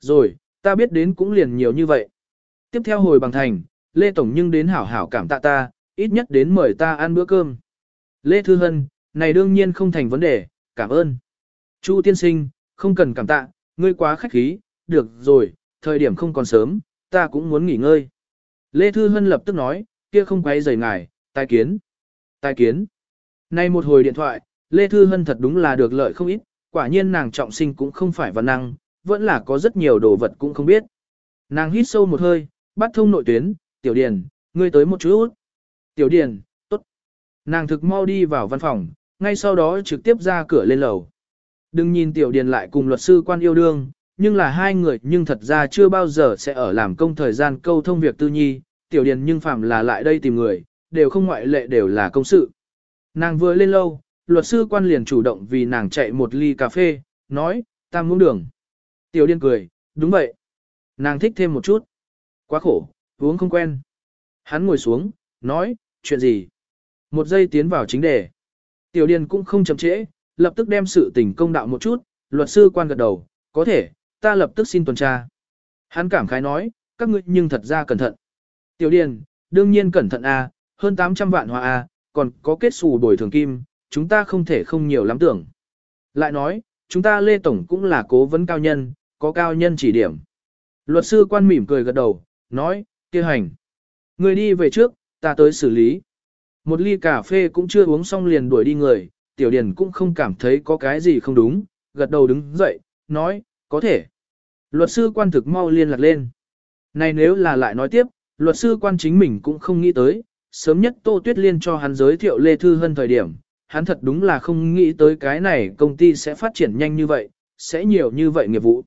rồi, ta biết đến cũng liền nhiều như vậy. Tiếp theo hồi bằng thành, Lê Tổng nhưng đến hảo hảo cảm tạ ta, ít nhất đến mời ta ăn bữa cơm. Lê Thư Hân, này đương nhiên không thành vấn đề, cảm ơn. Chu tiên sinh, không cần cảm tạ, ngươi quá khách khí, được rồi, thời điểm không còn sớm, ta cũng muốn nghỉ ngơi. Lê Thư Hân lập tức nói, kia không quay rời ngài, tai kiến. Tai kiến. Này một hồi điện thoại, Lê Thư Hân thật đúng là được lợi không ít, quả nhiên nàng trọng sinh cũng không phải văn năng, vẫn là có rất nhiều đồ vật cũng không biết. Nàng hít sâu một hơi, bắt thông nội tuyến, tiểu điền, ngươi tới một chút. Tiểu điền, tốt. Nàng thực mau đi vào văn phòng, ngay sau đó trực tiếp ra cửa lên lầu. Đừng nhìn tiểu điền lại cùng luật sư quan yêu đương, nhưng là hai người nhưng thật ra chưa bao giờ sẽ ở làm công thời gian câu thông việc tư nhi, tiểu điền nhưng phạm là lại đây tìm người, đều không ngoại lệ đều là công sự. Nàng vừa lên lâu, luật sư quan liền chủ động vì nàng chạy một ly cà phê, nói, ta muốn đường. Tiểu điên cười, đúng vậy. Nàng thích thêm một chút. Quá khổ, uống không quen. Hắn ngồi xuống, nói, chuyện gì? Một giây tiến vào chính đề. Tiểu điên cũng không chậm trễ, lập tức đem sự tình công đạo một chút, luật sư quan gật đầu, có thể, ta lập tức xin tuần tra. Hắn cảm khái nói, các ngươi nhưng thật ra cẩn thận. Tiểu điên, đương nhiên cẩn thận a, à, hơn 800 vạn hoa a, còn có kết xù bồi thường kim, chúng ta không thể không nhiều lắm tưởng. Lại nói, chúng ta Lê Tổng cũng là cố vấn cao nhân, có cao nhân chỉ điểm. Luật sư quan mỉm cười gật đầu, nói, kia hành. Người đi về trước, ta tới xử lý. Một ly cà phê cũng chưa uống xong liền đuổi đi người, tiểu điền cũng không cảm thấy có cái gì không đúng, gật đầu đứng dậy, nói, có thể. Luật sư quan thực mau liên lạc lên. Này nếu là lại nói tiếp, luật sư quan chính mình cũng không nghĩ tới, sớm nhất Tô Tuyết Liên cho hắn giới thiệu Lê Thư Hân thời điểm, hắn thật đúng là không nghĩ tới cái này công ty sẽ phát triển nhanh như vậy, sẽ nhiều như vậy nghiệp vụ.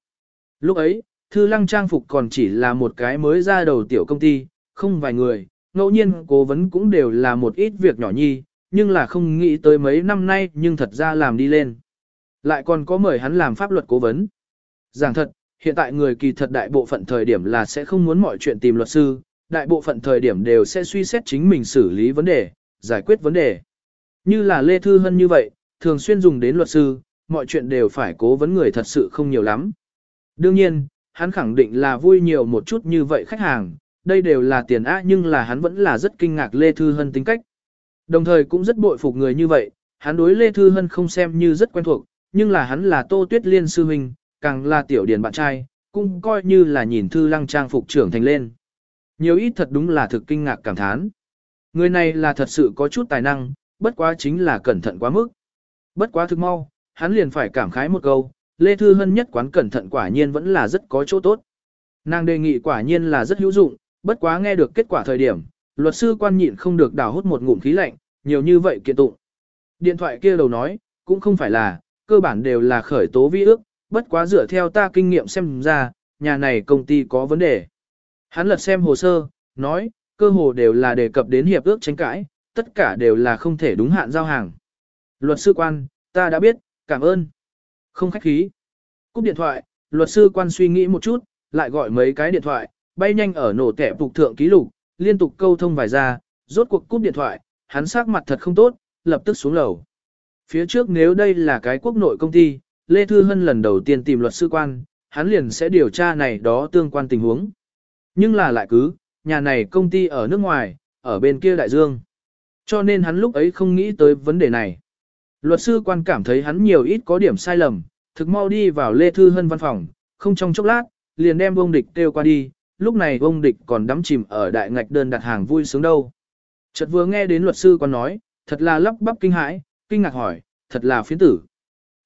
Lúc ấy, Thư Lăng trang phục còn chỉ là một cái mới ra đầu tiểu công ty, không vài người, ngẫu nhiên cố vấn cũng đều là một ít việc nhỏ nhi, nhưng là không nghĩ tới mấy năm nay nhưng thật ra làm đi lên. Lại còn có mời hắn làm pháp luật cố vấn. Giảng thật, hiện tại người kỳ thật đại bộ phận thời điểm là sẽ không muốn mọi chuyện tìm luật sư, đại bộ phận thời điểm đều sẽ suy xét chính mình xử lý vấn đề, giải quyết vấn đề. Như là Lê Thư Hân như vậy, thường xuyên dùng đến luật sư, mọi chuyện đều phải cố vấn người thật sự không nhiều lắm. Đương nhiên, hắn khẳng định là vui nhiều một chút như vậy khách hàng, đây đều là tiền á nhưng là hắn vẫn là rất kinh ngạc Lê Thư Hân tính cách. Đồng thời cũng rất bội phục người như vậy, hắn đối Lê Thư Hân không xem như rất quen thuộc, nhưng là hắn là Tô Tuyết Liên sư huynh, càng là tiểu điển bạn trai, cũng coi như là nhìn Thư Lăng trang phục trưởng thành lên. Nhiều ít thật đúng là thực kinh ngạc cảm thán. Người này là thật sự có chút tài năng, bất quá chính là cẩn thận quá mức. Bất quá thực mau, hắn liền phải cảm khái một câu, Lê Thư Hân nhất quán cẩn thận quả nhiên vẫn là rất có chỗ tốt. Nàng đề nghị quả nhiên là rất hữu dụng, bất quá nghe được kết quả thời điểm, luật sư quan nhịn không được đào hút một ngụm khí lạnh, nhiều như vậy kiện tụng. Điện thoại kia đầu nói, cũng không phải là, cơ bản đều là khởi tố vi ước, bất quá dựa theo ta kinh nghiệm xem ra, nhà này công ty có vấn đề. Hắn lật xem hồ sơ, nói, cơ hồ đều là đề cập đến hiệp ước tranh cãi, tất cả đều là không thể đúng hạn giao hàng. Luật sư quan, ta đã biết, cảm ơn. Không khách khí. Cúp điện thoại, luật sư quan suy nghĩ một chút, lại gọi mấy cái điện thoại, bay nhanh ở nổ tẻ phục thượng ký lục, liên tục câu thông vài ra, rốt cuộc cúp điện thoại, hắn sắc mặt thật không tốt, lập tức xuống lầu. Phía trước nếu đây là cái quốc nội công ty, Lê Thư Hân lần đầu tiên tìm luật sư quan, hắn liền sẽ điều tra này đó tương quan tình huống. Nhưng là lại cứ, nhà này công ty ở nước ngoài, ở bên kia đại dương. Cho nên hắn lúc ấy không nghĩ tới vấn đề này. Luật sư quan cảm thấy hắn nhiều ít có điểm sai lầm, thực mau đi vào Lê Thư Hân văn phòng, không trong chốc lát, liền đem vông địch kêu qua đi, lúc này vông địch còn đắm chìm ở đại ngạch đơn đặt hàng vui sướng đâu. Chợt vừa nghe đến luật sư quan nói, thật là lắp bắp kinh hãi, kinh ngạc hỏi, thật là phiến tử.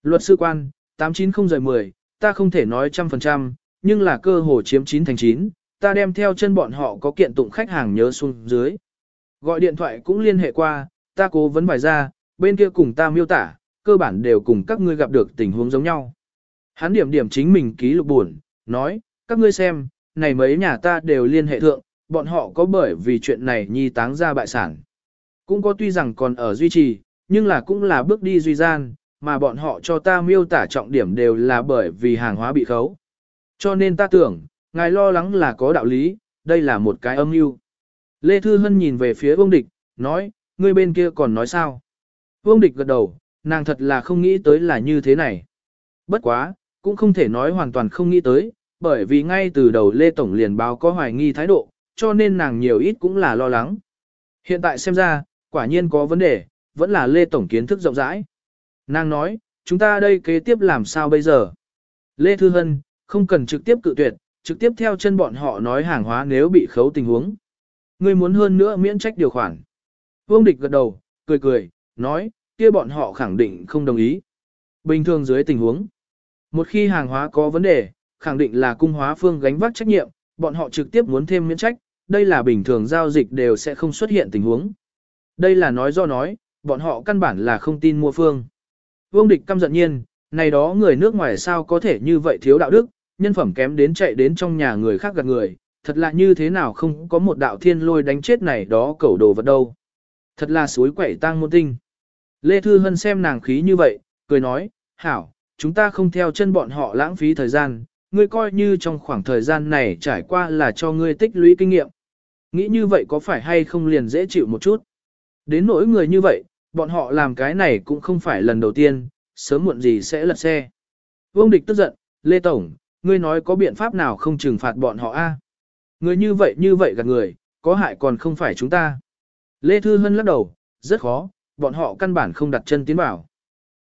Luật sư quan, 890-10, ta không thể nói trăm phần trăm, nhưng là cơ hồ chiếm 9 thành 9, ta đem theo chân bọn họ có kiện tụng khách hàng nhớ xuống dưới. Gọi điện thoại cũng liên hệ qua, ta cố vấn vài ra, bên kia cùng ta miêu tả, cơ bản đều cùng các ngươi gặp được tình huống giống nhau. Hắn điểm điểm chính mình ký lục buồn, nói, các ngươi xem, này mấy nhà ta đều liên hệ thượng, bọn họ có bởi vì chuyện này nhi táng ra bại sản. Cũng có tuy rằng còn ở duy trì, nhưng là cũng là bước đi duy gian, mà bọn họ cho ta miêu tả trọng điểm đều là bởi vì hàng hóa bị khấu. Cho nên ta tưởng, ngài lo lắng là có đạo lý, đây là một cái âm mưu. Lê Thư Hân nhìn về phía Vương Địch, nói, ngươi bên kia còn nói sao? Vương Địch gật đầu, nàng thật là không nghĩ tới là như thế này. Bất quá, cũng không thể nói hoàn toàn không nghĩ tới, bởi vì ngay từ đầu Lê Tổng liền báo có hoài nghi thái độ, cho nên nàng nhiều ít cũng là lo lắng. Hiện tại xem ra, quả nhiên có vấn đề, vẫn là Lê Tổng kiến thức rộng rãi. Nàng nói, chúng ta đây kế tiếp làm sao bây giờ? Lê Thư Hân, không cần trực tiếp cự tuyệt, trực tiếp theo chân bọn họ nói hàng hóa nếu bị khấu tình huống. Ngươi muốn hơn nữa miễn trách điều khoản. Vương địch gật đầu, cười cười, nói, kia bọn họ khẳng định không đồng ý. Bình thường dưới tình huống, một khi hàng hóa có vấn đề, khẳng định là cung hóa phương gánh vác trách nhiệm, bọn họ trực tiếp muốn thêm miễn trách, đây là bình thường giao dịch đều sẽ không xuất hiện tình huống. Đây là nói do nói, bọn họ căn bản là không tin mua phương. Vương địch căm giận nhiên, này đó người nước ngoài sao có thể như vậy thiếu đạo đức, nhân phẩm kém đến chạy đến trong nhà người khác gạt người, thật là như thế nào không có một đạo thiên lôi đánh chết này đó cẩu đồ vật đâu. Thật là suối quẩy tang môn tinh. Lê Thư Hân xem nàng khí như vậy, cười nói, hảo, chúng ta không theo chân bọn họ lãng phí thời gian, ngươi coi như trong khoảng thời gian này trải qua là cho ngươi tích lũy kinh nghiệm. Nghĩ như vậy có phải hay không liền dễ chịu một chút. Đến nỗi người như vậy, bọn họ làm cái này cũng không phải lần đầu tiên, sớm muộn gì sẽ lật xe. Vương Địch tức giận, Lê Tổng, ngươi nói có biện pháp nào không trừng phạt bọn họ a? Người như vậy như vậy gạt người, có hại còn không phải chúng ta. Lê Thư Hân lắc đầu, rất khó, bọn họ căn bản không đặt chân tiến vào.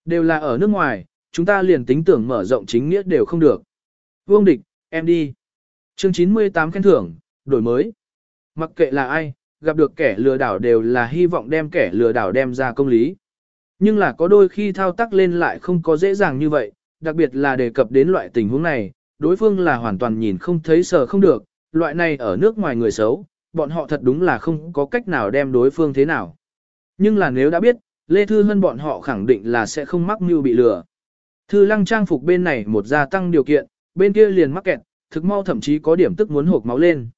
Đều là ở nước ngoài, chúng ta liền tính tưởng mở rộng chính nghĩa đều không được. Vương địch, em đi. chương 98 khen thưởng, đổi mới. Mặc kệ là ai, gặp được kẻ lừa đảo đều là hy vọng đem kẻ lừa đảo đem ra công lý. Nhưng là có đôi khi thao tác lên lại không có dễ dàng như vậy, đặc biệt là đề cập đến loại tình huống này, đối phương là hoàn toàn nhìn không thấy sờ không được, loại này ở nước ngoài người xấu, bọn họ thật đúng là không có cách nào đem đối phương thế nào. Nhưng là nếu đã biết, Lê Thư Hân bọn họ khẳng định là sẽ không mắc mưu bị lừa. Thư lăng trang phục bên này một gia tăng điều kiện, bên kia liền mắc kẹt, thực mau thậm chí có điểm tức muốn hộp máu lên.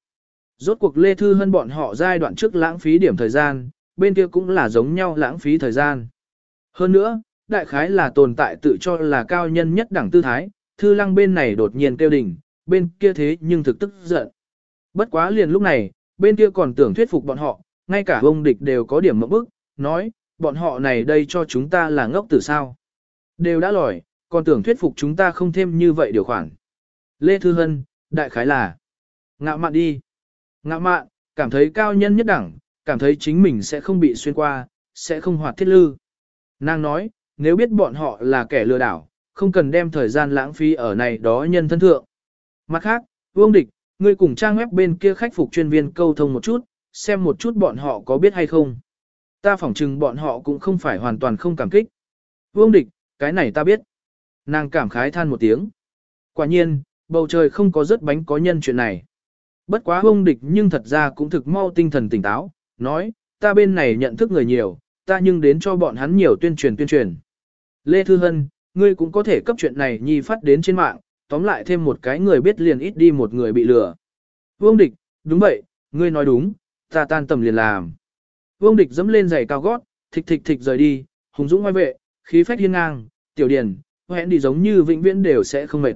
Rốt cuộc Lê Thư Hân bọn họ giai đoạn trước lãng phí điểm thời gian, bên kia cũng là giống nhau lãng phí thời gian. Hơn nữa, đại khái là tồn tại tự cho là cao nhân nhất đẳng tư thái, Thư lăng bên này đột nhiên kêu đỉnh, bên kia thế nhưng thực tức giận. Bất quá liền lúc này, bên kia còn tưởng thuyết phục bọn họ, ngay cả ông địch đều có điểm mẫu bức, nói, bọn họ này đây cho chúng ta là ngốc từ sao. Đều đã lỏi còn tưởng thuyết phục chúng ta không thêm như vậy điều khoản. Lê Thư Hân, đại khái là, ngạ mạn đi. ngạ mạn, cảm thấy cao nhân nhất đẳng, cảm thấy chính mình sẽ không bị xuyên qua, sẽ không hoạt thiết lư. Nàng nói, nếu biết bọn họ là kẻ lừa đảo, không cần đem thời gian lãng phí ở này đó nhân thân thượng. Mặt khác, vương địch, Ngươi cùng trang web bên kia khách phục chuyên viên câu thông một chút, xem một chút bọn họ có biết hay không. Ta phỏng chừng bọn họ cũng không phải hoàn toàn không cảm kích. Vương địch, cái này ta biết. Nàng cảm khái than một tiếng. Quả nhiên, bầu trời không có rớt bánh có nhân chuyện này. Bất quá vương địch nhưng thật ra cũng thực mau tinh thần tỉnh táo, nói, ta bên này nhận thức người nhiều, ta nhưng đến cho bọn hắn nhiều tuyên truyền tuyên truyền. Lê Thư Hân, ngươi cũng có thể cấp chuyện này nhi phát đến trên mạng, tóm lại thêm một cái người biết liền ít đi một người bị lừa. Vương địch, đúng vậy, ngươi nói đúng, ta tan tầm liền làm. Vương địch dẫm lên giày cao gót, thịch thịch thịch rời đi, hùng dũng ngoài vệ, khí phách hiên ngang, tiểu điền, hẹn đi giống như vĩnh viễn đều sẽ không mệt.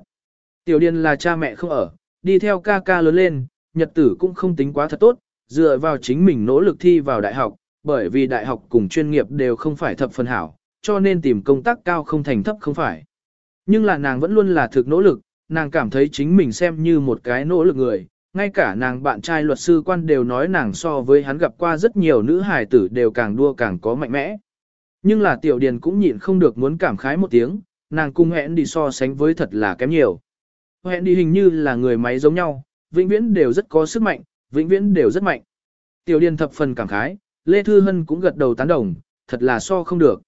Tiểu điền là cha mẹ không ở, đi theo ca ca lớn lên, nhật tử cũng không tính quá thật tốt, dựa vào chính mình nỗ lực thi vào đại học, bởi vì đại học cùng chuyên nghiệp đều không phải thập phần hảo, cho nên tìm công tác cao không thành thấp không phải. Nhưng là nàng vẫn luôn là thực nỗ lực, nàng cảm thấy chính mình xem như một cái nỗ lực người, ngay cả nàng bạn trai luật sư quan đều nói nàng so với hắn gặp qua rất nhiều nữ hài tử đều càng đua càng có mạnh mẽ. Nhưng là tiểu điền cũng nhịn không được muốn cảm khái một tiếng, nàng cung hẹn đi so sánh với thật là kém nhiều. Hẹn đi hình như là người máy giống nhau, vĩnh viễn đều rất có sức mạnh, vĩnh viễn đều rất mạnh. Tiểu điền thập phần cảm khái, Lê Thư Hân cũng gật đầu tán đồng, thật là so không được.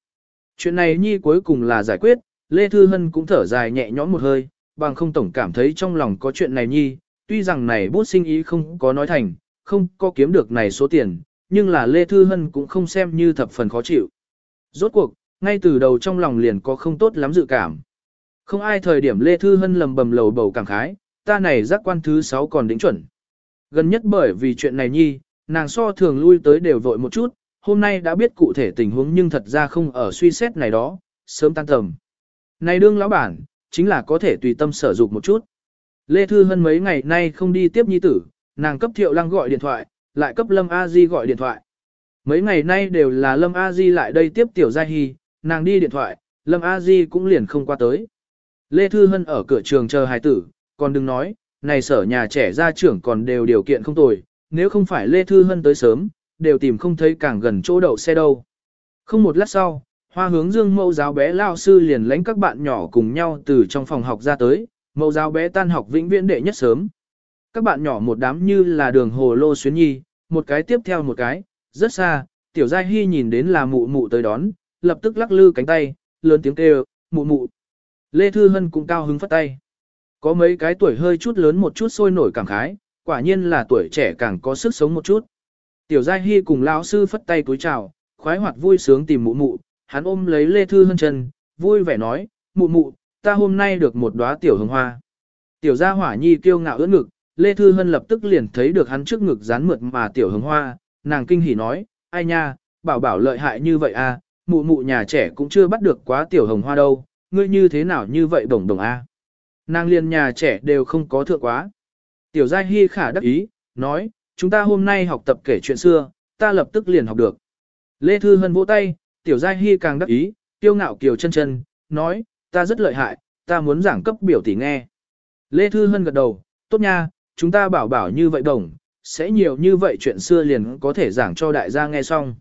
Chuyện này nhi cuối cùng là giải quyết, Lê Thư Hân cũng thở dài nhẹ nhõm một hơi, bằng không tổng cảm thấy trong lòng có chuyện này nhi, tuy rằng này bút sinh ý không có nói thành, không có kiếm được này số tiền, nhưng là Lê Thư Hân cũng không xem như thập phần khó chịu. Rốt cuộc, ngay từ đầu trong lòng liền có không tốt lắm dự cảm. Không ai thời điểm Lê Thư Hân lầm bầm lầu bầu cảm khái, ta này giác quan thứ 6 còn đỉnh chuẩn. Gần nhất bởi vì chuyện này nhi, nàng so thường lui tới đều vội một chút, hôm nay đã biết cụ thể tình huống nhưng thật ra không ở suy xét này đó, sớm tan tầm. Này đương lão bản, chính là có thể tùy tâm sở dục một chút. Lê Thư Hân mấy ngày nay không đi tiếp nhi tử, nàng cấp Thiệu Lăng gọi điện thoại, lại cấp Lâm A Di gọi điện thoại. Mấy ngày nay đều là Lâm A Di lại đây tiếp Tiểu Gia Hi, nàng đi điện thoại, Lâm A Di cũng liền không qua tới. Lê Thư Hân ở cửa trường chờ hài tử, còn đừng nói, này sở nhà trẻ gia trưởng còn đều điều kiện không tồi, nếu không phải Lê Thư Hân tới sớm, đều tìm không thấy càng gần chỗ đậu xe đâu. Không một lát sau, hoa hướng dương mẫu giáo bé lao sư liền lãnh các bạn nhỏ cùng nhau từ trong phòng học ra tới, mẫu giáo bé tan học vĩnh viễn đệ nhất sớm. Các bạn nhỏ một đám như là đường hồ lô xuyến nhi, một cái tiếp theo một cái, rất xa, tiểu giai hy nhìn đến là mụ mụ tới đón, lập tức lắc lư cánh tay, lớn tiếng kêu, mụ mụ. Lê Thư Hân cũng cao hứng phất tay. Có mấy cái tuổi hơi chút lớn một chút sôi nổi cảm khái, quả nhiên là tuổi trẻ càng có sức sống một chút. Tiểu Giai Hy cùng lão sư phất tay cúi chào, khoái hoạt vui sướng tìm mụ mụ, hắn ôm lấy Lê Thư Hân chân, vui vẻ nói, mụ mụ, ta hôm nay được một đóa tiểu hồng hoa. Tiểu gia hỏa nhi kiêu ngạo ưỡn ngực, Lê Thư Hân lập tức liền thấy được hắn trước ngực dán mượt mà tiểu hồng hoa, nàng kinh hỉ nói, ai nha, bảo bảo lợi hại như vậy à, mụ mụ nhà trẻ cũng chưa bắt được quá tiểu hồng hoa đâu, ngươi như thế nào như vậy đồng đồng a? À? Nàng liền nhà trẻ đều không có thượng quá. Tiểu gia hi khả đắc ý, nói, chúng ta hôm nay học tập kể chuyện xưa, ta lập tức liền học được. Lê Thư Hân vỗ tay, tiểu giai hy càng đắc ý, tiêu ngạo kiều chân chân, nói, ta rất lợi hại, ta muốn giảng cấp biểu tỷ nghe. Lê Thư Hân gật đầu, tốt nha, chúng ta bảo bảo như vậy đồng, sẽ nhiều như vậy chuyện xưa liền có thể giảng cho đại gia nghe xong.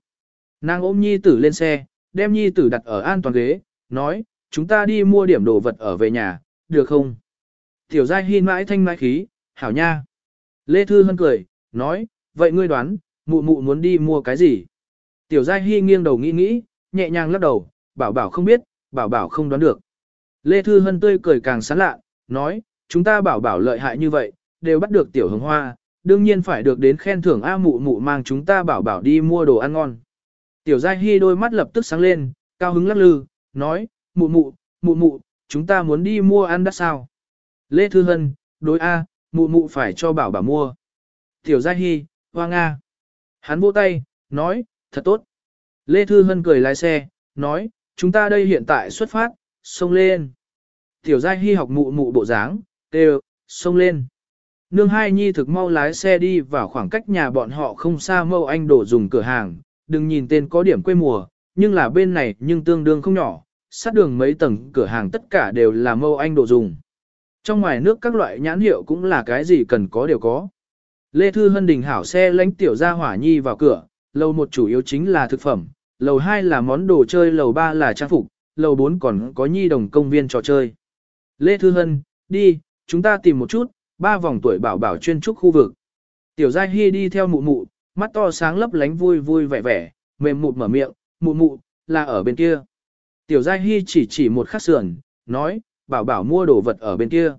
Nàng ôm nhi tử lên xe, đem nhi tử đặt ở an toàn ghế, nói, chúng ta đi mua điểm đồ vật ở về nhà, được không? Tiểu giai hin mãi thanh mãi khí, hảo nha. Lê Thư Hân cười, nói, vậy ngươi đoán, mụ mụ muốn đi mua cái gì? Tiểu giai hy nghiêng đầu nghĩ nghĩ, nhẹ nhàng lắc đầu, bảo bảo không biết, bảo bảo không đoán được. Lê Thư Hân tươi cười càng sán lạ, nói, chúng ta bảo bảo lợi hại như vậy, đều bắt được tiểu hồng hoa, đương nhiên phải được đến khen thưởng A mụ mụ mang chúng ta bảo bảo đi mua đồ ăn ngon. Tiểu Giai Hy đôi mắt lập tức sáng lên, cao hứng lắc lư, nói, mụ mụ, mụ mụ, chúng ta muốn đi mua ăn đắt sao. Lê Thư Hân, đối A, mụ mụ phải cho bảo bảo mua. Tiểu Giai Hy, hoang Nga. Hắn vỗ tay, nói, thật tốt. Lê Thư Hân cười lái xe, nói, chúng ta đây hiện tại xuất phát, xông lên. Tiểu Giai Hy học mụ mụ bộ dáng, đều, xông lên. Nương hai nhi thực mau lái xe đi vào khoảng cách nhà bọn họ không xa mâu anh đổ dùng cửa hàng, đừng nhìn tên có điểm quê mùa, nhưng là bên này nhưng tương đương không nhỏ, sát đường mấy tầng cửa hàng tất cả đều là mâu anh đổ dùng. Trong ngoài nước các loại nhãn hiệu cũng là cái gì cần có đều có. Lê Thư Hân Đình hảo xe lánh tiểu ra hỏa nhi vào cửa, lâu một chủ yếu chính là thực phẩm, lầu 2 là món đồ chơi, lầu 3 là trang phục, lầu 4 còn có nhi đồng công viên trò chơi. Lê Thư Hân, đi, chúng ta tìm một chút, ba vòng tuổi bảo bảo chuyên trúc khu vực. Tiểu Giai Hi đi theo mụ mụ, mắt to sáng lấp lánh vui vui vẻ vẻ, mềm mụ mở miệng, mụ mụ, là ở bên kia. Tiểu Giai Hi chỉ chỉ một khắc sườn, nói, bảo bảo mua đồ vật ở bên kia.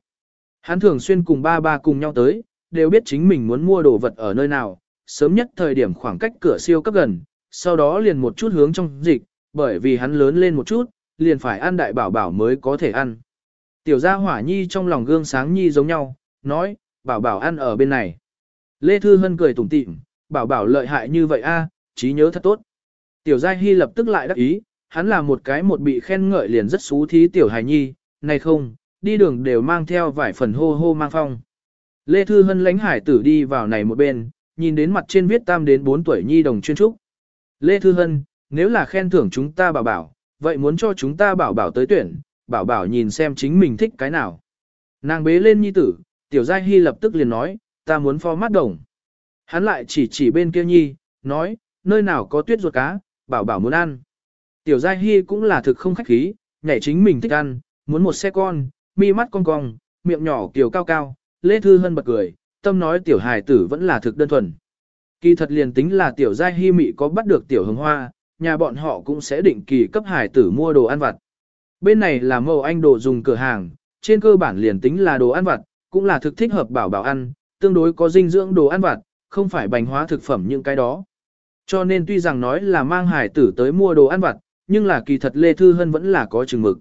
Hắn thường xuyên cùng ba ba cùng nhau tới, đều biết chính mình muốn mua đồ vật ở nơi nào, sớm nhất thời điểm khoảng cách cửa siêu cấp gần, sau đó liền một chút hướng trong dịch, bởi vì hắn lớn lên một chút, liền phải ăn đại bảo bảo mới có thể ăn. Tiểu gia hỏa nhi trong lòng gương sáng nhi giống nhau, nói, bảo bảo ăn ở bên này. Lê Thư Hân cười tủm tỉm, bảo bảo lợi hại như vậy a trí nhớ thật tốt. Tiểu gia hy lập tức lại đắc ý, hắn là một cái một bị khen ngợi liền rất xú thí tiểu hài nhi, này không, đi đường đều mang theo vải phần hô hô mang phong. Lê Thư Hân lánh hải tử đi vào này một bên, nhìn đến mặt trên viết tam đến 4 tuổi nhi đồng chuyên trúc. Lê Thư Hân, nếu là khen thưởng chúng ta bảo bảo, vậy muốn cho chúng ta bảo bảo tới tuyển, bảo bảo nhìn xem chính mình thích cái nào. Nàng bế lên nhi tử, tiểu giai hy lập tức liền nói, ta muốn pho mắt đồng. Hắn lại chỉ chỉ bên kia nhi, nói, nơi nào có tuyết ruột cá, bảo bảo muốn ăn. Tiểu giai hy cũng là thực không khách khí, nhảy chính mình thích ăn, muốn một xe con, mi mắt cong cong, miệng nhỏ kiểu cao cao, Lê Thư Hân bật cười, tâm nói tiểu hài tử vẫn là thực đơn thuần. Kỳ thật liền tính là tiểu giai hy mị có bắt được tiểu hồng hoa, nhà bọn họ cũng sẽ định kỳ cấp hải tử mua đồ ăn vặt. Bên này là mẫu anh đồ dùng cửa hàng, trên cơ bản liền tính là đồ ăn vặt, cũng là thực thích hợp bảo bảo ăn, tương đối có dinh dưỡng đồ ăn vặt, không phải bánh hóa thực phẩm những cái đó. Cho nên tuy rằng nói là mang hải tử tới mua đồ ăn vặt, nhưng là kỳ thật Lê Thư Hân vẫn là có chừng mực.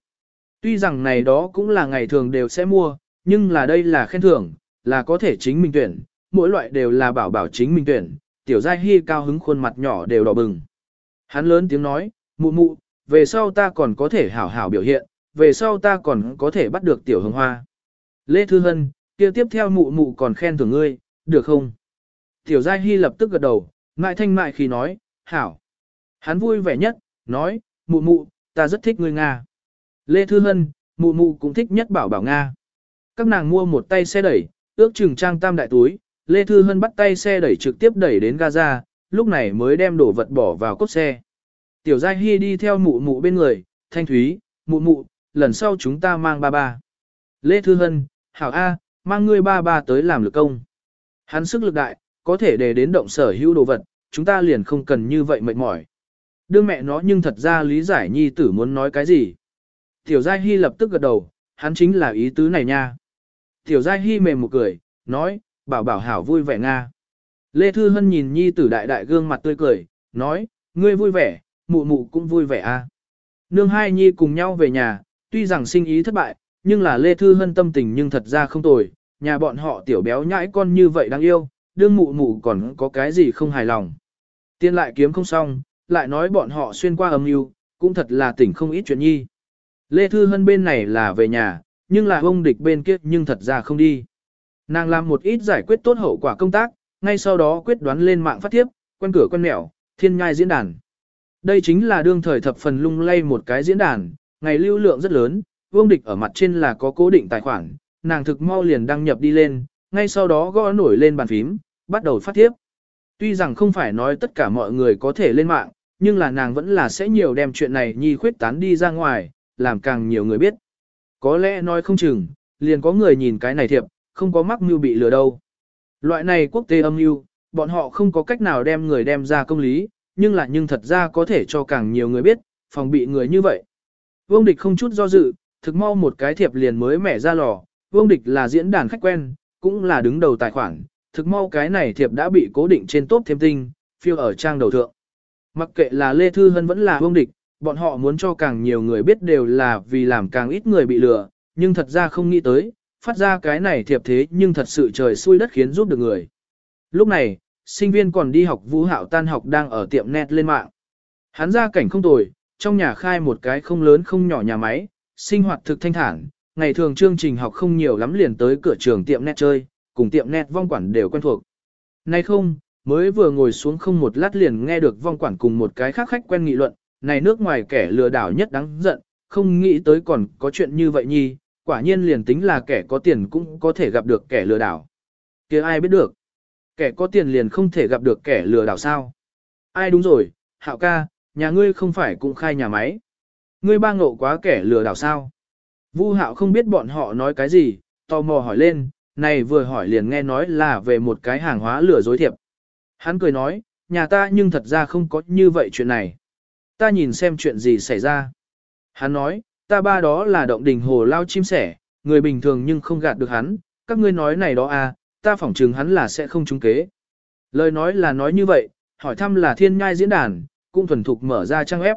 Tuy rằng này đó cũng là ngày thường đều sẽ mua, nhưng là đây là khen thưởng, là có thể chính mình tuyển, mỗi loại đều là bảo bảo chính mình tuyển, tiểu giai hy cao hứng khuôn mặt nhỏ đều đỏ bừng. Hắn lớn tiếng nói, mụ mụ, về sau ta còn có thể hảo hảo biểu hiện, về sau ta còn có thể bắt được tiểu hồng hoa. Lê Thư Hân, kia tiếp theo mụ mụ còn khen thưởng ngươi, được không? Tiểu Giai Hy lập tức gật đầu, ngại thanh mại khi nói, hảo. Hắn vui vẻ nhất, nói, mụ mụ, ta rất thích ngươi Nga. Lê Thư Hân, mụ mụ cũng thích nhất bảo bảo Nga. Các nàng mua một tay xe đẩy, ước chừng trang tam đại túi, Lê Thư Hân bắt tay xe đẩy trực tiếp đẩy đến Gaza, lúc này mới đem đồ vật bỏ vào cốt xe. Tiểu Giai Hy đi theo mụ mụ bên người, thanh thúy, mụ mụ, lần sau chúng ta mang ba ba. Lê Thư Hân, Hảo A, mang ngươi ba ba tới làm lực công. Hắn sức lực đại, có thể để đến động sở hữu đồ vật, chúng ta liền không cần như vậy mệt mỏi. Đương mẹ nó nhưng thật ra lý giải nhi tử muốn nói cái gì. Tiểu Giai Hy lập tức gật đầu, hắn chính là ý tứ này nha. Tiểu Giai Hy mềm một cười, nói, bảo bảo hảo vui vẻ nga. Lê Thư Hân nhìn nhi tử đại đại gương mặt tươi cười, nói, ngươi vui vẻ, mụ mụ cũng vui vẻ a. Nương hai nhi cùng nhau về nhà, tuy rằng sinh ý thất bại, nhưng là Lê Thư Hân tâm tình nhưng thật ra không tồi, nhà bọn họ tiểu béo nhãi con như vậy đáng yêu, đương mụ mụ còn có cái gì không hài lòng. Tiên lại kiếm không xong, lại nói bọn họ xuyên qua âm yêu, cũng thật là tỉnh không ít chuyện nhi. Lê Thư Hân bên này là về nhà, nhưng là ông địch bên kia nhưng thật ra không đi. Nàng làm một ít giải quyết tốt hậu quả công tác, ngay sau đó quyết đoán lên mạng phát tiếp, quen cửa quen mẹo, thiên nhai diễn đàn. Đây chính là đương thời thập phần lung lay một cái diễn đàn, ngày lưu lượng rất lớn, vương địch ở mặt trên là có cố định tài khoản, nàng thực mau liền đăng nhập đi lên, ngay sau đó gõ nổi lên bàn phím, bắt đầu phát tiếp. Tuy rằng không phải nói tất cả mọi người có thể lên mạng, nhưng là nàng vẫn là sẽ nhiều đem chuyện này nhi khuyết tán đi ra ngoài, làm càng nhiều người biết. Có lẽ nói không chừng, liền có người nhìn cái này thiệp, không có mắc mưu bị lừa đâu. Loại này quốc tế âm mưu, bọn họ không có cách nào đem người đem ra công lý, nhưng là nhưng thật ra có thể cho càng nhiều người biết, phòng bị người như vậy. Vương Địch không chút do dự, thực mau một cái thiệp liền mới mẻ ra lò, Vương Địch là diễn đàn khách quen, cũng là đứng đầu tài khoản, thực mau cái này thiệp đã bị cố định trên top thêm tinh, phiêu ở trang đầu thượng. Mặc kệ là Lê Thư Hân vẫn là Vương Địch, bọn họ muốn cho càng nhiều người biết đều là vì làm càng ít người bị lừa, nhưng thật ra không nghĩ tới, phát ra cái này thiệp thế nhưng thật sự trời xui đất khiến giúp được người. Lúc này, sinh viên còn đi học vũ hạo tan học đang ở tiệm net lên mạng. Hắn ra cảnh không tồi, trong nhà khai một cái không lớn không nhỏ nhà máy, sinh hoạt thực thanh thản, ngày thường chương trình học không nhiều lắm liền tới cửa trường tiệm net chơi, cùng tiệm net vong quản đều quen thuộc. Nay không, mới vừa ngồi xuống không một lát liền nghe được vong quản cùng một cái khác khách quen nghị luận, này nước ngoài kẻ lừa đảo nhất đáng giận, không nghĩ tới còn có chuyện như vậy nhi, quả nhiên liền tính là kẻ có tiền cũng có thể gặp được kẻ lừa đảo. kia ai biết được? Kẻ có tiền liền không thể gặp được kẻ lừa đảo sao? Ai đúng rồi, hạo ca, nhà ngươi không phải cũng khai nhà máy. Ngươi ba ngộ quá kẻ lừa đảo sao? Vu hạo không biết bọn họ nói cái gì, tò mò hỏi lên, này vừa hỏi liền nghe nói là về một cái hàng hóa lừa dối thiệp. Hắn cười nói, nhà ta nhưng thật ra không có như vậy chuyện này. Ta nhìn xem chuyện gì xảy ra. Hắn nói, ta ba đó là động đình hồ lao chim sẻ, người bình thường nhưng không gạt được hắn, các ngươi nói này đó à, ta phỏng chừng hắn là sẽ không trúng kế. Lời nói là nói như vậy, hỏi thăm là thiên nhai diễn đàn, cũng thuần thục mở ra trang web.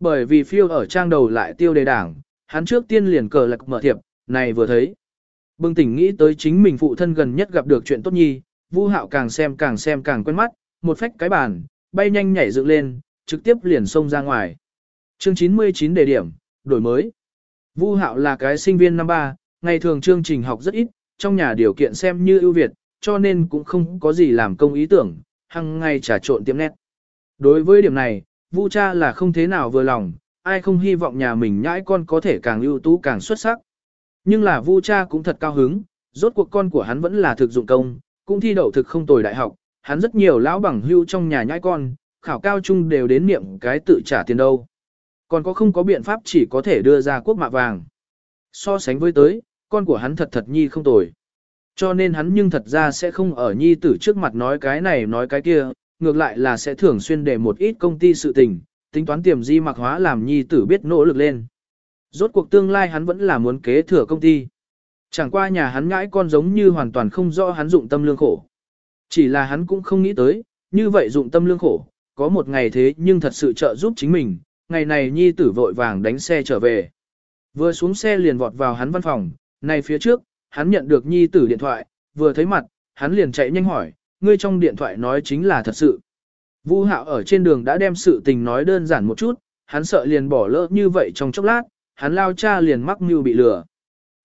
Bởi vì phiêu ở trang đầu lại tiêu đề đảng, hắn trước tiên liền cờ lạc mở thiệp, này vừa thấy. bưng tỉnh nghĩ tới chính mình phụ thân gần nhất gặp được chuyện tốt nhi, Vu Hạo càng xem càng xem càng quen mắt, một phách cái bàn, bay nhanh nhảy dựng lên, trực tiếp liền xông ra ngoài. Chương 99 đề điểm, đổi mới. Vu Hạo là cái sinh viên năm ba, ngày thường chương trình học rất ít, trong nhà điều kiện xem như ưu việt, cho nên cũng không có gì làm công ý tưởng, hằng ngày trà trộn tiệm nét. Đối với điểm này, Vu cha là không thế nào vừa lòng, ai không hy vọng nhà mình nhãi con có thể càng ưu tú càng xuất sắc. Nhưng là Vu cha cũng thật cao hứng, rốt cuộc con của hắn vẫn là thực dụng công, cũng thi đậu thực không tồi đại học, hắn rất nhiều lão bằng hưu trong nhà nhãi con, khảo cao trung đều đến niệm cái tự trả tiền đâu. Còn có không có biện pháp chỉ có thể đưa ra quốc mạ vàng. So sánh với tới, con của hắn thật thật nhi không tồi. Cho nên hắn nhưng thật ra sẽ không ở nhi tử trước mặt nói cái này nói cái kia, ngược lại là sẽ thường xuyên để một ít công ty sự tình, tính toán tiềm di mặc hóa làm nhi tử biết nỗ lực lên. Rốt cuộc tương lai hắn vẫn là muốn kế thừa công ty. Chẳng qua nhà hắn ngãi con giống như hoàn toàn không rõ hắn dụng tâm lương khổ. Chỉ là hắn cũng không nghĩ tới, như vậy dụng tâm lương khổ, có một ngày thế nhưng thật sự trợ giúp chính mình, ngày này nhi tử vội vàng đánh xe trở về. Vừa xuống xe liền vọt vào hắn văn phòng, này phía trước, hắn nhận được nhi tử điện thoại, vừa thấy mặt, hắn liền chạy nhanh hỏi, ngươi trong điện thoại nói chính là thật sự. Vu Hạo ở trên đường đã đem sự tình nói đơn giản một chút, hắn sợ liền bỏ lỡ như vậy trong chốc lát, hắn lao cha liền mắc mưu bị lừa.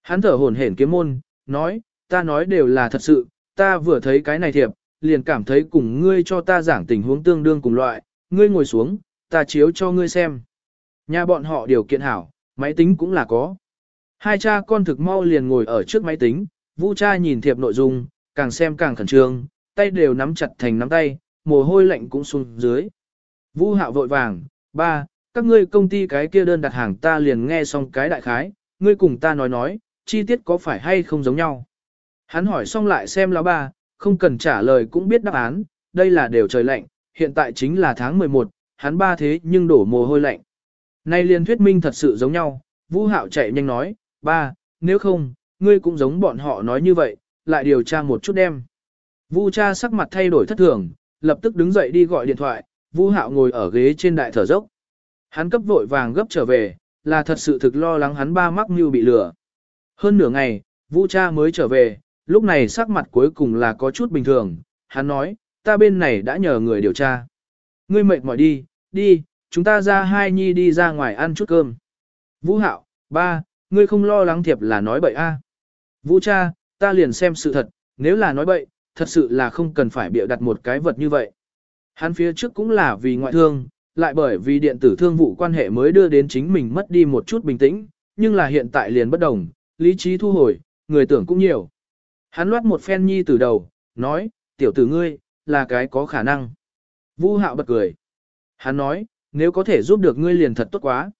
Hắn thở hổn hển kiếm môn, nói, ta nói đều là thật sự, ta vừa thấy cái này thiệp, liền cảm thấy cùng ngươi cho ta giảng tình huống tương đương cùng loại, ngươi ngồi xuống, ta chiếu cho ngươi xem. Nhà bọn họ điều kiện hảo, máy tính cũng là có. Hai cha con thực mau liền ngồi ở trước máy tính, Vu cha nhìn thiệp nội dung, càng xem càng khẩn trương, tay đều nắm chặt thành nắm tay, mồ hôi lạnh cũng xuống dưới. Vu Hạo vội vàng, ba, các ngươi công ty cái kia đơn đặt hàng ta liền nghe xong cái đại khái, ngươi cùng ta nói nói, chi tiết có phải hay không giống nhau. Hắn hỏi xong lại xem lão ba, không cần trả lời cũng biết đáp án, đây là đều trời lạnh, hiện tại chính là tháng 11, hắn ba thế nhưng đổ mồ hôi lạnh. Nay liền thuyết minh thật sự giống nhau, Vũ Hạo chạy nhanh nói, ba, nếu không, ngươi cũng giống bọn họ nói như vậy, lại điều tra một chút đem. vũ cha sắc mặt thay đổi thất thường, lập tức đứng dậy đi gọi điện thoại, vũ Hạo ngồi ở ghế trên đại thở dốc. Hắn cấp vội vàng gấp trở về, là thật sự thực lo lắng hắn ba mắc mưu bị lừa. Hơn nửa ngày, vũ cha mới trở về, lúc này sắc mặt cuối cùng là có chút bình thường, hắn nói, ta bên này đã nhờ người điều tra. Ngươi mệt mỏi đi, đi, chúng ta ra hai nhi đi ra ngoài ăn chút cơm. Vũ Hạo, ba, ngươi không lo lắng thiệp là nói bậy a? Vũ cha, ta liền xem sự thật, nếu là nói bậy, thật sự là không cần phải bịa đặt một cái vật như vậy. Hắn phía trước cũng là vì ngoại thương, lại bởi vì điện tử thương vụ quan hệ mới đưa đến chính mình mất đi một chút bình tĩnh, nhưng là hiện tại liền bất đồng, lý trí thu hồi, người tưởng cũng nhiều. Hắn loát một phen nhi từ đầu, nói, tiểu tử ngươi, là cái có khả năng. Vũ hạo bật cười. Hắn nói, nếu có thể giúp được ngươi liền thật tốt quá.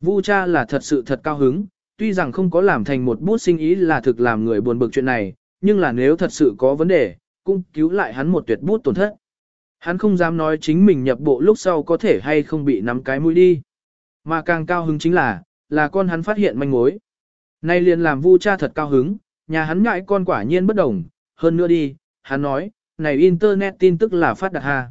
Vu cha là thật sự thật cao hứng, tuy rằng không có làm thành một bút sinh ý là thực làm người buồn bực chuyện này, nhưng là nếu thật sự có vấn đề, cũng cứu lại hắn một tuyệt bút tổn thất. Hắn không dám nói chính mình nhập bộ lúc sau có thể hay không bị nắm cái mũi đi. Mà càng cao hứng chính là, là con hắn phát hiện manh mối. Nay liền làm vu cha thật cao hứng, nhà hắn ngại con quả nhiên bất đồng, hơn nữa đi, hắn nói, này internet tin tức là phát đạt ha.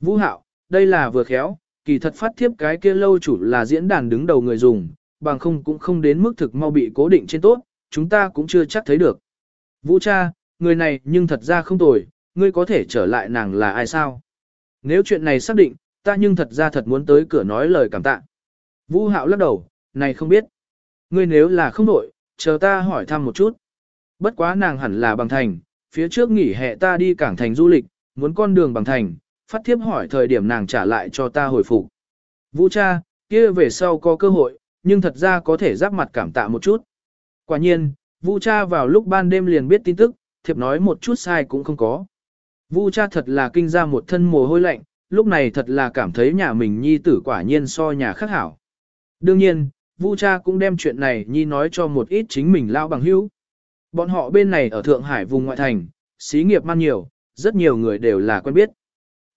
Vũ hạo, đây là vừa khéo, kỳ thật phát thiếp cái kia lâu chủ là diễn đàn đứng đầu người dùng, bằng không cũng không đến mức thực mau bị cố định trên tốt, chúng ta cũng chưa chắc thấy được. Vũ cha, người này nhưng thật ra không tồi, ngươi có thể trở lại nàng là ai sao? Nếu chuyện này xác định, ta nhưng thật ra thật muốn tới cửa nói lời cảm tạ. Vũ hạo lắc đầu, này không biết. Ngươi nếu là không đổi, chờ ta hỏi thăm một chút. Bất quá nàng hẳn là bằng thành, phía trước nghỉ hè ta đi cảng thành du lịch, muốn con đường bằng thành, phát thiếp hỏi thời điểm nàng trả lại cho ta hồi phục. Vũ cha, kia về sau có cơ hội, nhưng thật ra có thể giáp mặt cảm tạ một chút. Quả nhiên, Vu cha vào lúc ban đêm liền biết tin tức, thiệp nói một chút sai cũng không có. Vu cha thật là kinh ra một thân mồ hôi lạnh, lúc này thật là cảm thấy nhà mình nhi tử quả nhiên so nhà khác hảo. Đương nhiên, Vu cha cũng đem chuyện này nhi nói cho một ít chính mình lao bằng hữu. Bọn họ bên này ở Thượng Hải vùng ngoại thành, xí nghiệp man nhiều, rất nhiều người đều là quen biết.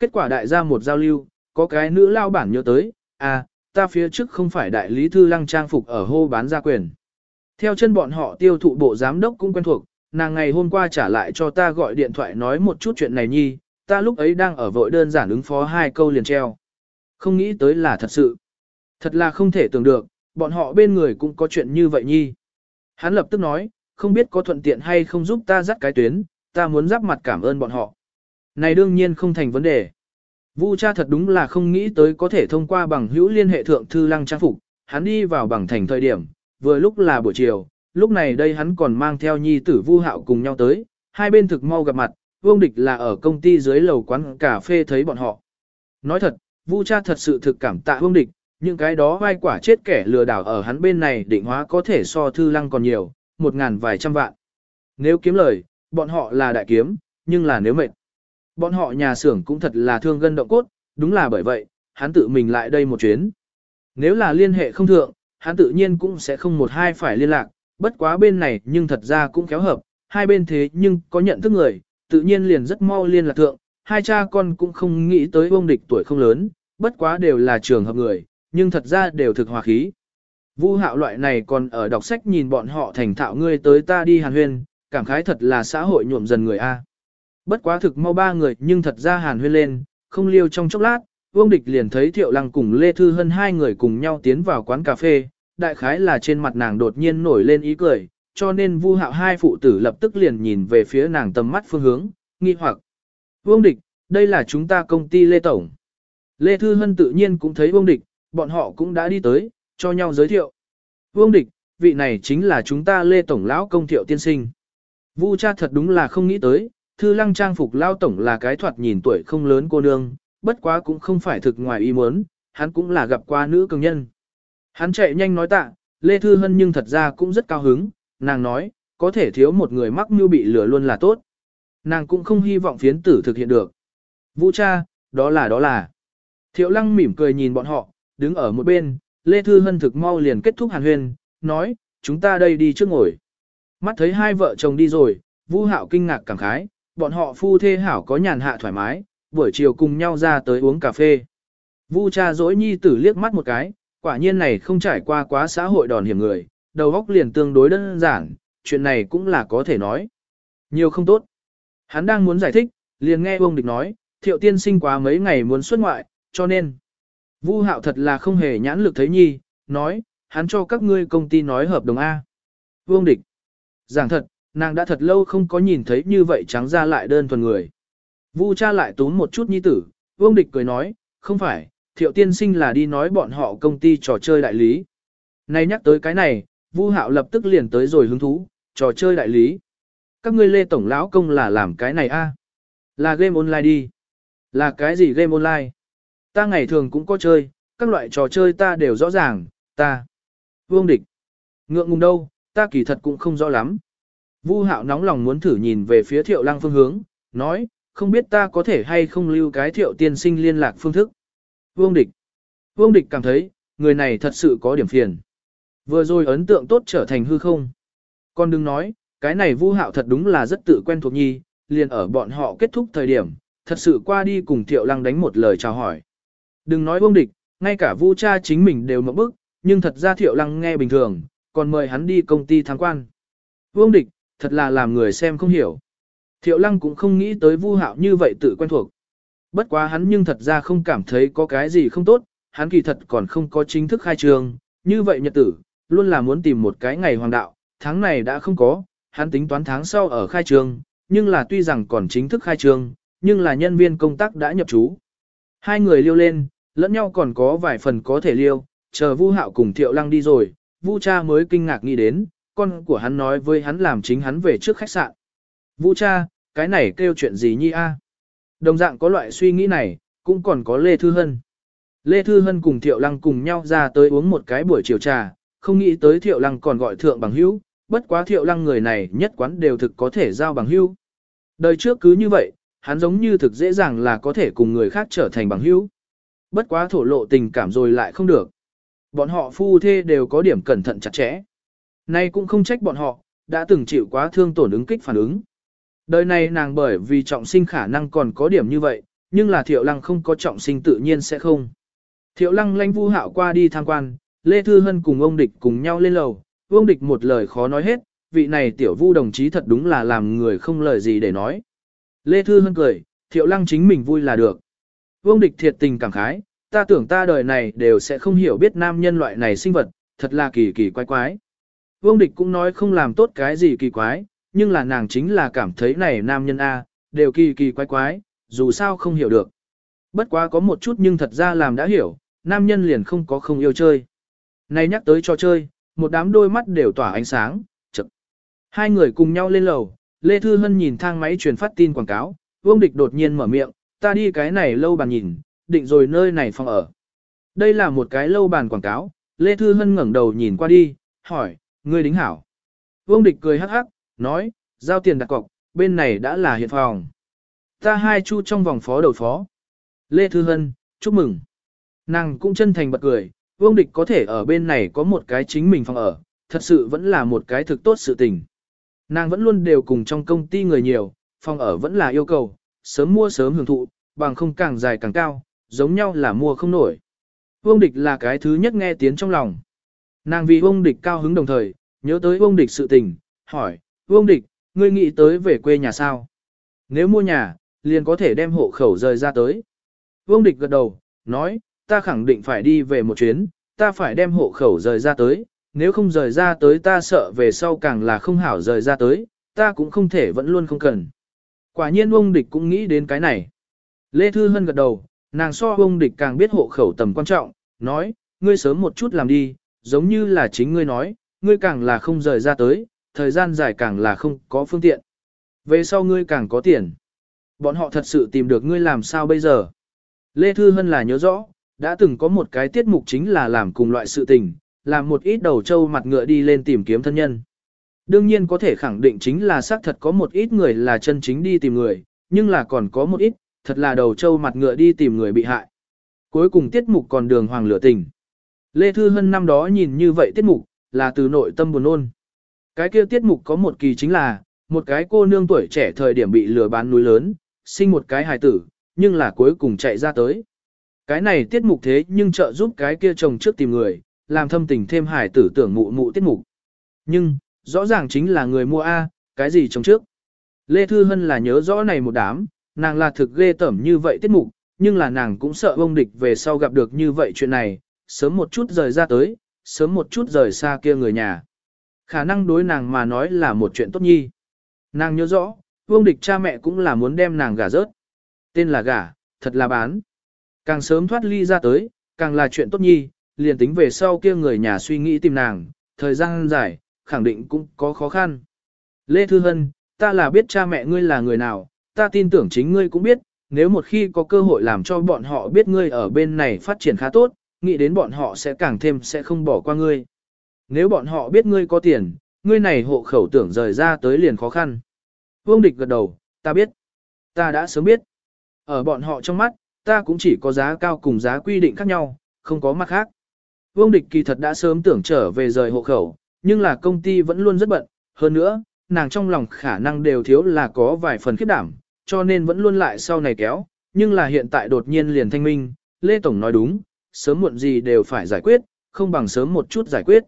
Kết quả đại gia một giao lưu, có cái nữ lao bản nhớ tới, à, ta phía trước không phải đại lý thư lăng trang phục ở hô bán gia quyền. Theo chân bọn họ tiêu thụ bộ giám đốc cũng quen thuộc, nàng ngày hôm qua trả lại cho ta gọi điện thoại nói một chút chuyện này nhi, ta lúc ấy đang ở vội đơn giản ứng phó hai câu liền treo. Không nghĩ tới là thật sự. Thật là không thể tưởng được, bọn họ bên người cũng có chuyện như vậy nhi. Hắn lập tức nói, không biết có thuận tiện hay không giúp ta dắt cái tuyến, ta muốn giáp mặt cảm ơn bọn họ. Này đương nhiên không thành vấn đề. Vu cha thật đúng là không nghĩ tới có thể thông qua bằng hữu liên hệ thượng thư lăng trang phục, hắn đi vào bằng thành thời điểm, vừa lúc là buổi chiều, lúc này đây hắn còn mang theo nhi tử Vu Hạo cùng nhau tới, hai bên thực mau gặp mặt, Vương Địch là ở công ty dưới lầu quán cà phê thấy bọn họ. Nói thật, Vu cha thật sự thực cảm tạ Vương Địch, những cái đó vai quả chết kẻ lừa đảo ở hắn bên này định hóa có thể so thư lăng còn nhiều, một ngàn vài trăm vạn. Nếu kiếm lời, bọn họ là đại kiếm, nhưng là nếu mệnh. Bọn họ nhà xưởng cũng thật là thương gân động cốt, đúng là bởi vậy, hắn tự mình lại đây một chuyến. Nếu là liên hệ không thượng, hắn tự nhiên cũng sẽ không một hai phải liên lạc, bất quá bên này nhưng thật ra cũng kéo hợp, hai bên thế nhưng có nhận thức người, tự nhiên liền rất mau liên lạc thượng, hai cha con cũng không nghĩ tới ông địch tuổi không lớn, bất quá đều là trường hợp người, nhưng thật ra đều thực hòa khí. Vu hạo loại này còn ở đọc sách nhìn bọn họ thành thạo ngươi tới ta đi hàn huyên, cảm khái thật là xã hội nhuộm dần người A. Bất quá thực mau ba người nhưng thật ra hàn huyên lên, không liêu trong chốc lát, Vương Địch liền thấy Thiệu Lăng cùng Lê Thư Hân hai người cùng nhau tiến vào quán cà phê, đại khái là trên mặt nàng đột nhiên nổi lên ý cười, cho nên Vu Hạo hai phụ tử lập tức liền nhìn về phía nàng tầm mắt phương hướng, nghi hoặc. Vương Địch, đây là chúng ta công ty Lê Tổng. Lê Thư Hân tự nhiên cũng thấy Vương Địch, bọn họ cũng đã đi tới, cho nhau giới thiệu. Vương Địch, vị này chính là chúng ta Lê Tổng lão công Thiệu Tiên Sinh. Vu cha thật đúng là không nghĩ tới, thư lăng trang phục lao tổng là cái thoạt nhìn tuổi không lớn cô nương, bất quá cũng không phải thực ngoài ý muốn, hắn cũng là gặp qua nữ cường nhân. Hắn chạy nhanh nói tạ, Lê Thư Hân nhưng thật ra cũng rất cao hứng, nàng nói, có thể thiếu một người mắc mưu bị lừa luôn là tốt. Nàng cũng không hy vọng phiến tử thực hiện được. Vũ cha, đó là đó là. Thiệu lăng mỉm cười nhìn bọn họ, đứng ở một bên, Lê Thư Hân thực mau liền kết thúc hàn huyền, nói, chúng ta đây đi trước ngồi. Mắt thấy hai vợ chồng đi rồi, Vũ Hạo kinh ngạc cảm khái, bọn họ phu thê hảo có nhàn hạ thoải mái, buổi chiều cùng nhau ra tới uống cà phê. Vu cha dỗi nhi tử liếc mắt một cái, quả nhiên này không trải qua quá xã hội đòn hiểm người, đầu óc liền tương đối đơn giản, chuyện này cũng là có thể nói. Nhiều không tốt. Hắn đang muốn giải thích, liền nghe ông địch nói, thiệu tiên sinh quá mấy ngày muốn xuất ngoại, cho nên. Vu hạo thật là không hề nhãn lực thấy nhi, nói, hắn cho các ngươi công ty nói hợp đồng A. Vương địch. Giảng thật, Nàng đã thật lâu không có nhìn thấy như vậy trắng ra lại đơn thuần người. Vu cha lại tún một chút nhi tử, vương địch cười nói, không phải, thiệu tiên sinh là đi nói bọn họ công ty trò chơi đại lý. Này nhắc tới cái này, Vu hạo lập tức liền tới rồi hứng thú, trò chơi đại lý. Các ngươi lê tổng lão công là làm cái này a? À? Là game online đi. Là cái gì game online? Ta ngày thường cũng có chơi, các loại trò chơi ta đều rõ ràng, ta. Vương địch. Ngượng ngùng đâu, ta kỳ thật cũng không rõ lắm. Vu hạo nóng lòng muốn thử nhìn về phía thiệu lăng phương hướng, nói, không biết ta có thể hay không lưu cái thiệu tiên sinh liên lạc phương thức. Vương địch. Vương địch cảm thấy, người này thật sự có điểm phiền. Vừa rồi ấn tượng tốt trở thành hư không. Con đừng nói, cái này vu hạo thật đúng là rất tự quen thuộc nhi, liền ở bọn họ kết thúc thời điểm, thật sự qua đi cùng thiệu lăng đánh một lời chào hỏi. Đừng nói Vương địch, ngay cả vu cha chính mình đều mở bức, nhưng thật ra thiệu lăng nghe bình thường, còn mời hắn đi công ty tham quan. Vương địch, thật là làm người xem không hiểu. Thiệu lăng cũng không nghĩ tới vu hạo như vậy tự quen thuộc. Bất quá hắn nhưng thật ra không cảm thấy có cái gì không tốt, hắn kỳ thật còn không có chính thức khai trường, như vậy nhật tử, luôn là muốn tìm một cái ngày hoàng đạo, tháng này đã không có, hắn tính toán tháng sau ở khai trường, nhưng là tuy rằng còn chính thức khai trường, nhưng là nhân viên công tác đã nhập trú. Hai người liêu lên, lẫn nhau còn có vài phần có thể liêu, chờ Vu Hạo cùng Thiệu Lăng đi rồi, Vu cha mới kinh ngạc nghĩ đến, con của hắn nói với hắn làm chính hắn về trước khách sạn. Vũ cha, cái này kêu chuyện gì nhi a? Đồng dạng có loại suy nghĩ này, cũng còn có Lê Thư Hân. Lê Thư Hân cùng Thiệu Lăng cùng nhau ra tới uống một cái buổi chiều trà, không nghĩ tới Thiệu Lăng còn gọi thượng bằng hữu, bất quá Thiệu Lăng người này nhất quán đều thực có thể giao bằng hữu. Đời trước cứ như vậy, hắn giống như thực dễ dàng là có thể cùng người khác trở thành bằng hữu. Bất quá thổ lộ tình cảm rồi lại không được. Bọn họ phu thê đều có điểm cẩn thận chặt chẽ. Nay cũng không trách bọn họ, đã từng chịu quá thương tổn ứng kích phản ứng. Đời này nàng bởi vì trọng sinh khả năng còn có điểm như vậy, nhưng là thiệu lăng không có trọng sinh tự nhiên sẽ không. Thiệu lăng lanh vu hạo qua đi tham quan, Lê Thư Hân cùng ông địch cùng nhau lên lầu, ông địch một lời khó nói hết, vị này tiểu vu đồng chí thật đúng là làm người không lời gì để nói. Lê Thư Hân cười, thiệu lăng chính mình vui là được. ông địch thiệt tình cảm khái, ta tưởng ta đời này đều sẽ không hiểu biết nam nhân loại này sinh vật, thật là kỳ kỳ quái quái. Vương địch cũng nói không làm tốt cái gì kỳ quái, nhưng là nàng chính là cảm thấy này nam nhân A, đều kỳ kỳ quái quái, dù sao không hiểu được. Bất quá có một chút nhưng thật ra làm đã hiểu, nam nhân liền không có không yêu chơi. Này nhắc tới cho chơi, một đám đôi mắt đều tỏa ánh sáng, chậm. Hai người cùng nhau lên lầu, Lê Thư Hân nhìn thang máy truyền phát tin quảng cáo, Vương Địch đột nhiên mở miệng, ta đi cái này lâu bàn nhìn, định rồi nơi này phòng ở. Đây là một cái lâu bàn quảng cáo, Lê Thư Hân ngẩng đầu nhìn qua đi, hỏi, ngươi đính hảo. Vương địch cười hắc hắc, nói, giao tiền đặt cọc, bên này đã là hiện phòng. Ta hai chu trong vòng phó đầu phó. Lê Thư Hân, chúc mừng. Nàng cũng chân thành bật cười, vương địch có thể ở bên này có một cái chính mình phòng ở, thật sự vẫn là một cái thực tốt sự tình. Nàng vẫn luôn đều cùng trong công ty người nhiều, phòng ở vẫn là yêu cầu, sớm mua sớm hưởng thụ, bằng không càng dài càng cao, giống nhau là mua không nổi. Vương địch là cái thứ nhất nghe tiếng trong lòng. Nàng vì ông địch cao hứng đồng thời, nhớ tới ông địch sự tình, hỏi, ông địch, ngươi nghĩ tới về quê nhà sao? Nếu mua nhà, liền có thể đem hộ khẩu rời ra tới. Vương địch gật đầu, nói, ta khẳng định phải đi về một chuyến, ta phải đem hộ khẩu rời ra tới, nếu không rời ra tới ta sợ về sau càng là không hảo rời ra tới, ta cũng không thể vẫn luôn không cần. Quả nhiên ông địch cũng nghĩ đến cái này. Lê Thư Hân gật đầu, nàng so ông địch càng biết hộ khẩu tầm quan trọng, nói, ngươi sớm một chút làm đi, giống như là chính ngươi nói, ngươi càng là không rời ra tới, thời gian dài càng là không có phương tiện. Về sau ngươi càng có tiền. Bọn họ thật sự tìm được ngươi làm sao bây giờ. Lê Thư Hân là nhớ rõ, đã từng có một cái tiết mục chính là làm cùng loại sự tình, làm một ít đầu trâu mặt ngựa đi lên tìm kiếm thân nhân. Đương nhiên có thể khẳng định chính là xác thật có một ít người là chân chính đi tìm người, nhưng là còn có một ít, thật là đầu trâu mặt ngựa đi tìm người bị hại. Cuối cùng tiết mục còn đường hoàng lửa tình. Lê Thư Hân năm đó nhìn như vậy tiết mục, là từ nội tâm buồn ôn. Cái kia tiết mục có một kỳ chính là, một cái cô nương tuổi trẻ thời điểm bị lừa bán núi lớn, sinh một cái hài tử, nhưng là cuối cùng chạy ra tới. Cái này tiết mục thế nhưng trợ giúp cái kia chồng trước tìm người, làm thâm tình thêm hài tử tưởng mụ mụ tiết mục. Nhưng, rõ ràng chính là người mua A, cái gì chồng trước. Lê Thư Hân là nhớ rõ này một đám, nàng là thực ghê tẩm như vậy tiết mục, nhưng là nàng cũng sợ bông địch về sau gặp được như vậy chuyện này, sớm một chút rời ra tới, sớm một chút rời xa kia người nhà. Khả năng đối nàng mà nói là một chuyện tốt nhi. Nàng nhớ rõ, vương địch cha mẹ cũng là muốn đem nàng gả rớt. Tên là gả, thật là bán. Càng sớm thoát ly ra tới, càng là chuyện tốt nhi, liền tính về sau kia người nhà suy nghĩ tìm nàng, thời gian dài, khẳng định cũng có khó khăn. Lê Thư Hân, ta là biết cha mẹ ngươi là người nào, ta tin tưởng chính ngươi cũng biết, nếu một khi có cơ hội làm cho bọn họ biết ngươi ở bên này phát triển khá tốt, nghĩ đến bọn họ sẽ càng thêm sẽ không bỏ qua ngươi. Nếu bọn họ biết ngươi có tiền, ngươi này hộ khẩu tưởng rời ra tới liền khó khăn. Vương địch gật đầu, ta biết. Ta đã sớm biết. Ở bọn họ trong mắt, ta cũng chỉ có giá cao cùng giá quy định khác nhau, không có mặt khác. Vương địch kỳ thật đã sớm tưởng trở về rời hộ khẩu, nhưng là công ty vẫn luôn rất bận. Hơn nữa, nàng trong lòng khả năng đều thiếu là có vài phần khiếp đảm, cho nên vẫn luôn lại sau này kéo. Nhưng là hiện tại đột nhiên liền thanh minh, Lê Tổng nói đúng, sớm muộn gì đều phải giải quyết, không bằng sớm một chút giải quyết.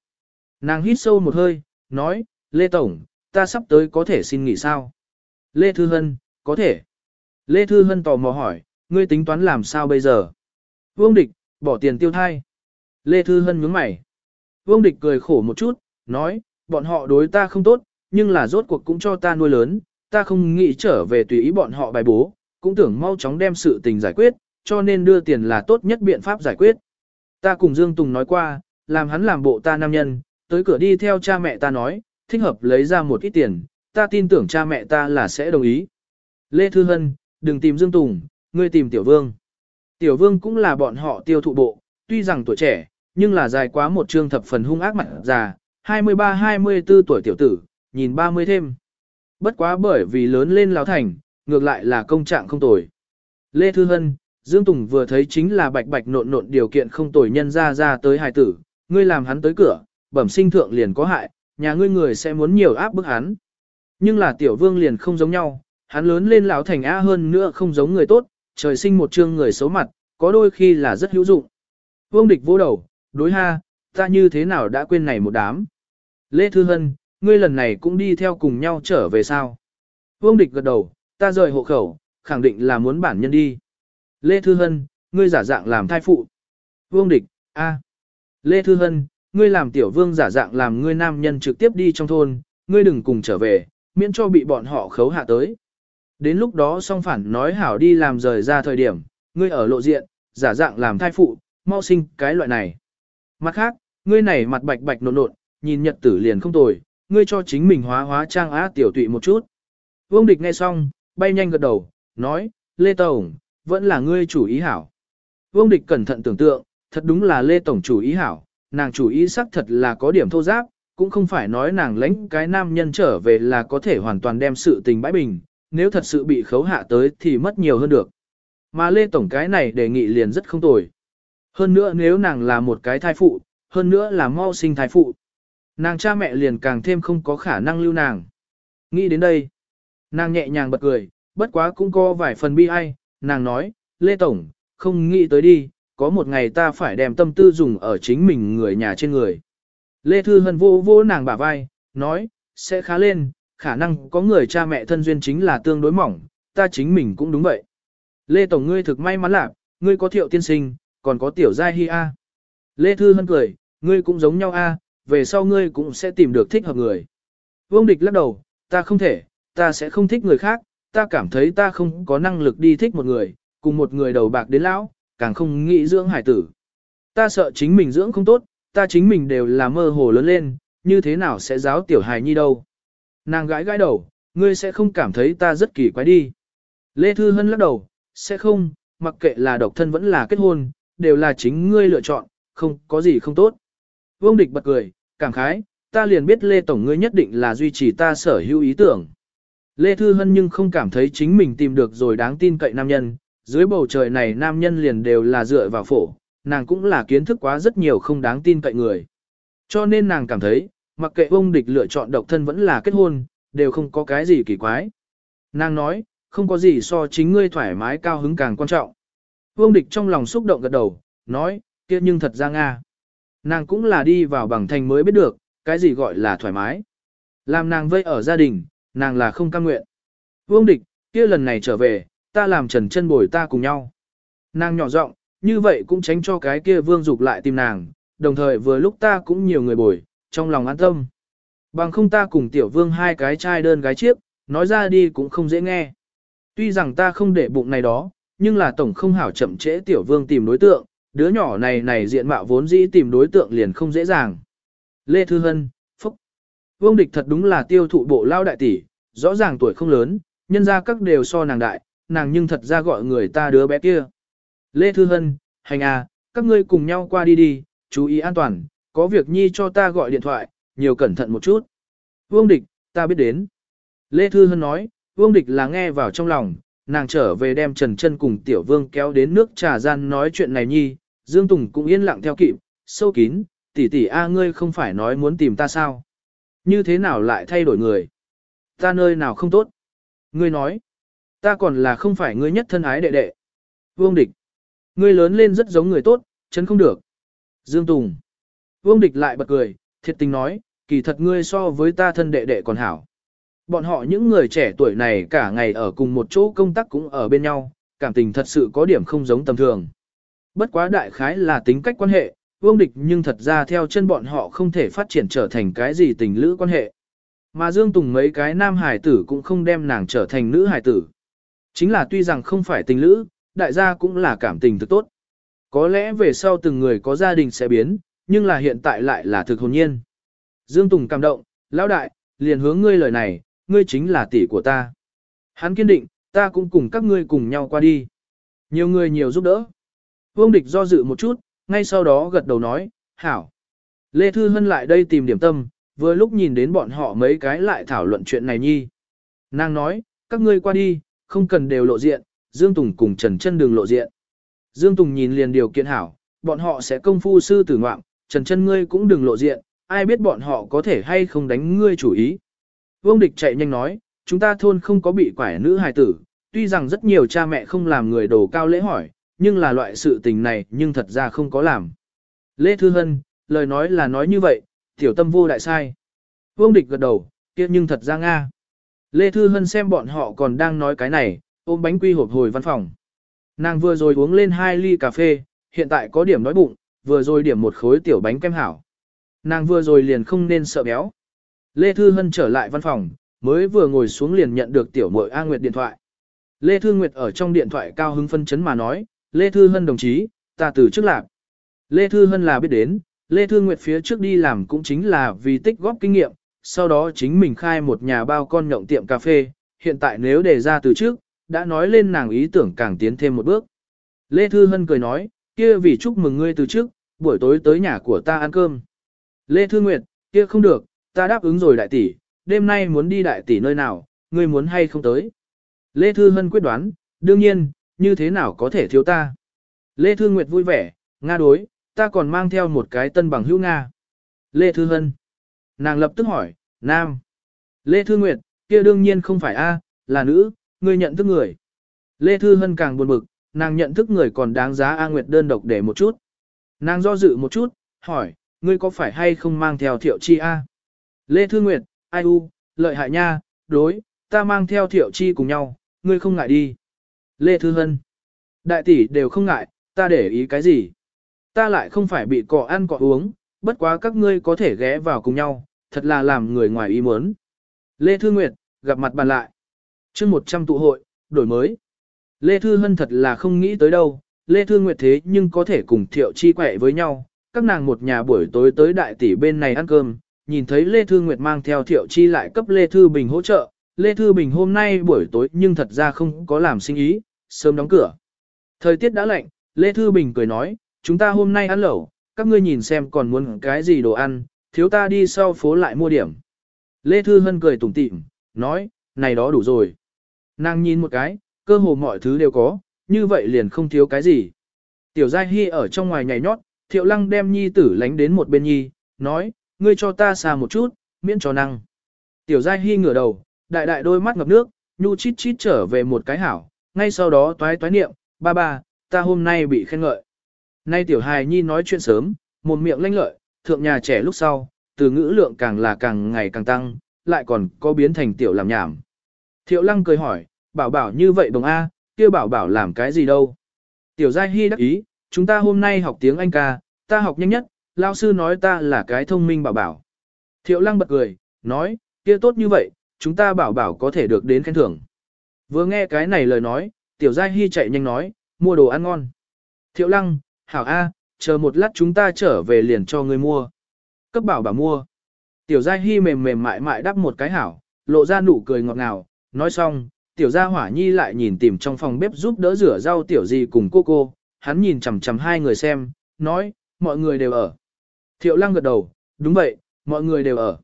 Nàng hít sâu một hơi, nói, Lê Tổng, ta sắp tới có thể xin nghỉ sao? Lê Thư Hân, có thể. Lê Thư Hân tò mò hỏi, ngươi tính toán làm sao bây giờ? Vương Địch, bỏ tiền tiêu thai. Lê Thư Hân nhướng mày. Vương Địch cười khổ một chút, nói, bọn họ đối ta không tốt, nhưng là rốt cuộc cũng cho ta nuôi lớn, ta không nghĩ trở về tùy ý bọn họ bài bố, cũng tưởng mau chóng đem sự tình giải quyết, cho nên đưa tiền là tốt nhất biện pháp giải quyết. Ta cùng Dương Tùng nói qua, làm hắn làm bộ ta nam nhân, tới cửa đi theo cha mẹ ta nói, thích hợp lấy ra một ít tiền, ta tin tưởng cha mẹ ta là sẽ đồng ý. Lê Thư Hân, đừng tìm Dương Tùng, ngươi tìm Tiểu Vương. Tiểu Vương cũng là bọn họ tiêu thụ bộ, tuy rằng tuổi trẻ, nhưng là dài quá một chương thập phần hung ác mặt già, 23-24 tuổi tiểu tử, nhìn 30 thêm. Bất quá bởi vì lớn lên láo thành, ngược lại là công trạng không tồi. Lê Thư Hân, Dương Tùng vừa thấy chính là bạch bạch nộn nộn điều kiện không tồi nhân ra ra tới hài tử, ngươi làm hắn tới cửa, bẩm sinh thượng liền có hại, nhà ngươi người sẽ muốn nhiều áp bức hắn. Nhưng là tiểu vương liền không giống nhau, hắn lớn lên lão thành A hơn nữa không giống người tốt, trời sinh một trương người xấu mặt, có đôi khi là rất hữu dụng. Vương địch vô đầu, đối ha, ta như thế nào đã quên này một đám. Lê Thư Hân, ngươi lần này cũng đi theo cùng nhau trở về sao. Vương địch gật đầu, ta rời hộ khẩu, khẳng định là muốn bản nhân đi. Lê Thư Hân, ngươi giả dạng làm thai phụ. Vương Địch, a. Lê Thư Hân, ngươi làm tiểu vương giả dạng làm ngươi nam nhân trực tiếp đi trong thôn, ngươi đừng cùng trở về, miễn cho bị bọn họ khấu hạ tới. Đến lúc đó song phản nói hảo đi làm rời ra thời điểm, ngươi ở lộ diện, giả dạng làm thai phụ, mau sinh cái loại này. Mặt khác, ngươi này mặt bạch bạch nộn nộn, nhìn nhật tử liền không tồi, ngươi cho chính mình hóa hóa trang á tiểu tụy một chút. Vương địch nghe xong, bay nhanh gật đầu, nói, Lê Tổng, vẫn là ngươi chủ ý hảo. Vương địch cẩn thận tưởng tượng, thật đúng là Lê Tổng chủ ý hảo, nàng chủ ý xác thật là có điểm thô giáp, cũng không phải nói nàng lãnh cái nam nhân trở về là có thể hoàn toàn đem sự tình bãi bình, nếu thật sự bị khấu hạ tới thì mất nhiều hơn được. Mà Lê Tổng cái này đề nghị liền rất không tồi. Hơn nữa nếu nàng là một cái thai phụ, hơn nữa là mau sinh thai phụ, nàng cha mẹ liền càng thêm không có khả năng lưu nàng. Nghĩ đến đây, nàng nhẹ nhàng bật cười, bất quá cũng có vài phần bi ai, nàng nói, Lê Tổng, không nghĩ tới đi, có một ngày ta phải đem tâm tư dùng ở chính mình người nhà trên người. Lê Thư Hân vô vô nàng bả vai, nói, sẽ khá lên, khả năng có người cha mẹ thân duyên chính là tương đối mỏng, ta chính mình cũng đúng vậy. Lê Tổng ngươi thực may mắn lạc, ngươi có thiệu tiên sinh, còn có tiểu giai hi a. Lê Thư Hân cười, ngươi cũng giống nhau a, về sau ngươi cũng sẽ tìm được thích hợp người. Vương Địch lắc đầu, ta không thể, ta sẽ không thích người khác, ta cảm thấy ta không có năng lực đi thích một người, cùng một người đầu bạc đến lão, càng không nghĩ dưỡng hải tử. Ta sợ chính mình dưỡng không tốt, ta chính mình đều là mơ hồ lớn lên, như thế nào sẽ giáo tiểu hài nhi đâu. Nàng gãi gãi đầu, ngươi sẽ không cảm thấy ta rất kỳ quái đi. Lê Thư Hân lắc đầu, sẽ không, mặc kệ là độc thân vẫn là kết hôn, đều là chính ngươi lựa chọn, không có gì không tốt. Vương Địch bật cười, cảm khái, ta liền biết Lê Tổng ngươi nhất định là duy trì ta sở hữu ý tưởng. Lê Thư Hân nhưng không cảm thấy chính mình tìm được rồi đáng tin cậy nam nhân, dưới bầu trời này nam nhân liền đều là dựa vào phổ, nàng cũng là kiến thức quá rất nhiều không đáng tin cậy người. Cho nên nàng cảm thấy, mặc kệ ông địch lựa chọn độc thân vẫn là kết hôn, đều không có cái gì kỳ quái. Nàng nói, không có gì so chính ngươi thoải mái cao hứng càng quan trọng. Vương địch trong lòng xúc động gật đầu, nói, kia nhưng thật ra Nga. Nàng cũng là đi vào bằng thành mới biết được, cái gì gọi là thoải mái. Làm nàng vây ở gia đình, nàng là không cam nguyện. Vương địch, kia lần này trở về, ta làm trần chân bồi ta cùng nhau. Nàng nhỏ giọng, như vậy cũng tránh cho cái kia vương dục lại tìm nàng, đồng thời vừa lúc ta cũng nhiều người bồi, trong lòng an tâm. Bằng không ta cùng tiểu vương hai cái trai đơn gái chiếc, nói ra đi cũng không dễ nghe. Tuy rằng ta không để bụng này đó, nhưng là tổng không hảo chậm trễ tiểu vương tìm đối tượng, đứa nhỏ này này diện mạo vốn dĩ tìm đối tượng liền không dễ dàng. Lê Thư Hân, Vương địch thật đúng là tiêu thụ bộ lao đại tỷ, rõ ràng tuổi không lớn, nhân ra các đều so nàng đại, nàng nhưng thật ra gọi người ta đứa bé kia. Lê Thư Hân, hành à, các ngươi cùng nhau qua đi đi, chú ý an toàn, có việc nhi cho ta gọi điện thoại, nhiều cẩn thận một chút. Vương địch, ta biết đến. Lê Thư Hân nói, Vương địch là nghe vào trong lòng, nàng trở về đem Trần chân cùng Tiểu Vương kéo đến nước trà gian nói chuyện này nhi, Dương Tùng cũng yên lặng theo kịp, sâu kín, tỷ tỷ a ngươi không phải nói muốn tìm ta sao như thế nào lại thay đổi người? Ta nơi nào không tốt? Ngươi nói, ta còn là không phải ngươi nhất thân ái đệ đệ. Vương Địch, ngươi lớn lên rất giống người tốt, chấn không được. Dương Tùng, Vương Địch lại bật cười, thiệt tình nói, kỳ thật ngươi so với ta thân đệ đệ còn hảo. Bọn họ những người trẻ tuổi này cả ngày ở cùng một chỗ công tác cũng ở bên nhau, cảm tình thật sự có điểm không giống tầm thường. Bất quá đại khái là tính cách quan hệ, Vương Địch nhưng thật ra theo chân bọn họ không thể phát triển trở thành cái gì tình lữ quan hệ. Mà Dương Tùng mấy cái nam hải tử cũng không đem nàng trở thành nữ hải tử. Chính là tuy rằng không phải tình lữ, đại gia cũng là cảm tình thực tốt. Có lẽ về sau từng người có gia đình sẽ biến, nhưng là hiện tại lại là thực hồn nhiên. Dương Tùng cảm động, lão đại, liền hướng ngươi lời này, ngươi chính là tỷ của ta. Hắn kiên định, ta cũng cùng các ngươi cùng nhau qua đi. Nhiều người nhiều giúp đỡ. Vương Địch do dự một chút, ngay sau đó gật đầu nói, hảo. Lê Thư Hân lại đây tìm điểm tâm, vừa lúc nhìn đến bọn họ mấy cái lại thảo luận chuyện này nhi. Nàng nói, các ngươi qua đi, không cần đều lộ diện, Dương Tùng cùng Trần Chân đường lộ diện. Dương Tùng nhìn liền điều kiện hảo, bọn họ sẽ công phu sư tử ngoạm, Trần Chân ngươi cũng đừng lộ diện, ai biết bọn họ có thể hay không đánh ngươi chủ ý. Vương Địch chạy nhanh nói, chúng ta thôn không có bị quải nữ hài tử, tuy rằng rất nhiều cha mẹ không làm người đồ cao lễ hỏi, nhưng là loại sự tình này nhưng thật ra không có làm. Lê Thư Hân, lời nói là nói như vậy, tiểu tâm vô đại sai. Vương địch gật đầu, kia nhưng thật ra Nga. Lê Thư Hân xem bọn họ còn đang nói cái này, ôm bánh quy hộp hồi văn phòng. Nàng vừa rồi uống lên hai ly cà phê, hiện tại có điểm nói bụng, vừa rồi điểm một khối tiểu bánh kem hảo. Nàng vừa rồi liền không nên sợ béo. Lê Thư Hân trở lại văn phòng, mới vừa ngồi xuống liền nhận được tiểu mội A Nguyệt điện thoại. Lê Thư Nguyệt ở trong điện thoại cao hứng phân chấn mà nói, Lê Thư Hân đồng chí, ta từ trước lạc. Lê Thư Hân là biết đến, Lê Thư Nguyệt phía trước đi làm cũng chính là vì tích góp kinh nghiệm, sau đó chính mình khai một nhà bao con nhộng tiệm cà phê, hiện tại nếu đề ra từ trước, đã nói lên nàng ý tưởng càng tiến thêm một bước. Lê Thư Hân cười nói, kia vì chúc mừng ngươi từ trước, buổi tối tới nhà của ta ăn cơm. Lê Thư Nguyệt, kia không được, ta đáp ứng rồi đại tỷ, đêm nay muốn đi đại tỷ nơi nào, ngươi muốn hay không tới. Lê Thư Hân quyết đoán, đương nhiên, như thế nào có thể thiếu ta. Lê Thương Nguyệt vui vẻ, Nga đối, ta còn mang theo một cái tân bằng hữu Nga. Lê Thư Hân. Nàng lập tức hỏi, Nam. Lê Thư Nguyệt, kia đương nhiên không phải A, là nữ, ngươi nhận thức người. Lê Thư Hân càng buồn bực, nàng nhận thức người còn đáng giá A Nguyệt đơn độc để một chút. Nàng do dự một chút, hỏi, ngươi có phải hay không mang theo thiệu chi A? Lê Thư Nguyệt, ai u, lợi hại nha, đối, ta mang theo thiệu chi cùng nhau, ngươi không ngại đi. Lê Thư Hân. Đại tỷ đều không ngại, ta để ý cái gì. Ta lại không phải bị cọ ăn cọ uống, bất quá các ngươi có thể ghé vào cùng nhau, thật là làm người ngoài ý muốn. Lê Thư Nguyệt, gặp mặt bàn lại. chương 100 tụ hội, đổi mới. Lê Thư Hân thật là không nghĩ tới đâu, Lê Thư Nguyệt thế nhưng có thể cùng Thiệu Chi quẹ với nhau. Các nàng một nhà buổi tối tới đại tỷ bên này ăn cơm, nhìn thấy Lê Thư Nguyệt mang theo Thiệu Chi lại cấp Lê Thư Bình hỗ trợ. Lê Thư Bình hôm nay buổi tối nhưng thật ra không có làm sinh ý, sớm đóng cửa. Thời tiết đã lạnh, Lê Thư Bình cười nói, chúng ta hôm nay ăn lẩu, các ngươi nhìn xem còn muốn cái gì đồ ăn, thiếu ta đi sau phố lại mua điểm. Lê Thư Hân cười tủm tịm, nói, này đó đủ rồi. Nàng nhìn một cái, cơ hồ mọi thứ đều có, như vậy liền không thiếu cái gì. Tiểu Giai Hy ở trong ngoài nhảy nhót, Thiệu Lăng đem Nhi tử lánh đến một bên Nhi, nói, ngươi cho ta xà một chút, miễn cho năng. Tiểu Giai Hy ngửa đầu, đại đại đôi mắt ngập nước, nhu chít chít trở về một cái hảo, ngay sau đó toái toái niệm, ba ba, ta hôm nay bị khen ngợi. Nay tiểu hài nhi nói chuyện sớm, một miệng lanh lợi, thượng nhà trẻ lúc sau, từ ngữ lượng càng là càng ngày càng tăng, lại còn có biến thành tiểu làm nhảm. Thiệu lăng cười hỏi, bảo bảo như vậy đồng A, kia bảo bảo làm cái gì đâu. Tiểu giai hy đắc ý, chúng ta hôm nay học tiếng Anh ca, ta học nhanh nhất, lao sư nói ta là cái thông minh bảo bảo. Thiệu lăng bật cười, nói, kia tốt như vậy, chúng ta bảo bảo có thể được đến khen thưởng. Vừa nghe cái này lời nói, tiểu gia hy chạy nhanh nói, mua đồ ăn ngon. Thiệu lăng, hảo A, chờ một lát chúng ta trở về liền cho người mua. Cấp bảo bà mua. Tiểu gia hy mềm mềm mại mại đắp một cái hảo, lộ ra nụ cười ngọt ngào, nói xong, tiểu gia hỏa nhi lại nhìn tìm trong phòng bếp giúp đỡ rửa rau tiểu gì cùng cô cô, hắn nhìn chằm chằm hai người xem, nói, mọi người đều ở. Thiệu lăng gật đầu, đúng vậy, mọi người đều ở.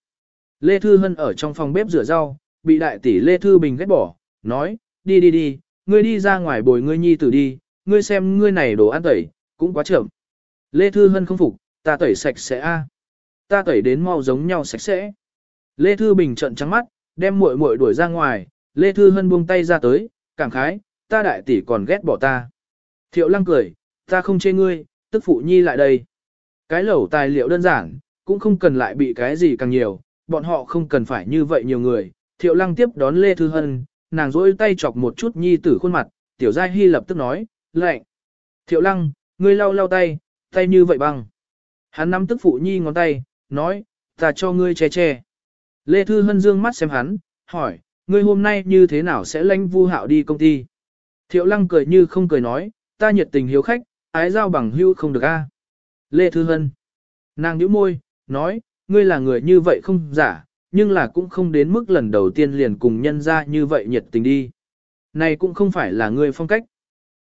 Lê Thư Hân ở trong phòng bếp rửa rau, bị đại tỷ Lê Thư Bình ghét bỏ, nói, đi đi đi, ngươi đi ra ngoài bồi ngươi nhi tử đi, ngươi xem ngươi này đồ ăn tẩy, cũng quá trưởng. Lê Thư Hân không phục, ta tẩy sạch sẽ a. Ta tẩy đến mau giống nhau sạch sẽ. Lê Thư Bình trận trắng mắt, đem muội muội đuổi ra ngoài, Lê Thư Hân buông tay ra tới, cảm khái, ta đại tỷ còn ghét bỏ ta. Thiệu lăng cười, ta không chê ngươi, tức phụ nhi lại đây. Cái lẩu tài liệu đơn giản, cũng không cần lại bị cái gì càng nhiều, bọn họ không cần phải như vậy nhiều người. Thiệu lăng tiếp đón Lê Thư Hân, nàng rỗi tay chọc một chút nhi tử khuôn mặt, tiểu giai hy lập tức nói, lạnh. Thiệu lăng, ngươi lau lau tay, tay như vậy băng. Hắn nắm tức phụ nhi ngón tay, nói, ta cho ngươi che che. Lê Thư Hân dương mắt xem hắn, hỏi, ngươi hôm nay như thế nào sẽ lanh vu hạo đi công ty? Thiệu lăng cười như không cười nói, ta nhiệt tình hiếu khách, ái giao bằng hưu không được a? Lê Thư Hân. Nàng nhíu môi, nói, ngươi là người như vậy không giả, nhưng là cũng không đến mức lần đầu tiên liền cùng nhân ra như vậy nhiệt tình đi. Này cũng không phải là người phong cách.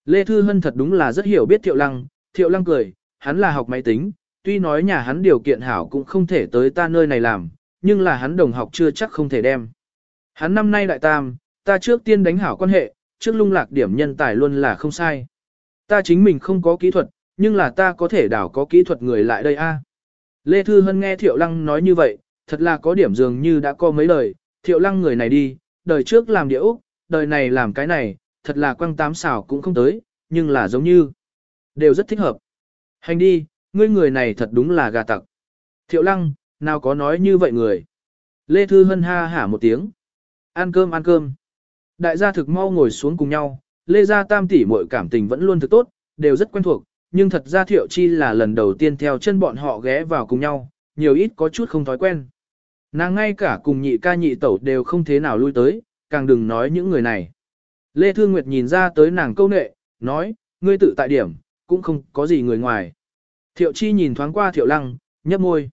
Lê Thư Hân thật đúng là rất hiểu biết Thiệu Lăng, Thiệu Lăng cười, hắn là học máy tính, tuy nói nhà hắn điều kiện hảo cũng không thể tới ta nơi này làm, nhưng là hắn đồng học chưa chắc không thể đem. Hắn năm nay đại tam, ta trước tiên đánh hảo quan hệ, trước lung lạc điểm nhân tài luôn là không sai. Ta chính mình không có kỹ thuật, nhưng là ta có thể đảo có kỹ thuật người lại đây a. Lê Thư Hân nghe Thiệu Lăng nói như vậy, thật là có điểm dường như đã có mấy lời, thiệu lăng người này đi, đời trước làm địa Úc, đời này làm cái này, thật là quăng tám xảo cũng không tới, nhưng là giống như, đều rất thích hợp. Hành đi, ngươi người này thật đúng là gà tặc. Thiệu lăng, nào có nói như vậy người. Lê Thư Hân ha hả một tiếng. Ăn cơm ăn cơm. Đại gia thực mau ngồi xuống cùng nhau, Lê Gia Tam tỷ mọi cảm tình vẫn luôn thực tốt, đều rất quen thuộc, nhưng thật ra Thiệu Chi là lần đầu tiên theo chân bọn họ ghé vào cùng nhau, nhiều ít có chút không thói quen. Nàng ngay cả cùng nhị ca nhị tẩu đều không thế nào lui tới, càng đừng nói những người này. Lê Thương Nguyệt nhìn ra tới nàng câu nệ, nói, ngươi tự tại điểm, cũng không có gì người ngoài. Thiệu Chi nhìn thoáng qua Thiệu Lăng, nhấp môi.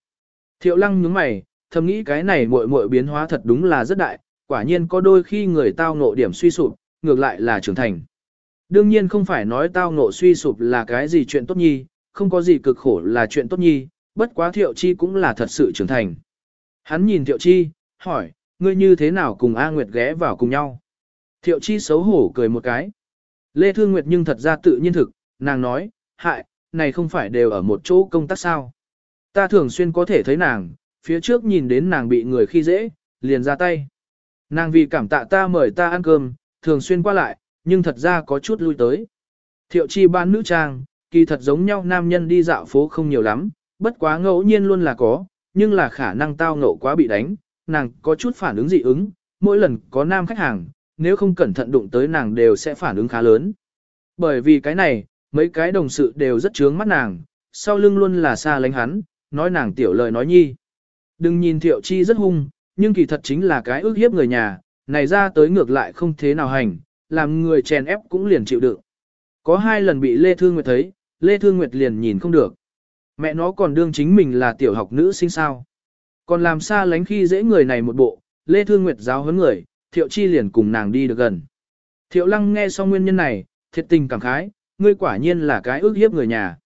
Thiệu Lăng nhướng mày, thầm nghĩ cái này muội muội biến hóa thật đúng là rất đại, quả nhiên có đôi khi người tao ngộ điểm suy sụp, ngược lại là trưởng thành. Đương nhiên không phải nói tao ngộ suy sụp là cái gì chuyện tốt nhi, không có gì cực khổ là chuyện tốt nhi, bất quá Thiệu Chi cũng là thật sự trưởng thành. Hắn nhìn Thiệu Chi, hỏi, ngươi như thế nào cùng A Nguyệt ghé vào cùng nhau? Thiệu Chi xấu hổ cười một cái. Lê Thương Nguyệt nhưng thật ra tự nhiên thực, nàng nói, hại, này không phải đều ở một chỗ công tác sao? Ta thường xuyên có thể thấy nàng, phía trước nhìn đến nàng bị người khi dễ, liền ra tay. Nàng vì cảm tạ ta mời ta ăn cơm, thường xuyên qua lại, nhưng thật ra có chút lui tới. Thiệu Chi ban nữ trang, kỳ thật giống nhau nam nhân đi dạo phố không nhiều lắm, bất quá ngẫu nhiên luôn là có, nhưng là khả năng tao ngộ quá bị đánh, nàng có chút phản ứng dị ứng, mỗi lần có nam khách hàng, nếu không cẩn thận đụng tới nàng đều sẽ phản ứng khá lớn. Bởi vì cái này, mấy cái đồng sự đều rất chướng mắt nàng, sau lưng luôn là xa lánh hắn, nói nàng tiểu lời nói nhi. Đừng nhìn Thiệu Chi rất hung, nhưng kỳ thật chính là cái ước hiếp người nhà, này ra tới ngược lại không thế nào hành, làm người chèn ép cũng liền chịu đựng. Có hai lần bị Lê Thương Nguyệt thấy, Lê Thương Nguyệt liền nhìn không được. Mẹ nó còn đương chính mình là tiểu học nữ sinh sao. Còn làm xa lánh khi dễ người này một bộ, Lê Thương Nguyệt giáo huấn người, Thiệu Chi liền cùng nàng đi được gần. Thiệu Lăng nghe xong nguyên nhân này, thiệt tình cảm khái, ngươi quả nhiên là cái ước hiếp người nhà.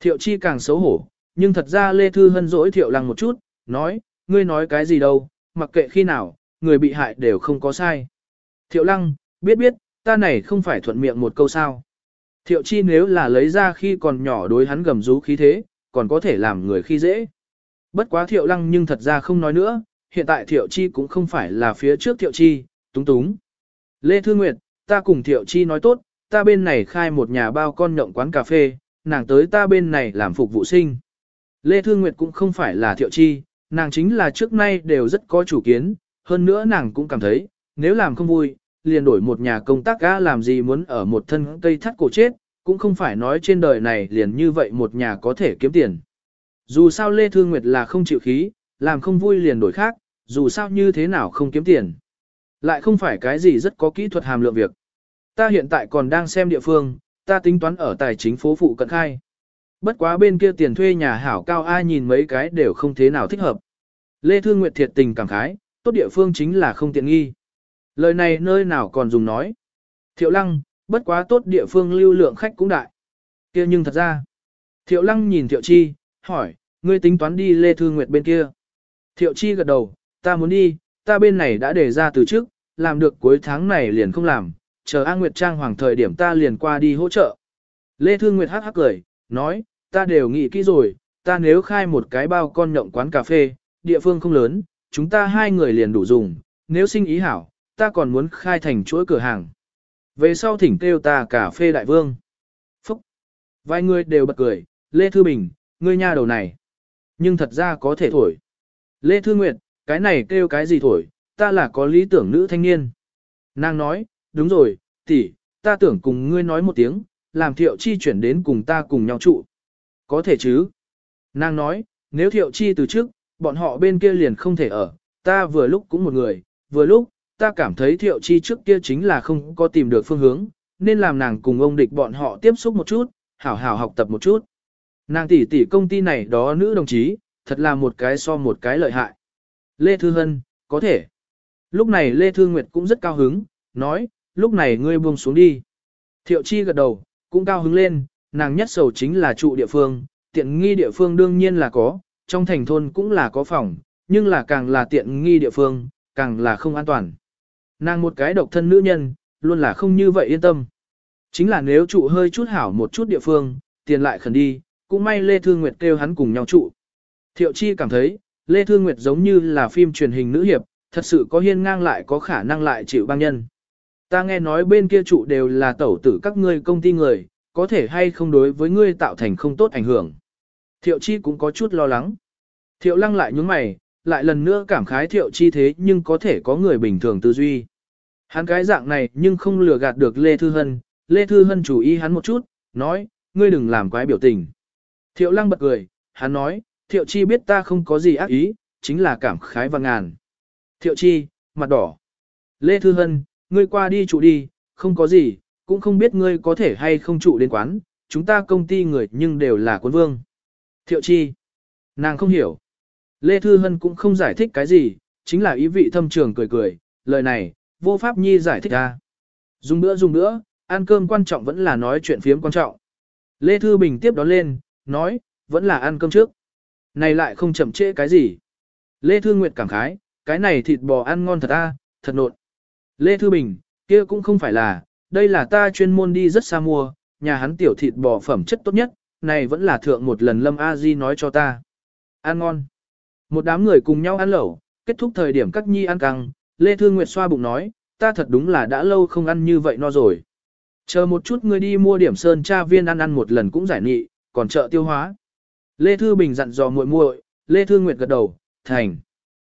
Thiệu Chi càng xấu hổ, nhưng thật ra Lê Thư Hân dỗi Thiệu Lăng một chút, nói, ngươi nói cái gì đâu, mặc kệ khi nào, người bị hại đều không có sai. Thiệu Lăng, biết biết, ta này không phải thuận miệng một câu sao. Thiệu Chi nếu là lấy ra khi còn nhỏ đối hắn gầm rú khí thế, còn có thể làm người khi dễ. Bất quá thiệu lăng nhưng thật ra không nói nữa, hiện tại thiệu chi cũng không phải là phía trước thiệu chi, túng túng. Lê Thư Nguyệt, ta cùng thiệu chi nói tốt, ta bên này khai một nhà bao con nhộng quán cà phê, nàng tới ta bên này làm phục vụ sinh. Lê Thư Nguyệt cũng không phải là thiệu chi, nàng chính là trước nay đều rất có chủ kiến, hơn nữa nàng cũng cảm thấy, nếu làm không vui, liền đổi một nhà công tác gã làm gì muốn ở một thân cây thắt cổ chết, cũng không phải nói trên đời này liền như vậy một nhà có thể kiếm tiền. Dù sao Lê Thương Nguyệt là không chịu khí, làm không vui liền đổi khác, dù sao như thế nào không kiếm tiền. Lại không phải cái gì rất có kỹ thuật hàm lượng việc. Ta hiện tại còn đang xem địa phương, ta tính toán ở tài chính phố phụ cận khai. Bất quá bên kia tiền thuê nhà hảo cao ai nhìn mấy cái đều không thế nào thích hợp. Lê Thương Nguyệt thiệt tình cảm khái, tốt địa phương chính là không tiện nghi. Lời này nơi nào còn dùng nói. Thiệu lăng, bất quá tốt địa phương lưu lượng khách cũng đại. kia nhưng thật ra, Thiệu Lăng nhìn Thiệu Chi, hỏi, ngươi tính toán đi Lê Thư Nguyệt bên kia. Thiệu Chi gật đầu, ta muốn đi, ta bên này đã để ra từ trước, làm được cuối tháng này liền không làm, chờ A Nguyệt Trang Hoàng thời điểm ta liền qua đi hỗ trợ. Lê Thư Nguyệt hắc hắc cười, nói, ta đều nghĩ kỹ rồi, ta nếu khai một cái bao con nhộng quán cà phê, địa phương không lớn, chúng ta hai người liền đủ dùng, nếu sinh ý hảo, ta còn muốn khai thành chuỗi cửa hàng. Về sau thỉnh kêu ta cà phê đại vương. Phúc. Vài người đều bật cười, Lê Thư Bình, ngươi nha đầu này. Nhưng thật ra có thể thổi. Lê Thư Nguyệt, cái này kêu cái gì thổi, ta là có lý tưởng nữ thanh niên. Nàng nói, đúng rồi, tỷ, ta tưởng cùng ngươi nói một tiếng, làm thiệu chi chuyển đến cùng ta cùng nhau trụ. Có thể chứ. Nàng nói, nếu thiệu chi từ trước, bọn họ bên kia liền không thể ở, ta vừa lúc cũng một người, vừa lúc, ta cảm thấy thiệu chi trước kia chính là không có tìm được phương hướng, nên làm nàng cùng ông địch bọn họ tiếp xúc một chút, hảo hảo học tập một chút. Nàng tỷ tỷ công ty này đó nữ đồng chí, thật là một cái so một cái lợi hại. Lê Thư Hân, có thể. Lúc này Lê Thư Nguyệt cũng rất cao hứng, nói, lúc này ngươi buông xuống đi. Thiệu chi gật đầu, cũng cao hứng lên, nàng nhất sầu chính là trụ địa phương, tiện nghi địa phương đương nhiên là có, trong thành thôn cũng là có phòng, nhưng là càng là tiện nghi địa phương, càng là không an toàn. Nàng một cái độc thân nữ nhân, luôn là không như vậy yên tâm. Chính là nếu trụ hơi chút hảo một chút địa phương, tiền lại khẩn đi, cũng may Lê Thương Nguyệt kêu hắn cùng nhau trụ. Thiệu Chi cảm thấy, Lê Thương Nguyệt giống như là phim truyền hình nữ hiệp, thật sự có hiên ngang lại có khả năng lại chịu băng nhân. Ta nghe nói bên kia trụ đều là tẩu tử các ngươi công ty người, có thể hay không đối với ngươi tạo thành không tốt ảnh hưởng. Thiệu Chi cũng có chút lo lắng. Thiệu Lăng lại nhướng mày, lại lần nữa cảm khái Thiệu Chi thế nhưng có thể có người bình thường tư duy. Hắn cái dạng này nhưng không lừa gạt được Lê Thư Hân, Lê Thư Hân chủ ý hắn một chút, nói, ngươi đừng làm quái biểu tình. Thiệu lăng bật cười, hắn nói, Thiệu Chi biết ta không có gì ác ý, chính là cảm khái và ngàn. Thiệu Chi, mặt đỏ. Lê Thư Hân, ngươi qua đi trụ đi, không có gì, cũng không biết ngươi có thể hay không trụ đến quán, chúng ta công ty người nhưng đều là quân vương. Thiệu Chi, nàng không hiểu. Lê Thư Hân cũng không giải thích cái gì, chính là ý vị thâm trường cười cười, lời này, vô pháp nhi giải thích ra. Dùng bữa dùng bữa, ăn cơm quan trọng vẫn là nói chuyện phiếm quan trọng. Lê Thư Bình tiếp đón lên, nói, vẫn là ăn cơm trước. Này lại không chậm trễ cái gì. Lê Thư Nguyệt cảm khái, cái này thịt bò ăn ngon thật a, thật nộn. Lê Thư Bình, kia cũng không phải là, đây là ta chuyên môn đi rất xa mua, nhà hắn tiểu thịt bò phẩm chất tốt nhất, này vẫn là thượng một lần Lâm A Di nói cho ta. Ăn ngon. Một đám người cùng nhau ăn lẩu, kết thúc thời điểm các nhi ăn căng, Lê Thương Nguyệt xoa bụng nói, ta thật đúng là đã lâu không ăn như vậy no rồi. Chờ một chút ngươi đi mua điểm sơn tra viên ăn ăn một lần cũng giải nghị, còn chợ tiêu hóa. Lê Thư Bình dặn dò muội muội, Lê Thư Nguyệt gật đầu, thành.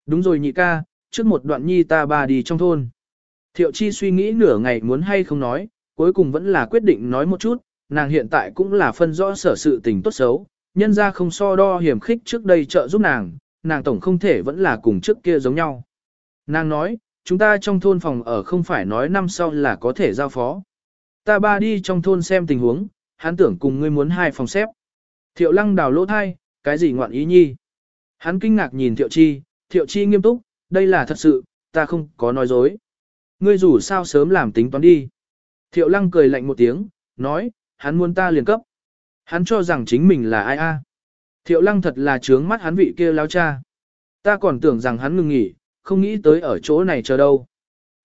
Đúng rồi nhị ca, trước một đoạn nhi ta bà đi trong thôn. Thiệu Chi suy nghĩ nửa ngày muốn hay không nói, cuối cùng vẫn là quyết định nói một chút, nàng hiện tại cũng là phân rõ sở sự tình tốt xấu, nhân ra không so đo hiểm khích trước đây trợ giúp nàng, nàng tổng không thể vẫn là cùng trước kia giống nhau. Nàng nói, chúng ta trong thôn phòng ở không phải nói năm sau là có thể giao phó. Ta ba đi trong thôn xem tình huống, hắn tưởng cùng ngươi muốn hai phòng xếp. Thiệu lăng đào lỗ thai, cái gì ngoạn ý nhi. Hắn kinh ngạc nhìn thiệu chi, thiệu chi nghiêm túc, đây là thật sự, ta không có nói dối. Ngươi rủ sao sớm làm tính toán đi. Thiệu lăng cười lạnh một tiếng, nói, hắn muốn ta liền cấp. Hắn cho rằng chính mình là ai a. Thiệu lăng thật là trướng mắt hắn vị kia lao cha. Ta còn tưởng rằng hắn ngừng nghỉ, không nghĩ tới ở chỗ này chờ đâu.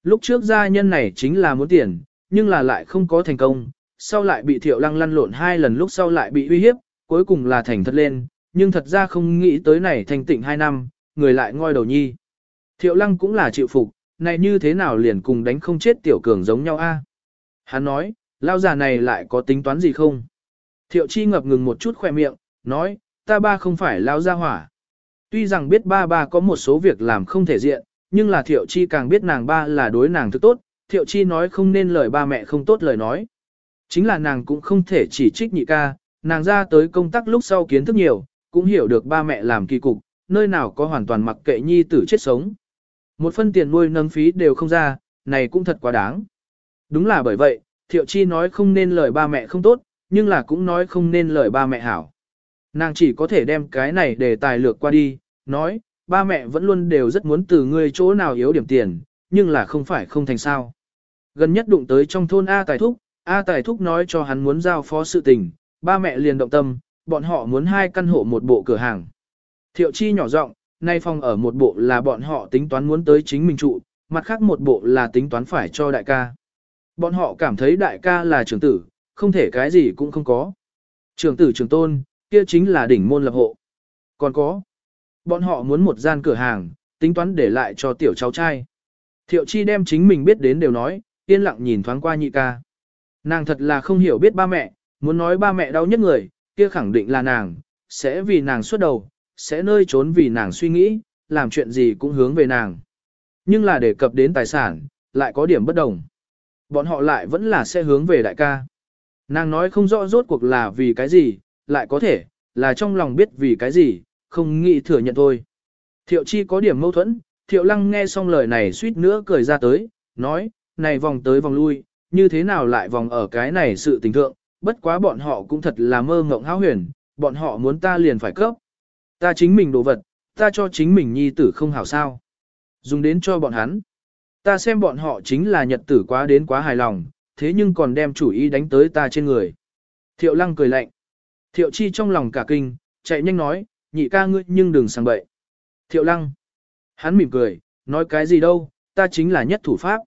Lúc trước gia nhân này chính là muốn tiền, nhưng là lại không có thành công, sau lại bị thiệu lăng lăn lộn hai lần lúc sau lại bị uy hiếp, cuối cùng là thành thật lên, nhưng thật ra không nghĩ tới này thành tịnh hai năm, người lại ngoi đầu nhi. Thiệu lăng cũng là chịu phục, này như thế nào liền cùng đánh không chết tiểu cường giống nhau a? Hắn nói, lao già này lại có tính toán gì không? Thiệu chi ngập ngừng một chút khoe miệng, nói, ta ba không phải lao gia hỏa. Tuy rằng biết ba ba có một số việc làm không thể diện, nhưng là Thiệu Chi càng biết nàng ba là đối nàng thức tốt, Thiệu Chi nói không nên lời ba mẹ không tốt lời nói. Chính là nàng cũng không thể chỉ trích nhị ca, nàng ra tới công tác lúc sau kiến thức nhiều, cũng hiểu được ba mẹ làm kỳ cục, nơi nào có hoàn toàn mặc kệ nhi tử chết sống. Một phân tiền nuôi nâng phí đều không ra, này cũng thật quá đáng. Đúng là bởi vậy, Thiệu Chi nói không nên lời ba mẹ không tốt, nhưng là cũng nói không nên lời ba mẹ hảo. Nàng chỉ có thể đem cái này để tài lược qua đi, nói, ba mẹ vẫn luôn đều rất muốn từ ngươi chỗ nào yếu điểm tiền, nhưng là không phải không thành sao. Gần nhất đụng tới trong thôn A Tài Thúc, A Tài Thúc nói cho hắn muốn giao phó sự tình, ba mẹ liền động tâm, bọn họ muốn hai căn hộ một bộ cửa hàng. Thiệu chi nhỏ giọng nay phòng ở một bộ là bọn họ tính toán muốn tới chính mình trụ, mặt khác một bộ là tính toán phải cho đại ca. Bọn họ cảm thấy đại ca là trưởng tử, không thể cái gì cũng không có. Trưởng tử trưởng tôn, kia chính là đỉnh môn lập hộ. Còn có, bọn họ muốn một gian cửa hàng, tính toán để lại cho tiểu cháu trai. Thiệu chi đem chính mình biết đến đều nói, yên lặng nhìn thoáng qua nhị ca. Nàng thật là không hiểu biết ba mẹ, muốn nói ba mẹ đau nhất người, kia khẳng định là nàng, sẽ vì nàng suốt đầu, sẽ nơi trốn vì nàng suy nghĩ, làm chuyện gì cũng hướng về nàng. Nhưng là đề cập đến tài sản, lại có điểm bất đồng. Bọn họ lại vẫn là sẽ hướng về đại ca. Nàng nói không rõ rốt cuộc là vì cái gì, lại có thể, là trong lòng biết vì cái gì, không nghĩ thừa nhận thôi. Thiệu chi có điểm mâu thuẫn, thiệu lăng nghe xong lời này suýt nữa cười ra tới, nói, này vòng tới vòng lui, như thế nào lại vòng ở cái này sự tình thượng, bất quá bọn họ cũng thật là mơ ngộng háo huyền, bọn họ muốn ta liền phải cấp. Ta chính mình đồ vật, ta cho chính mình nhi tử không hảo sao. Dùng đến cho bọn hắn. Ta xem bọn họ chính là nhật tử quá đến quá hài lòng, thế nhưng còn đem chủ ý đánh tới ta trên người. Thiệu lăng cười lạnh. Thiệu chi trong lòng cả kinh, chạy nhanh nói, nhị ca ngươi nhưng đừng sang bậy. Thiệu lăng. Hắn mỉm cười, nói cái gì đâu, ta chính là nhất thủ pháp.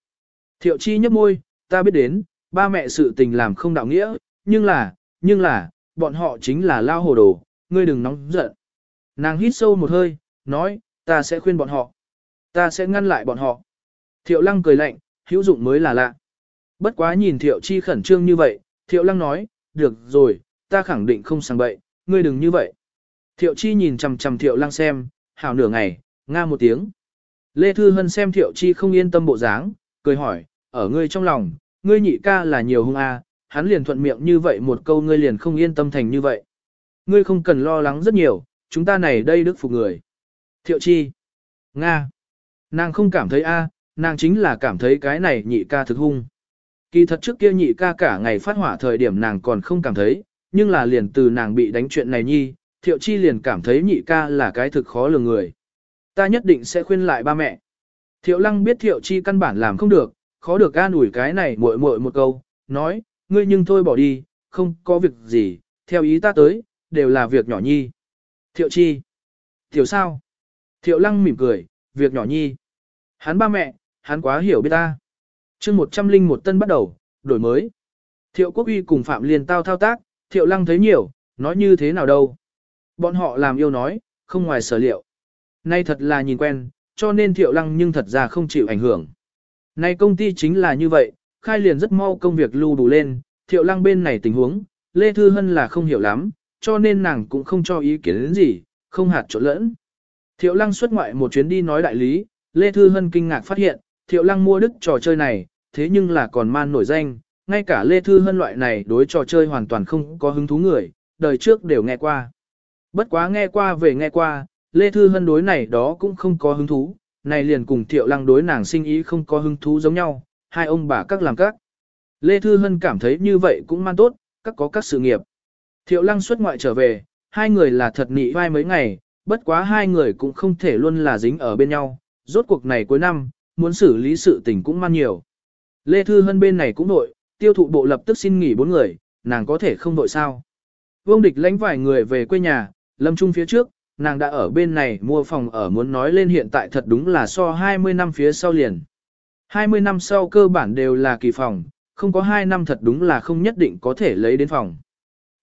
Thiệu chi nhấp môi, ta biết đến, ba mẹ sự tình làm không đạo nghĩa, nhưng là, nhưng là, bọn họ chính là lao hồ đồ, ngươi đừng nóng giận. Nàng hít sâu một hơi, nói, ta sẽ khuyên bọn họ. Ta sẽ ngăn lại bọn họ. Thiệu lăng cười lạnh, hữu dụng mới là lạ. Bất quá nhìn thiệu chi khẩn trương như vậy, thiệu lăng nói, được rồi, ta khẳng định không sang bậy, ngươi đừng như vậy. Thiệu chi nhìn chằm chằm thiệu lăng xem, hảo nửa ngày, nga một tiếng. Lê Thư Hân xem thiệu chi không yên tâm bộ dáng, cười hỏi, ở ngươi trong lòng, ngươi nhị ca là nhiều hung a hắn liền thuận miệng như vậy một câu ngươi liền không yên tâm thành như vậy. Ngươi không cần lo lắng rất nhiều, chúng ta này đây đức phục người. Thiệu chi. Nga. Nàng không cảm thấy a nàng chính là cảm thấy cái này nhị ca thực hung. Kỳ thật trước kia nhị ca cả ngày phát hỏa thời điểm nàng còn không cảm thấy, nhưng là liền từ nàng bị đánh chuyện này nhi, thiệu chi liền cảm thấy nhị ca là cái thực khó lường người. Ta nhất định sẽ khuyên lại ba mẹ. Thiệu lăng biết thiệu chi căn bản làm không được, khó được an ủi cái này muội muội một câu, nói, ngươi nhưng thôi bỏ đi, không có việc gì, theo ý ta tới, đều là việc nhỏ nhi. Thiệu chi? Thiệu sao? Thiệu lăng mỉm cười, việc nhỏ nhi. Hắn ba mẹ, hắn quá hiểu biết ta. chương một tân bắt đầu, đổi mới. Thiệu quốc uy cùng Phạm Liên tao thao tác, Thiệu lăng thấy nhiều, nói như thế nào đâu. Bọn họ làm yêu nói, không ngoài sở liệu. Nay thật là nhìn quen, cho nên thiệu lăng nhưng thật ra không chịu ảnh hưởng. Nay công ty chính là như vậy, khai liền rất mau công việc lưu đủ lên, thiệu lăng bên này tình huống, Lê Thư Hân là không hiểu lắm, cho nên nàng cũng không cho ý kiến đến gì, không hạt trộn lẫn. Thiệu lăng xuất ngoại một chuyến đi nói đại lý, Lê Thư Hân kinh ngạc phát hiện, thiệu lăng mua đức trò chơi này, thế nhưng là còn man nổi danh, ngay cả Lê Thư Hân loại này đối trò chơi hoàn toàn không có hứng thú người, đời trước đều nghe qua. Bất quá nghe qua về nghe qua, Lê Thư Hân đối này đó cũng không có hứng thú, này liền cùng Thiệu Lăng đối nàng sinh ý không có hứng thú giống nhau, hai ông bà các làm các. Lê Thư Hân cảm thấy như vậy cũng man tốt, các có các sự nghiệp. Thiệu Lăng xuất ngoại trở về, hai người là thật nị vai mấy ngày, bất quá hai người cũng không thể luôn là dính ở bên nhau, rốt cuộc này cuối năm, muốn xử lý sự tình cũng man nhiều. Lê Thư Hân bên này cũng nội, tiêu thụ bộ lập tức xin nghỉ bốn người, nàng có thể không đội sao. Vương địch lãnh vài người về quê nhà, lâm trung phía trước, nàng đã ở bên này mua phòng ở muốn nói lên hiện tại thật đúng là so 20 năm phía sau liền. 20 năm sau cơ bản đều là kỳ phòng, không có 2 năm thật đúng là không nhất định có thể lấy đến phòng.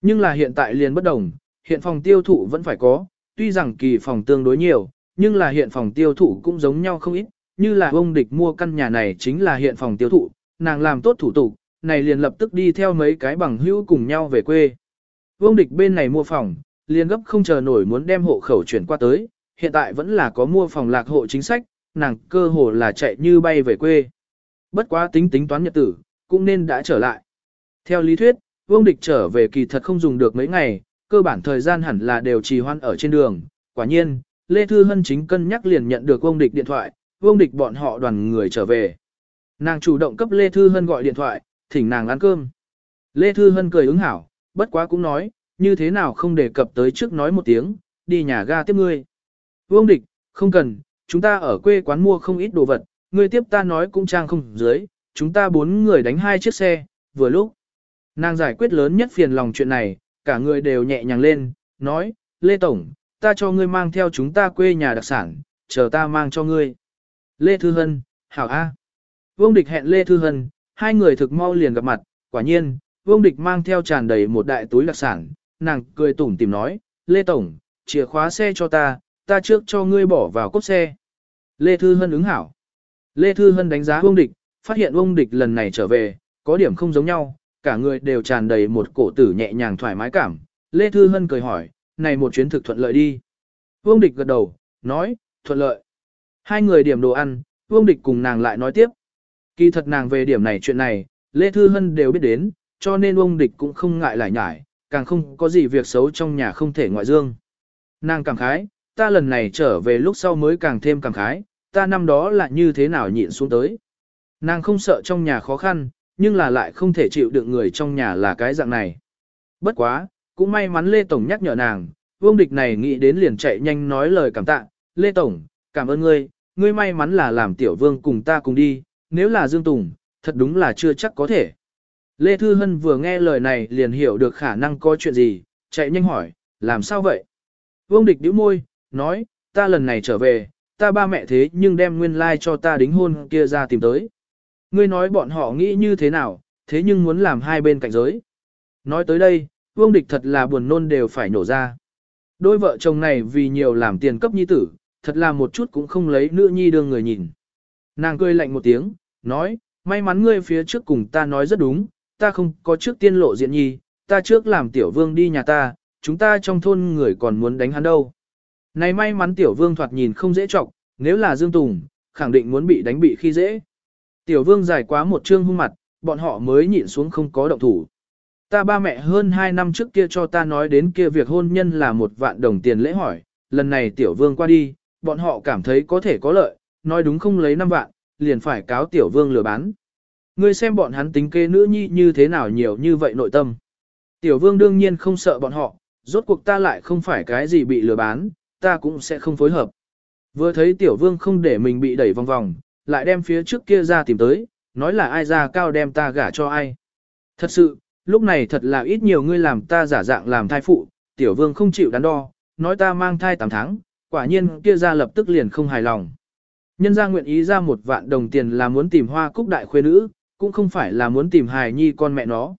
Nhưng là hiện tại liền bất đồng, hiện phòng tiêu thụ vẫn phải có, tuy rằng kỳ phòng tương đối nhiều, nhưng là hiện phòng tiêu thụ cũng giống nhau không ít, như là ông địch mua căn nhà này chính là hiện phòng tiêu thụ, nàng làm tốt thủ tục, này liền lập tức đi theo mấy cái bằng hữu cùng nhau về quê. Vương địch bên này mua phòng, liền gấp không chờ nổi muốn đem hộ khẩu chuyển qua tới, hiện tại vẫn là có mua phòng lạc hộ chính sách, nàng cơ hồ là chạy như bay về quê. Bất quá tính tính toán nhật tử, cũng nên đã trở lại. Theo lý thuyết, vương địch trở về kỳ thật không dùng được mấy ngày, cơ bản thời gian hẳn là đều trì hoan ở trên đường. Quả nhiên, Lê Thư Hân chính cân nhắc liền nhận được vương địch điện thoại, vương địch bọn họ đoàn người trở về. Nàng chủ động cấp Lê Thư Hân gọi điện thoại, thỉnh nàng ăn cơm. Lê Thư Hân cười ứng hảo, bất quá cũng nói, như thế nào không đề cập tới trước nói một tiếng, đi nhà ga tiếp ngươi. Vương địch, không cần, chúng ta ở quê quán mua không ít đồ vật, ngươi tiếp ta nói cũng trang không dưới, chúng ta bốn người đánh hai chiếc xe, vừa lúc. Nàng giải quyết lớn nhất phiền lòng chuyện này, cả người đều nhẹ nhàng lên, nói, Lê Tổng, ta cho ngươi mang theo chúng ta quê nhà đặc sản, chờ ta mang cho ngươi. Lê Thư Hân, hảo A. Vương địch hẹn Lê Thư Hân, hai người thực mau liền gặp mặt, quả nhiên, Vương Địch mang theo tràn đầy một đại túi đặc sản, nàng cười tủm tìm nói, Lê Tổng, chìa khóa xe cho ta, ta trước cho ngươi bỏ vào cốp xe. Lê Thư Hân ứng hảo. Lê Thư Hân đánh giá Vương Địch, phát hiện Vương Địch lần này trở về, có điểm không giống nhau, cả người đều tràn đầy một cổ tử nhẹ nhàng thoải mái cảm. Lê Thư Hân cười hỏi, này một chuyến thực thuận lợi đi. Vương Địch gật đầu, nói, thuận lợi. Hai người điểm đồ ăn, Vương Địch cùng nàng lại nói tiếp. Kỳ thật nàng về điểm này chuyện này, Lê Thư Hân đều biết đến, cho nên ông địch cũng không ngại lại nhải, càng không có gì việc xấu trong nhà không thể ngoại dương. Nàng cảm khái, ta lần này trở về lúc sau mới càng thêm cảm khái, ta năm đó là như thế nào nhịn xuống tới. Nàng không sợ trong nhà khó khăn, nhưng là lại không thể chịu được người trong nhà là cái dạng này. Bất quá, cũng may mắn Lê Tổng nhắc nhở nàng, vương địch này nghĩ đến liền chạy nhanh nói lời cảm tạ, Lê Tổng, cảm ơn ngươi, ngươi may mắn là làm tiểu vương cùng ta cùng đi, nếu là Dương Tùng, thật đúng là chưa chắc có thể. Lê Thư Hân vừa nghe lời này liền hiểu được khả năng có chuyện gì, chạy nhanh hỏi, làm sao vậy? Vương địch điếu môi, nói, ta lần này trở về, ta ba mẹ thế nhưng đem nguyên lai like cho ta đính hôn kia ra tìm tới. Ngươi nói bọn họ nghĩ như thế nào, thế nhưng muốn làm hai bên cạnh giới. Nói tới đây, Vương địch thật là buồn nôn đều phải nổ ra. Đôi vợ chồng này vì nhiều làm tiền cấp nhi tử, thật là một chút cũng không lấy nữ nhi đương người nhìn. Nàng cười lạnh một tiếng, nói, may mắn ngươi phía trước cùng ta nói rất đúng, ta không có trước tiên lộ diện nhi, ta trước làm tiểu vương đi nhà ta, chúng ta trong thôn người còn muốn đánh hắn đâu. Này may mắn tiểu vương thoạt nhìn không dễ chọc nếu là Dương Tùng, khẳng định muốn bị đánh bị khi dễ. Tiểu vương dài quá một trương hung mặt, bọn họ mới nhịn xuống không có động thủ. Ta ba mẹ hơn hai năm trước kia cho ta nói đến kia việc hôn nhân là một vạn đồng tiền lễ hỏi, lần này tiểu vương qua đi, bọn họ cảm thấy có thể có lợi, nói đúng không lấy năm vạn, liền phải cáo tiểu vương lừa bán. Ngươi xem bọn hắn tính kế nữ nhi như thế nào nhiều như vậy nội tâm. Tiểu vương đương nhiên không sợ bọn họ, rốt cuộc ta lại không phải cái gì bị lừa bán, ta cũng sẽ không phối hợp. Vừa thấy tiểu vương không để mình bị đẩy vòng vòng, lại đem phía trước kia ra tìm tới, nói là ai ra cao đem ta gả cho ai. Thật sự, lúc này thật là ít nhiều ngươi làm ta giả dạng làm thai phụ, tiểu vương không chịu đắn đo, nói ta mang thai 8 tháng, quả nhiên kia ra lập tức liền không hài lòng. Nhân ra nguyện ý ra một vạn đồng tiền là muốn tìm hoa cúc đại khuê nữ, cũng không phải là muốn tìm hài nhi con mẹ nó.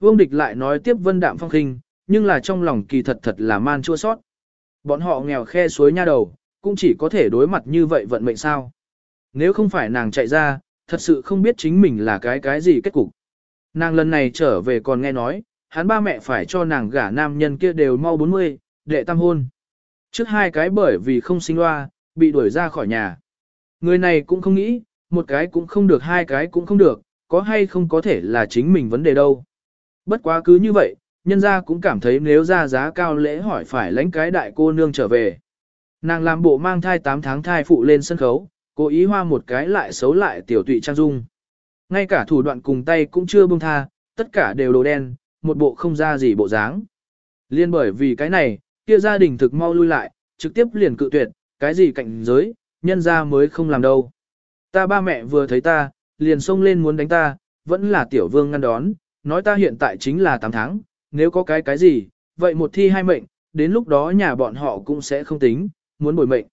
Vương địch lại nói tiếp vân đạm phong khinh, nhưng là trong lòng kỳ thật thật là man chua sót. Bọn họ nghèo khe suối nha đầu, cũng chỉ có thể đối mặt như vậy vận mệnh sao. Nếu không phải nàng chạy ra, thật sự không biết chính mình là cái cái gì kết cục. Nàng lần này trở về còn nghe nói, hắn ba mẹ phải cho nàng gả nam nhân kia đều mau 40, đệ tam hôn. Trước hai cái bởi vì không sinh loa, bị đuổi ra khỏi nhà. Người này cũng không nghĩ, một cái cũng không được hai cái cũng không được, có hay không có thể là chính mình vấn đề đâu. Bất quá cứ như vậy, nhân gia cũng cảm thấy nếu ra giá cao lễ hỏi phải lãnh cái đại cô nương trở về. Nàng làm bộ mang thai 8 tháng thai phụ lên sân khấu, cố ý hoa một cái lại xấu lại tiểu tụy trang dung. Ngay cả thủ đoạn cùng tay cũng chưa buông tha, tất cả đều đồ đen, một bộ không ra gì bộ dáng. Liên bởi vì cái này, kia gia đình thực mau lui lại, trực tiếp liền cự tuyệt, cái gì cạnh giới, nhân ra mới không làm đâu. Ta ba mẹ vừa thấy ta, liền xông lên muốn đánh ta, vẫn là tiểu vương ngăn đón, nói ta hiện tại chính là 8 tháng, nếu có cái cái gì, vậy một thi hai mệnh, đến lúc đó nhà bọn họ cũng sẽ không tính, muốn bồi mệnh.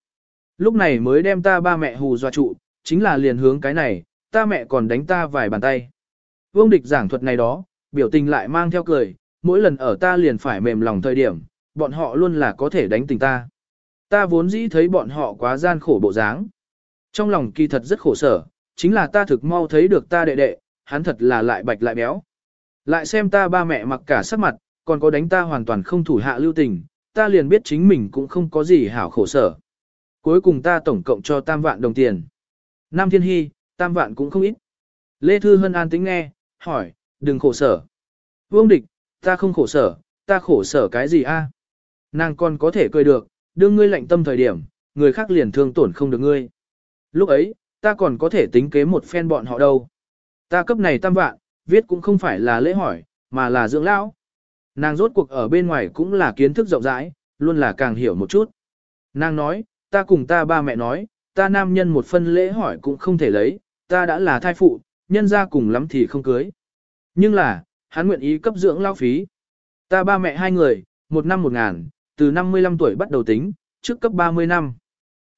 Lúc này mới đem ta ba mẹ hù dọa trụ, chính là liền hướng cái này, ta mẹ còn đánh ta vài bàn tay. Vương địch giảng thuật này đó, biểu tình lại mang theo cười, mỗi lần ở ta liền phải mềm lòng thời điểm, bọn họ luôn là có thể đánh tình ta ta vốn dĩ thấy bọn họ quá gian khổ bộ dáng. Trong lòng kỳ thật rất khổ sở, chính là ta thực mau thấy được ta đệ đệ, hắn thật là lại bạch lại béo. Lại xem ta ba mẹ mặc cả sắc mặt, còn có đánh ta hoàn toàn không thủ hạ lưu tình, ta liền biết chính mình cũng không có gì hảo khổ sở. Cuối cùng ta tổng cộng cho tam vạn đồng tiền. Nam Thiên Hy, tam vạn cũng không ít. Lê Thư Hân an tính nghe, hỏi, đừng khổ sở. Vương Địch, ta không khổ sở, ta khổ sở cái gì a? Nàng còn có thể cười được, đương ngươi lạnh tâm thời điểm, người khác liền thương tổn không được ngươi. Lúc ấy, ta còn có thể tính kế một phen bọn họ đâu. Ta cấp này tam vạn, viết cũng không phải là lễ hỏi, mà là dưỡng lão. Nàng rốt cuộc ở bên ngoài cũng là kiến thức rộng rãi, luôn là càng hiểu một chút. Nàng nói, ta cùng ta ba mẹ nói, ta nam nhân một phân lễ hỏi cũng không thể lấy, ta đã là thai phụ, nhân ra cùng lắm thì không cưới. Nhưng là, hắn nguyện ý cấp dưỡng lao phí. Ta ba mẹ hai người, một năm một ngàn, từ 55 tuổi bắt đầu tính, trước cấp 30 năm.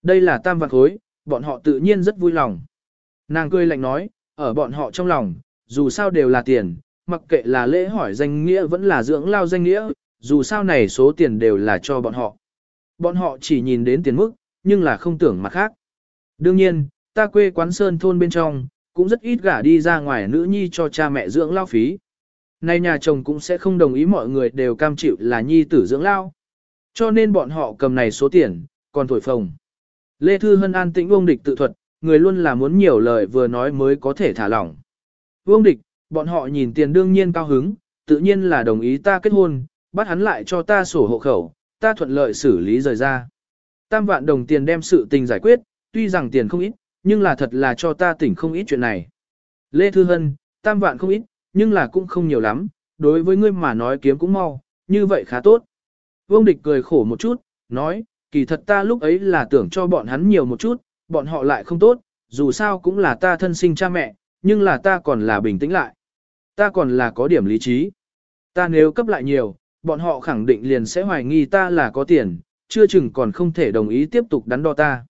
Đây là tam vạn khối, bọn họ tự nhiên rất vui lòng. Nàng cười lạnh nói, ở bọn họ trong lòng, dù sao đều là tiền, mặc kệ là lễ hỏi danh nghĩa vẫn là dưỡng lao danh nghĩa, dù sao này số tiền đều là cho bọn họ. Bọn họ chỉ nhìn đến tiền mức, nhưng là không tưởng mặt khác. Đương nhiên, ta quê quán sơn thôn bên trong, cũng rất ít gả đi ra ngoài nữ nhi cho cha mẹ dưỡng lao phí. Nay nhà chồng cũng sẽ không đồng ý mọi người đều cam chịu là nhi tử dưỡng lao, cho nên bọn họ cầm này số tiền, còn thổi phồng. Lê Thư Hân an tĩnh ông địch tự thuật, người luôn là muốn nhiều lời vừa nói mới có thể thả lỏng. Vương địch, bọn họ nhìn tiền đương nhiên cao hứng, tự nhiên là đồng ý ta kết hôn, bắt hắn lại cho ta sổ hộ khẩu, ta thuận lợi xử lý rời ra. Tam vạn đồng tiền đem sự tình giải quyết, tuy rằng tiền không ít, nhưng là thật là cho ta tỉnh không ít chuyện này. Lê Thư Hân, tam vạn không ít, nhưng là cũng không nhiều lắm, đối với ngươi mà nói kiếm cũng mau, như vậy khá tốt. Vương địch cười khổ một chút, nói, kỳ thật ta lúc ấy là tưởng cho bọn hắn nhiều một chút, bọn họ lại không tốt, dù sao cũng là ta thân sinh cha mẹ, nhưng là ta còn là bình tĩnh lại. Ta còn là có điểm lý trí. Ta nếu cấp lại nhiều, bọn họ khẳng định liền sẽ hoài nghi ta là có tiền, chưa chừng còn không thể đồng ý tiếp tục đắn đo ta.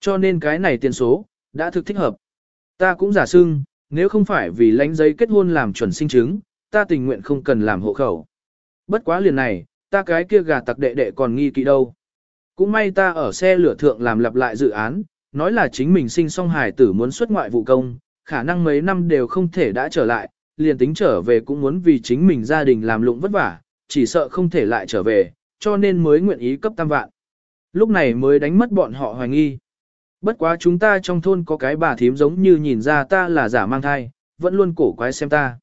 Cho nên cái này tiền số, đã thực thích hợp. Ta cũng giả sưng, nếu không phải vì lãnh giấy kết hôn làm chuẩn sinh chứng, ta tình nguyện không cần làm hộ khẩu. Bất quá liền này, ta cái kia gà tặc đệ đệ còn nghi kỵ đâu. Cũng may ta ở xe lửa thượng làm lặp lại dự án, nói là chính mình sinh song hài tử muốn xuất ngoại vụ công, khả năng mấy năm đều không thể đã trở lại, liền tính trở về cũng muốn vì chính mình gia đình làm lụng vất vả, chỉ sợ không thể lại trở về, cho nên mới nguyện ý cấp tam vạn. Lúc này mới đánh mất bọn họ hoài nghi. Bất quá chúng ta trong thôn có cái bà thím giống như nhìn ra ta là giả mang thai, vẫn luôn cổ quái xem ta.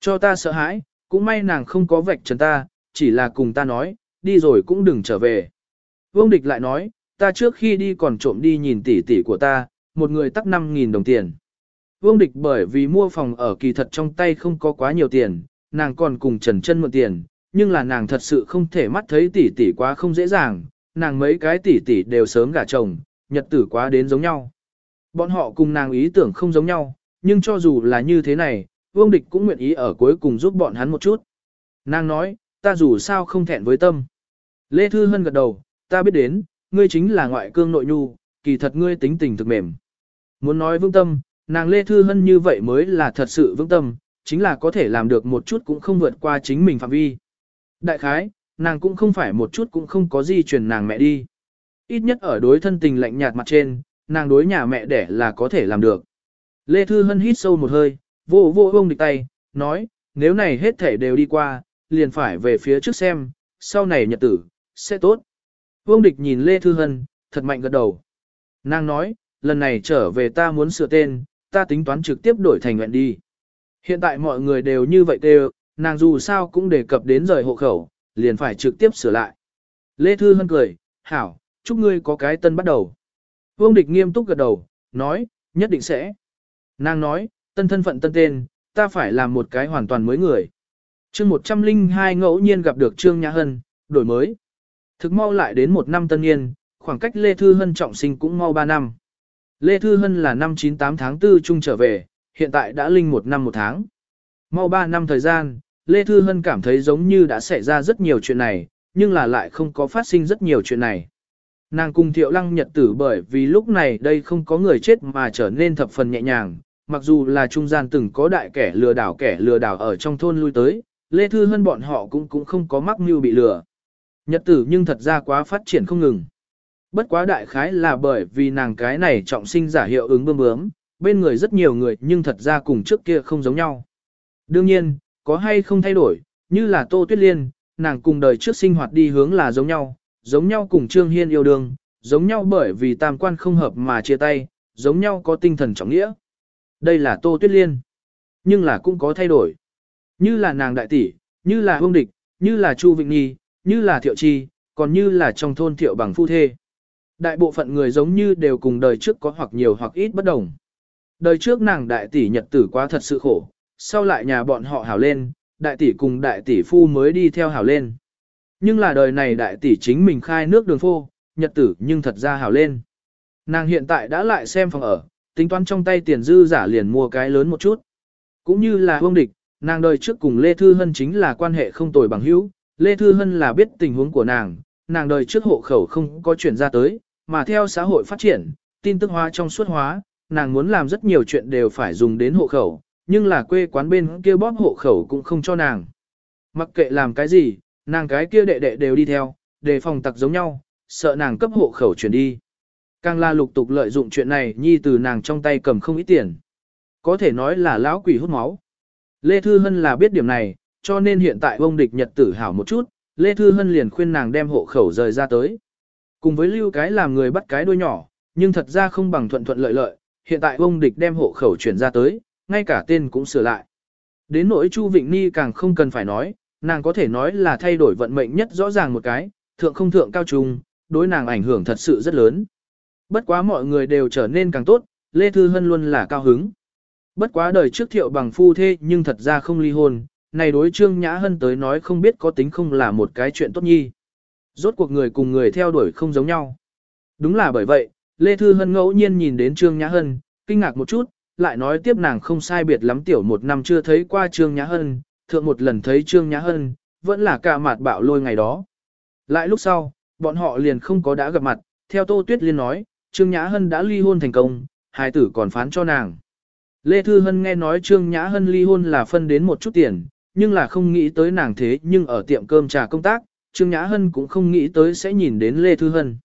Cho ta sợ hãi, cũng may nàng không có vạch trần ta, chỉ là cùng ta nói, đi rồi cũng đừng trở về. Vương địch lại nói, ta trước khi đi còn trộm đi nhìn tỷ tỷ của ta, một người tắc 5.000 đồng tiền. Vương địch bởi vì mua phòng ở kỳ thật trong tay không có quá nhiều tiền, nàng còn cùng Trần Trân mượn tiền, nhưng là nàng thật sự không thể mắt thấy tỷ tỷ quá không dễ dàng, nàng mấy cái tỷ tỷ đều sớm gả chồng, nhật tử quá đến giống nhau. Bọn họ cùng nàng ý tưởng không giống nhau, nhưng cho dù là như thế này, Vương Địch cũng nguyện ý ở cuối cùng giúp bọn hắn một chút. Nàng nói, ta dù sao không thẹn với tâm. Lê Thư Hân gật đầu, ta biết đến, ngươi chính là ngoại cương nội nhu, kỳ thật ngươi tính tình thực mềm. Muốn nói vững tâm, nàng Lê Thư Hân như vậy mới là thật sự vững tâm, chính là có thể làm được một chút cũng không vượt qua chính mình phạm vi. Đại khái, nàng cũng không phải một chút cũng không có gì truyền nàng mẹ đi. Ít nhất ở đối thân tình lạnh nhạt mặt trên, nàng đối nhà mẹ đẻ là có thể làm được. Lê Thư Hân hít sâu một hơi, vô vô ông địch tay, nói, nếu này hết thể đều đi qua, liền phải về phía trước xem, sau này nhật tử, sẽ tốt. Vương địch nhìn Lê Thư Hân, thật mạnh gật đầu. Nàng nói, lần này trở về ta muốn sửa tên, ta tính toán trực tiếp đổi thành nguyện đi. Hiện tại mọi người đều như vậy đều, nàng dù sao cũng đề cập đến rời hộ khẩu, liền phải trực tiếp sửa lại. Lê Thư Hân cười, hảo, chúc ngươi có cái tân bắt đầu. Vương địch nghiêm túc gật đầu, nói, nhất định sẽ. Nàng nói, tân thân phận tân tên, ta phải làm một cái hoàn toàn mới người chương 102 ngẫu nhiên gặp được Trương Nhã Hân, đổi mới. Thực mau lại đến một năm tân niên, khoảng cách Lê Thư Hân trọng sinh cũng mau 3 năm. Lê Thư Hân là năm 98 tháng 4 trung trở về, hiện tại đã linh một năm một tháng. Mau 3 năm thời gian, Lê Thư Hân cảm thấy giống như đã xảy ra rất nhiều chuyện này, nhưng là lại không có phát sinh rất nhiều chuyện này. Nàng cùng Thiệu Lăng nhật tử bởi vì lúc này đây không có người chết mà trở nên thập phần nhẹ nhàng, mặc dù là trung gian từng có đại kẻ lừa đảo kẻ lừa đảo ở trong thôn lui tới, Lê Thư Hân bọn họ cũng cũng không có mắc mưu bị lừa. Nhật tử nhưng thật ra quá phát triển không ngừng. Bất quá đại khái là bởi vì nàng cái này trọng sinh giả hiệu ứng bơm bướm, bên người rất nhiều người nhưng thật ra cùng trước kia không giống nhau. Đương nhiên, có hay không thay đổi, như là Tô Tuyết Liên, nàng cùng đời trước sinh hoạt đi hướng là giống nhau, giống nhau cùng Trương Hiên yêu đương, giống nhau bởi vì tam quan không hợp mà chia tay, giống nhau có tinh thần trọng nghĩa. Đây là Tô Tuyết Liên, nhưng là cũng có thay đổi. Như là nàng đại tỷ, như là hương địch, như là Chu Vịnh Nhi, như là Thiệu Chi, còn như là trong thôn Thiệu bằng phu thê. Đại bộ phận người giống như đều cùng đời trước có hoặc nhiều hoặc ít bất đồng. Đời trước nàng đại tỷ nhật tử quá thật sự khổ, sau lại nhà bọn họ hảo lên, đại tỷ cùng đại tỷ phu mới đi theo hảo lên. Nhưng là đời này đại tỷ chính mình khai nước đường phô, nhật tử nhưng thật ra hảo lên. Nàng hiện tại đã lại xem phòng ở, tính toán trong tay tiền dư giả liền mua cái lớn một chút. Cũng như là hương địch, Nàng đời trước cùng Lê Thư Hân chính là quan hệ không tồi bằng hữu, Lê Thư Hân là biết tình huống của nàng, nàng đời trước hộ khẩu không có chuyển ra tới, mà theo xã hội phát triển, tin tức hóa trong suốt hóa, nàng muốn làm rất nhiều chuyện đều phải dùng đến hộ khẩu, nhưng là quê quán bên kia bóp hộ khẩu cũng không cho nàng. Mặc kệ làm cái gì, nàng cái kia đệ đệ đều đi theo, đề phòng tặc giống nhau, sợ nàng cấp hộ khẩu chuyển đi. Càng là lục tục lợi dụng chuyện này nhi từ nàng trong tay cầm không ít tiền. Có thể nói là lão quỷ hút máu. Lê Thư Hân là biết điểm này, cho nên hiện tại ông địch nhật tử hảo một chút, Lê Thư Hân liền khuyên nàng đem hộ khẩu rời ra tới. Cùng với lưu cái làm người bắt cái đuôi nhỏ, nhưng thật ra không bằng thuận thuận lợi lợi, hiện tại ông địch đem hộ khẩu chuyển ra tới, ngay cả tên cũng sửa lại. Đến nỗi Chu Vịnh Ni càng không cần phải nói, nàng có thể nói là thay đổi vận mệnh nhất rõ ràng một cái, thượng không thượng cao trung, đối nàng ảnh hưởng thật sự rất lớn. Bất quá mọi người đều trở nên càng tốt, Lê Thư Hân luôn là cao hứng. Bất quá đời trước thiệu bằng phu thê nhưng thật ra không ly hôn, này đối Trương Nhã Hân tới nói không biết có tính không là một cái chuyện tốt nhi. Rốt cuộc người cùng người theo đuổi không giống nhau. Đúng là bởi vậy, Lê Thư Hân ngẫu nhiên nhìn đến Trương Nhã Hân, kinh ngạc một chút, lại nói tiếp nàng không sai biệt lắm tiểu một năm chưa thấy qua Trương Nhã Hân, thượng một lần thấy Trương Nhã Hân, vẫn là cả mạt bạo lôi ngày đó. Lại lúc sau, bọn họ liền không có đã gặp mặt, theo Tô Tuyết Liên nói, Trương Nhã Hân đã ly hôn thành công, hai tử còn phán cho nàng. Lê Thư Hân nghe nói Trương Nhã Hân ly hôn là phân đến một chút tiền, nhưng là không nghĩ tới nàng thế nhưng ở tiệm cơm trà công tác, Trương Nhã Hân cũng không nghĩ tới sẽ nhìn đến Lê Thư Hân.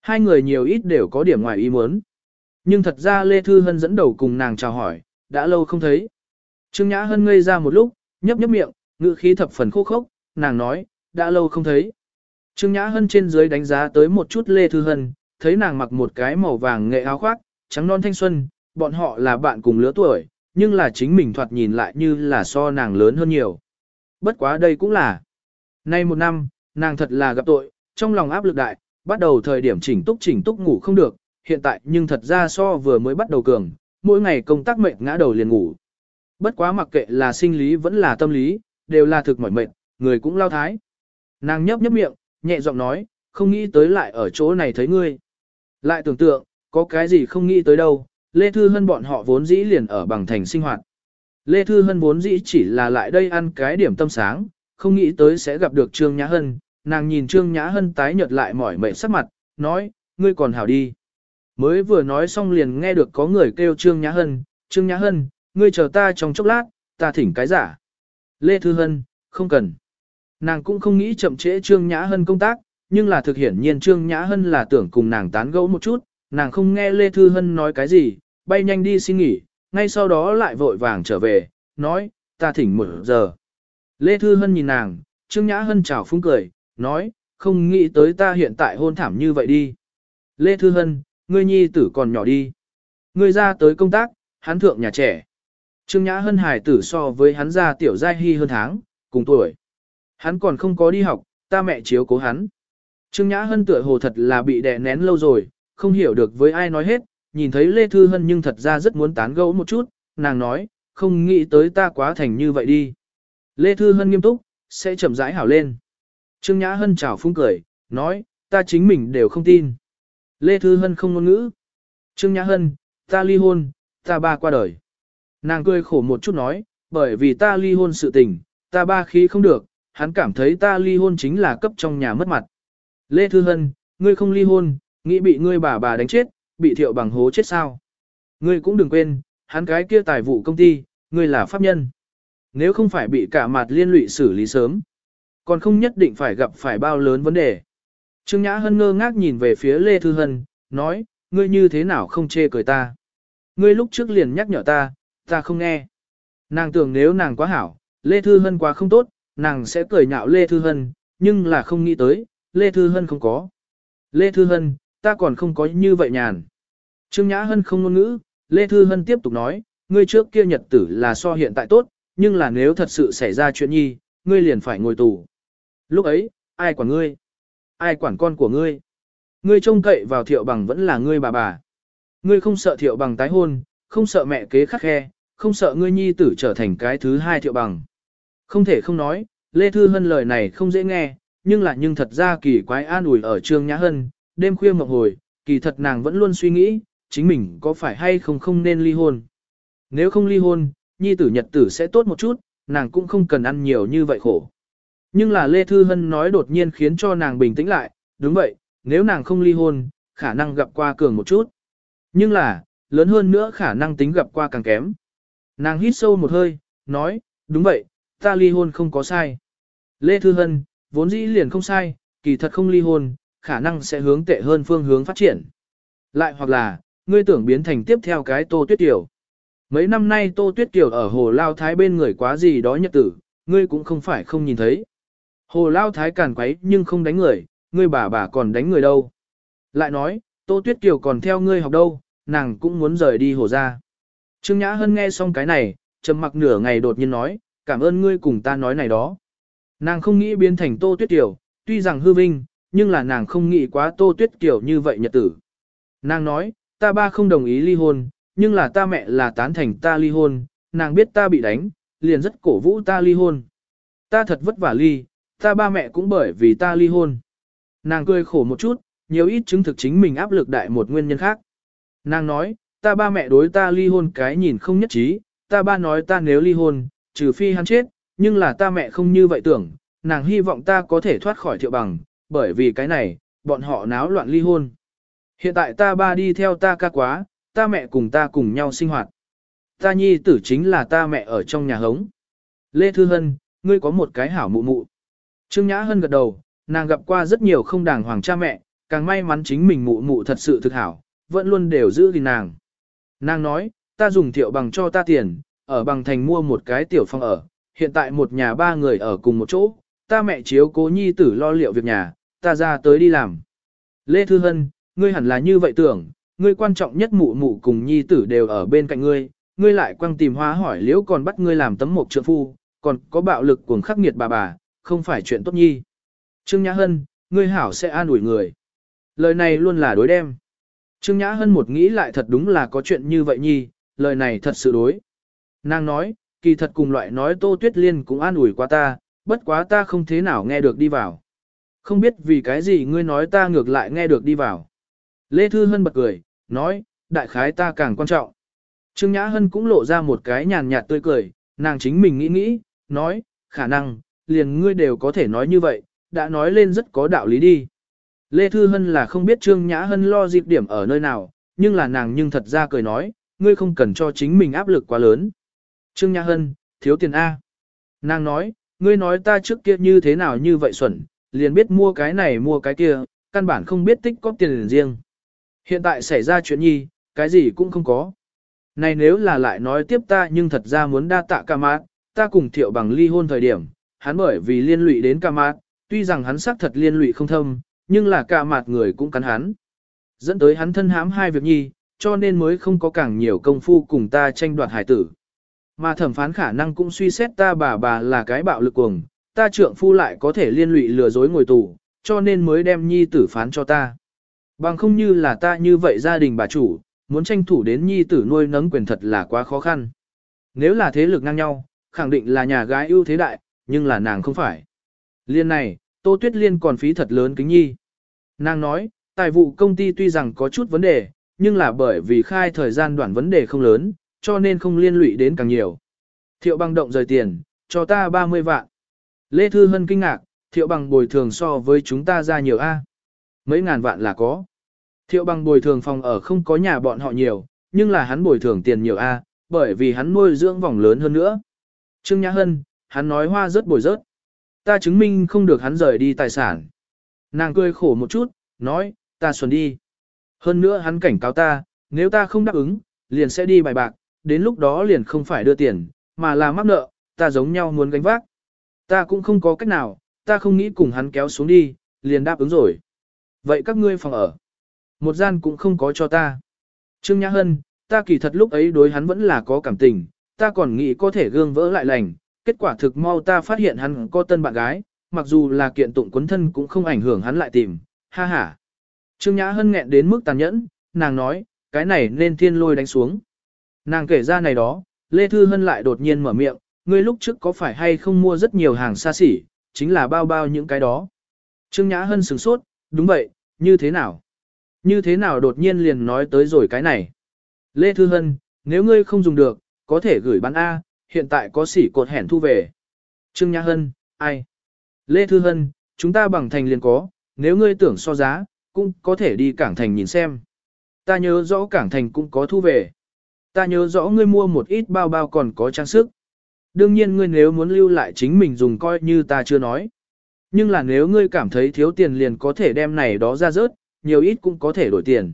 Hai người nhiều ít đều có điểm ngoài ý muốn. Nhưng thật ra Lê Thư Hân dẫn đầu cùng nàng chào hỏi, đã lâu không thấy. Trương Nhã Hân ngây ra một lúc, nhấp nhấp miệng, ngữ khí thập phần khô khốc, nàng nói, đã lâu không thấy. Trương Nhã Hân trên dưới đánh giá tới một chút Lê Thư Hân, thấy nàng mặc một cái màu vàng nghệ áo khoác, trắng non thanh xuân, bọn họ là bạn cùng lứa tuổi, nhưng là chính mình thoạt nhìn lại như là so nàng lớn hơn nhiều. Bất quá đây cũng là. Nay một năm, nàng thật là gặp tội, trong lòng áp lực đại, bắt đầu thời điểm chỉnh túc chỉnh túc ngủ không được, hiện tại nhưng thật ra so vừa mới bắt đầu cường, mỗi ngày công tác mệt ngã đầu liền ngủ. Bất quá mặc kệ là sinh lý vẫn là tâm lý, đều là thực mỏi mệt, người cũng lao thái. Nàng nhấp nhấp miệng, nhẹ giọng nói, không nghĩ tới lại ở chỗ này thấy ngươi. Lại tưởng tượng, có cái gì không nghĩ tới đâu, Lê Thư Hân bọn họ vốn dĩ liền ở bằng thành sinh hoạt. Lê Thư Hân vốn dĩ chỉ là lại đây ăn cái điểm tâm sáng, không nghĩ tới sẽ gặp được Trương Nhã Hân, nàng nhìn Trương Nhã Hân tái nhợt lại mỏi mệt sắc mặt, nói, ngươi còn hảo đi. Mới vừa nói xong liền nghe được có người kêu Trương Nhã Hân, Trương Nhã Hân, ngươi chờ ta trong chốc lát, ta thỉnh cái giả. Lê Thư Hân, không cần. Nàng cũng không nghĩ chậm trễ Trương Nhã Hân công tác, nhưng là thực hiển nhiên Trương Nhã Hân là tưởng cùng nàng tán gẫu một chút, nàng không nghe Lê Thư Hân nói cái gì, bay nhanh đi xin nghỉ, ngay sau đó lại vội vàng trở về, nói, ta thỉnh một giờ. Lê Thư Hân nhìn nàng, Trương Nhã Hân chào phúng cười, nói, không nghĩ tới ta hiện tại hôn thảm như vậy đi. Lê Thư Hân, ngươi nhi tử còn nhỏ đi. Ngươi ra tới công tác, hắn thượng nhà trẻ. Trương Nhã Hân hài tử so với hắn ra tiểu giai hy hơn tháng, cùng tuổi. Hắn còn không có đi học, ta mẹ chiếu cố hắn. Trương Nhã Hân tựa hồ thật là bị đè nén lâu rồi, không hiểu được với ai nói hết, nhìn thấy Lê Thư Hân nhưng thật ra rất muốn tán gẫu một chút, nàng nói, không nghĩ tới ta quá thành như vậy đi. Lê Thư Hân nghiêm túc, sẽ chậm rãi hảo lên. Trương Nhã Hân chào phúng cười, nói, ta chính mình đều không tin. Lê Thư Hân không ngôn ngữ. Trương Nhã Hân, ta ly hôn, ta ba qua đời. Nàng cười khổ một chút nói, bởi vì ta ly hôn sự tình, ta ba khí không được, hắn cảm thấy ta ly hôn chính là cấp trong nhà mất mặt. Lê Thư Hân, ngươi không ly hôn, nghĩ bị ngươi bà bà đánh chết, bị thiệu bằng hố chết sao. Ngươi cũng đừng quên, hắn cái kia tài vụ công ty, ngươi là pháp nhân. Nếu không phải bị cả mặt liên lụy xử lý sớm, còn không nhất định phải gặp phải bao lớn vấn đề. Trương Nhã Hân ngơ ngác nhìn về phía Lê Thư Hân, nói, ngươi như thế nào không chê cười ta. Ngươi lúc trước liền nhắc nhở ta, ta không nghe. Nàng tưởng nếu nàng quá hảo, Lê Thư Hân quá không tốt, nàng sẽ cười nhạo Lê Thư Hân, nhưng là không nghĩ tới, Lê Thư Hân không có. Lê Thư Hân, ta còn không có như vậy nhàn. Trương Nhã Hân không ngôn ngữ, Lê Thư Hân tiếp tục nói, ngươi trước kia nhật tử là so hiện tại tốt, nhưng là nếu thật sự xảy ra chuyện nhi, ngươi liền phải ngồi tù. Lúc ấy, ai quản ngươi? Ai quản con của ngươi? Ngươi trông cậy vào thiệu bằng vẫn là ngươi bà bà. Ngươi không sợ thiệu bằng tái hôn, không sợ mẹ kế khắc khe, không sợ ngươi nhi tử trở thành cái thứ hai thiệu bằng. Không thể không nói, Lê Thư Hân lời này không dễ nghe, nhưng là nhưng thật ra kỳ quái an ủi ở Trương Nhã Hân, đêm khuya mộng hồi, kỳ thật nàng vẫn luôn suy nghĩ, chính mình có phải hay không không nên ly hôn. Nếu không ly hôn, nhi tử nhật tử sẽ tốt một chút, nàng cũng không cần ăn nhiều như vậy khổ. Nhưng là Lê Thư Hân nói đột nhiên khiến cho nàng bình tĩnh lại, đúng vậy, nếu nàng không ly hôn, khả năng gặp qua cường một chút. Nhưng là, lớn hơn nữa khả năng tính gặp qua càng kém. Nàng hít sâu một hơi, nói, đúng vậy, ta ly hôn không có sai. Lê Thư Hân, vốn dĩ liền không sai, kỳ thật không ly hôn, khả năng sẽ hướng tệ hơn phương hướng phát triển. Lại hoặc là, ngươi tưởng biến thành tiếp theo cái Tô Tuyết Kiều. Mấy năm nay Tô Tuyết Kiều ở Hồ Lao Thái bên người quá gì đó nhật tử, ngươi cũng không phải không nhìn thấy. Hồ Lao Thái càn quấy nhưng không đánh người, ngươi bà bà còn đánh người đâu. Lại nói, Tô Tuyết Kiều còn theo ngươi học đâu, nàng cũng muốn rời đi hồ ra. Trương Nhã Hân nghe xong cái này, trầm mặc nửa ngày đột nhiên nói, cảm ơn ngươi cùng ta nói này đó. Nàng không nghĩ biến thành Tô Tuyết Kiều, tuy rằng hư vinh, nhưng là nàng không nghĩ quá Tô Tuyết Kiều như vậy nhật tử. Nàng nói, ta ba không đồng ý ly hôn, nhưng là ta mẹ là tán thành ta ly hôn, nàng biết ta bị đánh, liền rất cổ vũ ta ly hôn. Ta thật vất vả ly, ta ba mẹ cũng bởi vì ta ly hôn. Nàng cười khổ một chút, nhiều ít chứng thực chính mình áp lực đại một nguyên nhân khác. Nàng nói, ta ba mẹ đối ta ly hôn cái nhìn không nhất trí, ta ba nói ta nếu ly hôn, trừ phi hắn chết, nhưng là ta mẹ không như vậy tưởng, nàng hy vọng ta có thể thoát khỏi thiệu bằng, bởi vì cái này, bọn họ náo loạn ly hôn. Hiện tại ta ba đi theo ta ca quá, ta mẹ cùng ta cùng nhau sinh hoạt. Ta nhi tử chính là ta mẹ ở trong nhà hống. Lê Thư Hân, ngươi có một cái hảo mụ mụ. Trương Nhã Hân gật đầu, nàng gặp qua rất nhiều không đàng hoàng cha mẹ, càng may mắn chính mình mụ mụ thật sự thực hảo, vẫn luôn đều giữ gìn nàng. Nàng nói, ta dùng thiệu bằng cho ta tiền, ở bằng thành mua một cái tiểu phòng ở, hiện tại một nhà ba người ở cùng một chỗ, ta mẹ chiếu cố nhi tử lo liệu việc nhà, ta ra tới đi làm. Lê Thư Hân, ngươi hẳn là như vậy tưởng, ngươi quan trọng nhất mụ mụ cùng nhi tử đều ở bên cạnh ngươi, ngươi lại quăng tìm hóa hỏi liễu còn bắt ngươi làm tấm mộc trượng phu, còn có bạo lực cuồng khắc nghiệt bà bà, không phải chuyện tốt nhi. Trương Nhã Hân, ngươi hảo sẽ an ủi người. Lời này luôn là đối đem. Trương Nhã Hân một nghĩ lại thật đúng là có chuyện như vậy nhi, lời này thật sự đối. Nàng nói, kỳ thật cùng loại nói Tô Tuyết Liên cũng an ủi qua ta, bất quá ta không thế nào nghe được đi vào. Không biết vì cái gì ngươi nói ta ngược lại nghe được đi vào. Lê Thư Hân bật cười, nói, đại khái ta càng quan trọng. Trương Nhã Hân cũng lộ ra một cái nhàn nhạt tươi cười, nàng chính mình nghĩ nghĩ, nói, khả năng, liền ngươi đều có thể nói như vậy, đã nói lên rất có đạo lý đi. Lê Thư Hân là không biết Trương Nhã Hân lo dịp điểm ở nơi nào, nhưng là nàng nhưng thật ra cười nói, ngươi không cần cho chính mình áp lực quá lớn. Trương Nhã Hân, thiếu tiền A. Nàng nói, ngươi nói ta trước kia như thế nào như vậy xuẩn, liền biết mua cái này mua cái kia, căn bản không biết tích có tiền riêng. Hiện tại xảy ra chuyện nhi, cái gì cũng không có. Này nếu là lại nói tiếp ta nhưng thật ra muốn đa tạ ca mát, ta cùng thiệu bằng ly hôn thời điểm, hắn bởi vì liên lụy đến ca mát, tuy rằng hắn xác thật liên lụy không thâm, nhưng là ca mạt người cũng cắn hắn. Dẫn tới hắn thân hãm hai việc nhi, cho nên mới không có càng nhiều công phu cùng ta tranh đoạt hải tử. Mà thẩm phán khả năng cũng suy xét ta bà bà là cái bạo lực cuồng, ta trượng phu lại có thể liên lụy lừa dối ngồi tù, cho nên mới đem nhi tử phán cho ta. Bằng không như là ta như vậy gia đình bà chủ, muốn tranh thủ đến nhi tử nuôi nấng quyền thật là quá khó khăn. Nếu là thế lực ngang nhau, khẳng định là nhà gái ưu thế đại, nhưng là nàng không phải. Liên này, Tô Tuyết Liên còn phí thật lớn kính nhi. Nàng nói, tài vụ công ty tuy rằng có chút vấn đề, nhưng là bởi vì khai thời gian đoạn vấn đề không lớn, cho nên không liên lụy đến càng nhiều. Thiệu bằng động rời tiền, cho ta 30 vạn. Lê Thư Hân kinh ngạc, thiệu bằng bồi thường so với chúng ta ra nhiều A. Mấy ngàn vạn là có. Thiệu bằng bồi thường phòng ở không có nhà bọn họ nhiều, nhưng là hắn bồi thường tiền nhiều A, bởi vì hắn nuôi dưỡng vòng lớn hơn nữa. Trương Nhã Hân, hắn nói hoa rất bồi rớt. Ta chứng minh không được hắn rời đi tài sản. Nàng cười khổ một chút, nói, ta xuân đi. Hơn nữa hắn cảnh cáo ta, nếu ta không đáp ứng, liền sẽ đi bài bạc, đến lúc đó liền không phải đưa tiền, mà là mắc nợ, ta giống nhau muốn gánh vác. Ta cũng không có cách nào, ta không nghĩ cùng hắn kéo xuống đi, liền đáp ứng rồi. Vậy các ngươi phòng ở, một gian cũng không có cho ta. Trương Nhã Hân, ta kỳ thật lúc ấy đối hắn vẫn là có cảm tình, ta còn nghĩ có thể gương vỡ lại lành, kết quả thực mau ta phát hiện hắn có tân bạn gái, mặc dù là kiện tụng quấn thân cũng không ảnh hưởng hắn lại tìm, ha ha. Trương Nhã Hân nghẹn đến mức tàn nhẫn, nàng nói, cái này nên thiên lôi đánh xuống. Nàng kể ra này đó, Lê Thư Hân lại đột nhiên mở miệng, ngươi lúc trước có phải hay không mua rất nhiều hàng xa xỉ, chính là bao bao những cái đó. Trương Nhã Hân sửng sốt, đúng vậy, như thế nào? Như thế nào đột nhiên liền nói tới rồi cái này? Lê Thư Hân, nếu ngươi không dùng được, có thể gửi bán A, hiện tại có xỉ cột hẻn thu về. Trương Nhã Hân, ai? Lê Thư Hân, chúng ta bằng thành liền có, nếu ngươi tưởng so giá, cũng có thể đi cảng thành nhìn xem. Ta nhớ rõ cảng thành cũng có thu về. Ta nhớ rõ ngươi mua một ít bao bao còn có trang sức. Đương nhiên ngươi nếu muốn lưu lại chính mình dùng coi như ta chưa nói. Nhưng là nếu ngươi cảm thấy thiếu tiền liền có thể đem này đó ra rớt, nhiều ít cũng có thể đổi tiền.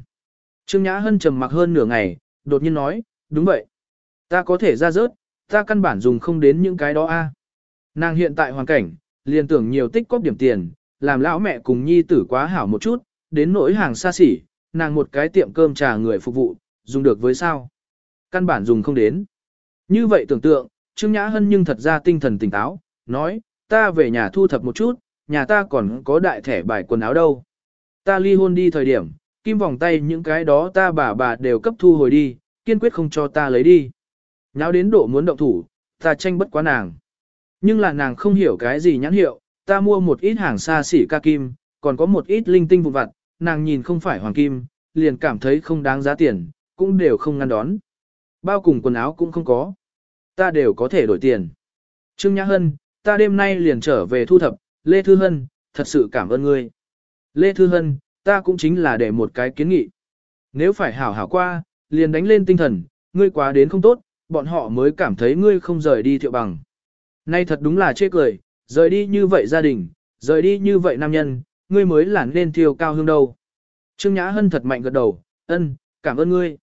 Trương Nhã Hân trầm mặc hơn nửa ngày, đột nhiên nói, đúng vậy. Ta có thể ra rớt, ta căn bản dùng không đến những cái đó a. Nàng hiện tại hoàn cảnh, liền tưởng nhiều tích cóp điểm tiền, làm lão mẹ cùng nhi tử quá hảo một chút, đến nỗi hàng xa xỉ, nàng một cái tiệm cơm trà người phục vụ, dùng được với sao căn bản dùng không đến. Như vậy tưởng tượng, Trương Nhã Hân nhưng thật ra tinh thần tỉnh táo, nói, ta về nhà thu thập một chút, nhà ta còn có đại thẻ bài quần áo đâu. Ta ly hôn đi thời điểm, kim vòng tay những cái đó ta bà bà đều cấp thu hồi đi, kiên quyết không cho ta lấy đi. Nháo đến độ muốn động thủ, ta tranh bất quá nàng. Nhưng là nàng không hiểu cái gì nhãn hiệu, ta mua một ít hàng xa xỉ ca kim, còn có một ít linh tinh vụn vặt, nàng nhìn không phải hoàng kim, liền cảm thấy không đáng giá tiền, cũng đều không ngăn đón. Bao cùng quần áo cũng không có. Ta đều có thể đổi tiền. Trương Nhã Hân, ta đêm nay liền trở về thu thập, Lê Thư Hân, thật sự cảm ơn ngươi. Lê Thư Hân, ta cũng chính là để một cái kiến nghị. Nếu phải hảo hảo qua, liền đánh lên tinh thần, ngươi quá đến không tốt, bọn họ mới cảm thấy ngươi không rời đi thiệu bằng. Nay thật đúng là chê cười, rời đi như vậy gia đình, rời đi như vậy nam nhân, ngươi mới là nên thiêu cao hương đâu. Trương Nhã Hân thật mạnh gật đầu, ân, cảm ơn ngươi.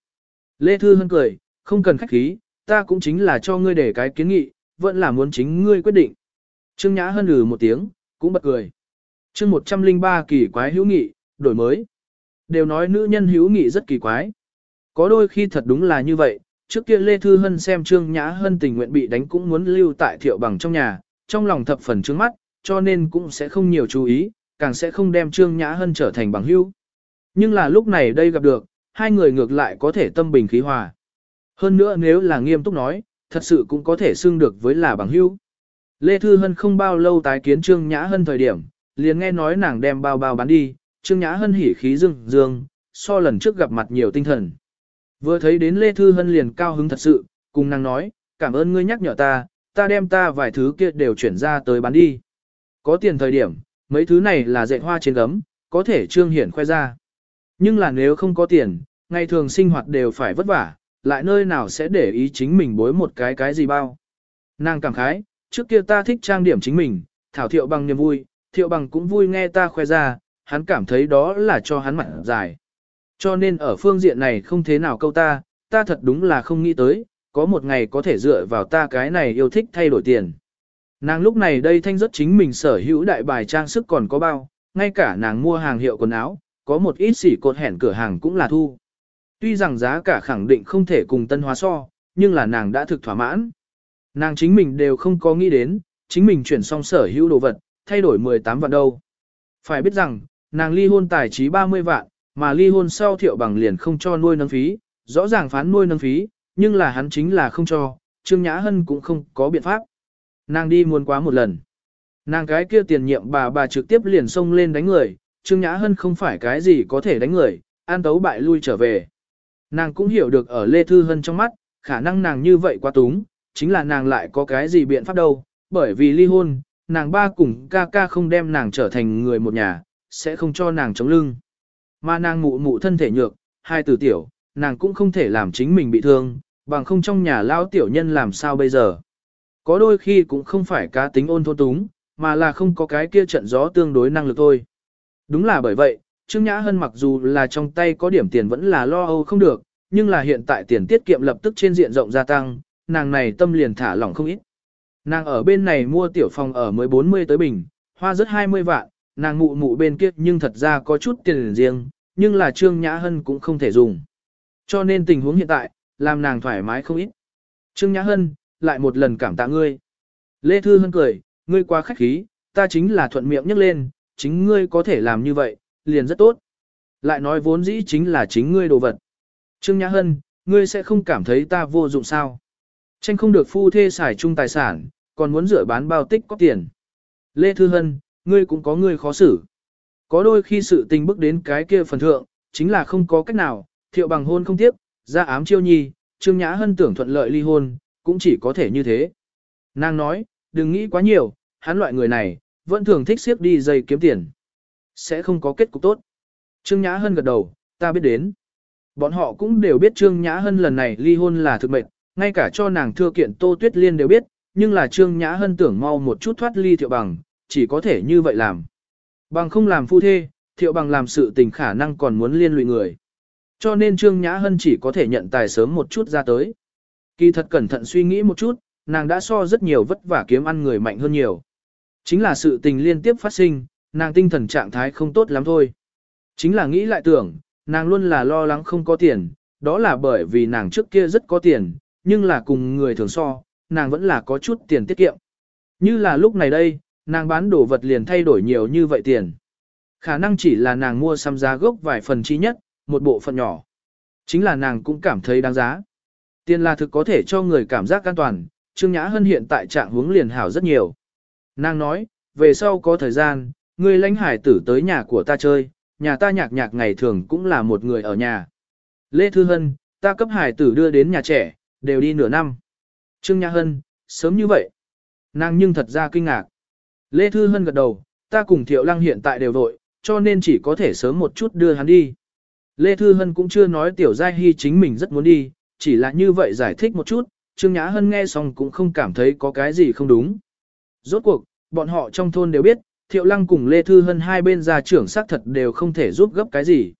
Lê Thư Hân cười, không cần khách khí, ta cũng chính là cho ngươi để cái kiến nghị, vẫn là muốn chính ngươi quyết định. Trương Nhã Hân lừ một tiếng, cũng bật cười. chương 103 kỳ quái hữu nghị, đổi mới. Đều nói nữ nhân hữu nghị rất kỳ quái. Có đôi khi thật đúng là như vậy, trước kia Lê Thư Hân xem Trương Nhã Hân tình nguyện bị đánh cũng muốn lưu tại thiệu bằng trong nhà, trong lòng thập phần trước mắt, cho nên cũng sẽ không nhiều chú ý, càng sẽ không đem Trương Nhã Hân trở thành bằng hữu. Nhưng là lúc này đây gặp được, hai người ngược lại có thể tâm bình khí hòa. Hơn nữa nếu là nghiêm túc nói, thật sự cũng có thể xưng được với là bằng hữu. Lê Thư Hân không bao lâu tái kiến Trương Nhã Hân thời điểm, liền nghe nói nàng đem bao bao bán đi, Trương Nhã Hân hỉ khí dương dương, so lần trước gặp mặt nhiều tinh thần. Vừa thấy đến Lê Thư Hân liền cao hứng thật sự, cùng nàng nói, cảm ơn ngươi nhắc nhở ta, ta đem ta vài thứ kia đều chuyển ra tới bán đi. Có tiền thời điểm, mấy thứ này là dạy hoa trên gấm, có thể trương hiển khoe ra. Nhưng là nếu không có tiền, ngày thường sinh hoạt đều phải vất vả, lại nơi nào sẽ để ý chính mình bối một cái cái gì bao. Nàng cảm khái, trước kia ta thích trang điểm chính mình, thảo thiệu bằng niềm vui, thiệu bằng cũng vui nghe ta khoe ra, hắn cảm thấy đó là cho hắn mặt dài. Cho nên ở phương diện này không thế nào câu ta, ta thật đúng là không nghĩ tới, có một ngày có thể dựa vào ta cái này yêu thích thay đổi tiền. Nàng lúc này đây thanh rất chính mình sở hữu đại bài trang sức còn có bao, ngay cả nàng mua hàng hiệu quần áo, có một ít xỉ cột hẻn cửa hàng cũng là thu. Tuy rằng giá cả khẳng định không thể cùng tân hóa so, nhưng là nàng đã thực thỏa mãn. Nàng chính mình đều không có nghĩ đến, chính mình chuyển xong sở hữu đồ vật, thay đổi 18 vạn đâu. Phải biết rằng, nàng ly hôn tài trí 30 vạn, mà ly hôn sau thiệu bằng liền không cho nuôi nâng phí, rõ ràng phán nuôi nâng phí, nhưng là hắn chính là không cho, Trương Nhã Hân cũng không có biện pháp. Nàng đi muôn quá một lần. Nàng cái kia tiền nhiệm bà bà trực tiếp liền xông lên đánh người, Trương Nhã Hân không phải cái gì có thể đánh người, an tấu bại lui trở về. Nàng cũng hiểu được ở Lê Thư Hân trong mắt, khả năng nàng như vậy quá túng, chính là nàng lại có cái gì biện pháp đâu, bởi vì ly hôn, nàng ba cùng ca ca không đem nàng trở thành người một nhà, sẽ không cho nàng chống lưng. Mà nàng mụ mụ thân thể nhược, hai tử tiểu, nàng cũng không thể làm chính mình bị thương, bằng không trong nhà lao tiểu nhân làm sao bây giờ. Có đôi khi cũng không phải cá tính ôn thôn túng, mà là không có cái kia trận gió tương đối năng lực thôi. Đúng là bởi vậy, Trương Nhã Hân mặc dù là trong tay có điểm tiền vẫn là lo âu không được, nhưng là hiện tại tiền tiết kiệm lập tức trên diện rộng gia tăng, nàng này tâm liền thả lỏng không ít. Nàng ở bên này mua tiểu phòng ở mới 40 tới bình, hoa rất 20 vạn, nàng mụ mụ bên kia nhưng thật ra có chút tiền riêng, nhưng là Trương Nhã Hân cũng không thể dùng. Cho nên tình huống hiện tại, làm nàng thoải mái không ít. Trương Nhã Hân, lại một lần cảm tạ ngươi. Lê Thư Hân cười, ngươi quá khách khí, ta chính là thuận miệng nhắc lên, chính ngươi có thể làm như vậy, liền rất tốt. Lại nói vốn dĩ chính là chính ngươi đồ vật. Trương Nhã Hân, ngươi sẽ không cảm thấy ta vô dụng sao. Tranh không được phu thê xài chung tài sản, còn muốn rửa bán bao tích có tiền. Lê Thư Hân, ngươi cũng có ngươi khó xử. Có đôi khi sự tình bước đến cái kia phần thượng, chính là không có cách nào, thiệu bằng hôn không tiếp, ra ám chiêu nhi, Trương Nhã Hân tưởng thuận lợi ly hôn, cũng chỉ có thể như thế. Nàng nói, đừng nghĩ quá nhiều, hắn loại người này, vẫn thường thích siếp đi dây kiếm tiền sẽ không có kết cục tốt. Trương Nhã Hân gật đầu, ta biết đến. Bọn họ cũng đều biết Trương Nhã Hân lần này ly hôn là thực mệnh, ngay cả cho nàng thưa kiện Tô Tuyết Liên đều biết, nhưng là Trương Nhã Hân tưởng mau một chút thoát ly thiệu bằng, chỉ có thể như vậy làm. Bằng không làm phu thê, thiệu bằng làm sự tình khả năng còn muốn liên lụy người. Cho nên Trương Nhã Hân chỉ có thể nhận tài sớm một chút ra tới. Kỳ thật cẩn thận suy nghĩ một chút, nàng đã so rất nhiều vất vả kiếm ăn người mạnh hơn nhiều. Chính là sự tình liên tiếp phát sinh, nàng tinh thần trạng thái không tốt lắm thôi. Chính là nghĩ lại tưởng, nàng luôn là lo lắng không có tiền, đó là bởi vì nàng trước kia rất có tiền, nhưng là cùng người thường so, nàng vẫn là có chút tiền tiết kiệm. Như là lúc này đây, nàng bán đồ vật liền thay đổi nhiều như vậy tiền. Khả năng chỉ là nàng mua xăm giá gốc vài phần chi nhất, một bộ phận nhỏ. Chính là nàng cũng cảm thấy đáng giá. Tiền là thực có thể cho người cảm giác an toàn, Trương Nhã Hân hiện tại trạng hướng liền hảo rất nhiều. Nàng nói, về sau có thời gian, ngươi lãnh hải tử tới nhà của ta chơi, nhà ta nhạc nhạc ngày thường cũng là một người ở nhà. Lê Thư Hân, ta cấp hải tử đưa đến nhà trẻ, đều đi nửa năm. Trương Nhã Hân, sớm như vậy. Nàng nhưng thật ra kinh ngạc. Lê Thư Hân gật đầu, ta cùng Thiệu Lăng hiện tại đều vội, cho nên chỉ có thể sớm một chút đưa hắn đi. Lê Thư Hân cũng chưa nói Tiểu Giai Hy chính mình rất muốn đi, chỉ là như vậy giải thích một chút, Trương Nhã Hân nghe xong cũng không cảm thấy có cái gì không đúng. Rốt cuộc, bọn họ trong thôn đều biết, Thiệu Lăng cùng Lê Thư Hân hai bên gia trưởng xác thật đều không thể giúp gấp cái gì.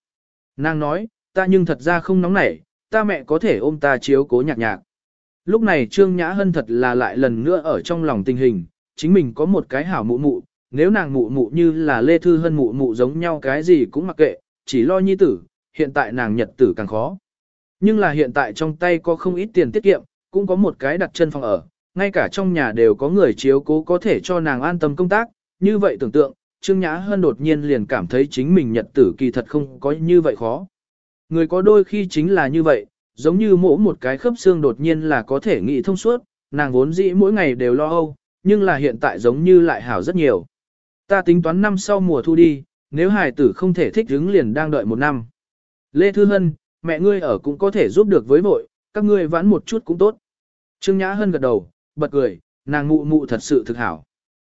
Nàng nói, ta nhưng thật ra không nóng nảy, ta mẹ có thể ôm ta chiếu cố nhạc nhạc. Lúc này Trương Nhã Hân thật là lại lần nữa ở trong lòng tình hình, chính mình có một cái hảo mụ mụ, nếu nàng mụ mụ như là Lê Thư Hân mụ mụ giống nhau cái gì cũng mặc kệ, chỉ lo nhi tử, hiện tại nàng nhật tử càng khó. Nhưng là hiện tại trong tay có không ít tiền tiết kiệm, cũng có một cái đặt chân phòng ở, ngay cả trong nhà đều có người chiếu cố có thể cho nàng an tâm công tác, như vậy tưởng tượng, Trương Nhã Hân đột nhiên liền cảm thấy chính mình nhật tử kỳ thật không có như vậy khó. Người có đôi khi chính là như vậy, giống như mỗi một cái khớp xương đột nhiên là có thể nghĩ thông suốt, nàng vốn dĩ mỗi ngày đều lo âu, nhưng là hiện tại giống như lại hảo rất nhiều. Ta tính toán năm sau mùa thu đi, nếu hài tử không thể thích ứng liền đang đợi một năm. Lê Thư Hân, mẹ ngươi ở cũng có thể giúp được với vội, các ngươi vãn một chút cũng tốt. Trương Nhã Hân gật đầu, bật cười, nàng ngụ mụ thật sự thực hảo.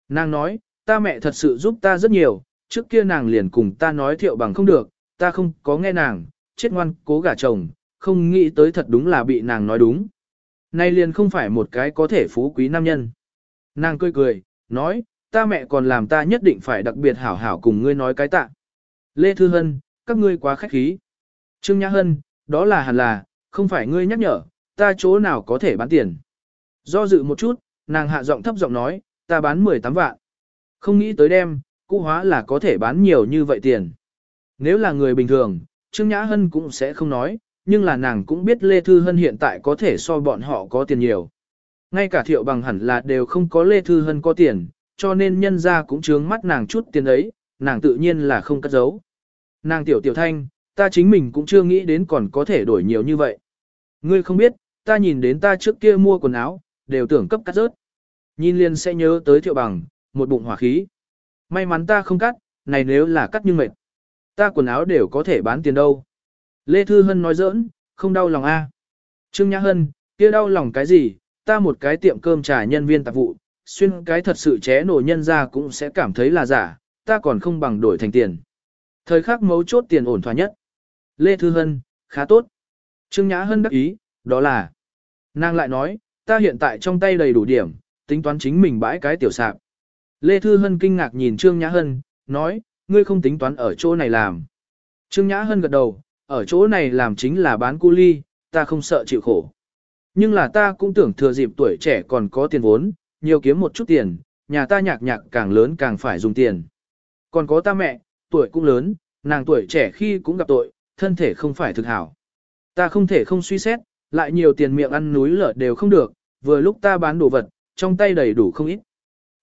Nàng nói, ta mẹ thật sự giúp ta rất nhiều, trước kia nàng liền cùng ta nói thiệu bằng không được, ta không có nghe nàng, chết ngoan, cố gả chồng, không nghĩ tới thật đúng là bị nàng nói đúng. Nay liền không phải một cái có thể phú quý nam nhân. Nàng cười cười, nói, ta mẹ còn làm ta nhất định phải đặc biệt hảo hảo cùng ngươi nói cái tạ. Lê Thư Hân, các ngươi quá khách khí. Trương Nhã Hân, đó là hẳn là, không phải ngươi nhắc nhở, ta chỗ nào có thể bán tiền. Do dự một chút, nàng hạ giọng thấp giọng nói, ta bán 18 vạn. Không nghĩ tới đem, cũ hóa là có thể bán nhiều như vậy tiền. Nếu là người bình thường, Trương Nhã Hân cũng sẽ không nói, nhưng là nàng cũng biết Lê Thư Hân hiện tại có thể so bọn họ có tiền nhiều. Ngay cả thiệu bằng hẳn là đều không có Lê Thư Hân có tiền, cho nên nhân ra cũng trướng mắt nàng chút tiền ấy, nàng tự nhiên là không cất giấu. Nàng tiểu tiểu thanh, ta chính mình cũng chưa nghĩ đến còn có thể đổi nhiều như vậy. Ngươi không biết, ta nhìn đến ta trước kia mua quần áo, đều tưởng cấp cắt rớt. Nhìn liền sẽ nhớ tới thiệu bằng, một bụng hỏa khí. May mắn ta không cắt, này nếu là cắt nhưng mệt. Ta quần áo đều có thể bán tiền đâu. Lê Thư Hân nói giỡn, không đau lòng a. Trương Nhã Hân, kia đau lòng cái gì, ta một cái tiệm cơm trà nhân viên tạp vụ, xuyên cái thật sự ché nổ nhân ra cũng sẽ cảm thấy là giả, ta còn không bằng đổi thành tiền. Thời khắc mấu chốt tiền ổn thỏa nhất. Lê Thư Hân, khá tốt. Trương Nhã Hân đắc ý, đó là. Nàng lại nói, ta hiện tại trong tay đầy đủ điểm, tính toán chính mình bãi cái tiểu sạp. Lê Thư Hân kinh ngạc nhìn Trương Nhã Hân, nói, ngươi không tính toán ở chỗ này làm. Trương Nhã Hân gật đầu, ở chỗ này làm chính là bán cu ly, ta không sợ chịu khổ. Nhưng là ta cũng tưởng thừa dịp tuổi trẻ còn có tiền vốn, nhiều kiếm một chút tiền, nhà ta nhạc nhạc càng lớn càng phải dùng tiền. Còn có ta mẹ, tuổi cũng lớn, nàng tuổi trẻ khi cũng gặp tội, thân thể không phải thực hảo. Ta không thể không suy xét, lại nhiều tiền miệng ăn núi lở đều không được, vừa lúc ta bán đồ vật, trong tay đầy đủ không ít.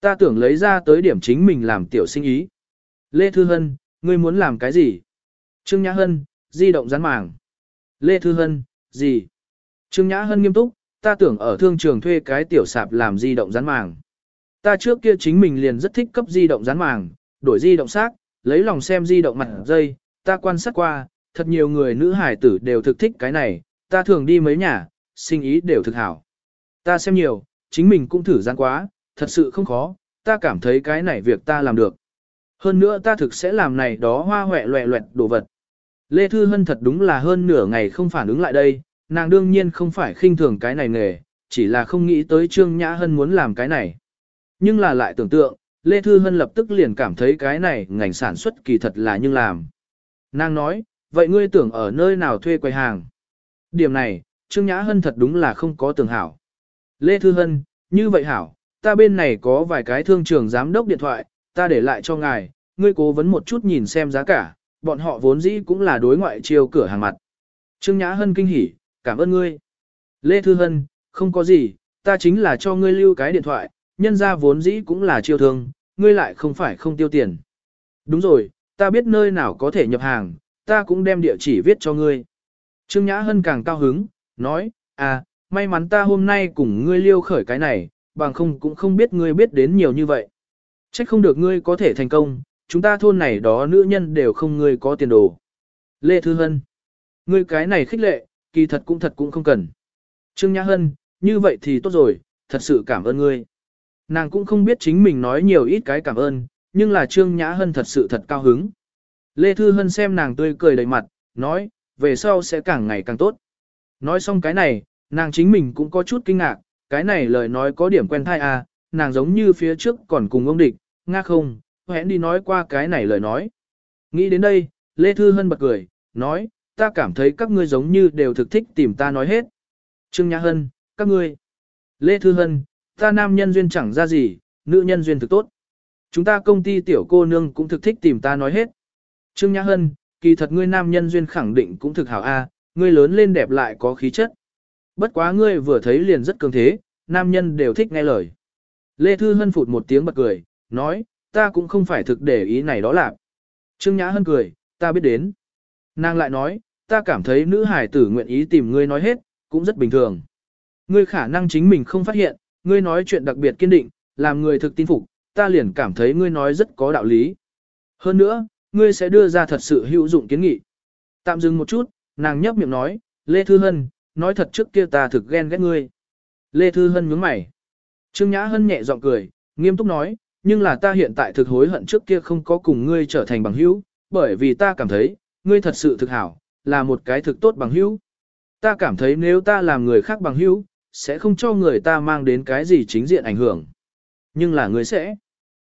Ta tưởng lấy ra tới điểm chính mình làm tiểu sinh ý. Lê Thư Hân, ngươi muốn làm cái gì? Trương Nhã Hân, di động rán màng. Lê Thư Hân, gì? Trương Nhã Hân nghiêm túc, ta tưởng ở thương trường thuê cái tiểu sạp làm di động rán màng. Ta trước kia chính mình liền rất thích cấp di động rán màng, đổi di động xác, lấy lòng xem di động mặt dây, ta quan sát qua, thật nhiều người nữ hải tử đều thực thích cái này, ta thường đi mấy nhà, sinh ý đều thực hảo. Ta xem nhiều, chính mình cũng thử gian quá, thật sự không khó, ta cảm thấy cái này việc ta làm được. Hơn nữa ta thực sẽ làm này đó hoa hoẹ loẹ loẹt đồ vật. Lê Thư Hân thật đúng là hơn nửa ngày không phản ứng lại đây, nàng đương nhiên không phải khinh thường cái này nghề, chỉ là không nghĩ tới Trương Nhã Hân muốn làm cái này. Nhưng là lại tưởng tượng, Lê Thư Hân lập tức liền cảm thấy cái này ngành sản xuất kỳ thật là nhưng làm. Nàng nói, vậy ngươi tưởng ở nơi nào thuê quầy hàng? Điểm này, Trương Nhã Hân thật đúng là không có tưởng hảo. Lê Thư Hân, như vậy hảo, ta bên này có vài cái thương trường giám đốc điện thoại, ta để lại cho ngài, ngươi cố vấn một chút nhìn xem giá cả, bọn họ vốn dĩ cũng là đối ngoại chiêu cửa hàng mặt. Trương Nhã Hân kinh hỉ, cảm ơn ngươi. Lê Thư Hân, không có gì, ta chính là cho ngươi lưu cái điện thoại, nhân ra vốn dĩ cũng là chiêu thương, ngươi lại không phải không tiêu tiền. Đúng rồi, ta biết nơi nào có thể nhập hàng, ta cũng đem địa chỉ viết cho ngươi. Trương Nhã Hân càng cao hứng, nói, à, may mắn ta hôm nay cùng ngươi lưu khởi cái này, bằng không cũng không biết ngươi biết đến nhiều như vậy. Trách không được ngươi có thể thành công, chúng ta thôn này đó nữ nhân đều không ngươi có tiền đồ. Lê Thư Hân, ngươi cái này khích lệ, kỳ thật cũng thật cũng không cần. Trương Nhã Hân, như vậy thì tốt rồi, thật sự cảm ơn ngươi. Nàng cũng không biết chính mình nói nhiều ít cái cảm ơn, nhưng là Trương Nhã Hân thật sự thật cao hứng. Lê Thư Hân xem nàng tươi cười đầy mặt, nói, về sau sẽ càng ngày càng tốt. Nói xong cái này, nàng chính mình cũng có chút kinh ngạc, cái này lời nói có điểm quen thai à, nàng giống như phía trước còn cùng ông địch, nga không, hẹn đi nói qua cái này lời nói. Nghĩ đến đây, Lê Thư Hân bật cười, nói, ta cảm thấy các ngươi giống như đều thực thích tìm ta nói hết. Trương Nhã Hân, các ngươi. Lê Thư Hân, ta nam nhân duyên chẳng ra gì, nữ nhân duyên thực tốt. Chúng ta công ty tiểu cô nương cũng thực thích tìm ta nói hết. Trương Nhã Hân, kỳ thật ngươi nam nhân duyên khẳng định cũng thực hảo a, ngươi lớn lên đẹp lại có khí chất bất quá ngươi vừa thấy liền rất cường thế, nam nhân đều thích nghe lời. Lê Thư Hân phụt một tiếng bật cười, nói, ta cũng không phải thực để ý này đó là. Trương Nhã Hân cười, ta biết đến. Nàng lại nói, ta cảm thấy nữ hải tử nguyện ý tìm ngươi nói hết, cũng rất bình thường. Ngươi khả năng chính mình không phát hiện, ngươi nói chuyện đặc biệt kiên định, làm người thực tin phục, ta liền cảm thấy ngươi nói rất có đạo lý. Hơn nữa, ngươi sẽ đưa ra thật sự hữu dụng kiến nghị. Tạm dừng một chút, nàng nhấp miệng nói, Lê Thư Hân, nói thật trước kia ta thực ghen ghét ngươi. Lê Thư Hân nhướng mày. Trương Nhã Hân nhẹ giọng cười, nghiêm túc nói, nhưng là ta hiện tại thực hối hận trước kia không có cùng ngươi trở thành bằng hữu, bởi vì ta cảm thấy, ngươi thật sự thực hảo, là một cái thực tốt bằng hữu. Ta cảm thấy nếu ta làm người khác bằng hữu, sẽ không cho người ta mang đến cái gì chính diện ảnh hưởng. Nhưng là ngươi sẽ.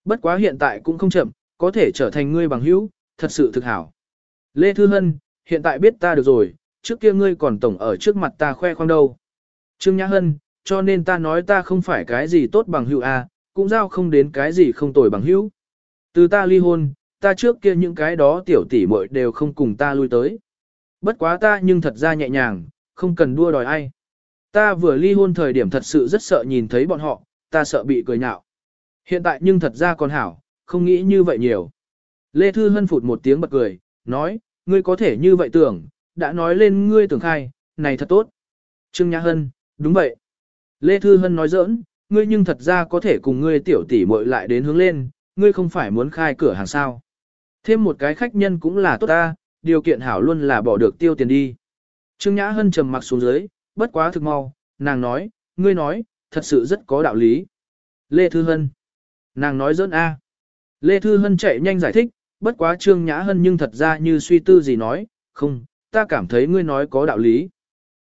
Bất quá hiện tại cũng không chậm, có thể trở thành ngươi bằng hữu, thật sự thực hảo. Lê Thư Hân, hiện tại biết ta được rồi, trước kia ngươi còn tổng ở trước mặt ta khoe khoang đâu. Trương Nhã Hân, cho nên ta nói ta không phải cái gì tốt bằng hữu à, cũng giao không đến cái gì không tồi bằng hữu. Từ ta ly hôn, ta trước kia những cái đó tiểu tỷ muội đều không cùng ta lui tới. Bất quá ta nhưng thật ra nhẹ nhàng, không cần đua đòi ai. Ta vừa ly hôn thời điểm thật sự rất sợ nhìn thấy bọn họ, ta sợ bị cười nhạo. Hiện tại nhưng thật ra còn hảo, không nghĩ như vậy nhiều. Lê Thư Hân phụt một tiếng bật cười, nói, ngươi có thể như vậy tưởng, đã nói lên ngươi tưởng khai, này thật tốt. Trương Nhã Hân, đúng vậy. Lê Thư Hân nói giỡn, ngươi nhưng thật ra có thể cùng ngươi tiểu tỷ muội lại đến hướng lên, ngươi không phải muốn khai cửa hàng sao. Thêm một cái khách nhân cũng là tốt ta, điều kiện hảo luôn là bỏ được tiêu tiền đi. Trương Nhã Hân trầm mặc xuống dưới, bất quá thực mau, nàng nói, ngươi nói, thật sự rất có đạo lý. Lê Thư Hân. Nàng nói giỡn a. Lê Thư Hân chạy nhanh giải thích, bất quá Trương Nhã Hân nhưng thật ra như suy tư gì nói, không, ta cảm thấy ngươi nói có đạo lý.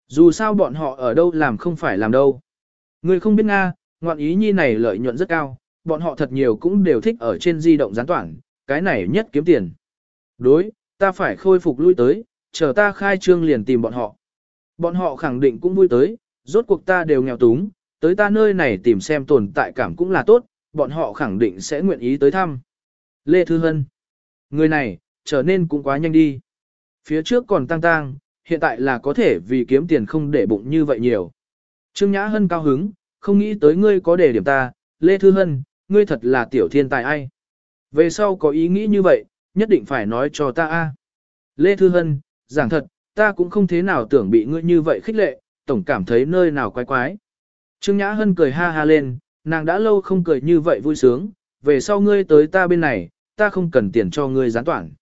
Dù sao bọn họ ở đâu làm không phải làm đâu. Ngươi không biết Nga, ngoạn ý nhi này lợi nhuận rất cao, bọn họ thật nhiều cũng đều thích ở trên di động gián toản, cái này nhất kiếm tiền. Đối, ta phải khôi phục lui tới, chờ ta khai trương liền tìm bọn họ. Bọn họ khẳng định cũng vui tới, rốt cuộc ta đều nghèo túng, tới ta nơi này tìm xem tồn tại cảm cũng là tốt, bọn họ khẳng định sẽ nguyện ý tới thăm. Lê Thư Hân. Người này, trở nên cũng quá nhanh đi phía trước còn tăng tăng, hiện tại là có thể vì kiếm tiền không để bụng như vậy nhiều. Trương Nhã Hân cao hứng, không nghĩ tới ngươi có đề điểm ta, Lê Thư Hân, ngươi thật là tiểu thiên tài ai. Về sau có ý nghĩ như vậy, nhất định phải nói cho ta a. Lê Thư Hân, giảng thật, ta cũng không thế nào tưởng bị ngươi như vậy khích lệ, tổng cảm thấy nơi nào quái quái. Trương Nhã Hân cười ha ha lên, nàng đã lâu không cười như vậy vui sướng, về sau ngươi tới ta bên này, ta không cần tiền cho ngươi gián toản.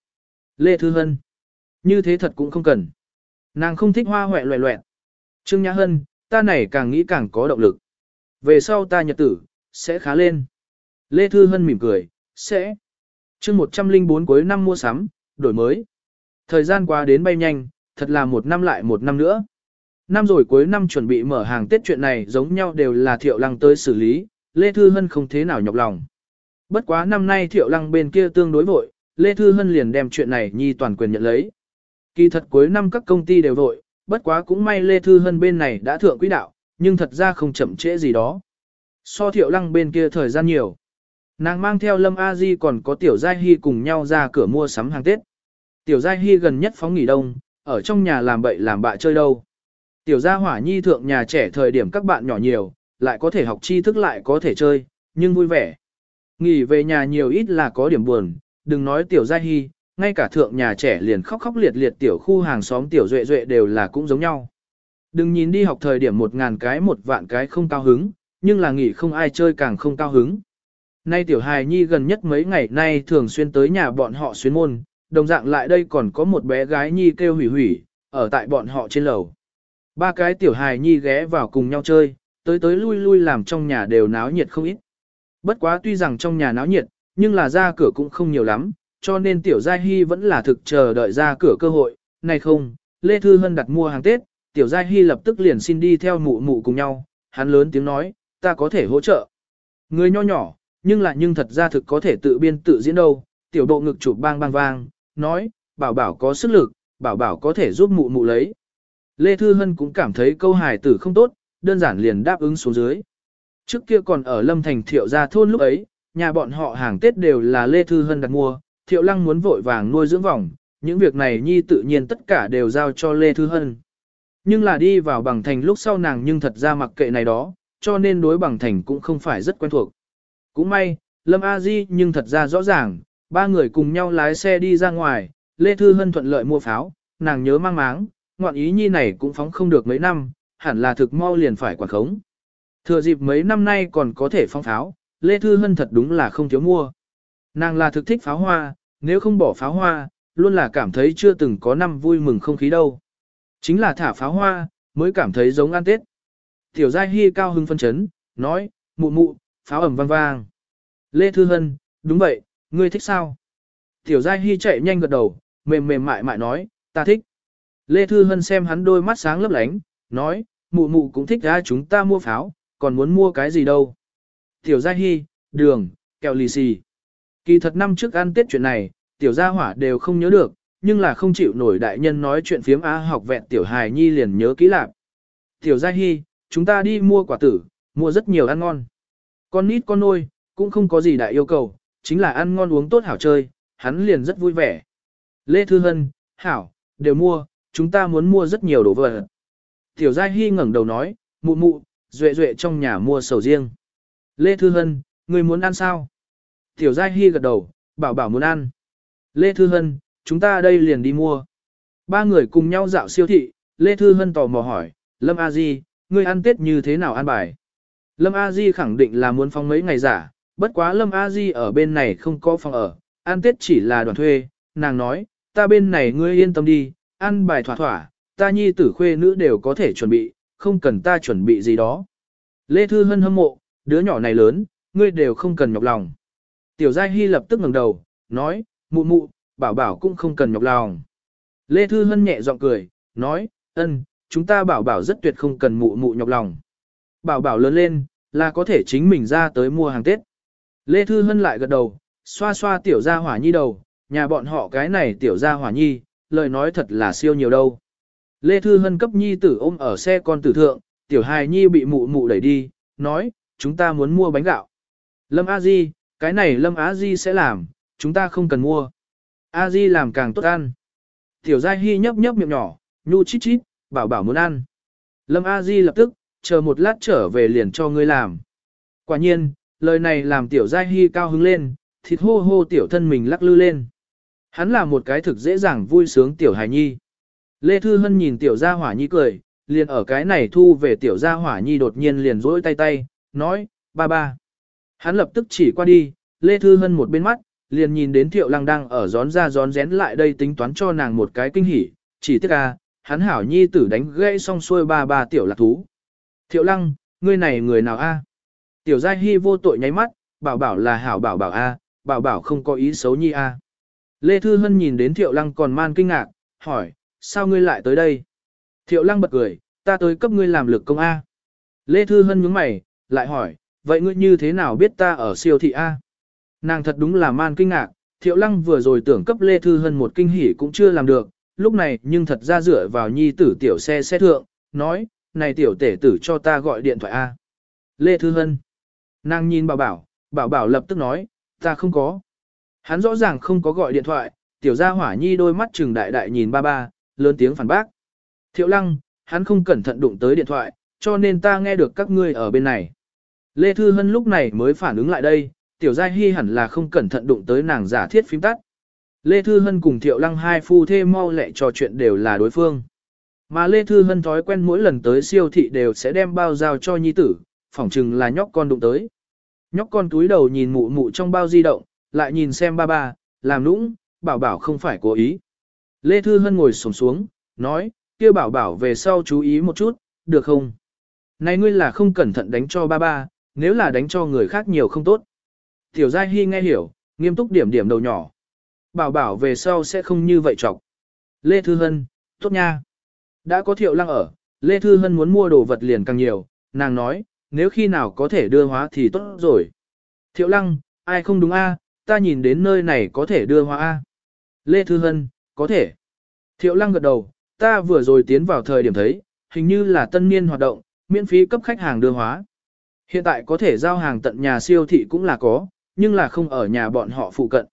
Lê Thư Hân như thế thật cũng không cần. Nàng không thích hoa hoẹ loẹ loẹn. Trương Nhã Hân, ta này càng nghĩ càng có động lực. Về sau ta nhật tử, sẽ khá lên. Lê Thư Hân mỉm cười, sẽ. chương 104 cuối năm mua sắm, đổi mới. Thời gian qua đến bay nhanh, thật là một năm lại một năm nữa. Năm rồi cuối năm chuẩn bị mở hàng Tết chuyện này giống nhau đều là Thiệu Lăng tới xử lý, Lê Thư Hân không thế nào nhọc lòng. Bất quá năm nay Thiệu Lăng bên kia tương đối vội, Lê Thư Hân liền đem chuyện này nhi toàn quyền nhận lấy, Kỳ thật cuối năm các công ty đều vội, bất quá cũng may Lê Thư Hân bên này đã thượng quỹ đạo, nhưng thật ra không chậm trễ gì đó. So thiệu lăng bên kia thời gian nhiều. Nàng mang theo Lâm A Di còn có Tiểu Giai Hy cùng nhau ra cửa mua sắm hàng Tết. Tiểu Giai Hy gần nhất phóng nghỉ đông, ở trong nhà làm bậy làm bạ chơi đâu. Tiểu gia hỏa nhi thượng nhà trẻ thời điểm các bạn nhỏ nhiều, lại có thể học tri thức lại có thể chơi, nhưng vui vẻ. Nghỉ về nhà nhiều ít là có điểm buồn, đừng nói tiểu gia hy, ngay cả thượng nhà trẻ liền khóc khóc liệt liệt tiểu khu hàng xóm tiểu duệ duệ đều là cũng giống nhau. Đừng nhìn đi học thời điểm một ngàn cái một vạn cái không cao hứng, nhưng là nghỉ không ai chơi càng không cao hứng. Nay tiểu hài nhi gần nhất mấy ngày nay thường xuyên tới nhà bọn họ xuyên môn, đồng dạng lại đây còn có một bé gái nhi kêu hủy hủy, ở tại bọn họ trên lầu. Ba cái tiểu hài nhi ghé vào cùng nhau chơi, tới tới lui lui làm trong nhà đều náo nhiệt không ít. Bất quá tuy rằng trong nhà náo nhiệt, nhưng là ra cửa cũng không nhiều lắm, cho nên Tiểu Gia Hy vẫn là thực chờ đợi ra cửa cơ hội, này không, Lê Thư Hân đặt mua hàng Tết, Tiểu Gia Hy lập tức liền xin đi theo mụ mụ cùng nhau, hắn lớn tiếng nói, ta có thể hỗ trợ. Người nho nhỏ, nhưng lại nhưng thật ra thực có thể tự biên tự diễn đâu, tiểu độ ngực chụp bang bang vang, nói, bảo bảo có sức lực, bảo bảo có thể giúp mụ mụ lấy. Lê Thư Hân cũng cảm thấy câu hài tử không tốt, đơn giản liền đáp ứng xuống dưới. Trước kia còn ở Lâm Thành Thiệu Gia Thôn lúc ấy, nhà bọn họ hàng Tết đều là Lê Thư Hân đặt mua, thiệu lăng muốn vội vàng nuôi dưỡng vòng, những việc này nhi tự nhiên tất cả đều giao cho Lê Thư Hân. Nhưng là đi vào bằng thành lúc sau nàng nhưng thật ra mặc kệ này đó, cho nên đối bằng thành cũng không phải rất quen thuộc. Cũng may, Lâm A Di nhưng thật ra rõ ràng, ba người cùng nhau lái xe đi ra ngoài, Lê Thư Hân thuận lợi mua pháo, nàng nhớ mang máng, ngoạn ý nhi này cũng phóng không được mấy năm, hẳn là thực mau liền phải quản khống. Thừa dịp mấy năm nay còn có thể phóng pháo, Lê Thư Hân thật đúng là không thiếu mua. Nàng là thực thích pháo hoa, nếu không bỏ pháo hoa, luôn là cảm thấy chưa từng có năm vui mừng không khí đâu. Chính là thả pháo hoa, mới cảm thấy giống ăn Tết. Tiểu Giai Hy cao hưng phân chấn, nói, mụ mụ, pháo ẩm vang vang. Lê Thư Hân, đúng vậy, ngươi thích sao? Tiểu Giai Hy chạy nhanh gật đầu, mềm mềm mại mại nói, ta thích. Lê Thư Hân xem hắn đôi mắt sáng lấp lánh, nói, mụ mụ cũng thích ra chúng ta mua pháo, còn muốn mua cái gì đâu. Tiểu Giai Hy, đường, kẹo lì xì. Kỳ thật năm trước ăn tiết chuyện này, tiểu gia hỏa đều không nhớ được, nhưng là không chịu nổi đại nhân nói chuyện phiếm á học vẹn tiểu hài nhi liền nhớ kỹ lạc. Tiểu gia hy, chúng ta đi mua quả tử, mua rất nhiều ăn ngon. Con nít con nôi, cũng không có gì đại yêu cầu, chính là ăn ngon uống tốt hảo chơi, hắn liền rất vui vẻ. Lê Thư Hân, Hảo, đều mua, chúng ta muốn mua rất nhiều đồ vật. Tiểu gia hy ngẩng đầu nói, mụ mụ, duệ duệ trong nhà mua sầu riêng. Lê Thư Hân, người muốn ăn sao? Tiểu Giai Hy gật đầu, bảo bảo muốn ăn. Lê Thư Hân, chúng ta đây liền đi mua. Ba người cùng nhau dạo siêu thị, Lê Thư Hân tò mò hỏi, Lâm A Di, ngươi ăn Tết như thế nào ăn bài? Lâm A Di khẳng định là muốn phong mấy ngày giả, bất quá Lâm A Di ở bên này không có phòng ở, ăn Tết chỉ là đoàn thuê, nàng nói, ta bên này ngươi yên tâm đi, ăn bài thỏa thỏa, ta nhi tử khuê nữ đều có thể chuẩn bị, không cần ta chuẩn bị gì đó. Lê Thư Hân hâm mộ, đứa nhỏ này lớn, ngươi đều không cần nhọc lòng. Tiểu Giai Hy lập tức ngẩng đầu, nói, mụ mụ, bảo bảo cũng không cần nhọc lòng. Lê Thư Hân nhẹ giọng cười, nói, ân, chúng ta bảo bảo rất tuyệt không cần mụ mụ nhọc lòng. Bảo bảo lớn lên, là có thể chính mình ra tới mua hàng Tết. Lê Thư Hân lại gật đầu, xoa xoa tiểu gia hỏa nhi đầu, nhà bọn họ cái này tiểu gia hỏa nhi, lời nói thật là siêu nhiều đâu. Lê Thư Hân cấp nhi tử ôm ở xe con tử thượng, tiểu hài nhi bị mụ mụ đẩy đi, nói, chúng ta muốn mua bánh gạo. Lâm A Di, cái này Lâm Á Di sẽ làm, chúng ta không cần mua. A Di làm càng tốt ăn. Tiểu Giai Hi nhấp nhấp miệng nhỏ, nhu chít chít, bảo bảo muốn ăn. Lâm A Di lập tức, chờ một lát trở về liền cho ngươi làm. Quả nhiên, lời này làm Tiểu Giai Hi cao hứng lên, thịt hô hô tiểu thân mình lắc lư lên. Hắn là một cái thực dễ dàng vui sướng Tiểu Hải Nhi. Lê Thư Hân nhìn Tiểu Gia Hỏa Nhi cười, liền ở cái này thu về Tiểu Gia Hỏa Nhi đột nhiên liền rỗi tay tay, nói, ba ba. Hắn lập tức chỉ qua đi, Lê Thư Hân một bên mắt, liền nhìn đến Thiệu Lăng đang ở gión ra gión rén lại đây tính toán cho nàng một cái kinh hỉ, chỉ tiếc à, hắn hảo nhi tử đánh gãy xong xuôi ba ba tiểu lạc thú. Thiệu Lăng, ngươi này người nào a? Tiểu giai hy vô tội nháy mắt, bảo bảo là hảo bảo bảo a, bảo bảo không có ý xấu nhi a. Lê Thư Hân nhìn đến Thiệu Lăng còn man kinh ngạc, hỏi, sao ngươi lại tới đây? Thiệu Lăng bật cười, ta tới cấp ngươi làm lực công a. Lê Thư Hân nhướng mày, lại hỏi, vậy ngươi như thế nào biết ta ở siêu thị A? Nàng thật đúng là man kinh ngạc, thiệu lăng vừa rồi tưởng cấp Lê Thư Hân một kinh hỉ cũng chưa làm được, lúc này nhưng thật ra dựa vào nhi tử tiểu xe xe thượng, nói, này tiểu tể tử cho ta gọi điện thoại A. Lê Thư Hân. Nàng nhìn bảo bảo, bảo bảo lập tức nói, ta không có. Hắn rõ ràng không có gọi điện thoại, tiểu gia hỏa nhi đôi mắt trừng đại đại nhìn ba ba, lớn tiếng phản bác. Thiệu lăng, hắn không cẩn thận đụng tới điện thoại, cho nên ta nghe được các ngươi ở bên này. Lê Thư Hân lúc này mới phản ứng lại đây, tiểu giai hy hẳn là không cẩn thận đụng tới nàng giả thiết phím tắt. Lê Thư Hân cùng Thiệu Lăng hai phu thê mau lẹ trò chuyện đều là đối phương. Mà Lê Thư Hân thói quen mỗi lần tới siêu thị đều sẽ đem bao giao cho nhi tử, phỏng chừng là nhóc con đụng tới. Nhóc con túi đầu nhìn mụ mụ trong bao di động, lại nhìn xem ba ba, làm nũng, bảo bảo không phải cố ý. Lê Thư Hân ngồi sổng xuống, nói, kêu bảo bảo về sau chú ý một chút, được không? Này ngươi là không cẩn thận đánh cho ba ba, nếu là đánh cho người khác nhiều không tốt. Tiểu Giai Hy nghe hiểu, nghiêm túc điểm điểm đầu nhỏ. Bảo bảo về sau sẽ không như vậy chọc. Lê Thư Hân, tốt nha. Đã có thiệu lăng ở, Lê Thư Hân muốn mua đồ vật liền càng nhiều, nàng nói, nếu khi nào có thể đưa hóa thì tốt rồi. Thiệu lăng, ai không đúng a ta nhìn đến nơi này có thể đưa hóa a. Lê Thư Hân, có thể. Thiệu lăng gật đầu, ta vừa rồi tiến vào thời điểm thấy, hình như là tân niên hoạt động, miễn phí cấp khách hàng đưa hóa. Hiện tại có thể giao hàng tận nhà siêu thị cũng là có, nhưng là không ở nhà bọn họ phụ cận.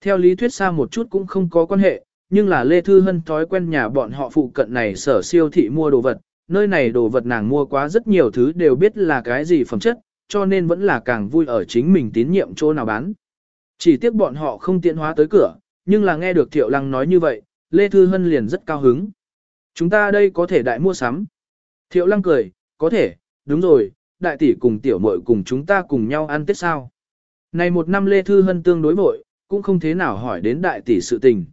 Theo lý thuyết xa một chút cũng không có quan hệ, nhưng là Lê Thư Hân thói quen nhà bọn họ phụ cận này sở siêu thị mua đồ vật, nơi này đồ vật nàng mua quá rất nhiều thứ đều biết là cái gì phẩm chất, cho nên vẫn là càng vui ở chính mình tín nhiệm chỗ nào bán. Chỉ tiếc bọn họ không tiến hóa tới cửa, nhưng là nghe được Thiệu Lăng nói như vậy, Lê Thư Hân liền rất cao hứng. Chúng ta đây có thể đại mua sắm. Thiệu Lăng cười, có thể, đúng rồi, đại tỷ cùng tiểu muội cùng chúng ta cùng nhau ăn tết sao. Này một năm Lê Thư Hân tương đối vội, cũng không thế nào hỏi đến đại tỷ sự tình.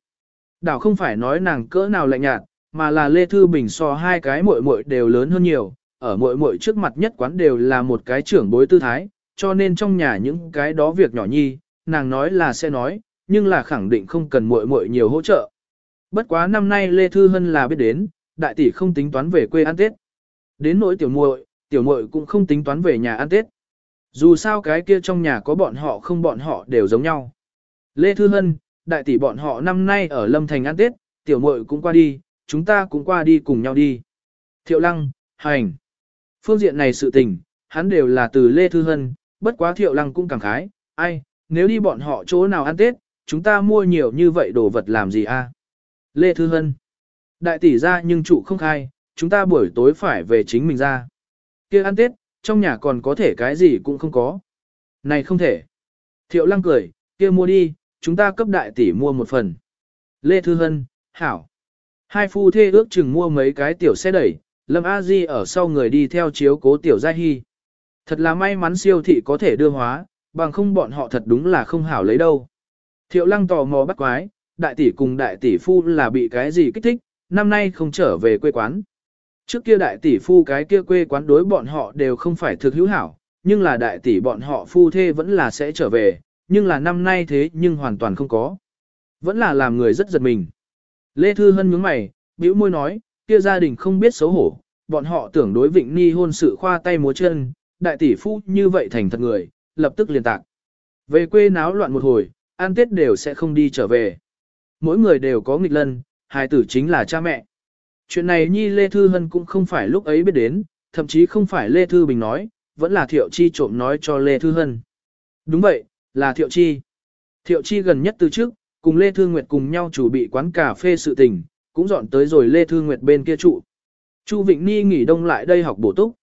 Đảo không phải nói nàng cỡ nào lạnh nhạt, mà là Lê Thư Bình so hai cái muội muội đều lớn hơn nhiều, ở muội muội trước mặt nhất quán đều là một cái trưởng bối tư thái, cho nên trong nhà những cái đó việc nhỏ nhi, nàng nói là sẽ nói, nhưng là khẳng định không cần muội muội nhiều hỗ trợ. Bất quá năm nay Lê Thư Hân là biết đến, đại tỷ không tính toán về quê ăn Tết. Đến nỗi tiểu muội, tiểu muội cũng không tính toán về nhà ăn Tết. Dù sao cái kia trong nhà có bọn họ không bọn họ đều giống nhau. Lê Thư Hân, đại tỷ bọn họ năm nay ở Lâm Thành ăn Tết, tiểu muội cũng qua đi, chúng ta cũng qua đi cùng nhau đi. Thiệu Lăng, hành. Phương diện này sự tình, hắn đều là từ Lê Thư Hân, bất quá Thiệu Lăng cũng cảm khái, ai, nếu đi bọn họ chỗ nào ăn Tết, chúng ta mua nhiều như vậy đồ vật làm gì a? Lê Thư Hân, đại tỷ ra nhưng trụ không khai, chúng ta buổi tối phải về chính mình ra kia ăn Tết, trong nhà còn có thể cái gì cũng không có. Này không thể. Thiệu lăng cười, kia mua đi, chúng ta cấp đại tỷ mua một phần. Lê Thư Hân, Hảo. Hai phu thê ước chừng mua mấy cái tiểu xe đẩy, Lâm A Di ở sau người đi theo chiếu cố tiểu Gia Hi. Thật là may mắn siêu thị có thể đưa hóa, bằng không bọn họ thật đúng là không hảo lấy đâu. Thiệu lăng tò mò bắt quái, đại tỷ cùng đại tỷ phu là bị cái gì kích thích, năm nay không trở về quê quán. Trước kia đại tỷ phu cái kia quê quán đối bọn họ đều không phải thực hữu hảo, nhưng là đại tỷ bọn họ phu thê vẫn là sẽ trở về, nhưng là năm nay thế nhưng hoàn toàn không có. Vẫn là làm người rất giật mình. Lê Thư Hân nhướng mày, bĩu môi nói, kia gia đình không biết xấu hổ, bọn họ tưởng đối Vịnh Ni hôn sự khoa tay múa chân, đại tỷ phu như vậy thành thật người, lập tức liền tạc. Về quê náo loạn một hồi, ăn Tết đều sẽ không đi trở về. Mỗi người đều có nghịch lân, hai tử chính là cha mẹ. Chuyện này Nhi Lê Thư Hân cũng không phải lúc ấy biết đến, thậm chí không phải Lê Thư Bình nói, vẫn là Thiệu Chi trộm nói cho Lê Thư Hân. Đúng vậy, là Thiệu Chi. Thiệu Chi gần nhất từ trước, cùng Lê Thư Nguyệt cùng nhau chủ bị quán cà phê sự tình, cũng dọn tới rồi Lê Thư Nguyệt bên kia trụ. Chu Vịnh Ni nghỉ đông lại đây học bổ túc.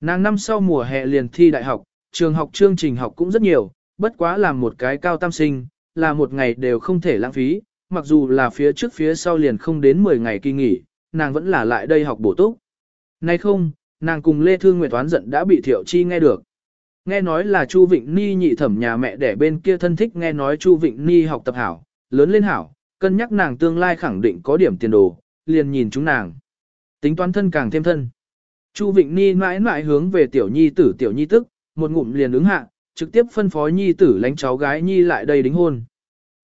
Nàng năm sau mùa hè liền thi đại học, trường học chương trình học cũng rất nhiều, bất quá là một cái cao tam sinh, là một ngày đều không thể lãng phí, mặc dù là phía trước phía sau liền không đến 10 ngày kỳ nghỉ, nàng vẫn là lại đây học bổ túc. Nay không, nàng cùng Lê Thương Nguyệt toán giận đã bị Thiệu Chi nghe được. Nghe nói là Chu Vịnh Ni nhị thẩm nhà mẹ đẻ bên kia thân thích nghe nói Chu Vịnh Ni học tập hảo, lớn lên hảo, cân nhắc nàng tương lai khẳng định có điểm tiền đồ, liền nhìn chúng nàng. Tính toán thân càng thêm thân. Chu Vịnh Ni mãi mãi hướng về tiểu nhi tử tiểu nhi tức, một ngụm liền ứng hạ, trực tiếp phân phó nhi tử lánh cháu gái nhi lại đây đính hôn.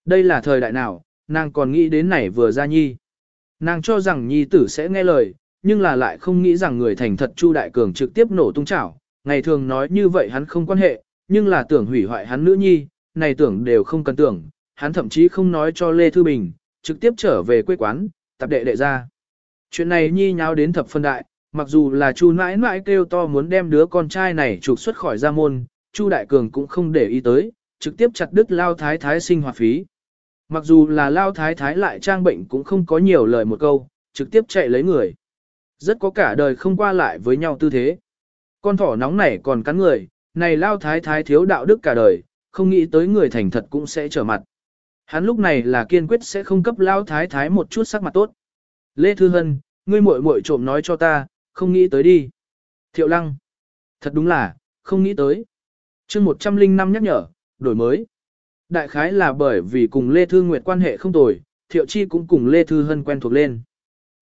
Đây là thời đại nào, nàng còn nghĩ đến này vừa ra nhi. Nàng cho rằng nhi tử sẽ nghe lời, nhưng là lại không nghĩ rằng người thành thật Chu Đại Cường trực tiếp nổ tung chảo, ngày thường nói như vậy hắn không quan hệ, nhưng là tưởng hủy hoại hắn nữ nhi, này tưởng đều không cần tưởng, hắn thậm chí không nói cho Lê Thư Bình, trực tiếp trở về quê quán, tập đệ đệ ra. Chuyện này nhi nháo đến thập phân đại, mặc dù là Chu nãi nãi kêu to muốn đem đứa con trai này trục xuất khỏi gia môn, Chu Đại Cường cũng không để ý tới, trực tiếp chặt đứt lao thái thái sinh hoạt phí. Mặc dù là lao thái thái lại trang bệnh cũng không có nhiều lời một câu, trực tiếp chạy lấy người. Rất có cả đời không qua lại với nhau tư thế. Con thỏ nóng này còn cắn người, này lao thái thái thiếu đạo đức cả đời, không nghĩ tới người thành thật cũng sẽ trở mặt. Hắn lúc này là kiên quyết sẽ không cấp lao thái thái một chút sắc mặt tốt. Lê Thư Hân, ngươi muội muội trộm nói cho ta, không nghĩ tới đi. Thiệu Lăng, thật đúng là, không nghĩ tới. chương 105 nhắc nhở, đổi mới đại khái là bởi vì cùng Lê Thư Nguyệt quan hệ không tồi, Thiệu Chi cũng cùng Lê Thư Hân quen thuộc lên.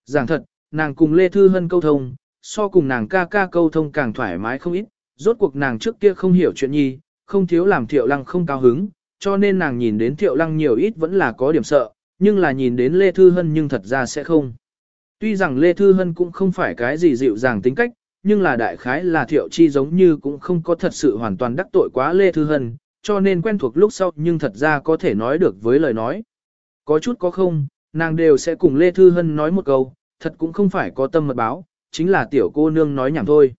Giảng thật, nàng cùng Lê Thư Hân câu thông, so cùng nàng ca ca câu thông càng thoải mái không ít, rốt cuộc nàng trước kia không hiểu chuyện nhi, không thiếu làm Thiệu Lăng không cao hứng, cho nên nàng nhìn đến Thiệu Lăng nhiều ít vẫn là có điểm sợ, nhưng là nhìn đến Lê Thư Hân nhưng thật ra sẽ không. Tuy rằng Lê Thư Hân cũng không phải cái gì dịu dàng tính cách, nhưng là đại khái là Thiệu Chi giống như cũng không có thật sự hoàn toàn đắc tội quá Lê Thư Hân, cho nên quen thuộc lúc sau nhưng thật ra có thể nói được với lời nói. Có chút có không, nàng đều sẽ cùng Lê Thư Hân nói một câu, thật cũng không phải có tâm mật báo, chính là tiểu cô nương nói nhảm thôi.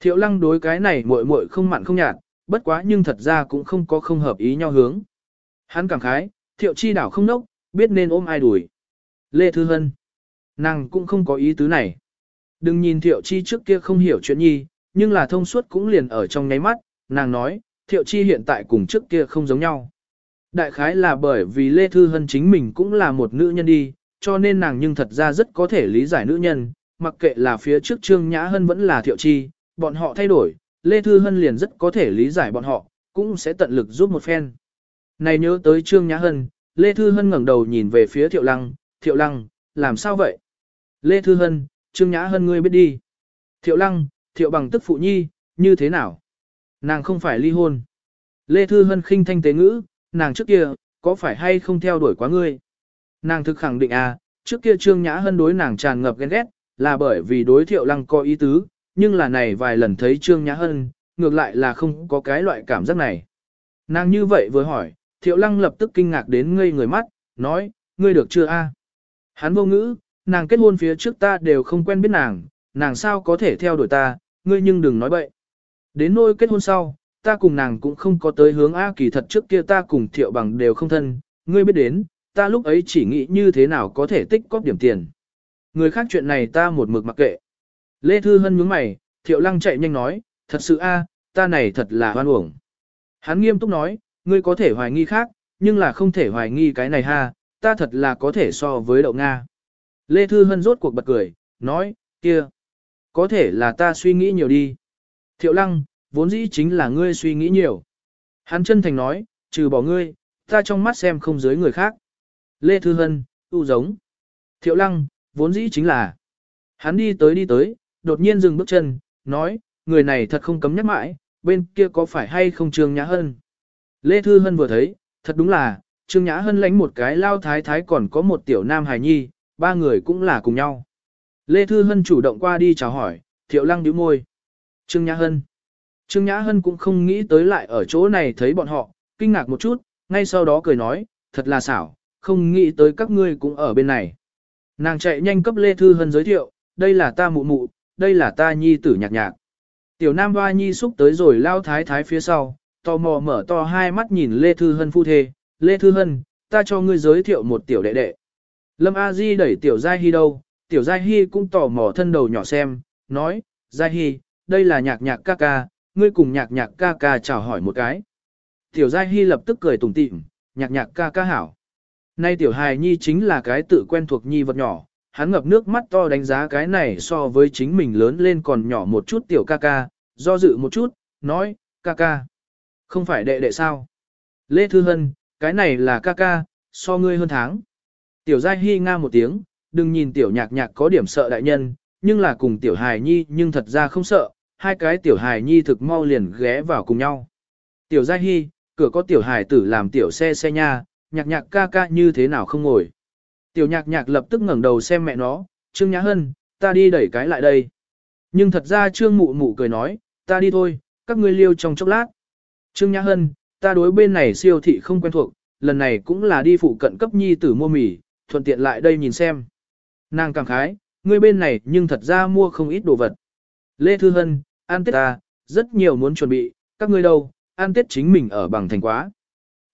Thiệu lăng đối cái này muội muội không mặn không nhạt, bất quá nhưng thật ra cũng không có không hợp ý nhau hướng. Hắn cảm khái, thiệu chi đảo không nốc, biết nên ôm ai đuổi. Lê Thư Hân, nàng cũng không có ý tứ này. Đừng nhìn thiệu chi trước kia không hiểu chuyện nhi, nhưng là thông suốt cũng liền ở trong nháy mắt, nàng nói, thiệu chi hiện tại cùng trước kia không giống nhau. Đại khái là bởi vì Lê Thư Hân chính mình cũng là một nữ nhân đi, cho nên nàng nhưng thật ra rất có thể lý giải nữ nhân, mặc kệ là phía trước Trương Nhã Hân vẫn là thiệu chi, bọn họ thay đổi, Lê Thư Hân liền rất có thể lý giải bọn họ, cũng sẽ tận lực giúp một phen. Này nhớ tới Trương Nhã Hân, Lê Thư Hân ngẩng đầu nhìn về phía thiệu lăng, thiệu lăng, làm sao vậy? Lê Thư Hân, Trương Nhã Hân ngươi biết đi. Thiệu lăng, thiệu bằng tức phụ nhi, như thế nào? Nàng không phải ly hôn. Lê Thư Hân khinh thanh tế ngữ, nàng trước kia, có phải hay không theo đuổi quá ngươi? Nàng thực khẳng định à, trước kia Trương Nhã Hân đối nàng tràn ngập ghen ghét, là bởi vì đối thiệu lăng có ý tứ, nhưng là này vài lần thấy Trương Nhã Hân, ngược lại là không có cái loại cảm giác này. Nàng như vậy vừa hỏi, thiệu lăng lập tức kinh ngạc đến ngây người mắt, nói, ngươi được chưa a? À? Hắn vô ngữ, nàng kết hôn phía trước ta đều không quen biết nàng, nàng sao có thể theo đuổi ta, ngươi nhưng đừng nói bậy. Đến nôi kết hôn sau, ta cùng nàng cũng không có tới hướng A kỳ thật trước kia ta cùng thiệu bằng đều không thân, ngươi biết đến, ta lúc ấy chỉ nghĩ như thế nào có thể tích cóp điểm tiền. Người khác chuyện này ta một mực mặc kệ. Lê Thư Hân nhướng mày, thiệu lăng chạy nhanh nói, thật sự a ta này thật là hoan uổng. Hắn nghiêm túc nói, ngươi có thể hoài nghi khác, nhưng là không thể hoài nghi cái này ha, ta thật là có thể so với đậu Nga. Lê Thư Hân rốt cuộc bật cười, nói, kia, có thể là ta suy nghĩ nhiều đi. Thiệu lăng, vốn dĩ chính là ngươi suy nghĩ nhiều. Hắn chân thành nói, trừ bỏ ngươi, ta trong mắt xem không dưới người khác. Lê Thư Hân, tu giống. Thiệu lăng, vốn dĩ chính là. Hắn đi tới đi tới, đột nhiên dừng bước chân, nói, người này thật không cấm nhắc mãi, bên kia có phải hay không Trương Nhã Hân. Lê Thư Hân vừa thấy, thật đúng là, Trương Nhã Hân lánh một cái lao thái thái còn có một tiểu nam hài nhi, ba người cũng là cùng nhau. Lê Thư Hân chủ động qua đi chào hỏi, Thiệu Lăng nhíu môi. Trương Nhã Hân. Trương Nhã Hân cũng không nghĩ tới lại ở chỗ này thấy bọn họ, kinh ngạc một chút, ngay sau đó cười nói, thật là xảo, không nghĩ tới các ngươi cũng ở bên này. Nàng chạy nhanh cấp Lê Thư Hân giới thiệu, đây là ta mụ mụ, đây là ta nhi tử nhạc nhạc. Tiểu Nam Hoa Nhi xúc tới rồi lao thái thái phía sau, tò mò mở to hai mắt nhìn Lê Thư Hân phu thê, Lê Thư Hân, ta cho ngươi giới thiệu một tiểu đệ đệ. Lâm A Di đẩy tiểu Giai Hi đâu, tiểu Giai Hi cũng tò mò thân đầu nhỏ xem, nói, Giai Hi, đây là nhạc nhạc ca ca, ngươi cùng nhạc nhạc ca ca chào hỏi một cái. Tiểu Giai Hy lập tức cười tủm tỉm, nhạc nhạc ca ca hảo. Nay Tiểu Hài Nhi chính là cái tự quen thuộc nhi vật nhỏ, hắn ngập nước mắt to đánh giá cái này so với chính mình lớn lên còn nhỏ một chút Tiểu ca ca, do dự một chút, nói, ca ca. Không phải đệ đệ sao? Lê Thư Hân, cái này là ca ca, so ngươi hơn tháng. Tiểu Giai Hy nga một tiếng, đừng nhìn Tiểu Nhạc Nhạc có điểm sợ đại nhân, nhưng là cùng Tiểu Hài Nhi nhưng thật ra không sợ, hai cái tiểu hài nhi thực mau liền ghé vào cùng nhau. Tiểu Giai Hy, cửa có tiểu hài tử làm tiểu xe xe nha, nhạc nhạc ca ca như thế nào không ngồi. Tiểu nhạc nhạc lập tức ngẩng đầu xem mẹ nó, Trương Nhã Hân, ta đi đẩy cái lại đây. Nhưng thật ra Trương Mụ Mụ cười nói, ta đi thôi, các ngươi liêu trong chốc lát. Trương Nhã Hân, ta đối bên này siêu thị không quen thuộc, lần này cũng là đi phụ cận cấp nhi tử mua mì, thuận tiện lại đây nhìn xem. Nàng cảm khái, ngươi bên này nhưng thật ra mua không ít đồ vật. Lê Thư Hân, an tết ta, rất nhiều muốn chuẩn bị, các ngươi đâu, an tết chính mình ở bằng thành quá.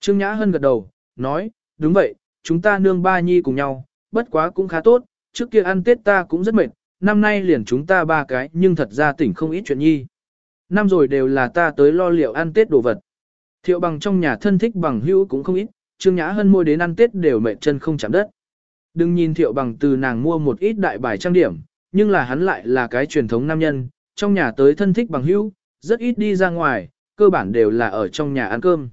Trương Nhã Hân gật đầu, nói, đúng vậy, chúng ta nương ba nhi cùng nhau, bất quá cũng khá tốt, trước kia ăn tết ta cũng rất mệt, năm nay liền chúng ta ba cái nhưng thật ra tỉnh không ít chuyện nhi. Năm rồi đều là ta tới lo liệu ăn tết đồ vật. Thiệu bằng trong nhà thân thích bằng hữu cũng không ít, Trương Nhã Hân mua đến ăn tết đều mệt chân không chạm đất. Đừng nhìn thiệu bằng từ nàng mua một ít đại bài trang điểm, nhưng là hắn lại là cái truyền thống nam nhân, trong nhà tới thân thích bằng hữu, rất ít đi ra ngoài, cơ bản đều là ở trong nhà ăn cơm.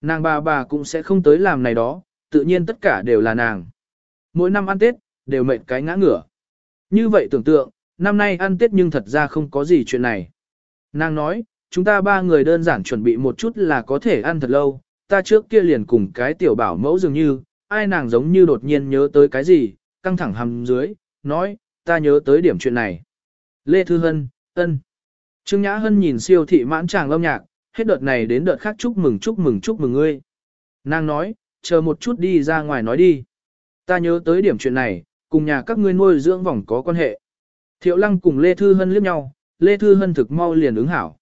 Nàng bà bà cũng sẽ không tới làm này đó, tự nhiên tất cả đều là nàng. Mỗi năm ăn Tết, đều mệt cái ngã ngửa. Như vậy tưởng tượng, năm nay ăn Tết nhưng thật ra không có gì chuyện này. Nàng nói, chúng ta ba người đơn giản chuẩn bị một chút là có thể ăn thật lâu, ta trước kia liền cùng cái tiểu bảo mẫu dường như, ai nàng giống như đột nhiên nhớ tới cái gì, căng thẳng hầm dưới, nói, ta nhớ tới điểm chuyện này. Lê Thư Hân, ân. Trương Nhã Hân nhìn siêu thị mãn tràng âm nhạc, hết đợt này đến đợt khác chúc mừng chúc mừng chúc mừng ngươi. Nàng nói, chờ một chút đi ra ngoài nói đi. Ta nhớ tới điểm chuyện này, cùng nhà các ngươi nuôi dưỡng vòng có quan hệ. Thiệu Lăng cùng Lê Thư Hân liếc nhau, Lê Thư Hân thực mau liền ứng hảo.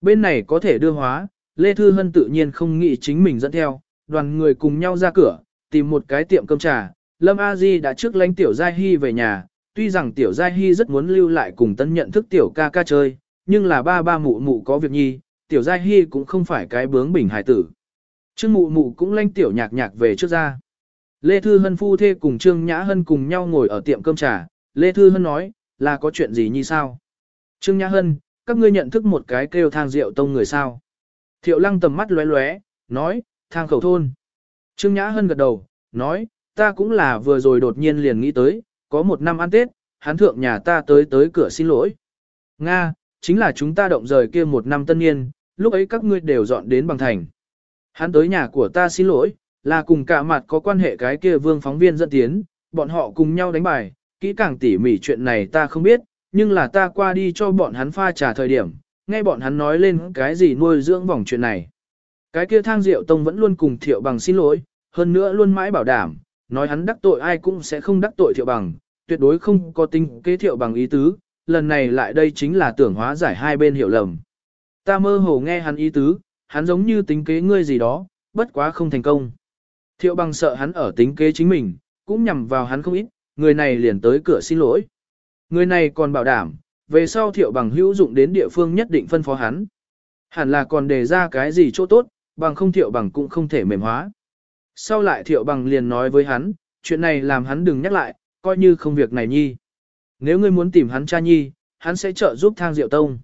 Bên này có thể đưa hóa, Lê Thư Hân tự nhiên không nghĩ chính mình dẫn theo, đoàn người cùng nhau ra cửa, tìm một cái tiệm cơm trà. Lâm A Di đã trước lánh Tiểu Giai Hy về nhà, tuy rằng tiểu giai hy rất muốn lưu lại cùng tân nhận thức tiểu ca ca chơi, nhưng là ba ba mụ mụ có việc nhi, tiểu giai hy cũng không phải cái bướng bình hải tử. Trương mụ mụ cũng lanh tiểu nhạc nhạc về trước ra. Lê Thư Hân phu thê cùng Trương Nhã Hân cùng nhau ngồi ở tiệm cơm trà, Lê Thư Hân nói, là có chuyện gì nhi sao? Trương Nhã Hân, các ngươi nhận thức một cái kêu thang rượu tông người sao? Thiệu lăng tầm mắt lóe lóe, nói, thang khẩu thôn. Trương Nhã Hân gật đầu, nói, ta cũng là vừa rồi đột nhiên liền nghĩ tới, có một năm ăn Tết, hắn thượng nhà ta tới tới cửa xin lỗi. Nga, chính là chúng ta động rời kia một năm tân niên, lúc ấy các ngươi đều dọn đến bằng thành. Hắn tới nhà của ta xin lỗi, là cùng cả mặt có quan hệ cái kia vương phóng viên dẫn tiến, bọn họ cùng nhau đánh bài, kỹ càng tỉ mỉ chuyện này ta không biết, nhưng là ta qua đi cho bọn hắn pha trà thời điểm, nghe bọn hắn nói lên cái gì nuôi dưỡng vòng chuyện này. Cái kia thang diệu tông vẫn luôn cùng thiệu bằng xin lỗi, hơn nữa luôn mãi bảo đảm, nói hắn đắc tội ai cũng sẽ không đắc tội thiệu bằng, tuyệt đối không có tính kế thiệu bằng ý tứ, lần này lại đây chính là tưởng hóa giải hai bên hiểu lầm. Ta mơ hồ nghe hắn ý tứ, hắn giống như tính kế ngươi gì đó, bất quá không thành công. Thiệu bằng sợ hắn ở tính kế chính mình, cũng nhằm vào hắn không ít, người này liền tới cửa xin lỗi. Người này còn bảo đảm, về sau thiệu bằng hữu dụng đến địa phương nhất định phân phó hắn. Hẳn là còn đề ra cái gì chỗ tốt, bằng không thiệu bằng cũng không thể mềm hóa. Sau lại thiệu bằng liền nói với hắn, chuyện này làm hắn đừng nhắc lại, coi như không việc này nhi. Nếu ngươi muốn tìm hắn cha nhi, hắn sẽ trợ giúp thang diệu tông.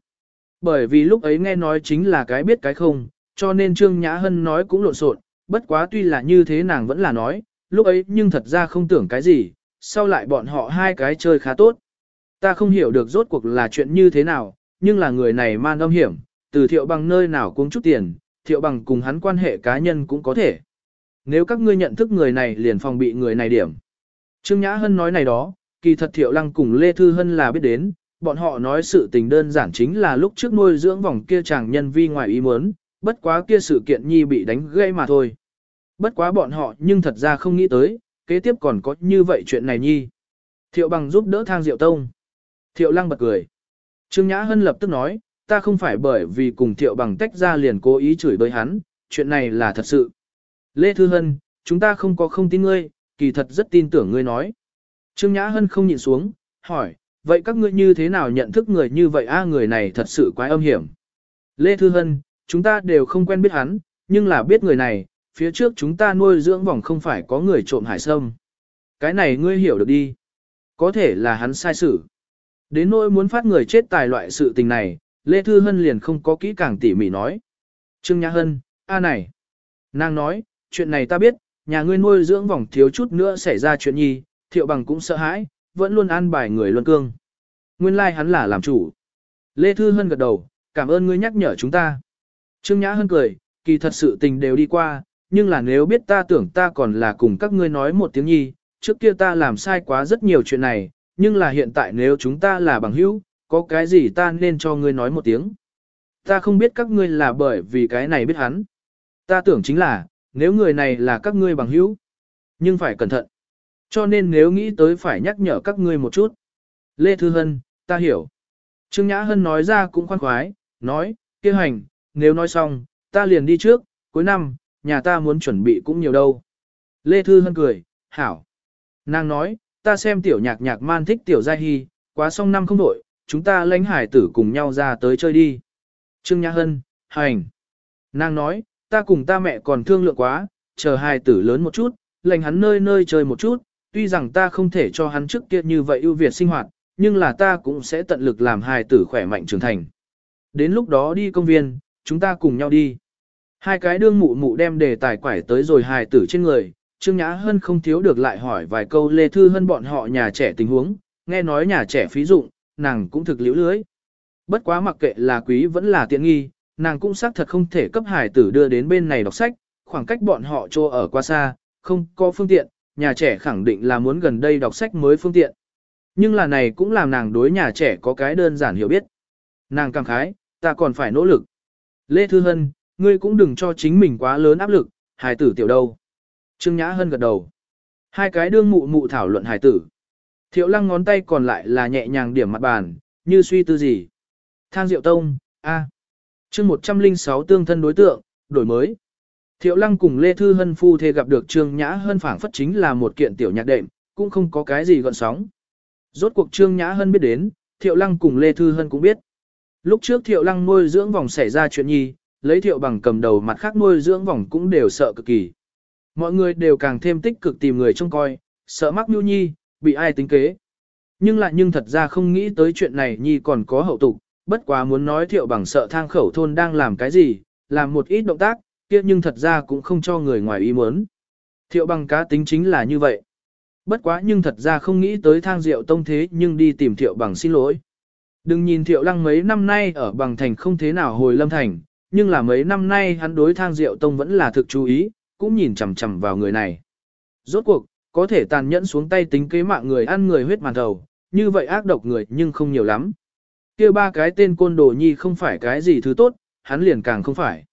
Bởi vì lúc ấy nghe nói chính là cái biết cái không, cho nên Trương Nhã Hân nói cũng lộn xộn, bất quá tuy là như thế nàng vẫn là nói, lúc ấy nhưng thật ra không tưởng cái gì, sau lại bọn họ hai cái chơi khá tốt. Ta không hiểu được rốt cuộc là chuyện như thế nào, nhưng là người này man âm hiểm, từ thiệu bằng nơi nào cũng chút tiền, thiệu bằng cùng hắn quan hệ cá nhân cũng có thể. Nếu các ngươi nhận thức người này liền phòng bị người này điểm. Trương Nhã Hân nói này đó, kỳ thật Thiệu Lăng cùng Lê Thư Hân là biết đến, bọn họ nói sự tình đơn giản chính là lúc trước nuôi dưỡng vòng kia chàng nhân vi ngoài ý muốn, bất quá kia sự kiện nhi bị đánh gây mà thôi. Bất quá bọn họ nhưng thật ra không nghĩ tới, kế tiếp còn có như vậy chuyện này nhi. Thiệu bằng giúp đỡ thang Diệu Tông. Thiệu Lăng bật cười. Trương Nhã Hân lập tức nói, ta không phải bởi vì cùng Thiệu bằng tách ra liền cố ý chửi bới hắn, chuyện này là thật sự. Lê Thư Hân, chúng ta không có không tin ngươi, kỳ thật rất tin tưởng ngươi nói. Trương Nhã Hân không nhìn xuống, hỏi, vậy các ngươi như thế nào nhận thức người như vậy a người này thật sự quá âm hiểm. Lê Thư Hân, chúng ta đều không quen biết hắn, nhưng là biết người này, phía trước chúng ta nuôi dưỡng vòng không phải có người trộm hải sâm. Cái này ngươi hiểu được đi. Có thể là hắn sai sự. Đến nỗi muốn phát người chết tài loại sự tình này, Lê Thư Hân liền không có kỹ càng tỉ mỉ nói. Trương Nhã Hân, a này. Nàng nói, chuyện này ta biết, nhà ngươi nuôi dưỡng vòng thiếu chút nữa xảy ra chuyện nhi, thiệu bằng cũng sợ hãi, vẫn luôn an bài người luân cương. Nguyên lai like hắn là làm chủ. Lê Thư Hân gật đầu, cảm ơn ngươi nhắc nhở chúng ta. Trương Nhã Hân cười, kỳ thật sự tình đều đi qua, nhưng là nếu biết ta tưởng ta còn là cùng các ngươi nói một tiếng nhi, trước kia ta làm sai quá rất nhiều chuyện này, nhưng là hiện tại nếu chúng ta là bằng hữu, có cái gì ta nên cho ngươi nói một tiếng. Ta không biết các ngươi là bởi vì cái này biết hắn. Ta tưởng chính là, nếu người này là các ngươi bằng hữu. Nhưng phải cẩn thận. Cho nên nếu nghĩ tới phải nhắc nhở các ngươi một chút. Lê Thư Hân, ta hiểu. Trương Nhã Hân nói ra cũng khoan khoái, nói, kia hành, nếu nói xong, ta liền đi trước, cuối năm, nhà ta muốn chuẩn bị cũng nhiều đâu. Lê Thư Hân cười, hảo. Nàng nói, ta xem tiểu nhạc nhạc man thích tiểu giai hy, quá xong năm không đổi, chúng ta lãnh hải tử cùng nhau ra tới chơi đi. Trương Nhã Hân, hành. Nàng nói, ta cùng ta mẹ còn thương lượng quá, chờ hài tử lớn một chút, lành hắn nơi nơi chơi một chút, tuy rằng ta không thể cho hắn trước kia như vậy ưu việt sinh hoạt, nhưng là ta cũng sẽ tận lực làm hài tử khỏe mạnh trưởng thành. Đến lúc đó đi công viên, chúng ta cùng nhau đi. Hai cái đương mụ mụ đem đề tài quải tới rồi hài tử trên người, Trương Nhã Hân không thiếu được lại hỏi vài câu Lê Thư Hân bọn họ nhà trẻ tình huống, nghe nói nhà trẻ phí dụng, nàng cũng thực liễu lưới. Bất quá mặc kệ là quý vẫn là tiện nghi, nàng cũng xác thật không thể cấp hải tử đưa đến bên này đọc sách, khoảng cách bọn họ trô ở qua xa, không có phương tiện, nhà trẻ khẳng định là muốn gần đây đọc sách mới phương tiện. Nhưng là này cũng làm nàng đối nhà trẻ có cái đơn giản hiểu biết. Nàng cảm khái, ta còn phải nỗ lực. Lê Thư Hân, ngươi cũng đừng cho chính mình quá lớn áp lực, hải tử tiểu đâu. Trương Nhã Hân gật đầu. Hai cái đương mụ mụ thảo luận hải tử. Thiệu lăng ngón tay còn lại là nhẹ nhàng điểm mặt bàn, như suy tư gì. Thang Diệu Tông, a chương 106 tương thân đối tượng, đổi mới. Thiệu Lăng cùng Lê Thư Hân phu thê gặp được Trương Nhã Hân phảng phất chính là một kiện tiểu nhạc đệm, cũng không có cái gì gọn sóng. Rốt cuộc Trương Nhã Hân biết đến, Thiệu Lăng cùng Lê Thư Hân cũng biết. Lúc trước Thiệu Lăng nuôi dưỡng vòng xảy ra chuyện nhi, lấy Thiệu bằng cầm đầu mặt khác nuôi dưỡng vòng cũng đều sợ cực kỳ. Mọi người đều càng thêm tích cực tìm người trông coi, sợ mắc nhu nhi, bị ai tính kế. Nhưng lại nhưng thật ra không nghĩ tới chuyện này nhi còn có hậu tục, Bất quá muốn nói thiệu bằng sợ thang khẩu thôn đang làm cái gì, làm một ít động tác, kia nhưng thật ra cũng không cho người ngoài ý muốn. Thiệu bằng cá tính chính là như vậy. Bất quá nhưng thật ra không nghĩ tới thang rượu tông thế nhưng đi tìm thiệu bằng xin lỗi. Đừng nhìn thiệu lăng mấy năm nay ở bằng thành không thế nào hồi lâm thành, nhưng là mấy năm nay hắn đối thang rượu tông vẫn là thực chú ý, cũng nhìn chằm chằm vào người này. Rốt cuộc, có thể tàn nhẫn xuống tay tính kế mạng người ăn người huyết màn đầu, như vậy ác độc người nhưng không nhiều lắm kia ba cái tên côn đồ nhi không phải cái gì thứ tốt, hắn liền càng không phải.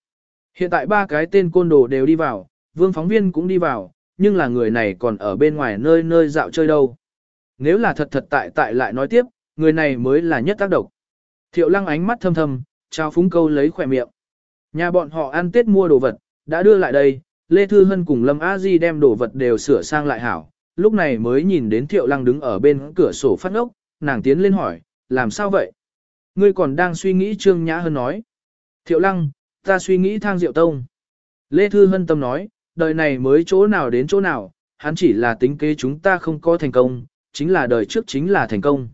Hiện tại ba cái tên côn đồ đều đi vào, vương phóng viên cũng đi vào, nhưng là người này còn ở bên ngoài nơi nơi dạo chơi đâu. Nếu là thật thật tại tại lại nói tiếp, người này mới là nhất tác độc. Thiệu lăng ánh mắt thâm thâm, trao phúng câu lấy khỏe miệng. Nhà bọn họ ăn tết mua đồ vật, đã đưa lại đây, Lê Thư Hân cùng Lâm A Di đem đồ vật đều sửa sang lại hảo. Lúc này mới nhìn đến Thiệu lăng đứng ở bên cửa sổ phát ốc, nàng tiến lên hỏi, làm sao vậy? ngươi còn đang suy nghĩ Trương Nhã hơn nói. Thiệu lăng, ta suy nghĩ thang diệu tông. Lê Thư Hân tâm nói, đời này mới chỗ nào đến chỗ nào, hắn chỉ là tính kế chúng ta không có thành công, chính là đời trước chính là thành công.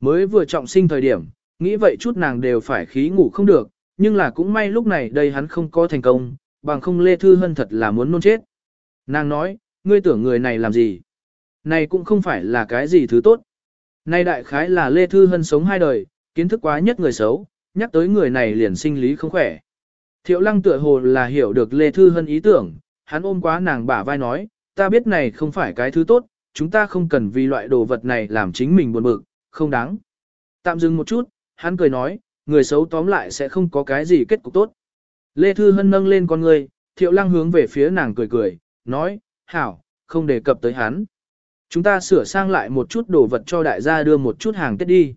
Mới vừa trọng sinh thời điểm, nghĩ vậy chút nàng đều phải khí ngủ không được, nhưng là cũng may lúc này đây hắn không có thành công, bằng không Lê Thư Hân thật là muốn nôn chết. Nàng nói, ngươi tưởng người này làm gì? Này cũng không phải là cái gì thứ tốt. Nay đại khái là Lê Thư Hân sống hai đời, kiến thức quá nhất người xấu, nhắc tới người này liền sinh lý không khỏe. Thiệu lăng tựa hồ là hiểu được Lê Thư Hân ý tưởng, hắn ôm quá nàng bả vai nói, ta biết này không phải cái thứ tốt, chúng ta không cần vì loại đồ vật này làm chính mình buồn bực, không đáng. Tạm dừng một chút, hắn cười nói, người xấu tóm lại sẽ không có cái gì kết cục tốt. Lê Thư Hân nâng lên con người, thiệu lăng hướng về phía nàng cười cười, nói, hảo, không đề cập tới hắn. Chúng ta sửa sang lại một chút đồ vật cho đại gia đưa một chút hàng Tết đi.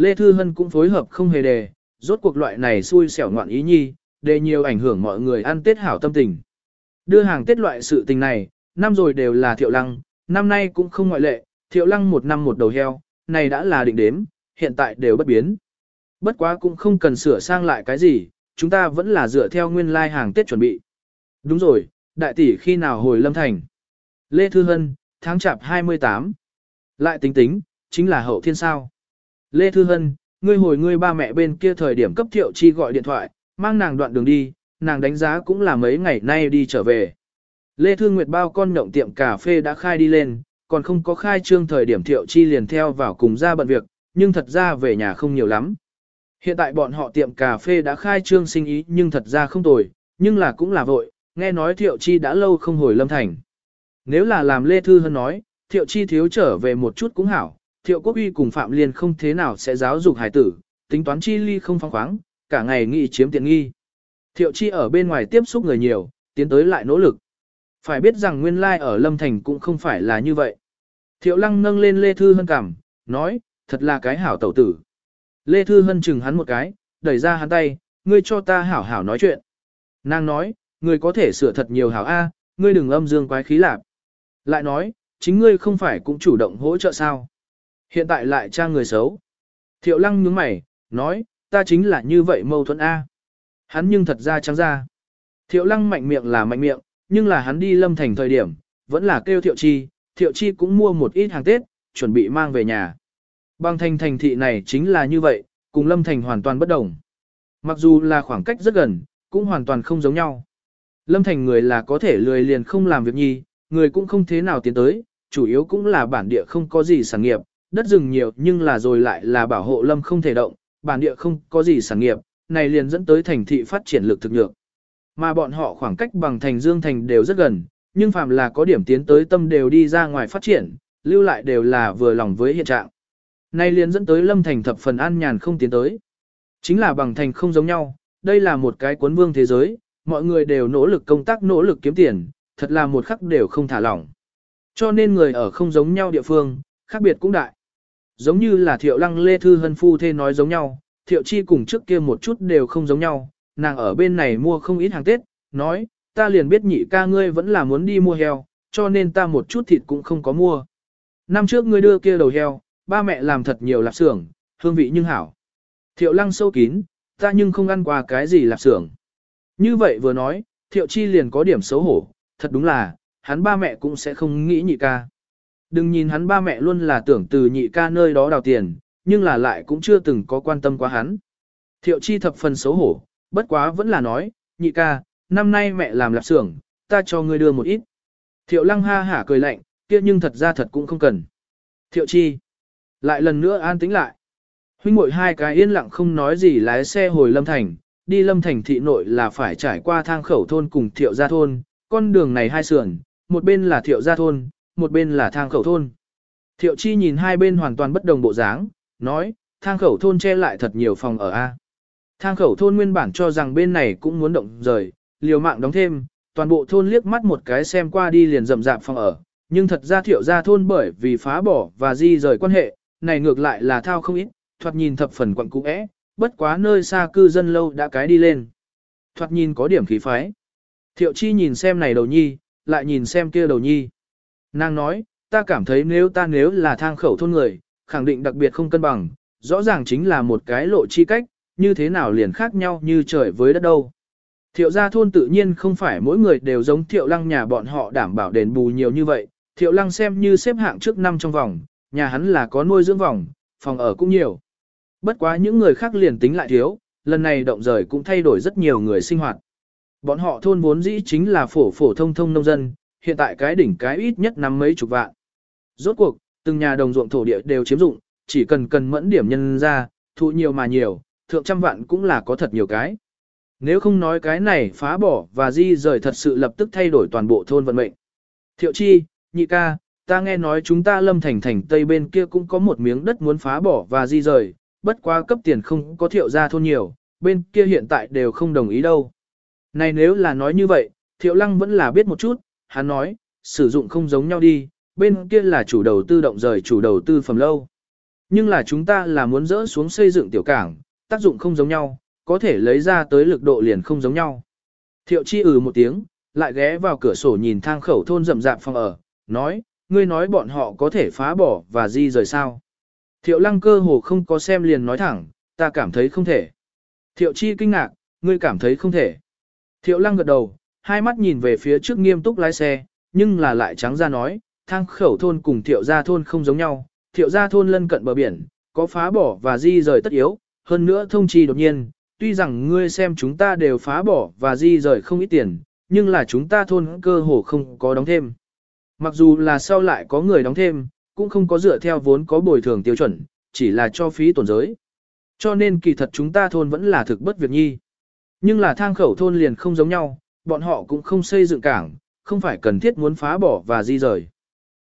Lê Thư Hân cũng phối hợp không hề đề, rốt cuộc loại này xui xẻo ngoạn ý nhi, để nhiều ảnh hưởng mọi người ăn Tết hảo tâm tình. Đưa hàng Tết loại sự tình này, năm rồi đều là thiệu lăng, năm nay cũng không ngoại lệ, thiệu lăng một năm một đầu heo, này đã là định đếm, hiện tại đều bất biến. Bất quá cũng không cần sửa sang lại cái gì, chúng ta vẫn là dựa theo nguyên lai like hàng Tết chuẩn bị. Đúng rồi, đại tỷ khi nào hồi lâm thành? Lê Thư Hân, tháng chạp 28. Lại tính tính, chính là hậu thiên sao. Lê Thư Hân, ngươi hồi ngươi ba mẹ bên kia thời điểm cấp Thiệu Chi gọi điện thoại, mang nàng đoạn đường đi, nàng đánh giá cũng là mấy ngày nay đi trở về. Lê Thư Nguyệt bao con nhộng tiệm cà phê đã khai đi lên, còn không có khai trương thời điểm Thiệu Chi liền theo vào cùng ra bận việc, nhưng thật ra về nhà không nhiều lắm. Hiện tại bọn họ tiệm cà phê đã khai trương sinh ý nhưng thật ra không tồi, nhưng là cũng là vội, nghe nói Thiệu Chi đã lâu không hồi Lâm Thành. Nếu là làm Lê Thư Hân nói, Thiệu Chi thiếu trở về một chút cũng hảo, thiệu quốc uy cùng Phạm Liên không thế nào sẽ giáo dục hải tử, tính toán chi ly không phong khoáng, cả ngày nghị chiếm tiện nghi. Thiệu chi ở bên ngoài tiếp xúc người nhiều, tiến tới lại nỗ lực. Phải biết rằng nguyên lai ở Lâm Thành cũng không phải là như vậy. Thiệu lăng nâng lên Lê Thư Hân cảm, nói, thật là cái hảo tẩu tử. Lê Thư Hân chừng hắn một cái, đẩy ra hắn tay, ngươi cho ta hảo hảo nói chuyện. Nàng nói, ngươi có thể sửa thật nhiều hảo A, ngươi đừng âm dương quái khí lạp. Lại nói, chính ngươi không phải cũng chủ động hỗ trợ sao. Hiện tại lại tra người xấu. Thiệu lăng nhướng mày, nói, ta chính là như vậy mâu thuẫn A. Hắn nhưng thật ra trắng ra. Thiệu lăng mạnh miệng là mạnh miệng, nhưng là hắn đi lâm thành thời điểm, vẫn là kêu thiệu chi, thiệu chi cũng mua một ít hàng Tết, chuẩn bị mang về nhà. Bằng thành thành thị này chính là như vậy, cùng lâm thành hoàn toàn bất đồng. Mặc dù là khoảng cách rất gần, cũng hoàn toàn không giống nhau. Lâm thành người là có thể lười liền không làm việc nhi, người cũng không thế nào tiến tới, chủ yếu cũng là bản địa không có gì sản nghiệp, đất rừng nhiều nhưng là rồi lại là bảo hộ lâm không thể động, bản địa không có gì sản nghiệp, này liền dẫn tới thành thị phát triển lực thực nhược. Mà bọn họ khoảng cách bằng thành Dương Thành đều rất gần, nhưng phàm là có điểm tiến tới tâm đều đi ra ngoài phát triển, lưu lại đều là vừa lòng với hiện trạng. Này liền dẫn tới Lâm Thành thập phần an nhàn không tiến tới. Chính là bằng thành không giống nhau, đây là một cái cuốn vương thế giới, mọi người đều nỗ lực công tác nỗ lực kiếm tiền, thật là một khắc đều không thả lỏng. Cho nên người ở không giống nhau địa phương, khác biệt cũng đại giống như là thiệu lăng lê thư hân phu thê nói giống nhau, thiệu chi cùng trước kia một chút đều không giống nhau, nàng ở bên này mua không ít hàng Tết, nói, ta liền biết nhị ca ngươi vẫn là muốn đi mua heo, cho nên ta một chút thịt cũng không có mua. Năm trước ngươi đưa kia đầu heo, ba mẹ làm thật nhiều lạp xưởng, hương vị nhưng hảo. Thiệu lăng sâu kín, ta nhưng không ăn qua cái gì lạp xưởng. Như vậy vừa nói, thiệu chi liền có điểm xấu hổ, thật đúng là, hắn ba mẹ cũng sẽ không nghĩ nhị ca. Đừng nhìn hắn ba mẹ luôn là tưởng từ nhị ca nơi đó đào tiền, nhưng là lại cũng chưa từng có quan tâm quá hắn. Thiệu chi thập phần xấu hổ, bất quá vẫn là nói, nhị ca, năm nay mẹ làm lạp xưởng, ta cho ngươi đưa một ít. Thiệu lăng ha hả cười lạnh, kia nhưng thật ra thật cũng không cần. Thiệu chi, lại lần nữa an tĩnh lại. Huynh muội hai cái yên lặng không nói gì lái xe hồi Lâm Thành, đi Lâm Thành thị nội là phải trải qua thang khẩu thôn cùng Thiệu gia thôn, con đường này hai sườn, một bên là Thiệu gia thôn, một bên là thang khẩu thôn. Thiệu chi nhìn hai bên hoàn toàn bất đồng bộ dáng, nói, thang khẩu thôn che lại thật nhiều phòng ở A. Thang khẩu thôn nguyên bản cho rằng bên này cũng muốn động rời, liều mạng đóng thêm, toàn bộ thôn liếc mắt một cái xem qua đi liền rậm rạp phòng ở, nhưng thật ra thiệu ra thôn bởi vì phá bỏ và di rời quan hệ, này ngược lại là thao không ít, thoạt nhìn thập phần quặng cũ é, bất quá nơi xa cư dân lâu đã cái đi lên. Thoạt nhìn có điểm khí phái. Thiệu chi nhìn xem này đầu nhi, lại nhìn xem kia đầu nhi. Nàng nói, ta cảm thấy nếu ta nếu là thang khẩu thôn người, khẳng định đặc biệt không cân bằng, rõ ràng chính là một cái lộ chi cách, như thế nào liền khác nhau như trời với đất đâu. Thiệu gia thôn tự nhiên không phải mỗi người đều giống thiệu lăng nhà bọn họ đảm bảo đền bù nhiều như vậy, thiệu lăng xem như xếp hạng trước năm trong vòng, nhà hắn là có nuôi dưỡng vòng, phòng ở cũng nhiều. Bất quá những người khác liền tính lại thiếu, lần này động rời cũng thay đổi rất nhiều người sinh hoạt. Bọn họ thôn vốn dĩ chính là phổ phổ thông thông nông dân, hiện tại cái đỉnh cái ít nhất năm mấy chục vạn. Rốt cuộc, từng nhà đồng ruộng thổ địa đều chiếm dụng, chỉ cần cần mẫn điểm nhân ra, thu nhiều mà nhiều, thượng trăm vạn cũng là có thật nhiều cái. Nếu không nói cái này phá bỏ và di rời thật sự lập tức thay đổi toàn bộ thôn vận mệnh. Thiệu chi, nhị ca, ta nghe nói chúng ta lâm thành thành tây bên kia cũng có một miếng đất muốn phá bỏ và di rời, bất quá cấp tiền không có thiệu ra thôn nhiều, bên kia hiện tại đều không đồng ý đâu. Này nếu là nói như vậy, thiệu lăng vẫn là biết một chút, hắn nói, sử dụng không giống nhau đi, bên kia là chủ đầu tư động rời chủ đầu tư phẩm lâu. Nhưng là chúng ta là muốn dỡ xuống xây dựng tiểu cảng, tác dụng không giống nhau, có thể lấy ra tới lực độ liền không giống nhau. Thiệu chi ừ một tiếng, lại ghé vào cửa sổ nhìn thang khẩu thôn rậm rạp phòng ở, nói, ngươi nói bọn họ có thể phá bỏ và di rời sao. Thiệu lăng cơ hồ không có xem liền nói thẳng, ta cảm thấy không thể. Thiệu chi kinh ngạc, ngươi cảm thấy không thể. Thiệu lăng gật đầu, hai mắt nhìn về phía trước nghiêm túc lái xe, nhưng là lại trắng ra nói, thang khẩu thôn cùng thiệu gia thôn không giống nhau, thiệu gia thôn lân cận bờ biển, có phá bỏ và di rời tất yếu, hơn nữa thông trì đột nhiên, tuy rằng ngươi xem chúng ta đều phá bỏ và di rời không ít tiền, nhưng là chúng ta thôn cơ hồ không có đóng thêm. Mặc dù là sau lại có người đóng thêm, cũng không có dựa theo vốn có bồi thường tiêu chuẩn, chỉ là cho phí tổn giới. Cho nên kỳ thật chúng ta thôn vẫn là thực bất việc nhi. Nhưng là thang khẩu thôn liền không giống nhau, bọn họ cũng không xây dựng cảng, không phải cần thiết muốn phá bỏ và di rời.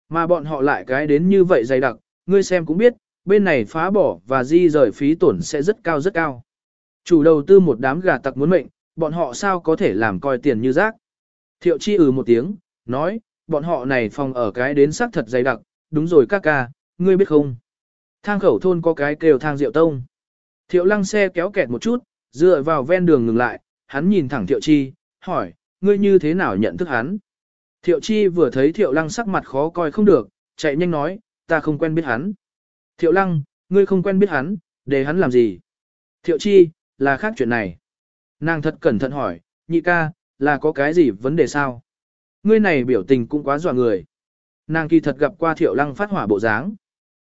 Mà bọn họ lại cái đến như vậy dày đặc, ngươi xem cũng biết, bên này phá bỏ và di rời phí tổn sẽ rất cao rất cao. Chủ đầu tư một đám gà tặc muốn mệnh, bọn họ sao có thể làm coi tiền như rác. Thiệu chi ừ một tiếng, nói, bọn họ này phòng ở cái đến xác thật dày đặc, đúng rồi các ca, ngươi biết không. Thang khẩu thôn có cái kêu thang rượu tông. Thiệu lăng xe kéo kẹt một chút, dựa vào ven đường ngừng lại, hắn nhìn thẳng thiệu chi, hỏi, ngươi như thế nào nhận thức hắn? Thiệu chi vừa thấy thiệu lăng sắc mặt khó coi không được, chạy nhanh nói, ta không quen biết hắn. Thiệu lăng, ngươi không quen biết hắn, để hắn làm gì? Thiệu chi, là khác chuyện này. Nàng thật cẩn thận hỏi, nhị ca, là có cái gì vấn đề sao? Ngươi này biểu tình cũng quá dọa người. Nàng kỳ thật gặp qua thiệu lăng phát hỏa bộ dáng.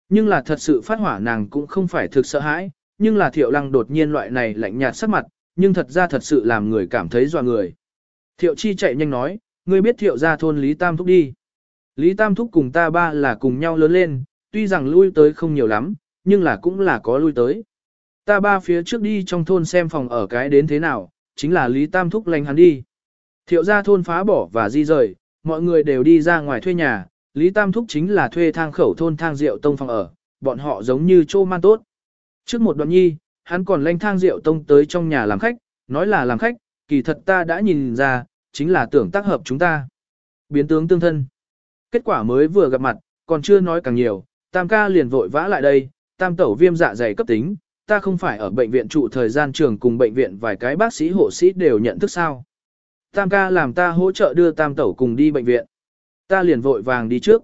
Nhưng là thật sự phát hỏa nàng cũng không phải thực sợ hãi, nhưng là thiệu lăng đột nhiên loại này lạnh nhạt sắc mặt, nhưng thật ra thật sự làm người cảm thấy dọa người. Thiệu chi chạy nhanh nói, ngươi biết thiệu ra thôn Lý Tam Thúc đi. Lý Tam Thúc cùng ta ba là cùng nhau lớn lên, tuy rằng lui tới không nhiều lắm, nhưng là cũng là có lui tới. Ta ba phía trước đi trong thôn xem phòng ở cái đến thế nào, chính là Lý Tam Thúc lành hắn đi. Thiệu ra thôn phá bỏ và di rời, mọi người đều đi ra ngoài thuê nhà, Lý Tam Thúc chính là thuê thang khẩu thôn thang rượu tông phòng ở, bọn họ giống như chô man tốt. Trước một đoạn nhi, hắn còn lanh thang rượu tông tới trong nhà làm khách, nói là làm khách, kỳ thật ta đã nhìn ra, chính là tưởng tác hợp chúng ta. Biến tướng tương thân. Kết quả mới vừa gặp mặt, còn chưa nói càng nhiều, tam ca liền vội vã lại đây, tam tẩu viêm dạ dày cấp tính, ta không phải ở bệnh viện trụ thời gian trường cùng bệnh viện vài cái bác sĩ hộ sĩ đều nhận thức sao. Tam ca làm ta hỗ trợ đưa tam tẩu cùng đi bệnh viện. Ta liền vội vàng đi trước.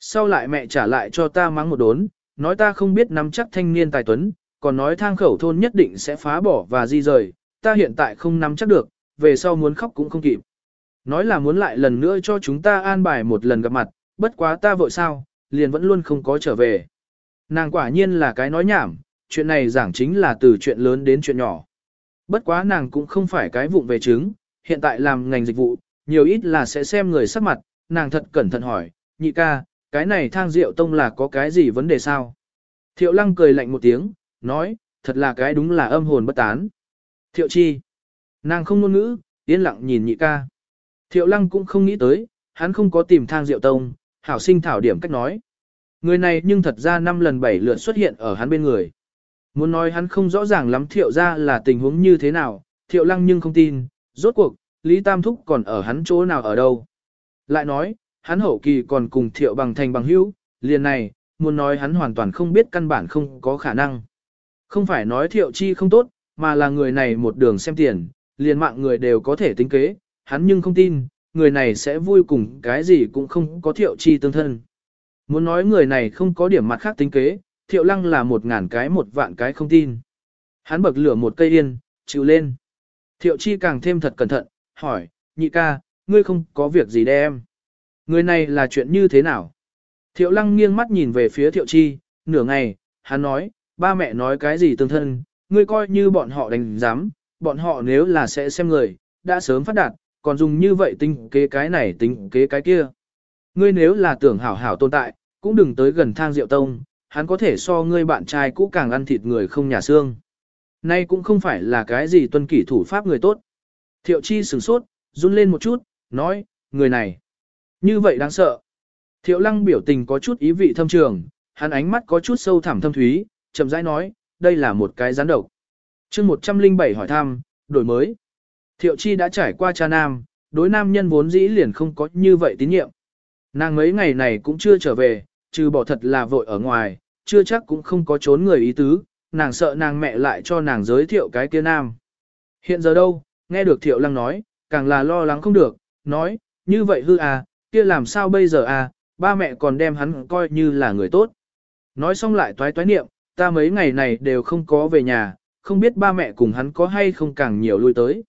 Sau lại mẹ trả lại cho ta mắng một đốn, nói ta không biết nắm chắc thanh niên tài tuấn, còn nói thang khẩu thôn nhất định sẽ phá bỏ và di rời, ta hiện tại không nắm chắc được, về sau muốn khóc cũng không kịp. Nói là muốn lại lần nữa cho chúng ta an bài một lần gặp mặt, bất quá ta vội sao, liền vẫn luôn không có trở về. Nàng quả nhiên là cái nói nhảm, chuyện này giảng chính là từ chuyện lớn đến chuyện nhỏ. Bất quá nàng cũng không phải cái vụng về trứng, hiện tại làm ngành dịch vụ, nhiều ít là sẽ xem người sắc mặt, nàng thật cẩn thận hỏi, nhị ca, cái này thang rượu tông là có cái gì vấn đề sao? Thiệu lăng cười lạnh một tiếng, nói, thật là cái đúng là âm hồn bất tán. Thiệu chi. Nàng không ngôn ngữ, yên lặng nhìn nhị ca. Thiệu lăng cũng không nghĩ tới, hắn không có tìm thang diệu tông, hảo sinh thảo điểm cách nói. Người này nhưng thật ra năm lần bảy lượt xuất hiện ở hắn bên người. Muốn nói hắn không rõ ràng lắm thiệu ra là tình huống như thế nào, thiệu lăng nhưng không tin, rốt cuộc, Lý Tam Thúc còn ở hắn chỗ nào ở đâu. Lại nói, hắn hậu kỳ còn cùng thiệu bằng thành bằng hữu, liền này, muốn nói hắn hoàn toàn không biết căn bản không có khả năng. Không phải nói thiệu chi không tốt, mà là người này một đường xem tiền, liền mạng người đều có thể tính kế, hắn nhưng không tin, người này sẽ vui cùng cái gì cũng không có thiệu chi tương thân. Muốn nói người này không có điểm mặt khác tính kế, thiệu lăng là một ngàn cái một vạn cái không tin. Hắn bậc lửa một cây yên, chịu lên. Thiệu chi càng thêm thật cẩn thận, hỏi, nhị ca, ngươi không có việc gì đây em. Người này là chuyện như thế nào? Thiệu lăng nghiêng mắt nhìn về phía thiệu chi, nửa ngày, hắn nói, ba mẹ nói cái gì tương thân, ngươi coi như bọn họ đánh giám, bọn họ nếu là sẽ xem người, đã sớm phát đạt, còn dùng như vậy tính kế cái này tính kế cái kia. Ngươi nếu là tưởng hảo hảo tồn tại, cũng đừng tới gần thang rượu tông, hắn có thể so ngươi bạn trai cũ càng ăn thịt người không nhà xương. Nay cũng không phải là cái gì tuân kỷ thủ pháp người tốt. Thiệu chi sửng sốt, run lên một chút, nói, người này. Như vậy đáng sợ. Thiệu lăng biểu tình có chút ý vị thâm trường, hắn ánh mắt có chút sâu thẳm thâm thúy, chậm rãi nói, đây là một cái gián độc. chương 107 hỏi thăm, đổi mới. Thiệu Chi đã trải qua cha nam, đối nam nhân vốn dĩ liền không có như vậy tín nhiệm. Nàng mấy ngày này cũng chưa trở về, trừ bỏ thật là vội ở ngoài, chưa chắc cũng không có trốn người ý tứ, nàng sợ nàng mẹ lại cho nàng giới thiệu cái kia nam. Hiện giờ đâu, nghe được Thiệu Lăng nói, càng là lo lắng không được, nói, như vậy hư à, kia làm sao bây giờ à, ba mẹ còn đem hắn coi như là người tốt. Nói xong lại toái toái niệm, ta mấy ngày này đều không có về nhà, không biết ba mẹ cùng hắn có hay không càng nhiều lui tới.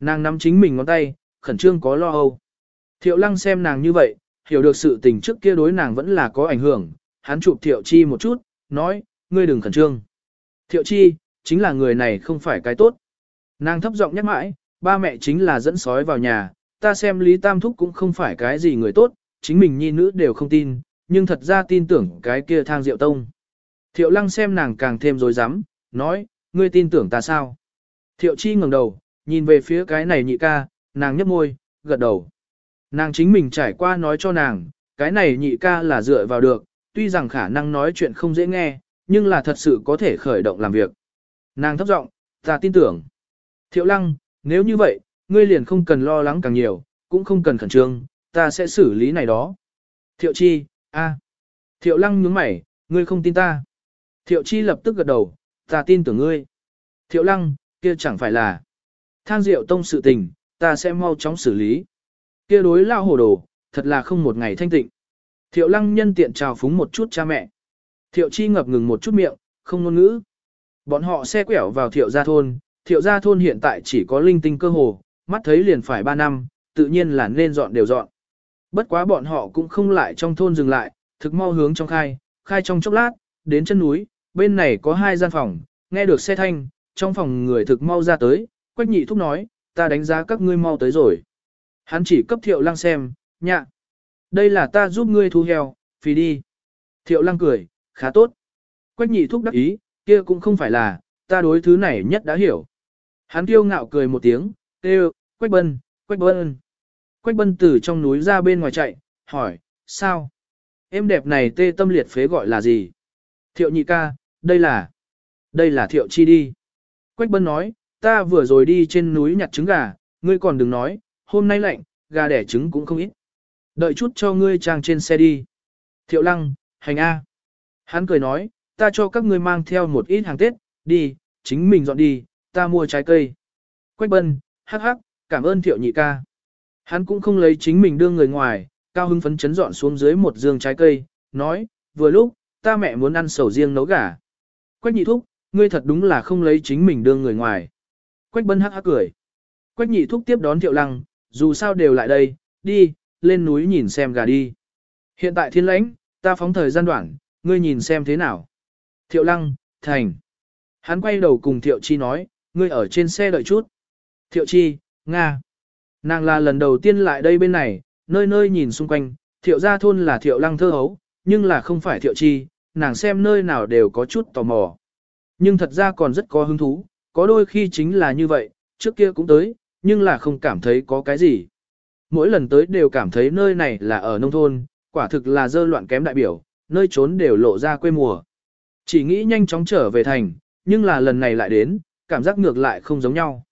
Nàng nắm chính mình ngón tay, khẩn trương có lo âu. Thiệu lăng xem nàng như vậy, hiểu được sự tình trước kia đối nàng vẫn là có ảnh hưởng, hắn chụp thiệu chi một chút, nói, ngươi đừng khẩn trương. Thiệu chi, chính là người này không phải cái tốt. Nàng thấp giọng nhắc mãi, ba mẹ chính là dẫn sói vào nhà, ta xem Lý Tam Thúc cũng không phải cái gì người tốt, chính mình nhi nữ đều không tin, nhưng thật ra tin tưởng cái kia thang diệu tông. Thiệu lăng xem nàng càng thêm dối rắm nói, ngươi tin tưởng ta sao? Thiệu chi ngẩng đầu, nhìn về phía cái này nhị ca, nàng nhấp môi, gật đầu. Nàng chính mình trải qua nói cho nàng, cái này nhị ca là dựa vào được, tuy rằng khả năng nói chuyện không dễ nghe, nhưng là thật sự có thể khởi động làm việc. Nàng thấp giọng, ta tin tưởng. Thiệu lăng, nếu như vậy, ngươi liền không cần lo lắng càng nhiều, cũng không cần khẩn trương, ta sẽ xử lý này đó. Thiệu chi, a. Thiệu lăng nhướng mày, ngươi không tin ta. Thiệu chi lập tức gật đầu, ta tin tưởng ngươi. Thiệu lăng, kia chẳng phải là. Thang Diệu tông sự tình, ta sẽ mau chóng xử lý. Kia đối lao hồ đồ, thật là không một ngày thanh tịnh. Thiệu lăng nhân tiện chào phúng một chút cha mẹ. Thiệu chi ngập ngừng một chút miệng, không ngôn ngữ. Bọn họ xe quẹo vào thiệu gia thôn, thiệu gia thôn hiện tại chỉ có linh tinh cơ hồ, mắt thấy liền phải 3 năm, tự nhiên là nên dọn đều dọn. Bất quá bọn họ cũng không lại trong thôn dừng lại, thực mau hướng trong khai, khai trong chốc lát, đến chân núi, bên này có hai gian phòng, nghe được xe thanh, trong phòng người thực mau ra tới, quách nhị thúc nói, ta đánh giá các ngươi mau tới rồi. Hắn chỉ cấp thiệu lăng xem, nhạ. Đây là ta giúp ngươi thu heo, phì đi. Thiệu lăng cười, khá tốt. Quách nhị thúc đắc ý, kia cũng không phải là, ta đối thứ này nhất đã hiểu. Hắn kiêu ngạo cười một tiếng, kêu, quách bân, quách bân. Quách bân từ trong núi ra bên ngoài chạy, hỏi, sao? Em đẹp này tê tâm liệt phế gọi là gì? Thiệu nhị ca, đây là, đây là thiệu chi đi. Quách bân nói, ta vừa rồi đi trên núi nhặt trứng gà, ngươi còn đừng nói, hôm nay lạnh, gà đẻ trứng cũng không ít. Đợi chút cho ngươi trang trên xe đi. Thiệu lăng, hành A. Hắn cười nói, ta cho các ngươi mang theo một ít hàng Tết, đi, chính mình dọn đi, ta mua trái cây. Quách bân, hắc hắc, cảm ơn thiệu nhị ca. Hắn cũng không lấy chính mình đưa người ngoài, cao hưng phấn chấn dọn xuống dưới một dương trái cây, nói, vừa lúc, ta mẹ muốn ăn sầu riêng nấu gà. Quách nhị thúc, ngươi thật đúng là không lấy chính mình đương người ngoài. Quách bân hắc hắc cười. Quách nhị thúc tiếp đón thiệu lăng, dù sao đều lại đây, đi, lên núi nhìn xem gà đi. Hiện tại thiên lãnh, ta phóng thời gian đoạn, ngươi nhìn xem thế nào. Thiệu lăng, thành. Hắn quay đầu cùng thiệu chi nói, ngươi ở trên xe đợi chút. Thiệu chi, Nga. Nàng là lần đầu tiên lại đây bên này, nơi nơi nhìn xung quanh, thiệu gia thôn là thiệu lăng thơ hấu, nhưng là không phải thiệu chi, nàng xem nơi nào đều có chút tò mò. Nhưng thật ra còn rất có hứng thú, có đôi khi chính là như vậy, trước kia cũng tới, nhưng là không cảm thấy có cái gì. Mỗi lần tới đều cảm thấy nơi này là ở nông thôn, quả thực là dơ loạn kém đại biểu, nơi trốn đều lộ ra quê mùa. Chỉ nghĩ nhanh chóng trở về thành, nhưng là lần này lại đến, cảm giác ngược lại không giống nhau.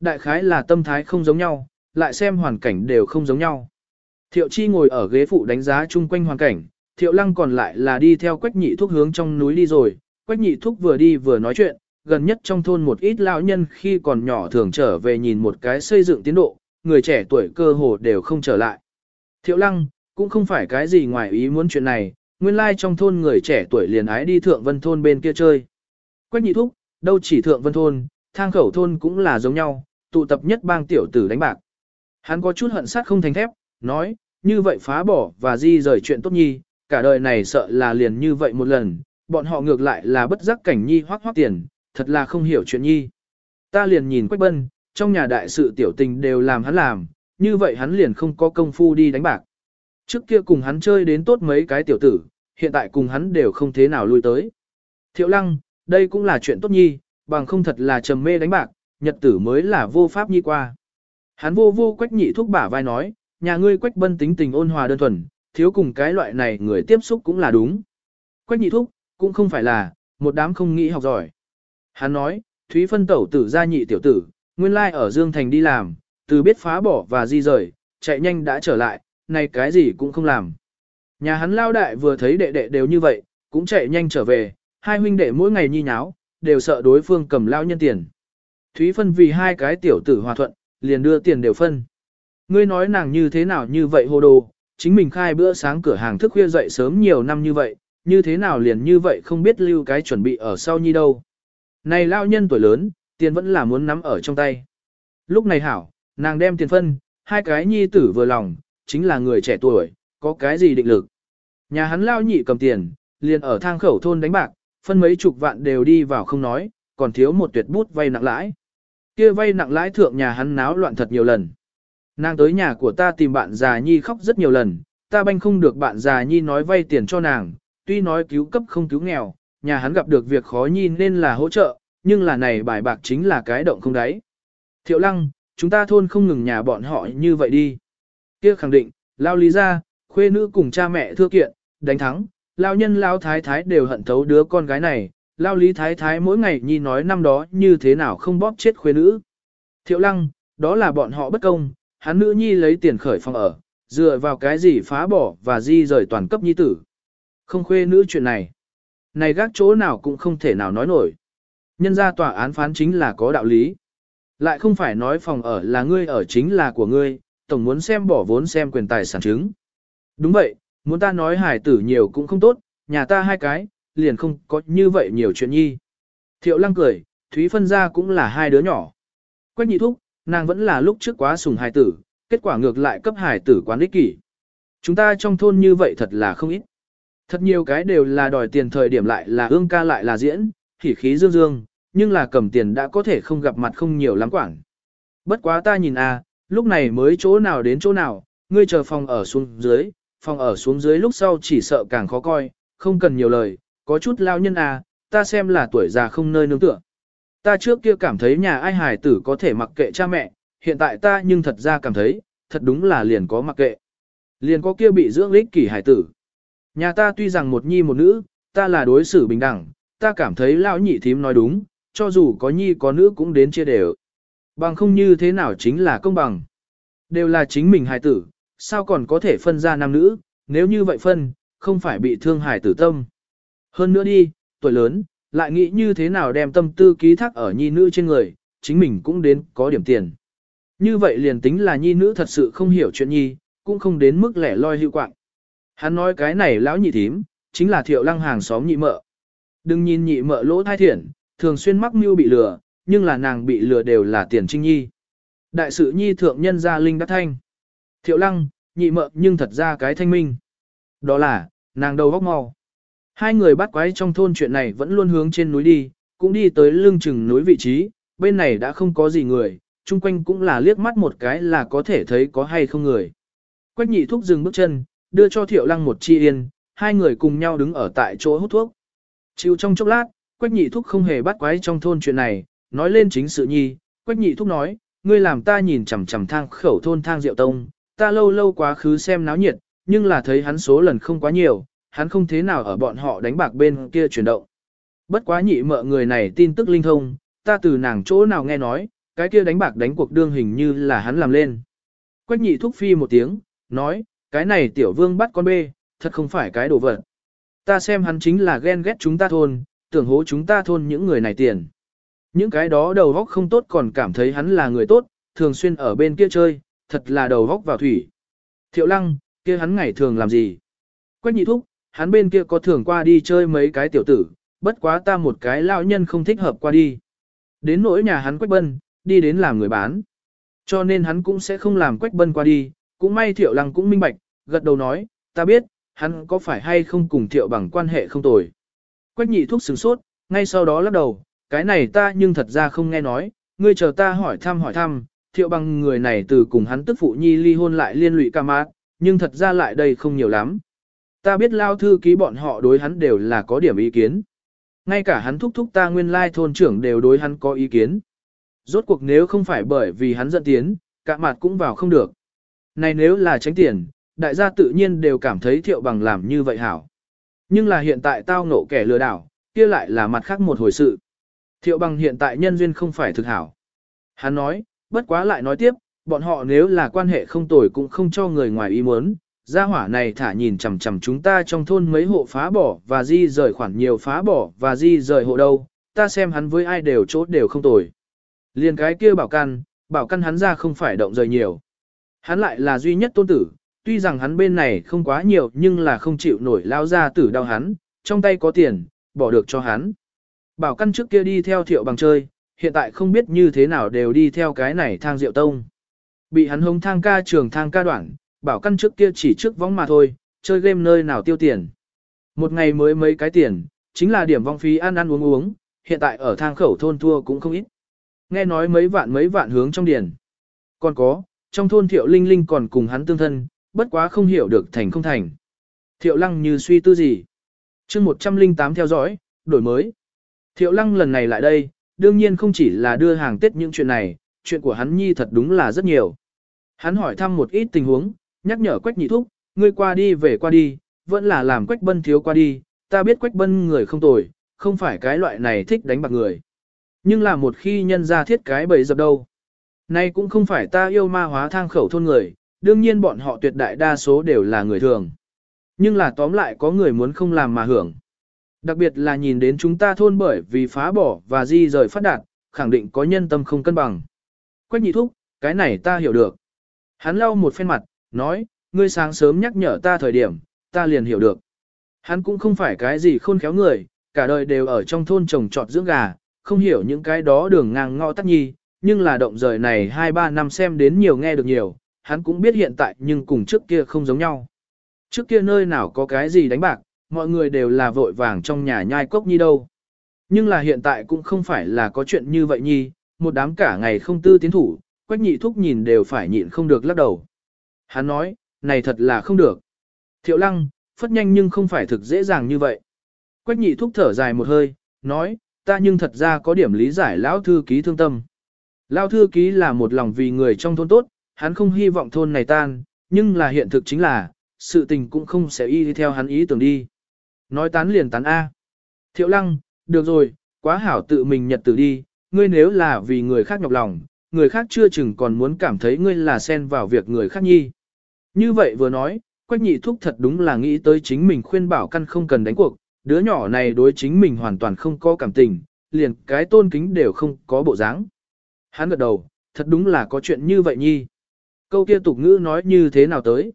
Đại khái là tâm thái không giống nhau, lại xem hoàn cảnh đều không giống nhau. Thiệu chi ngồi ở ghế phụ đánh giá chung quanh hoàn cảnh, thiệu lăng còn lại là đi theo quách nhị thúc hướng trong núi đi rồi, quách nhị thúc vừa đi vừa nói chuyện, gần nhất trong thôn một ít lão nhân khi còn nhỏ thường trở về nhìn một cái xây dựng tiến độ, người trẻ tuổi cơ hồ đều không trở lại. Thiệu lăng, cũng không phải cái gì ngoài ý muốn chuyện này, nguyên lai like trong thôn người trẻ tuổi liền ái đi thượng vân thôn bên kia chơi. Quách nhị thúc, đâu chỉ thượng vân thôn, thang khẩu thôn cũng là giống nhau, tụ tập nhất bang tiểu tử đánh bạc. Hắn có chút hận sát không thành thép, nói, như vậy phá bỏ và di rời chuyện tốt nhi, cả đời này sợ là liền như vậy một lần, bọn họ ngược lại là bất giác cảnh nhi hoác hoác tiền, thật là không hiểu chuyện nhi. Ta liền nhìn Quách Bân, trong nhà đại sự tiểu tình đều làm hắn làm, như vậy hắn liền không có công phu đi đánh bạc. Trước kia cùng hắn chơi đến tốt mấy cái tiểu tử, hiện tại cùng hắn đều không thế nào lui tới. Thiệu lăng, đây cũng là chuyện tốt nhi, bằng không thật là trầm mê đánh bạc, nhật tử mới là vô pháp nhi qua. Hắn vô vô quách nhị thúc bả vai nói, nhà ngươi quách bân tính tình ôn hòa đơn thuần, thiếu cùng cái loại này người tiếp xúc cũng là đúng. Quách nhị thúc, cũng không phải là, một đám không nghĩ học giỏi. Hắn nói, Thúy phân tẩu tử gia nhị tiểu tử, nguyên lai ở Dương Thành đi làm, từ biết phá bỏ và di rời, chạy nhanh đã trở lại, này cái gì cũng không làm. Nhà hắn lao đại vừa thấy đệ đệ đều như vậy, cũng chạy nhanh trở về, hai huynh đệ mỗi ngày nhi nháo, đều sợ đối phương cầm lao nhân tiền. Thúy phân vì hai cái tiểu tử hòa thuận, liền đưa tiền đều phân. Ngươi nói nàng như thế nào như vậy hồ đồ, chính mình khai bữa sáng cửa hàng thức khuya dậy sớm nhiều năm như vậy, như thế nào liền như vậy không biết lưu cái chuẩn bị ở sau nhi đâu. Này lao nhân tuổi lớn, tiền vẫn là muốn nắm ở trong tay. Lúc này hảo, nàng đem tiền phân, hai cái nhi tử vừa lòng, chính là người trẻ tuổi, có cái gì định lực. Nhà hắn lao nhị cầm tiền, liền ở thang khẩu thôn đánh bạc, phân mấy chục vạn đều đi vào không nói, còn thiếu một tuyệt bút vay nặng lãi. Kia vay nặng lãi thượng nhà hắn náo loạn thật nhiều lần. Nàng tới nhà của ta tìm bạn già nhi khóc rất nhiều lần, ta banh không được bạn già nhi nói vay tiền cho nàng, tuy nói cứu cấp không cứu nghèo, nhà hắn gặp được việc khó nhi nên là hỗ trợ, nhưng là này bài bạc chính là cái động không đáy. Thiệu lăng, chúng ta thôn không ngừng nhà bọn họ như vậy đi. kia khẳng định, lao lý ra, khuê nữ cùng cha mẹ thưa kiện, đánh thắng, lao nhân lao thái thái đều hận thấu đứa con gái này, lao lý thái thái mỗi ngày nhi nói năm đó như thế nào không bóp chết khuê nữ. Thiệu lăng, đó là bọn họ bất công, hắn nữ nhi lấy tiền khởi phòng ở, dựa vào cái gì phá bỏ và di rời toàn cấp nhi tử. Không khuê nữ chuyện này. Này gác chỗ nào cũng không thể nào nói nổi. Nhân ra tòa án phán chính là có đạo lý. Lại không phải nói phòng ở là ngươi ở chính là của ngươi, tổng muốn xem bỏ vốn xem quyền tài sản chứng. Đúng vậy, muốn ta nói hải tử nhiều cũng không tốt, nhà ta hai cái, liền không có như vậy nhiều chuyện nhi. Thiệu lăng cười, Thúy Phân ra cũng là hai đứa nhỏ. Quách nhị thúc, nàng vẫn là lúc trước quá sùng hài tử, kết quả ngược lại cấp hài tử quán ích kỷ. Chúng ta trong thôn như vậy thật là không ít. Thật nhiều cái đều là đòi tiền thời điểm lại là ương ca lại là diễn, khỉ khí dương dương, nhưng là cầm tiền đã có thể không gặp mặt không nhiều lắm quảng. Bất quá ta nhìn a, à, lúc này mới chỗ nào đến chỗ nào, ngươi chờ phòng ở xuống dưới, phòng ở xuống dưới lúc sau chỉ sợ càng khó coi, không cần nhiều lời, có chút lao nhân à, ta xem là tuổi già không nơi nương tựa. Ta trước kia cảm thấy nhà ai hài tử có thể mặc kệ cha mẹ, hiện tại ta nhưng thật ra cảm thấy, thật đúng là liền có mặc kệ. Liền có kia bị dưỡng lích kỷ hài tử. Nhà ta tuy rằng một nhi một nữ, ta là đối xử bình đẳng, ta cảm thấy lão nhị thím nói đúng, cho dù có nhi có nữ cũng đến chia đều. Bằng không như thế nào chính là công bằng. Đều là chính mình hài tử, sao còn có thể phân ra nam nữ, nếu như vậy phân, không phải bị thương hài tử tâm. Hơn nữa đi, tuổi lớn, lại nghĩ như thế nào đem tâm tư ký thác ở nhi nữ trên người, chính mình cũng đến có điểm tiền. Như vậy liền tính là nhi nữ thật sự không hiểu chuyện nhi, cũng không đến mức lẻ loi hữu quạng. Hắn nói cái này lão nhị thím, chính là thiệu lăng hàng xóm nhị mợ. Đừng nhìn nhị mợ lỗ thai thiển thường xuyên mắc mưu bị lừa, nhưng là nàng bị lừa đều là tiền trinh nhi. Đại sự nhi thượng nhân gia linh đắc thanh. Thiệu lăng, nhị mợ nhưng thật ra cái thanh minh. Đó là, nàng đầu góc mau. Hai người bắt quái trong thôn chuyện này vẫn luôn hướng trên núi đi, cũng đi tới lưng chừng núi vị trí, bên này đã không có gì người, chung quanh cũng là liếc mắt một cái là có thể thấy có hay không người. Quách nhị thúc dừng bước chân, đưa cho thiệu lăng một chi yên, hai người cùng nhau đứng ở tại chỗ hút thuốc. Chịu trong chốc lát, quách nhị thúc không hề bắt quái trong thôn chuyện này, nói lên chính sự nhi, quách nhị thúc nói, ngươi làm ta nhìn chằm chằm thang khẩu thôn thang rượu tông, ta lâu lâu quá khứ xem náo nhiệt, nhưng là thấy hắn số lần không quá nhiều, hắn không thế nào ở bọn họ đánh bạc bên kia chuyển động. Bất quá nhị mợ người này tin tức linh thông, ta từ nàng chỗ nào nghe nói, cái kia đánh bạc đánh cuộc đương hình như là hắn làm lên. Quách nhị thúc phi một tiếng, nói, cái này tiểu vương bắt con bê, thật không phải cái đồ vật. Ta xem hắn chính là ghen ghét chúng ta thôn, tưởng hố chúng ta thôn những người này tiền. Những cái đó đầu góc không tốt còn cảm thấy hắn là người tốt, thường xuyên ở bên kia chơi, thật là đầu góc vào thủy. Thiệu lăng, kia hắn ngày thường làm gì? Quách nhị thúc, hắn bên kia có thường qua đi chơi mấy cái tiểu tử, bất quá ta một cái lão nhân không thích hợp qua đi. Đến nỗi nhà hắn quách bân, đi đến làm người bán. Cho nên hắn cũng sẽ không làm quách bân qua đi, cũng may thiệu lăng cũng minh bạch, gật đầu nói, ta biết, hắn có phải hay không cùng thiệu bằng quan hệ không tồi. Quách nhị thuốc sừng sốt, ngay sau đó lắc đầu, cái này ta nhưng thật ra không nghe nói, ngươi chờ ta hỏi thăm hỏi thăm, thiệu bằng người này từ cùng hắn tức phụ nhi ly hôn lại liên lụy ca mát, nhưng thật ra lại đây không nhiều lắm. Ta biết lao thư ký bọn họ đối hắn đều là có điểm ý kiến. Ngay cả hắn thúc thúc ta nguyên lai thôn trưởng đều đối hắn có ý kiến. Rốt cuộc nếu không phải bởi vì hắn giận tiến, cả mặt cũng vào không được. Này nếu là tránh tiền, đại gia tự nhiên đều cảm thấy thiệu bằng làm như vậy hảo. Nhưng là hiện tại tao nộ kẻ lừa đảo, kia lại là mặt khác một hồi sự. Thiệu bằng hiện tại nhân duyên không phải thực hảo. Hắn nói, bất quá lại nói tiếp, bọn họ nếu là quan hệ không tồi cũng không cho người ngoài ý muốn, gia hỏa này thả nhìn chằm chằm chúng ta trong thôn mấy hộ phá bỏ và di rời khoản nhiều phá bỏ và di rời hộ đâu, ta xem hắn với ai đều chốt đều không tồi. Liền cái kia bảo căn, bảo căn hắn ra không phải động rời nhiều. Hắn lại là duy nhất tôn tử, tuy rằng hắn bên này không quá nhiều nhưng là không chịu nổi lao ra tử đau hắn, trong tay có tiền, bỏ được cho hắn. Bảo căn trước kia đi theo thiệu bằng chơi, hiện tại không biết như thế nào đều đi theo cái này thang rượu tông. Bị hắn hống thang ca trường thang ca đoạn, bảo căn trước kia chỉ trước vóng mà thôi, chơi game nơi nào tiêu tiền. Một ngày mới mấy cái tiền, chính là điểm vong phí ăn ăn uống uống, hiện tại ở thang khẩu thôn thua cũng không ít. Nghe nói mấy vạn mấy vạn hướng trong điền. Còn có, trong thôn Thiệu Linh Linh còn cùng hắn tương thân, bất quá không hiểu được thành không thành. Thiệu Lăng như suy tư gì? chương 108 theo dõi, đổi mới. Thiệu Lăng lần này lại đây, đương nhiên không chỉ là đưa hàng Tết những chuyện này, chuyện của hắn nhi thật đúng là rất nhiều. Hắn hỏi thăm một ít tình huống, nhắc nhở Quách Nhị Thúc, ngươi qua đi về qua đi, vẫn là làm Quách Bân thiếu qua đi, ta biết Quách Bân người không tồi, không phải cái loại này thích đánh bạc người. Nhưng là một khi nhân ra thiết cái bẫy dập đâu. Nay cũng không phải ta yêu ma hóa thang khẩu thôn người, đương nhiên bọn họ tuyệt đại đa số đều là người thường. Nhưng là tóm lại có người muốn không làm mà hưởng. Đặc biệt là nhìn đến chúng ta thôn bởi vì phá bỏ và di rời phát đạt, khẳng định có nhân tâm không cân bằng. Quách nhị thúc, cái này ta hiểu được. Hắn lau một phen mặt, nói, ngươi sáng sớm nhắc nhở ta thời điểm, ta liền hiểu được. Hắn cũng không phải cái gì khôn khéo người, cả đời đều ở trong thôn trồng trọt dưỡng gà, không hiểu những cái đó đường ngang ngõ tắt nhi, nhưng là động rời này 2-3 năm xem đến nhiều nghe được nhiều, hắn cũng biết hiện tại nhưng cùng trước kia không giống nhau. Trước kia nơi nào có cái gì đánh bạc, mọi người đều là vội vàng trong nhà nhai cốc nhi đâu. Nhưng là hiện tại cũng không phải là có chuyện như vậy nhi, một đám cả ngày không tư tiến thủ, quách nhị thúc nhìn đều phải nhịn không được lắc đầu. Hắn nói, này thật là không được. Thiệu lăng, phất nhanh nhưng không phải thực dễ dàng như vậy. Quách nhị thúc thở dài một hơi, nói, ta nhưng thật ra có điểm lý giải lão thư ký thương tâm. Lão thư ký là một lòng vì người trong thôn tốt, hắn không hy vọng thôn này tan, nhưng là hiện thực chính là, sự tình cũng không sẽ y theo hắn ý tưởng đi. Nói tán liền tán A. Thiệu lăng, được rồi, quá hảo tự mình nhật tử đi, ngươi nếu là vì người khác nhọc lòng, người khác chưa chừng còn muốn cảm thấy ngươi là xen vào việc người khác nhi. Như vậy vừa nói, Quách nhị thúc thật đúng là nghĩ tới chính mình khuyên bảo căn không cần đánh cuộc, đứa nhỏ này đối chính mình hoàn toàn không có cảm tình, liền cái tôn kính đều không có bộ dáng. Hắn gật đầu, thật đúng là có chuyện như vậy nhi. Câu kia tục ngữ nói như thế nào tới?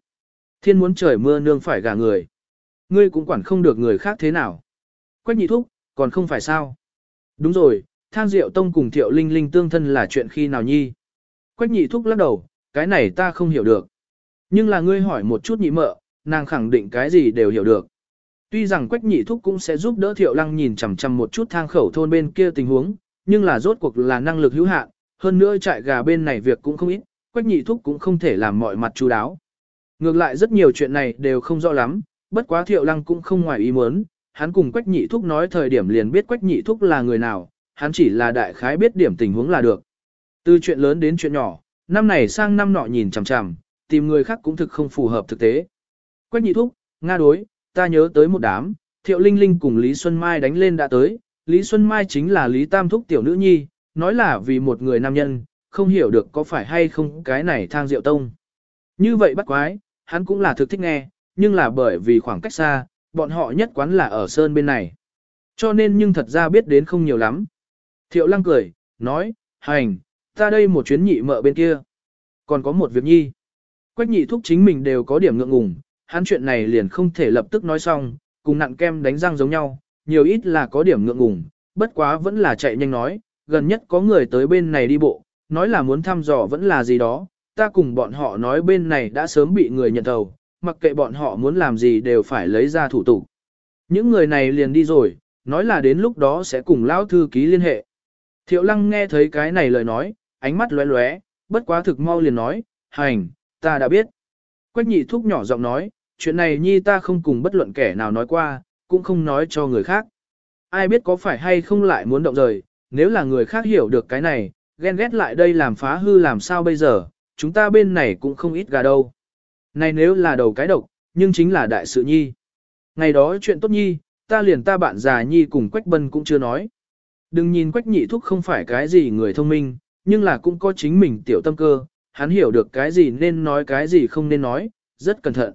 Thiên muốn trời mưa nương phải gả người. Ngươi cũng quản không được người khác thế nào. Quách nhị thúc, còn không phải sao? Đúng rồi, thang diệu tông cùng thiệu linh linh tương thân là chuyện khi nào nhi. Quách nhị thúc lắc đầu, cái này ta không hiểu được. Nhưng là ngươi hỏi một chút nhị mợ, nàng khẳng định cái gì đều hiểu được. Tuy rằng quách nhị thúc cũng sẽ giúp đỡ thiệu lăng nhìn chằm chằm một chút thang khẩu thôn bên kia tình huống, nhưng là rốt cuộc là năng lực hữu hạn, hơn nữa trại gà bên này việc cũng không ít, quách nhị thúc cũng không thể làm mọi mặt chú đáo. Ngược lại rất nhiều chuyện này đều không rõ lắm, bất quá thiệu lăng cũng không ngoài ý muốn, hắn cùng quách nhị thúc nói thời điểm liền biết quách nhị thúc là người nào, hắn chỉ là đại khái biết điểm tình huống là được. Từ chuyện lớn đến chuyện nhỏ, năm này sang năm nọ nhìn chằm chằm, tìm người khác cũng thực không phù hợp thực tế. Quách nhị thúc, Nga đối, ta nhớ tới một đám, Thiệu Linh Linh cùng Lý Xuân Mai đánh lên đã tới, Lý Xuân Mai chính là Lý Tam Thúc tiểu nữ nhi, nói là vì một người nam nhân, không hiểu được có phải hay không cái này thang diệu tông. Như vậy bắt quái, hắn cũng là thực thích nghe, nhưng là bởi vì khoảng cách xa, bọn họ nhất quán là ở sơn bên này. Cho nên nhưng thật ra biết đến không nhiều lắm, Thiệu lăng cười, nói, hành, ta đây một chuyến nhị mợ bên kia. Còn có một việc nhi. Quách nhị thúc chính mình đều có điểm ngượng ngùng, hắn chuyện này liền không thể lập tức nói xong, cùng nặng kem đánh răng giống nhau, nhiều ít là có điểm ngượng ngùng, bất quá vẫn là chạy nhanh nói, gần nhất có người tới bên này đi bộ, nói là muốn thăm dò vẫn là gì đó, ta cùng bọn họ nói bên này đã sớm bị người nhận thầu, mặc kệ bọn họ muốn làm gì đều phải lấy ra thủ tục. Những người này liền đi rồi, nói là đến lúc đó sẽ cùng lão thư ký liên hệ. Thiệu lăng nghe thấy cái này lời nói, ánh mắt lóe lóe, bất quá thực mau liền nói, hành, ta đã biết. Quách nhị thúc nhỏ giọng nói, chuyện này nhi ta không cùng bất luận kẻ nào nói qua, cũng không nói cho người khác. Ai biết có phải hay không lại muốn động rời, nếu là người khác hiểu được cái này, ghen ghét lại đây làm phá hư làm sao bây giờ, chúng ta bên này cũng không ít gà đâu. Này nếu là đầu cái độc, nhưng chính là đại sự nhi. Ngày đó chuyện tốt nhi, ta liền ta bạn già nhi cùng Quách Bân cũng chưa nói. Đừng nhìn quách nhị thúc không phải cái gì người thông minh, nhưng là cũng có chính mình tiểu tâm cơ, hắn hiểu được cái gì nên nói cái gì không nên nói, rất cẩn thận.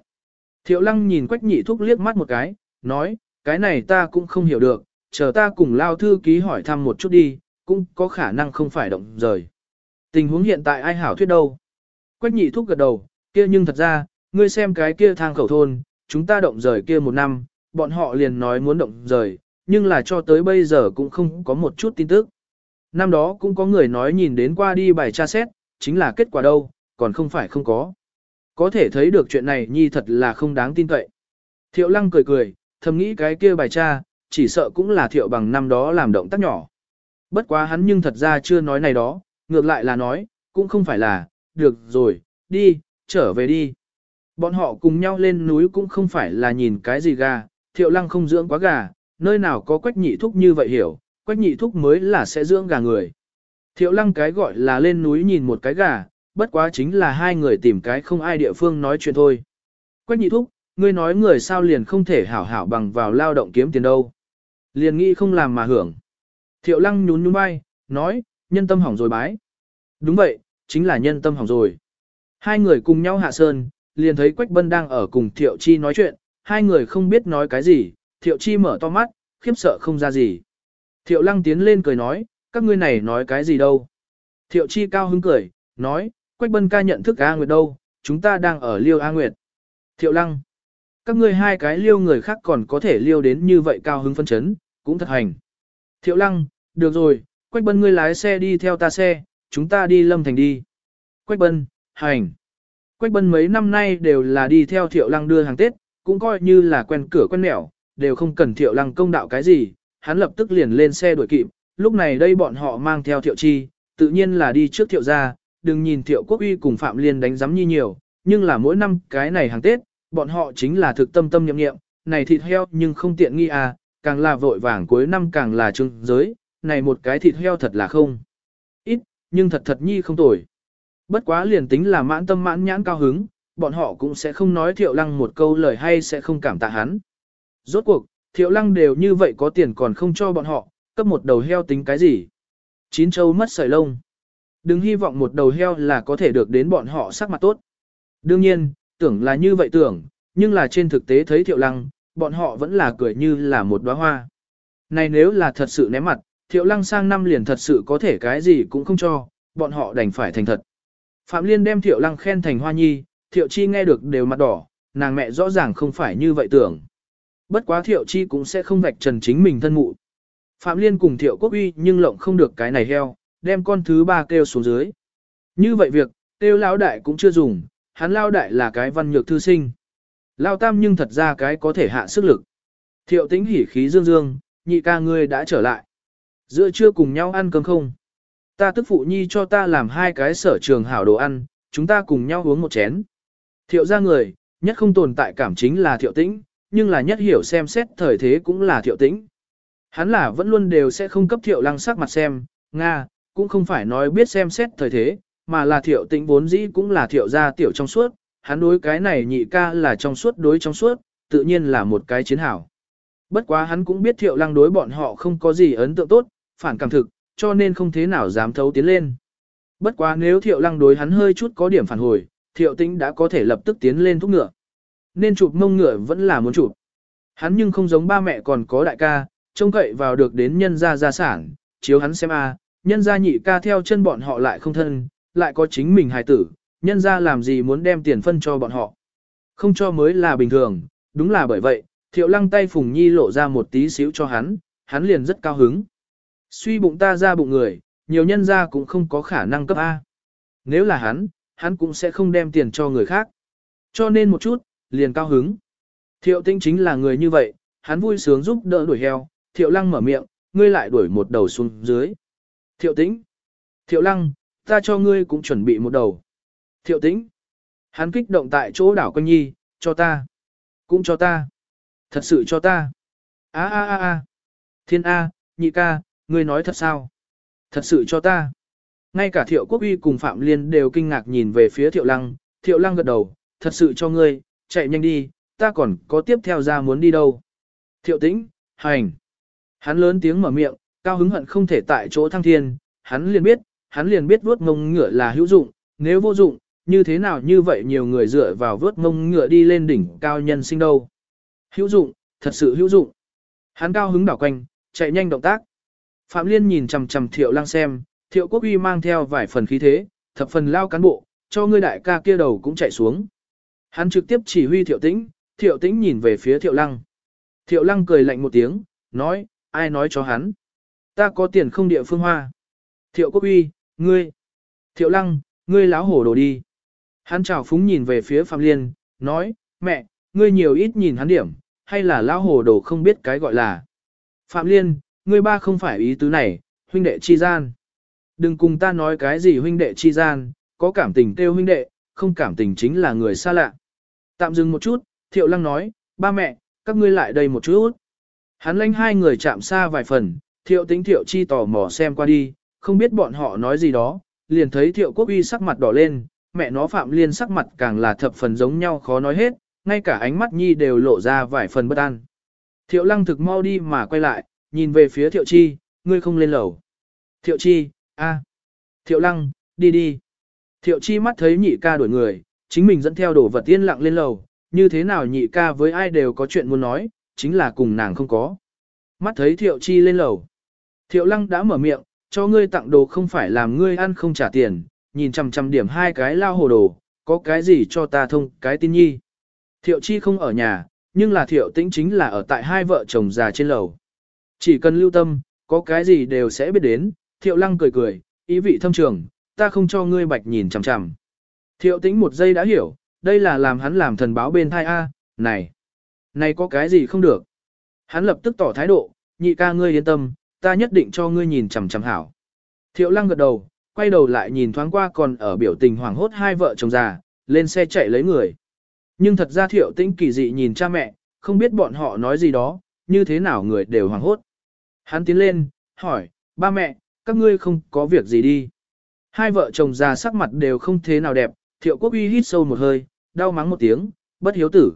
Thiệu lăng nhìn quách nhị thúc liếc mắt một cái, nói, cái này ta cũng không hiểu được, chờ ta cùng lao thư ký hỏi thăm một chút đi, cũng có khả năng không phải động rời. Tình huống hiện tại ai hảo thuyết đâu? Quách nhị thúc gật đầu, kia nhưng thật ra, ngươi xem cái kia thang khẩu thôn, chúng ta động rời kia một năm, bọn họ liền nói muốn động rời, nhưng là cho tới bây giờ cũng không có một chút tin tức. Năm đó cũng có người nói nhìn đến qua đi bài tra xét, chính là kết quả đâu, còn không phải không có. Có thể thấy được chuyện này nhi thật là không đáng tin cậy. Thiệu lăng cười cười, thầm nghĩ cái kia bài tra, chỉ sợ cũng là thiệu bằng năm đó làm động tác nhỏ. Bất quá hắn nhưng thật ra chưa nói này đó, ngược lại là nói, cũng không phải là, được rồi, đi, trở về đi. Bọn họ cùng nhau lên núi cũng không phải là nhìn cái gì gà, thiệu lăng không dưỡng quá gà, nơi nào có quách nhị thúc như vậy hiểu, quách nhị thúc mới là sẽ dưỡng gà người. Thiệu lăng cái gọi là lên núi nhìn một cái gà, bất quá chính là hai người tìm cái không ai địa phương nói chuyện thôi. Quách nhị thúc, ngươi nói người sao liền không thể hảo hảo bằng vào lao động kiếm tiền đâu. Liền nghĩ không làm mà hưởng. Thiệu lăng nhún nhún bay nói, nhân tâm hỏng rồi bái. Đúng vậy, chính là nhân tâm hỏng rồi. Hai người cùng nhau hạ sơn, liền thấy Quách Bân đang ở cùng Thiệu Chi nói chuyện, hai người không biết nói cái gì, thiệu chi mở to mắt, khiếp sợ không ra gì. Thiệu lăng tiến lên cười nói, các ngươi này nói cái gì đâu. Thiệu chi cao hứng cười, nói, Quách Bân ca nhận thức A Nguyệt đâu, chúng ta đang ở liêu A Nguyệt. Thiệu lăng, các ngươi hai cái liêu người khác còn có thể liêu đến như vậy cao hứng phân chấn, cũng thật hành. Thiệu lăng, được rồi, Quách Bân ngươi lái xe đi theo ta xe, chúng ta đi lâm thành đi. Quách Bân, hành. Quách Bân mấy năm nay đều là đi theo Thiệu lăng đưa hàng Tết, cũng coi như là quen cửa quen mẻo, đều không cần thiệu lăng công đạo cái gì, hắn lập tức liền lên xe đuổi kịp, lúc này đây bọn họ mang theo thiệu chi, tự nhiên là đi trước thiệu ra, đừng nhìn thiệu quốc uy cùng Phạm Liên đánh giám nhi nhiều, nhưng là mỗi năm cái này hàng Tết, bọn họ chính là thực tâm tâm nhậm nghiệm, này thịt heo nhưng không tiện nghi à, càng là vội vàng cuối năm càng là trưng giới, này một cái thịt heo thật là không. Ít, nhưng thật thật nhi không tồi. Bất quá liền tính là mãn tâm mãn nhãn cao hứng, bọn họ cũng sẽ không nói thiệu lăng một câu lời hay sẽ không cảm tạ hắn. Rốt cuộc, thiệu lăng đều như vậy có tiền còn không cho bọn họ, cấp một đầu heo tính cái gì. Chín châu mất sợi lông. Đừng hy vọng một đầu heo là có thể được đến bọn họ sắc mặt tốt. Đương nhiên, tưởng là như vậy tưởng, nhưng là trên thực tế thấy thiệu lăng, bọn họ vẫn là cười như là một đóa hoa. Này nếu là thật sự ném mặt, thiệu lăng sang năm liền thật sự có thể cái gì cũng không cho, bọn họ đành phải thành thật. Phạm Liên đem thiệu lăng khen thành hoa nhi, thiệu chi nghe được đều mặt đỏ, nàng mẹ rõ ràng không phải như vậy tưởng. Bất quá Thiệu Chi cũng sẽ không vạch trần chính mình thân mụ. Phạm Liên cùng Thiệu Quốc Uy nhưng lộng không được cái này heo, đem con thứ ba kêu xuống dưới. Như vậy việc, kêu lão đại cũng chưa dùng, hắn lao đại là cái văn nhược thư sinh. Lao tam nhưng thật ra cái có thể hạ sức lực. Thiệu tính hỉ khí dương dương, nhị ca ngươi đã trở lại. Giữa trưa cùng nhau ăn cơm không? Ta tức phụ nhi cho ta làm hai cái sở trường hảo đồ ăn, chúng ta cùng nhau uống một chén. Thiệu ra người, nhất không tồn tại cảm chính là thiệu tĩnh, nhưng là nhất hiểu xem xét thời thế cũng là thiệu tĩnh. Hắn là vẫn luôn đều sẽ không cấp thiệu lăng sắc mặt xem, Nga, cũng không phải nói biết xem xét thời thế, mà là thiệu tĩnh vốn dĩ cũng là thiệu gia tiểu trong suốt, hắn đối cái này nhị ca là trong suốt đối trong suốt, tự nhiên là một cái chiến hảo. Bất quá hắn cũng biết thiệu lăng đối bọn họ không có gì ấn tượng tốt, phản cảm thực, cho nên không thế nào dám thấu tiến lên. Bất quá nếu thiệu lăng đối hắn hơi chút có điểm phản hồi, thiệu tĩnh đã có thể lập tức tiến lên thúc ngựa nên chụp mông ngựa vẫn là muốn chụp. Hắn nhưng không giống ba mẹ còn có đại ca, trông cậy vào được đến nhân gia gia sản, chiếu hắn xem a, nhân gia nhị ca theo chân bọn họ lại không thân, lại có chính mình hài tử, nhân gia làm gì muốn đem tiền phân cho bọn họ. Không cho mới là bình thường, đúng là bởi vậy, thiệu lăng tay Phùng Nhi lộ ra một tí xíu cho hắn, hắn liền rất cao hứng. Suy bụng ta ra bụng người, nhiều nhân gia cũng không có khả năng cấp A. Nếu là hắn, hắn cũng sẽ không đem tiền cho người khác. Cho nên một chút, liền cao hứng. Thiệu tinh chính là người như vậy, hắn vui sướng giúp đỡ đuổi heo, thiệu lăng mở miệng, ngươi lại đuổi một đầu xuống dưới. Thiệu tĩnh, thiệu lăng, ta cho ngươi cũng chuẩn bị một đầu. Thiệu tĩnh, hắn kích động tại chỗ đảo quanh nhi, cho ta, cũng cho ta, thật sự cho ta. a a a a, thiên A, nhị ca, ngươi nói thật sao? Thật sự cho ta. Ngay cả thiệu quốc uy cùng Phạm Liên đều kinh ngạc nhìn về phía thiệu lăng, thiệu lăng gật đầu, thật sự cho ngươi, chạy nhanh đi, ta còn có tiếp theo ra muốn đi đâu. Thiệu tĩnh, hành. Hắn lớn tiếng mở miệng, cao hứng hận không thể tại chỗ thăng thiên, hắn liền biết, hắn liền biết vuốt ngông ngựa là hữu dụng, nếu vô dụng, như thế nào như vậy nhiều người dựa vào vuốt ngông ngựa đi lên đỉnh cao nhân sinh đâu. Hữu dụng, thật sự hữu dụng. Hắn cao hứng đảo quanh, chạy nhanh động tác. Phạm Liên nhìn chằm chằm Thiệu Lang xem, Thiệu Quốc Uy mang theo vài phần khí thế, thập phần lao cán bộ, cho ngươi đại ca kia đầu cũng chạy xuống. Hắn trực tiếp chỉ huy thiệu tĩnh, thiệu tĩnh nhìn về phía thiệu lăng. Thiệu lăng cười lạnh một tiếng, nói, ai nói cho hắn. Ta có tiền không địa phương hoa. Thiệu quốc uy, ngươi. Thiệu lăng, ngươi láo hổ đồ đi. Hắn chào phúng nhìn về phía Phạm Liên, nói, mẹ, ngươi nhiều ít nhìn hắn điểm, hay là láo hồ đồ không biết cái gọi là. Phạm Liên, ngươi ba không phải ý tứ này, huynh đệ chi gian. Đừng cùng ta nói cái gì huynh đệ chi gian, có cảm tình kêu huynh đệ, không cảm tình chính là người xa lạ. Tạm dừng một chút, Thiệu Lăng nói, ba mẹ, các ngươi lại đây một chút. Hắn lanh hai người chạm xa vài phần, Thiệu tính Thiệu chi tò mò xem qua đi, không biết bọn họ nói gì đó, liền thấy Thiệu Quốc uy sắc mặt đỏ lên, mẹ nó Phạm Liên sắc mặt càng là thập phần giống nhau khó nói hết, ngay cả ánh mắt Nhi đều lộ ra vài phần bất an. Thiệu Lăng thực mau đi mà quay lại, nhìn về phía Thiệu Chi, ngươi không lên lầu. Thiệu Chi, a. Thiệu Lăng, đi đi. Thiệu chi mắt thấy nhị ca đuổi người, chính mình dẫn theo đồ vật tiên lặng lên lầu, như thế nào nhị ca với ai đều có chuyện muốn nói, chính là cùng nàng không có. Mắt thấy thiệu chi lên lầu. Thiệu lăng đã mở miệng, cho ngươi tặng đồ không phải làm ngươi ăn không trả tiền, nhìn chằm chằm điểm hai cái lao hồ đồ, có cái gì cho ta thông cái tin nhi. Thiệu chi không ở nhà, nhưng là thiệu tĩnh chính là ở tại hai vợ chồng già trên lầu. Chỉ cần lưu tâm, có cái gì đều sẽ biết đến, thiệu lăng cười cười, ý vị thâm trường, ta không cho ngươi bạch nhìn chằm chằm. Thiệu tĩnh một giây đã hiểu, đây là làm hắn làm thần báo bên thai A, này, này có cái gì không được. Hắn lập tức tỏ thái độ, nhị ca ngươi yên tâm, ta nhất định cho ngươi nhìn chằm chằm hảo. Thiệu lăng gật đầu, quay đầu lại nhìn thoáng qua còn ở biểu tình hoảng hốt hai vợ chồng già, lên xe chạy lấy người. Nhưng thật ra thiệu tĩnh kỳ dị nhìn cha mẹ, không biết bọn họ nói gì đó, như thế nào người đều hoảng hốt. Hắn tiến lên, hỏi, ba mẹ, các ngươi không có việc gì đi. Hai vợ chồng già sắc mặt đều không thế nào đẹp, thiệu quốc uy hít sâu một hơi, đau mắng một tiếng, bất hiếu tử.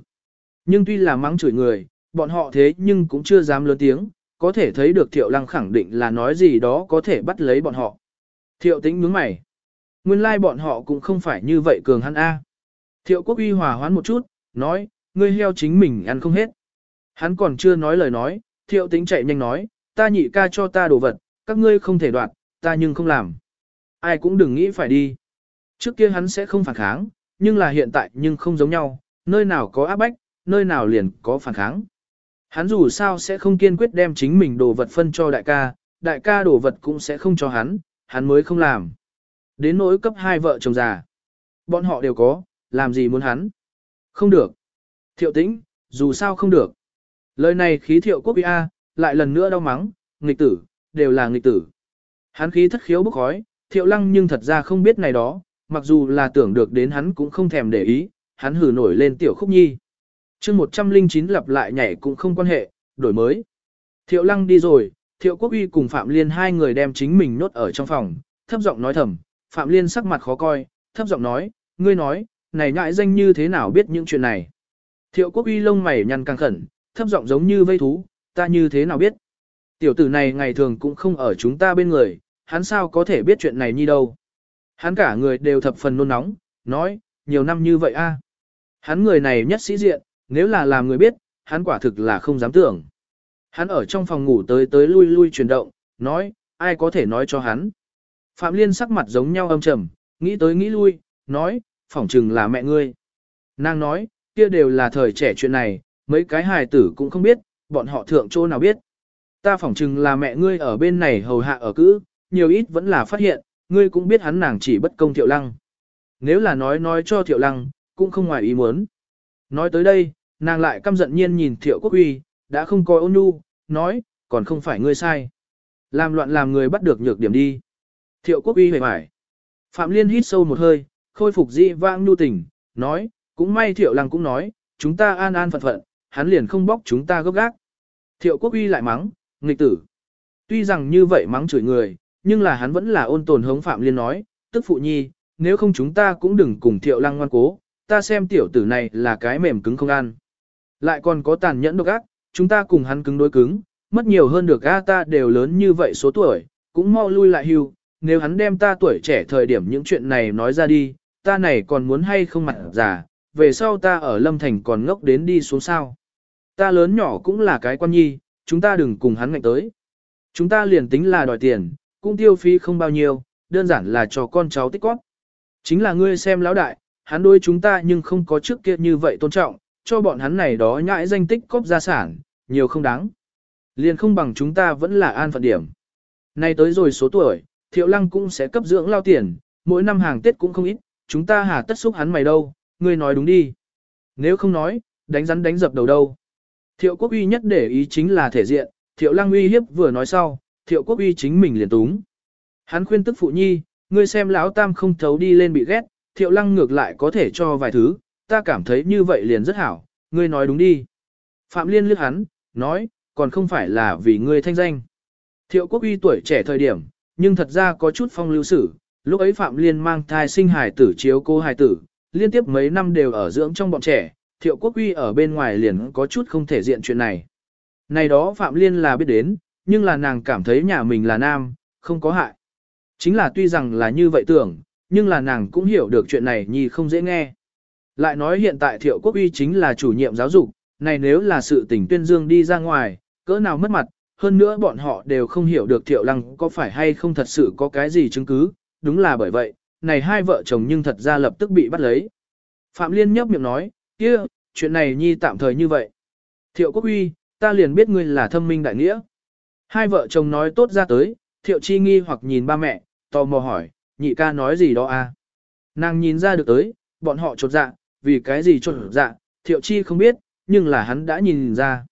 Nhưng tuy là mắng chửi người, bọn họ thế nhưng cũng chưa dám lớn tiếng, có thể thấy được thiệu lăng khẳng định là nói gì đó có thể bắt lấy bọn họ. Thiệu tĩnh nhướng mày. Nguyên lai like bọn họ cũng không phải như vậy cường hắn A. Thiệu quốc uy hòa hoán một chút, nói, ngươi heo chính mình ăn không hết. Hắn còn chưa nói lời nói, thiệu tĩnh chạy nhanh nói, ta nhị ca cho ta đồ vật, các ngươi không thể đoạt, ta nhưng không làm. Ai cũng đừng nghĩ phải đi. Trước kia hắn sẽ không phản kháng, nhưng là hiện tại nhưng không giống nhau, nơi nào có áp bách, nơi nào liền có phản kháng. Hắn dù sao sẽ không kiên quyết đem chính mình đồ vật phân cho đại ca, đại ca đồ vật cũng sẽ không cho hắn, hắn mới không làm. Đến nỗi cấp hai vợ chồng già. Bọn họ đều có, làm gì muốn hắn? Không được. Thiệu tĩnh, dù sao không được. Lời này khí thiệu quốc bia, lại lần nữa đau mắng, nghịch tử, đều là nghịch tử. Hắn khí thất khiếu bốc khói, thiệu lăng nhưng thật ra không biết này đó, mặc dù là tưởng được đến hắn cũng không thèm để ý, hắn hử nổi lên tiểu khúc nhi. chương 109 lặp lại nhảy cũng không quan hệ, đổi mới. Thiệu lăng đi rồi, thiệu quốc uy cùng Phạm Liên hai người đem chính mình nốt ở trong phòng, thấp giọng nói thầm, Phạm Liên sắc mặt khó coi, thấp giọng nói, ngươi nói, này ngại danh như thế nào biết những chuyện này. Thiệu quốc uy lông mày nhăn căng khẩn, thấp giọng giống như vây thú, ta như thế nào biết. Tiểu tử này ngày thường cũng không ở chúng ta bên người, hắn sao có thể biết chuyện này như đâu. Hắn cả người đều thập phần nôn nóng, nói, nhiều năm như vậy a. Hắn người này nhất sĩ diện, nếu là làm người biết, hắn quả thực là không dám tưởng. Hắn ở trong phòng ngủ tới tới lui lui chuyển động, nói, ai có thể nói cho hắn. Phạm Liên sắc mặt giống nhau âm trầm, nghĩ tới nghĩ lui, nói, phỏng chừng là mẹ ngươi. Nàng nói, kia đều là thời trẻ chuyện này, mấy cái hài tử cũng không biết, bọn họ thượng chỗ nào biết. Ta phỏng chừng là mẹ ngươi ở bên này hầu hạ ở cữ, nhiều ít vẫn là phát hiện, ngươi cũng biết hắn nàng chỉ bất công thiệu lăng. Nếu là nói nói cho thiệu lăng, cũng không ngoài ý muốn. Nói tới đây, nàng lại căm giận nhiên nhìn thiệu quốc uy, đã không coi ôn nhu, nói, còn không phải ngươi sai. Làm loạn làm người bắt được nhược điểm đi. Thiệu quốc uy hề hoài. Phạm Liên hít sâu một hơi, khôi phục dị vãng nhu tình, nói, cũng may thiệu lăng cũng nói, chúng ta an an phận phận, hắn liền không bóc chúng ta gấp gác. Thiệu quốc uy lại mắng, nghịch tử. Tuy rằng như vậy mắng chửi người, nhưng là hắn vẫn là ôn tồn hống Phạm Liên nói, tức phụ nhi, nếu không chúng ta cũng đừng cùng thiệu lăng ngoan cố, ta xem tiểu tử này là cái mềm cứng không ăn. Lại còn có tàn nhẫn độc ác, chúng ta cùng hắn cứng đối cứng, mất nhiều hơn được A ta đều lớn như vậy số tuổi, cũng mau lui lại hưu, nếu hắn đem ta tuổi trẻ thời điểm những chuyện này nói ra đi, ta này còn muốn hay không mặt già, về sau ta ở Lâm Thành còn ngốc đến đi xuống sao. Ta lớn nhỏ cũng là cái quan nhi, chúng ta đừng cùng hắn ngạnh tới. Chúng ta liền tính là đòi tiền, cũng tiêu phí không bao nhiêu, đơn giản là cho con cháu tích cóp. Chính là ngươi xem lão đại, hắn đối chúng ta nhưng không có trước kia như vậy tôn trọng, cho bọn hắn này đó nhãi danh tích cóp gia sản, nhiều không đáng. Liền không bằng chúng ta vẫn là an phận điểm. Nay tới rồi số tuổi, thiệu lăng cũng sẽ cấp dưỡng lao tiền, mỗi năm hàng Tết cũng không ít, chúng ta hà tất xúc hắn mày đâu, ngươi nói đúng đi. Nếu không nói, đánh rắn đánh dập đầu đâu. Thiệu quốc uy nhất để ý chính là thể diện, thiệu lăng uy hiếp vừa nói sau, thiệu quốc uy chính mình liền túng. Hắn khuyên tức phụ nhi, ngươi xem lão tam không thấu đi lên bị ghét, thiệu lăng ngược lại có thể cho vài thứ, ta cảm thấy như vậy liền rất hảo, ngươi nói đúng đi. Phạm Liên liếc hắn, nói, còn không phải là vì ngươi thanh danh. Thiệu quốc uy tuổi trẻ thời điểm, nhưng thật ra có chút phong lưu sử, lúc ấy Phạm Liên mang thai sinh hài tử chiếu cô hài tử, liên tiếp mấy năm đều ở dưỡng trong bọn trẻ, thiệu quốc uy ở bên ngoài liền có chút không thể diện chuyện này. Này đó Phạm Liên là biết đến, nhưng là nàng cảm thấy nhà mình là nam, không có hại. Chính là tuy rằng là như vậy tưởng, nhưng là nàng cũng hiểu được chuyện này nhi không dễ nghe. Lại nói hiện tại Thiệu Quốc Uy chính là chủ nhiệm giáo dục, này nếu là sự tình tuyên dương đi ra ngoài, cỡ nào mất mặt, hơn nữa bọn họ đều không hiểu được Thiệu Lăng có phải hay không thật sự có cái gì chứng cứ, đúng là bởi vậy, này hai vợ chồng nhưng thật ra lập tức bị bắt lấy. Phạm Liên nhấp miệng nói, kia, chuyện này nhi tạm thời như vậy. Thiệu Quốc Uy, ta liền biết ngươi là thâm minh đại nghĩa. Hai vợ chồng nói tốt ra tới, thiệu chi nghi hoặc nhìn ba mẹ, tò mò hỏi, nhị ca nói gì đó à? Nàng nhìn ra được tới, bọn họ trột dạ, vì cái gì trột dạ, thiệu chi không biết, nhưng là hắn đã nhìn ra.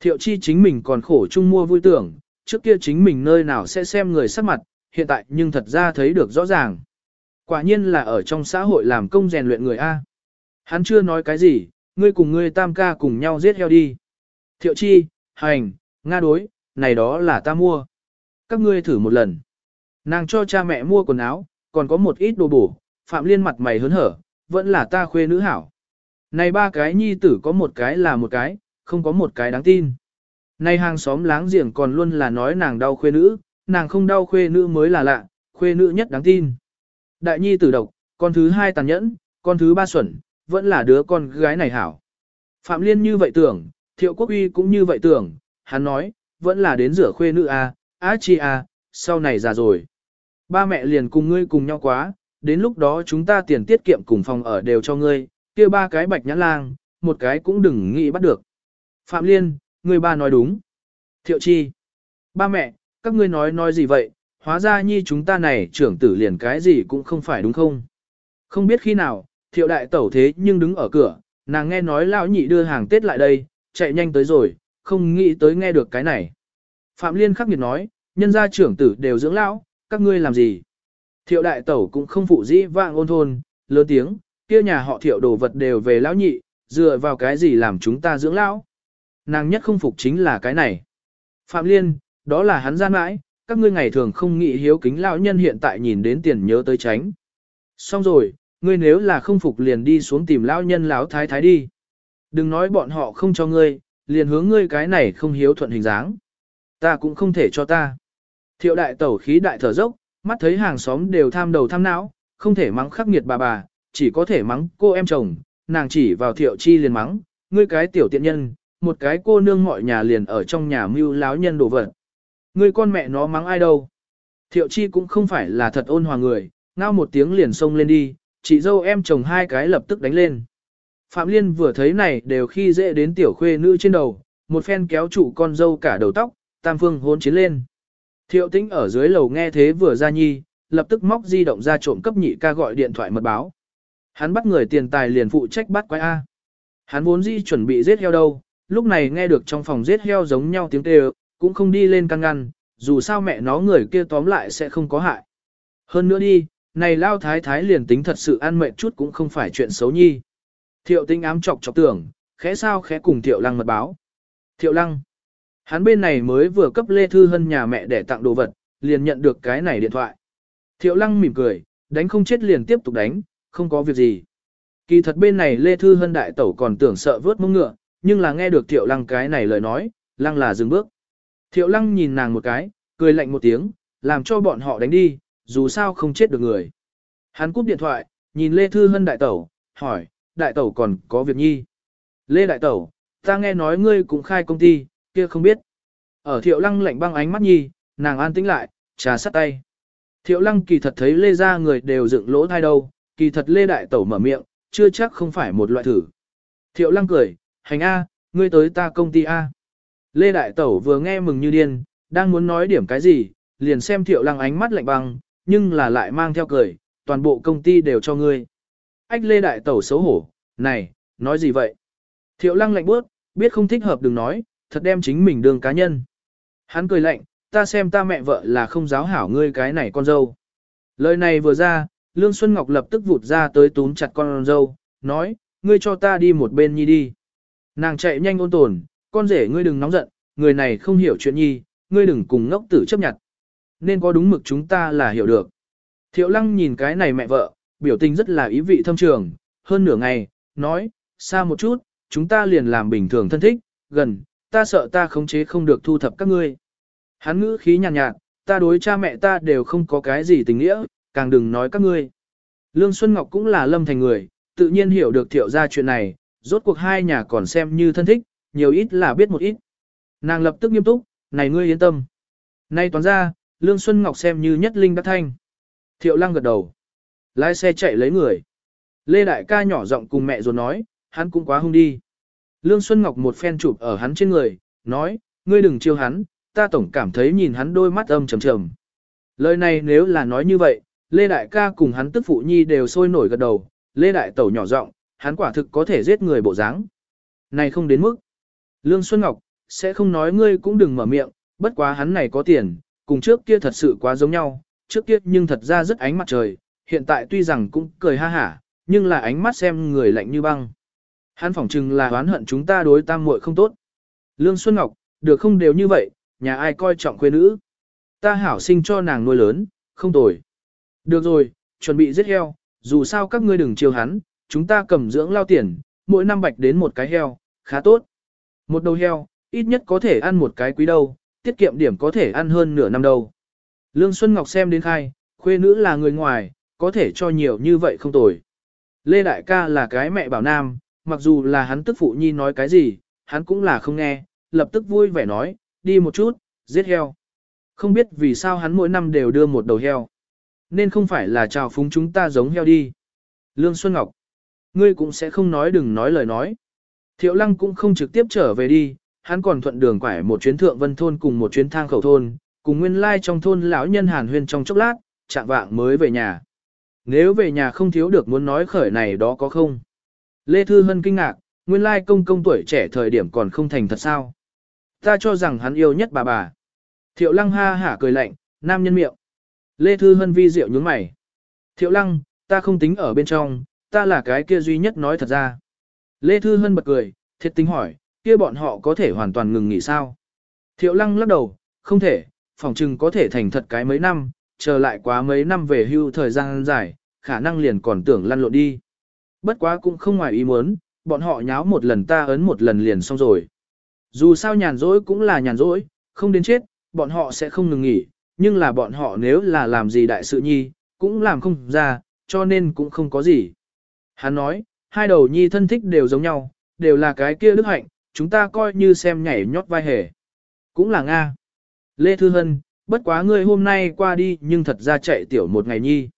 Thiệu chi chính mình còn khổ chung mua vui tưởng, trước kia chính mình nơi nào sẽ xem người sắc mặt, hiện tại nhưng thật ra thấy được rõ ràng. Quả nhiên là ở trong xã hội làm công rèn luyện người A. Hắn chưa nói cái gì, ngươi cùng ngươi tam ca cùng nhau giết heo đi. Thiệu chi, hành, nga đối, này đó là ta mua. Các ngươi thử một lần. Nàng cho cha mẹ mua quần áo, còn có một ít đồ bổ, Phạm Liên mặt mày hớn hở, vẫn là ta khuê nữ hảo. Này ba cái nhi tử có một cái là một cái, không có một cái đáng tin. Này hàng xóm láng giềng còn luôn là nói nàng đau khuê nữ, nàng không đau khuê nữ mới là lạ, khuê nữ nhất đáng tin. Đại nhi tử độc, con thứ hai tàn nhẫn, con thứ ba xuẩn, vẫn là đứa con gái này hảo. Phạm Liên như vậy tưởng, Thiệu Quốc Uy cũng như vậy tưởng, hắn nói, vẫn là đến rửa khuê nữ a, à, á chi a, sau này già rồi. Ba mẹ liền cùng ngươi cùng nhau quá, đến lúc đó chúng ta tiền tiết kiệm cùng phòng ở đều cho ngươi, kia ba cái bạch nhãn lang, một cái cũng đừng nghĩ bắt được. Phạm Liên, ngươi ba nói đúng. Thiệu Chi, ba mẹ, các ngươi nói nói gì vậy, hóa ra nhi chúng ta này trưởng tử liền cái gì cũng không phải đúng không? Không biết khi nào, thiệu đại tẩu thế nhưng đứng ở cửa, nàng nghe nói lão nhị đưa hàng Tết lại đây, chạy nhanh tới rồi, không nghĩ tới nghe được cái này. Phạm Liên khắc nghiệt nói, nhân gia trưởng tử đều dưỡng lão, các ngươi làm gì? Thiệu đại tẩu cũng không phụ dĩ vạn ôn thôn, lớn tiếng, kia nhà họ thiệu đồ vật đều về lão nhị, dựa vào cái gì làm chúng ta dưỡng lão? Nàng nhất không phục chính là cái này. Phạm Liên, đó là hắn gian mãi, các ngươi ngày thường không nghĩ hiếu kính lão nhân hiện tại nhìn đến tiền nhớ tới tránh. Xong rồi, ngươi nếu là không phục liền đi xuống tìm lão nhân lão thái thái đi. Đừng nói bọn họ không cho ngươi, liền hướng ngươi cái này không hiếu thuận hình dáng. Ta cũng không thể cho ta. Thiệu đại tẩu khí đại thở dốc, mắt thấy hàng xóm đều tham đầu tham não, không thể mắng khắc nghiệt bà bà, chỉ có thể mắng cô em chồng, nàng chỉ vào thiệu chi liền mắng, ngươi cái tiểu tiện nhân, một cái cô nương mọi nhà liền ở trong nhà mưu láo nhân đồ vật. Ngươi con mẹ nó mắng ai đâu. Thiệu chi cũng không phải là thật ôn hòa người, ngao một tiếng liền xông lên đi, chị dâu em chồng hai cái lập tức đánh lên. Phạm Liên vừa thấy này đều khi dễ đến tiểu khuê nữ trên đầu, một phen kéo trụ con dâu cả đầu tóc, tam phương hôn chiến lên. Thiệu tĩnh ở dưới lầu nghe thế vừa ra nhi, lập tức móc di động ra trộm cấp nhị ca gọi điện thoại mật báo. Hắn bắt người tiền tài liền phụ trách bắt quái A. Hắn vốn di chuẩn bị giết heo đâu, lúc này nghe được trong phòng giết heo giống nhau tiếng kêu, cũng không đi lên căn ngăn, dù sao mẹ nó người kia tóm lại sẽ không có hại. Hơn nữa đi, này lao thái thái liền tính thật sự ăn mệt chút cũng không phải chuyện xấu nhi. Thiệu tinh ám chọc chọc tưởng, khẽ sao khẽ cùng thiệu lăng mật báo. Thiệu lăng, hắn bên này mới vừa cấp Lê Thư Hân nhà mẹ để tặng đồ vật, liền nhận được cái này điện thoại. Thiệu lăng mỉm cười, đánh không chết liền tiếp tục đánh, không có việc gì. Kỳ thật bên này Lê Thư Hân đại tẩu còn tưởng sợ vớt mông ngựa, nhưng là nghe được Thiệu Lăng cái này lời nói, Lăng là dừng bước. Thiệu Lăng nhìn nàng một cái, cười lạnh một tiếng, làm cho bọn họ đánh đi, dù sao không chết được người. Hắn cúp điện thoại, nhìn Lê Thư Hân đại tẩu, hỏi, đại tẩu còn có việc nhi. Lê đại tẩu, ta nghe nói ngươi cũng khai công ty, kia không biết. Ở thiệu lăng lạnh băng ánh mắt nhi, nàng an tĩnh lại, trà sắt tay. Thiệu lăng kỳ thật thấy lê ra người đều dựng lỗ thai đâu, kỳ thật lê đại tẩu mở miệng, chưa chắc không phải một loại thử. Thiệu lăng cười, hành A, ngươi tới ta công ty A. Lê đại tẩu vừa nghe mừng như điên, đang muốn nói điểm cái gì, liền xem thiệu lăng ánh mắt lạnh băng, nhưng là lại mang theo cười, toàn bộ công ty đều cho ngươi. Ách lê đại tẩu xấu hổ, này, nói gì vậy? Thiệu lăng lạnh bước, biết không thích hợp đừng nói, thật đem chính mình đường cá nhân. Hắn cười lạnh, ta xem ta mẹ vợ là không giáo hảo ngươi cái này con dâu. Lời này vừa ra, Lương Xuân Ngọc lập tức vụt ra tới túm chặt con dâu, nói, ngươi cho ta đi một bên nhi đi. Nàng chạy nhanh ôn tồn, con rể ngươi đừng nóng giận, người này không hiểu chuyện nhi, ngươi đừng cùng ngốc tử chấp nhận. Nên có đúng mực chúng ta là hiểu được. Thiệu lăng nhìn cái này mẹ vợ, biểu tình rất là ý vị thâm trường, hơn nửa ngày, nói, xa một chút, chúng ta liền làm bình thường thân thích, gần, ta sợ ta khống chế không được thu thập các ngươi. Hắn ngữ khí nhàn nhạt, nhạt, ta đối cha mẹ ta đều không có cái gì tình nghĩa, càng đừng nói các ngươi. Lương Xuân Ngọc cũng là lâm thành người, tự nhiên hiểu được thiệu ra chuyện này, rốt cuộc hai nhà còn xem như thân thích, nhiều ít là biết một ít. Nàng lập tức nghiêm túc, này ngươi yên tâm. Nay toán ra, Lương Xuân Ngọc xem như nhất linh đắc thanh. Thiệu lăng gật đầu. Lái xe chạy lấy người. Lê Đại ca nhỏ giọng cùng mẹ ruột nói, hắn cũng quá hung đi. Lương Xuân Ngọc một phen chụp ở hắn trên người, nói, ngươi đừng chiêu hắn, ta tổng cảm thấy nhìn hắn đôi mắt âm trầm trầm. Lời này nếu là nói như vậy, Lê Đại ca cùng hắn tức phụ nhi đều sôi nổi gật đầu, Lê Đại tẩu nhỏ giọng, hắn quả thực có thể giết người bộ dáng. Này không đến mức. Lương Xuân Ngọc, sẽ không nói ngươi cũng đừng mở miệng, bất quá hắn này có tiền, cùng trước kia thật sự quá giống nhau, trước kia nhưng thật ra rất ánh mặt trời, hiện tại tuy rằng cũng cười ha hả, nhưng là ánh mắt xem người lạnh như băng. Hắn phỏng chừng là oán hận chúng ta đối tam muội không tốt. Lương Xuân Ngọc, được không đều như vậy, nhà ai coi trọng quê nữ. Ta hảo sinh cho nàng nuôi lớn, không tồi. Được rồi, chuẩn bị giết heo, dù sao các ngươi đừng chiều hắn, chúng ta cầm dưỡng lao tiền, mỗi năm bạch đến một cái heo, khá tốt. Một đầu heo, ít nhất có thể ăn một cái quý đâu, tiết kiệm điểm có thể ăn hơn nửa năm đâu. Lương Xuân Ngọc xem đến khai, khuê nữ là người ngoài, có thể cho nhiều như vậy không tồi. Lê Đại ca là cái mẹ bảo nam, mặc dù là hắn tức phụ nhi nói cái gì, hắn cũng là không nghe, lập tức vui vẻ nói, đi một chút, giết heo. Không biết vì sao hắn mỗi năm đều đưa một đầu heo. Nên không phải là chào phúng chúng ta giống heo đi. Lương Xuân Ngọc, ngươi cũng sẽ không nói đừng nói lời nói. Thiệu Lăng cũng không trực tiếp trở về đi, hắn còn thuận đường quải một chuyến thượng vân thôn cùng một chuyến thang khẩu thôn, cùng nguyên lai trong thôn lão nhân hàn huyên trong chốc lát, chạm vạng mới về nhà. Nếu về nhà không thiếu được muốn nói khởi này đó có không? Lê Thư Hân kinh ngạc, nguyên lai công công tuổi trẻ thời điểm còn không thành thật sao? Ta cho rằng hắn yêu nhất bà bà. Thiệu lăng ha hả cười lạnh, nam nhân miệng. Lê Thư Hân vi diệu nhướng mày. Thiệu lăng, ta không tính ở bên trong, ta là cái kia duy nhất nói thật ra. Lê Thư Hân bật cười, thiệt tính hỏi, kia bọn họ có thể hoàn toàn ngừng nghỉ sao? Thiệu lăng lắc đầu, không thể, phòng trừng có thể thành thật cái mấy năm, chờ lại quá mấy năm về hưu thời gian dài, khả năng liền còn tưởng lăn lộn đi. Bất quá cũng không ngoài ý muốn, bọn họ nháo một lần ta ấn một lần liền xong rồi. Dù sao nhàn rỗi cũng là nhàn rỗi, không đến chết, bọn họ sẽ không ngừng nghỉ, nhưng là bọn họ nếu là làm gì đại sự nhi, cũng làm không ra, cho nên cũng không có gì. Hắn nói, hai đầu nhi thân thích đều giống nhau, đều là cái kia đức hạnh, chúng ta coi như xem nhảy nhót vai hề. Cũng là Nga. Lê Thư Hân, bất quá ngươi hôm nay qua đi nhưng thật ra chạy tiểu một ngày nhi.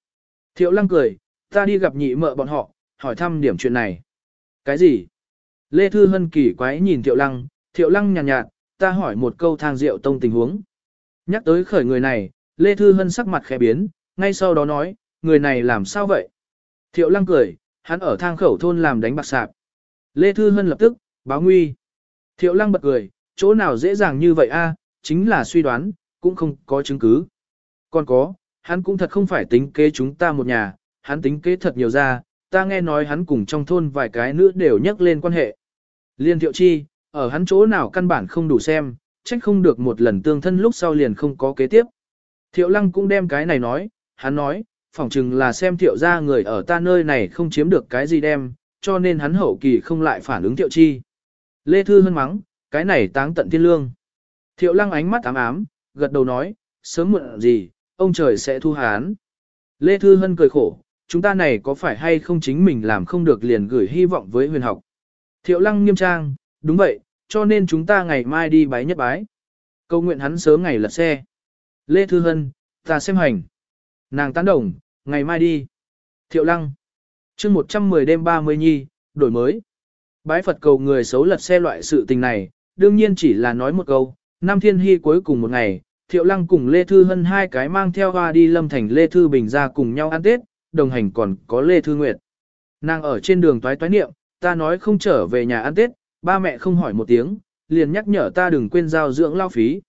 Thiệu lăng cười, ta đi gặp nhị mợ bọn họ, hỏi thăm điểm chuyện này. Cái gì? Lê Thư Hân kỳ quái nhìn thiệu lăng, thiệu lăng nhàn nhạt, nhạt, ta hỏi một câu thang rượu tông tình huống. Nhắc tới khởi người này, Lê Thư Hân sắc mặt khẽ biến, ngay sau đó nói, người này làm sao vậy? Thiệu lăng cười, hắn ở thang khẩu thôn làm đánh bạc sạp. Lê Thư Hân lập tức, báo nguy. Thiệu lăng bật cười, chỗ nào dễ dàng như vậy a chính là suy đoán, cũng không có chứng cứ. Còn có, hắn cũng thật không phải tính kế chúng ta một nhà, hắn tính kế thật nhiều ra, ta nghe nói hắn cùng trong thôn vài cái nữa đều nhắc lên quan hệ. Liên thiệu chi, ở hắn chỗ nào căn bản không đủ xem, trách không được một lần tương thân lúc sau liền không có kế tiếp. Thiệu lăng cũng đem cái này nói, hắn nói, phỏng chừng là xem thiệu ra người ở ta nơi này không chiếm được cái gì đem, cho nên hắn hậu kỳ không lại phản ứng thiệu chi. Lê Thư hân mắng, cái này táng tận thiên lương. Thiệu lăng ánh mắt ám ám, gật đầu nói, sớm muộn gì, ông trời sẽ thu hán. Lê Thư Hân cười khổ, chúng ta này có phải hay không chính mình làm không được liền gửi hy vọng với huyền học. Thiệu lăng nghiêm trang, đúng vậy, cho nên chúng ta ngày mai đi bái nhất bái. Câu nguyện hắn sớm ngày lật xe. Lê Thư Hân, ta xem hành. Nàng tán đồng, ngày mai đi. Thiệu lăng. chương 110 đêm 30 nhi, đổi mới. Bái Phật cầu người xấu lật xe loại sự tình này, đương nhiên chỉ là nói một câu, Nam Thiên Hy cuối cùng một ngày, Thiệu Lăng cùng Lê Thư Hân hai cái mang theo hoa đi Lâm Thành Lê Thư Bình ra cùng nhau ăn Tết, đồng hành còn có Lê Thư Nguyệt. Nàng ở trên đường toái toái niệm, ta nói không trở về nhà ăn Tết, ba mẹ không hỏi một tiếng, liền nhắc nhở ta đừng quên giao dưỡng lao phí.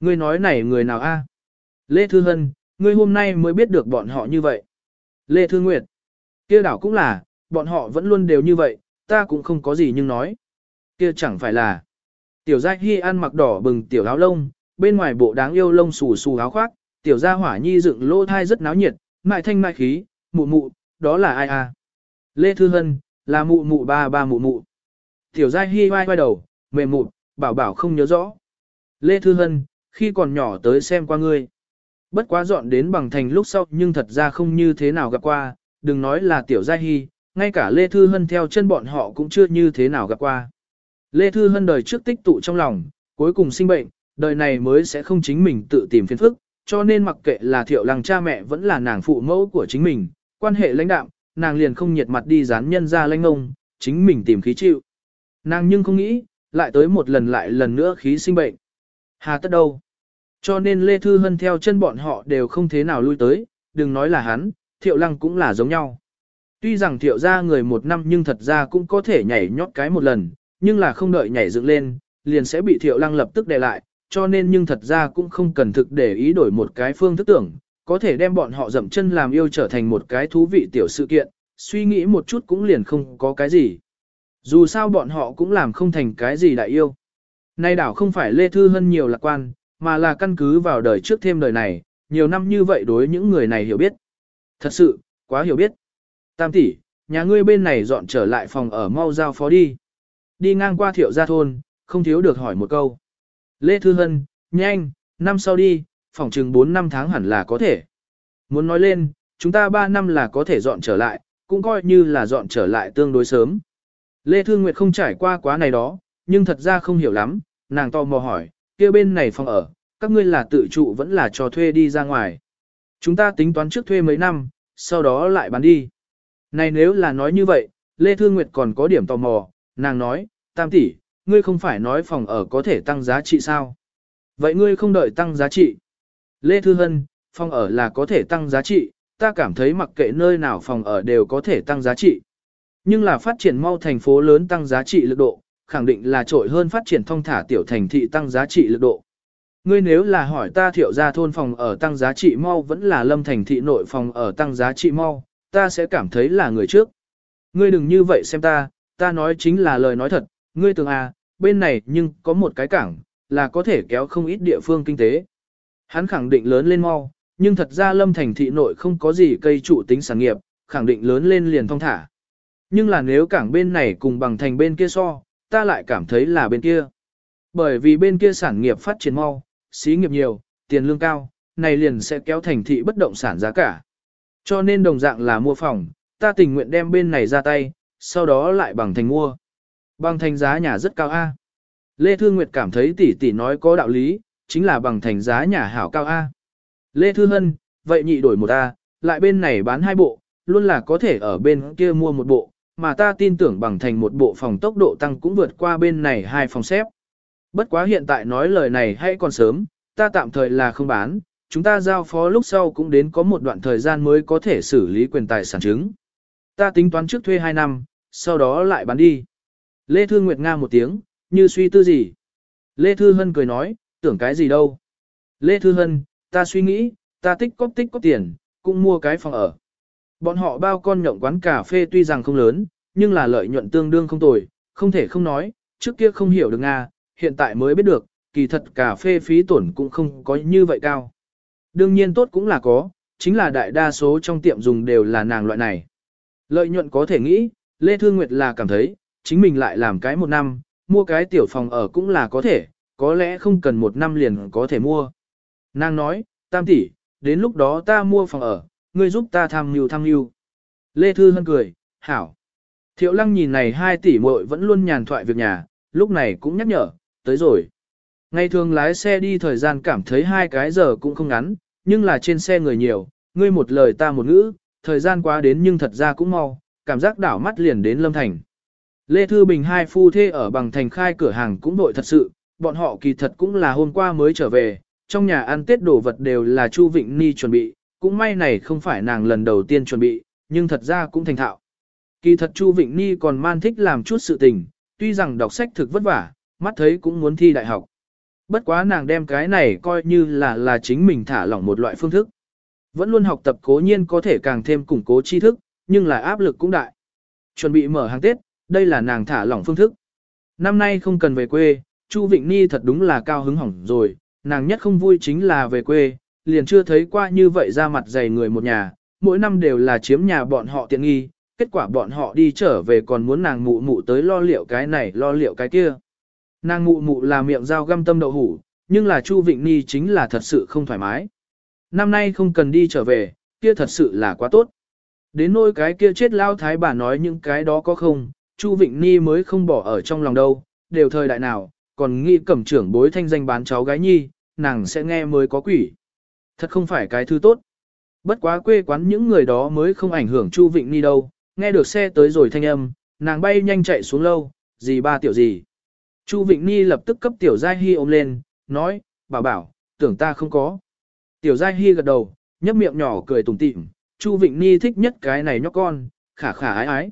Ngươi nói này người nào a? Lê Thư Hân, ngươi hôm nay mới biết được bọn họ như vậy. Lê Thư Nguyệt, kia đảo cũng là, bọn họ vẫn luôn đều như vậy, ta cũng không có gì nhưng nói. Kia chẳng phải là, tiểu giác hy ăn mặc đỏ bừng tiểu áo lông, bên ngoài bộ đáng yêu lông xù xù áo khoác, tiểu gia hỏa nhi dựng lỗ thai rất náo nhiệt, mại thanh mại khí, mụ mụ, đó là ai à? Lê Thư Hân, là mụ mụ ba ba mụ mụ. Tiểu gia hi vai vai đầu, mềm mụ, bảo bảo không nhớ rõ. Lê Thư Hân, khi còn nhỏ tới xem qua ngươi. Bất quá dọn đến bằng thành lúc sau nhưng thật ra không như thế nào gặp qua, đừng nói là tiểu gia hi, ngay cả Lê Thư Hân theo chân bọn họ cũng chưa như thế nào gặp qua. Lê Thư Hân đời trước tích tụ trong lòng, cuối cùng sinh bệnh, đời này mới sẽ không chính mình tự tìm phiền phức, cho nên mặc kệ là thiệu lăng cha mẹ vẫn là nàng phụ mẫu của chính mình, quan hệ lãnh đạm, nàng liền không nhiệt mặt đi dán nhân ra lãnh ông, chính mình tìm khí chịu. Nàng nhưng không nghĩ, lại tới một lần lại lần nữa khí sinh bệnh. Hà tất đâu? Cho nên Lê Thư Hân theo chân bọn họ đều không thế nào lui tới, đừng nói là hắn, thiệu lăng cũng là giống nhau. Tuy rằng thiệu ra người một năm nhưng thật ra cũng có thể nhảy nhót cái một lần, nhưng là không đợi nhảy dựng lên, liền sẽ bị thiệu lăng lập tức đè lại, cho nên nhưng thật ra cũng không cần thực để ý đổi một cái phương thức tưởng, có thể đem bọn họ dậm chân làm yêu trở thành một cái thú vị tiểu sự kiện, suy nghĩ một chút cũng liền không có cái gì. Dù sao bọn họ cũng làm không thành cái gì đại yêu. Nay đảo không phải Lê Thư Hân nhiều lạc quan, mà là căn cứ vào đời trước thêm đời này, nhiều năm như vậy đối những người này hiểu biết. Thật sự, quá hiểu biết. Tam tỷ, nhà ngươi bên này dọn trở lại phòng ở mau giao phó đi. Đi ngang qua thiệu gia thôn, không thiếu được hỏi một câu. Lê Thư Hân, nhanh, năm sau đi, phòng chừng 4 năm tháng hẳn là có thể. Muốn nói lên, chúng ta 3 năm là có thể dọn trở lại, cũng coi như là dọn trở lại tương đối sớm. Lê Thư Nguyệt không trải qua quá này đó, nhưng thật ra không hiểu lắm, nàng to mò hỏi, kia bên này phòng ở, các ngươi là tự trụ vẫn là cho thuê đi ra ngoài. Chúng ta tính toán trước thuê mấy năm, sau đó lại bán đi. Này nếu là nói như vậy, Lê Thư Nguyệt còn có điểm tò mò, nàng nói, tam tỷ, ngươi không phải nói phòng ở có thể tăng giá trị sao? Vậy ngươi không đợi tăng giá trị. Lê Thư Hân, phòng ở là có thể tăng giá trị, ta cảm thấy mặc kệ nơi nào phòng ở đều có thể tăng giá trị. Nhưng là phát triển mau thành phố lớn tăng giá trị lực độ, khẳng định là trội hơn phát triển thông thả tiểu thành thị tăng giá trị lực độ. Ngươi nếu là hỏi ta thiệu ra thôn phòng ở tăng giá trị mau vẫn là lâm thành thị nội phòng ở tăng giá trị mau, ta sẽ cảm thấy là người trước. Ngươi đừng như vậy xem ta, ta nói chính là lời nói thật, Ngươi tưởng à, bên này nhưng có một cái cảng, là có thể kéo không ít địa phương kinh tế. Hắn khẳng định lớn lên mau, nhưng thật ra lâm thành thị nội không có gì cây trụ tính sản nghiệp, khẳng định lớn lên liền thong thả. Nhưng là nếu cảng bên này cùng bằng thành bên kia so, ta lại cảm thấy là bên kia. Bởi vì bên kia sản nghiệp phát triển mau, xí nghiệp nhiều, tiền lương cao, này liền sẽ kéo thành thị bất động sản giá cả. Cho nên đồng dạng là mua phòng, ta tình nguyện đem bên này ra tay, sau đó lại bằng thành mua. Bằng thành giá nhà rất cao A. Lê Thư Nguyệt cảm thấy tỷ tỷ nói có đạo lý, chính là bằng thành giá nhà hảo cao A. Lê Thư Hân, vậy nhị đổi một A, lại bên này bán hai bộ, luôn là có thể ở bên kia mua một bộ, mà ta tin tưởng bằng thành một bộ phòng tốc độ tăng cũng vượt qua bên này hai phòng xếp. Bất quá hiện tại nói lời này hay còn sớm, ta tạm thời là không bán, chúng ta giao phó lúc sau cũng đến có một đoạn thời gian mới có thể xử lý quyền tài sản chứng. Ta tính toán trước thuê hai năm, sau đó lại bán đi. Lê Thư Nguyệt Nga một tiếng, như suy tư gì. Lê Thư Hân cười nói, tưởng cái gì đâu. Lê Thư Hân, ta suy nghĩ, ta tích cóp tích có tiền, cũng mua cái phòng ở. Bọn họ bao con nhộng quán cà phê tuy rằng không lớn, nhưng là lợi nhuận tương đương không tồi, không thể không nói, trước kia không hiểu được Nga, hiện tại mới biết được, kỳ thật cà phê phí tổn cũng không có như vậy cao. Đương nhiên tốt cũng là có, chính là đại đa số trong tiệm dùng đều là nàng loại này. Lợi nhuận có thể nghĩ, Lê Thư Nguyệt là cảm thấy, chính mình lại làm cái một năm, mua cái tiểu phòng ở cũng là có thể, có lẽ không cần một năm liền có thể mua. Nàng nói, tam tỷ, đến lúc đó ta mua phòng ở, ngươi giúp ta tham mưu tham mưu. Lê Thư Hân cười, hảo. Thiệu lăng nhìn này hai tỷ muội vẫn luôn nhàn thoại việc nhà, lúc này cũng nhắc nhở, tới rồi. Ngày thường lái xe đi thời gian cảm thấy hai cái giờ cũng không ngắn, nhưng là trên xe người nhiều, ngươi một lời ta một ngữ, thời gian quá đến nhưng thật ra cũng mau, cảm giác đảo mắt liền đến Lâm Thành. Lê Thư Bình hai phu thê ở bằng thành khai cửa hàng cũng đội thật sự, bọn họ kỳ thật cũng là hôm qua mới trở về, trong nhà ăn tết đồ vật đều là Chu Vịnh Ni chuẩn bị, cũng may này không phải nàng lần đầu tiên chuẩn bị, nhưng thật ra cũng thành thạo. Kỳ thật Chu Vịnh Ni còn man thích làm chút sự tình, tuy rằng đọc sách thực vất vả, mắt thấy cũng muốn thi đại học. Bất quá nàng đem cái này coi như là là chính mình thả lỏng một loại phương thức. Vẫn luôn học tập cố nhiên có thể càng thêm củng cố tri thức, nhưng là áp lực cũng đại. Chuẩn bị mở hàng Tết, đây là nàng thả lỏng phương thức. Năm nay không cần về quê, Chu Vịnh Ni thật đúng là cao hứng hỏng rồi, nàng nhất không vui chính là về quê, liền chưa thấy qua như vậy ra mặt dày người một nhà, mỗi năm đều là chiếm nhà bọn họ tiện nghi, kết quả bọn họ đi trở về còn muốn nàng mụ mụ tới lo liệu cái này lo liệu cái kia. Nàng mụ mụ là miệng dao găm tâm đậu hủ, nhưng là Chu Vịnh Ni chính là thật sự không thoải mái. Năm nay không cần đi trở về, kia thật sự là quá tốt. Đến nỗi cái kia chết lao thái bà nói những cái đó có không, Chu Vịnh Ni mới không bỏ ở trong lòng đâu, đều thời đại nào, còn nghĩ cẩm trưởng bối thanh danh bán cháu gái nhi, nàng sẽ nghe mới có quỷ. Thật không phải cái thứ tốt. Bất quá quê quán những người đó mới không ảnh hưởng Chu Vịnh Ni đâu, nghe được xe tới rồi thanh âm, nàng bay nhanh chạy xuống lâu, gì ba tiểu gì. Chu Vịnh Ni lập tức cấp tiểu Giai Hi ôm lên, nói, bảo bảo, tưởng ta không có. Tiểu Giai Hi gật đầu, nhấp miệng nhỏ cười tủm tỉm, Chu Vịnh Ni thích nhất cái này nhóc con, khả khả ái ái.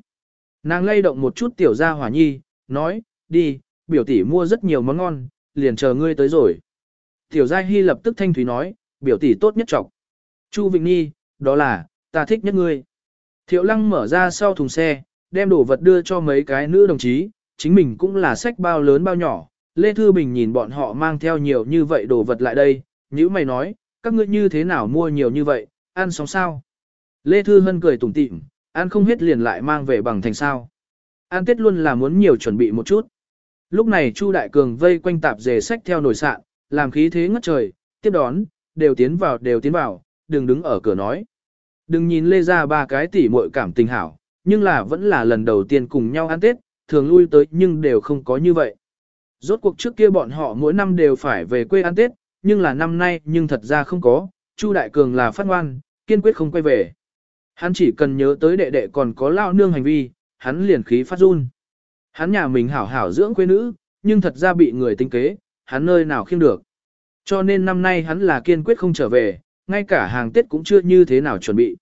Nàng lay động một chút tiểu gia hỏa nhi, nói, đi, biểu tỷ mua rất nhiều món ngon, liền chờ ngươi tới rồi. Tiểu gia hy lập tức thanh thúy nói, biểu tỷ tốt nhất trọng. Chu Vịnh Nhi, đó là, ta thích nhất ngươi. Thiệu lăng mở ra sau thùng xe, đem đồ vật đưa cho mấy cái nữ đồng chí, chính mình cũng là sách bao lớn bao nhỏ. Lê Thư Bình nhìn bọn họ mang theo nhiều như vậy đồ vật lại đây, nữ mày nói, các ngươi như thế nào mua nhiều như vậy, ăn sống sao. Lê Thư Hân cười tủm tỉm ăn không hết liền lại mang về bằng thành sao. Ăn tết luôn là muốn nhiều chuẩn bị một chút. Lúc này Chu Đại Cường vây quanh tạp dề sách theo nổi sạn, làm khí thế ngất trời, tiếp đón, đều tiến vào đều tiến vào, đừng đứng ở cửa nói. Đừng nhìn lê ra ba cái tỉ muội cảm tình hảo, nhưng là vẫn là lần đầu tiên cùng nhau ăn tết, thường lui tới nhưng đều không có như vậy. Rốt cuộc trước kia bọn họ mỗi năm đều phải về quê ăn tết, nhưng là năm nay nhưng thật ra không có, Chu Đại Cường là phát ngoan, kiên quyết không quay về. Hắn chỉ cần nhớ tới đệ đệ còn có lao nương hành vi, hắn liền khí phát run. Hắn nhà mình hảo hảo dưỡng quê nữ, nhưng thật ra bị người tinh kế, hắn nơi nào khiêng được. Cho nên năm nay hắn là kiên quyết không trở về, ngay cả hàng Tết cũng chưa như thế nào chuẩn bị.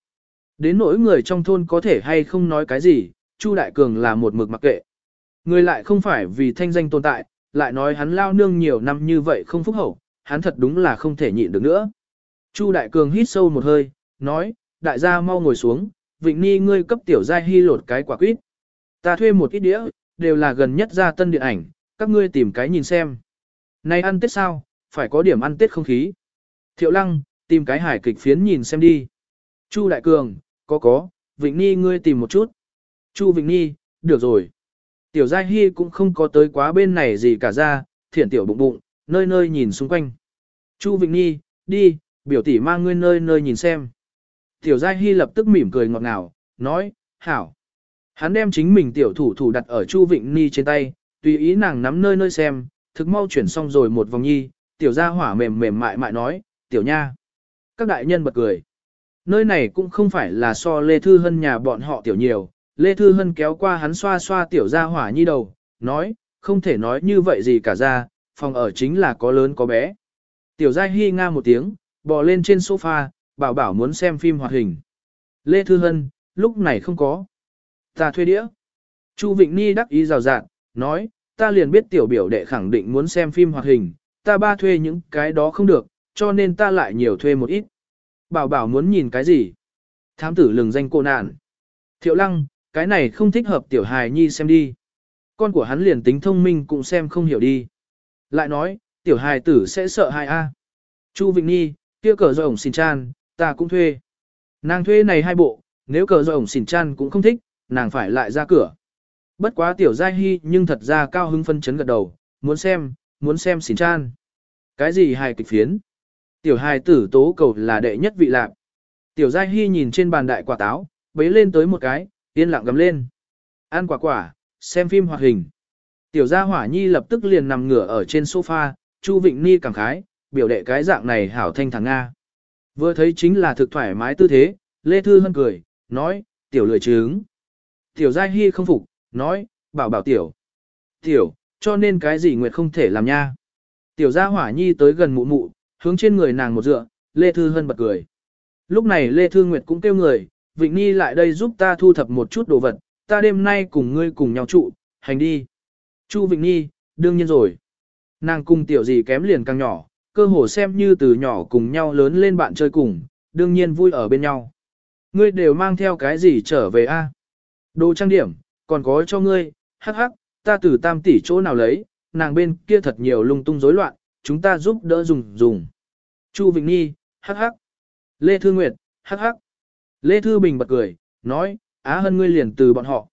Đến nỗi người trong thôn có thể hay không nói cái gì, Chu Đại Cường là một mực mặc kệ. Người lại không phải vì thanh danh tồn tại, lại nói hắn lao nương nhiều năm như vậy không phúc hậu, hắn thật đúng là không thể nhịn được nữa. Chu Đại Cường hít sâu một hơi, nói, đại gia mau ngồi xuống, Vịnh Ni ngươi cấp tiểu giai hy lột cái quả quýt. Ta thuê một ít đĩa, đều là gần nhất ra tân điện ảnh, các ngươi tìm cái nhìn xem. Nay ăn Tết sao, phải có điểm ăn Tết không khí. Thiệu Lăng, tìm cái hải kịch phiến nhìn xem đi. Chu Đại Cường, có có, Vịnh Ni ngươi tìm một chút. Chu Vịnh Ni, được rồi. Tiểu Giai Hy cũng không có tới quá bên này gì cả ra, thiển tiểu bụng bụng, nơi nơi nhìn xung quanh. Chu Vịnh Ni, đi, biểu tỷ mang ngươi nơi nơi nhìn xem. Tiểu Giai Hy lập tức mỉm cười ngọt ngào, nói, hảo. Hắn đem chính mình tiểu thủ thủ đặt ở Chu Vịnh Ni trên tay, tùy ý nàng nắm nơi nơi xem, thực mau chuyển xong rồi một vòng nhi, tiểu gia hỏa mềm mềm mại mại nói, tiểu nha. Các đại nhân bật cười. Nơi này cũng không phải là so Lê Thư Hân nhà bọn họ tiểu nhiều, Lê Thư Hân kéo qua hắn xoa xoa tiểu gia hỏa nhi đầu, nói, không thể nói như vậy gì cả ra, phòng ở chính là có lớn có bé. Tiểu gia hi nga một tiếng, bò lên trên sofa, bảo bảo muốn xem phim hoạt hình. Lê Thư Hân, lúc này không có. Ta thuê đĩa. Chu Vịnh Ni đắc ý rào rạt, nói, ta liền biết tiểu biểu đệ khẳng định muốn xem phim hoạt hình, ta ba thuê những cái đó không được, cho nên ta lại nhiều thuê một ít. Bảo bảo muốn nhìn cái gì? Thám tử lừng danh cô nạn. Thiệu lăng, cái này không thích hợp tiểu hài nhi xem đi. Con của hắn liền tính thông minh cũng xem không hiểu đi. Lại nói, tiểu hài tử sẽ sợ hài a. Chu Vịnh Nhi, kia cờ ổng xin chan, ta cũng thuê. Nàng thuê này hai bộ, nếu cờ do ổng xỉn chăn cũng không thích, nàng phải lại ra cửa. Bất quá tiểu giai hy nhưng thật ra cao hứng phân chấn gật đầu, muốn xem, muốn xem xỉn chan. Cái gì hài kịch phiến? Tiểu hài tử tố cầu là đệ nhất vị lạc. Tiểu giai hy nhìn trên bàn đại quả táo, bấy lên tới một cái, yên lặng gầm lên. Ăn quả quả, xem phim hoạt hình. Tiểu gia hỏa nhi lập tức liền nằm ngửa ở trên sofa, Chu Vịnh Ni cảm khái, biểu đệ cái dạng này hảo thanh thằng Nga. Vừa thấy chính là thực thoải mái tư thế, Lê Thư Hân cười, nói, tiểu lười trứng. Tiểu Giai Hy không phục, nói, bảo bảo tiểu. Tiểu, cho nên cái gì Nguyệt không thể làm nha. Tiểu gia hỏa nhi tới gần mụ mụ, hướng trên người nàng một dựa, Lê Thư Hân bật cười. Lúc này Lê Thư Nguyệt cũng kêu người, Vịnh Nhi lại đây giúp ta thu thập một chút đồ vật, ta đêm nay cùng ngươi cùng nhau trụ, hành đi. Chu Vịnh Nhi, đương nhiên rồi. Nàng cùng tiểu gì kém liền càng nhỏ, cơ hồ xem như từ nhỏ cùng nhau lớn lên bạn chơi cùng, đương nhiên vui ở bên nhau. Ngươi đều mang theo cái gì trở về a? Đồ trang điểm, còn có cho ngươi, hắc hắc, ta từ tam tỷ chỗ nào lấy, nàng bên kia thật nhiều lung tung rối loạn, chúng ta giúp đỡ dùng dùng. Chu Vịnh Nhi, hắc hắc. Lê Thư Nguyệt, hắc hắc. Lê Thư Bình bật cười, nói, Á Hân ngươi liền từ bọn họ.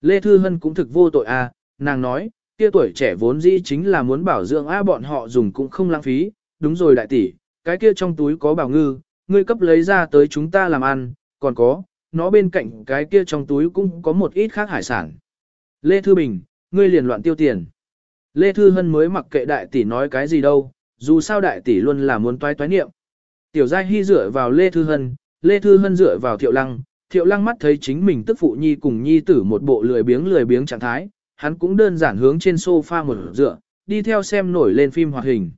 Lê Thư Hân cũng thực vô tội a nàng nói, kia tuổi trẻ vốn dĩ chính là muốn bảo dưỡng a bọn họ dùng cũng không lãng phí, đúng rồi đại tỷ, cái kia trong túi có bảo ngư, ngươi cấp lấy ra tới chúng ta làm ăn, còn có, nó bên cạnh cái kia trong túi cũng có một ít khác hải sản. Lê Thư Bình, ngươi liền loạn tiêu tiền. Lê Thư Hân mới mặc kệ đại tỷ nói cái gì đâu, dù sao đại tỷ luôn là muốn toái toái niệm. Tiểu Giai Hy dựa vào Lê Thư Hân, Lê Thư Hân dựa vào Thiệu Lăng, Thiệu Lăng mắt thấy chính mình tức phụ nhi cùng nhi tử một bộ lười biếng lười biếng trạng thái, hắn cũng đơn giản hướng trên sofa một dựa, đi theo xem nổi lên phim hoạt hình.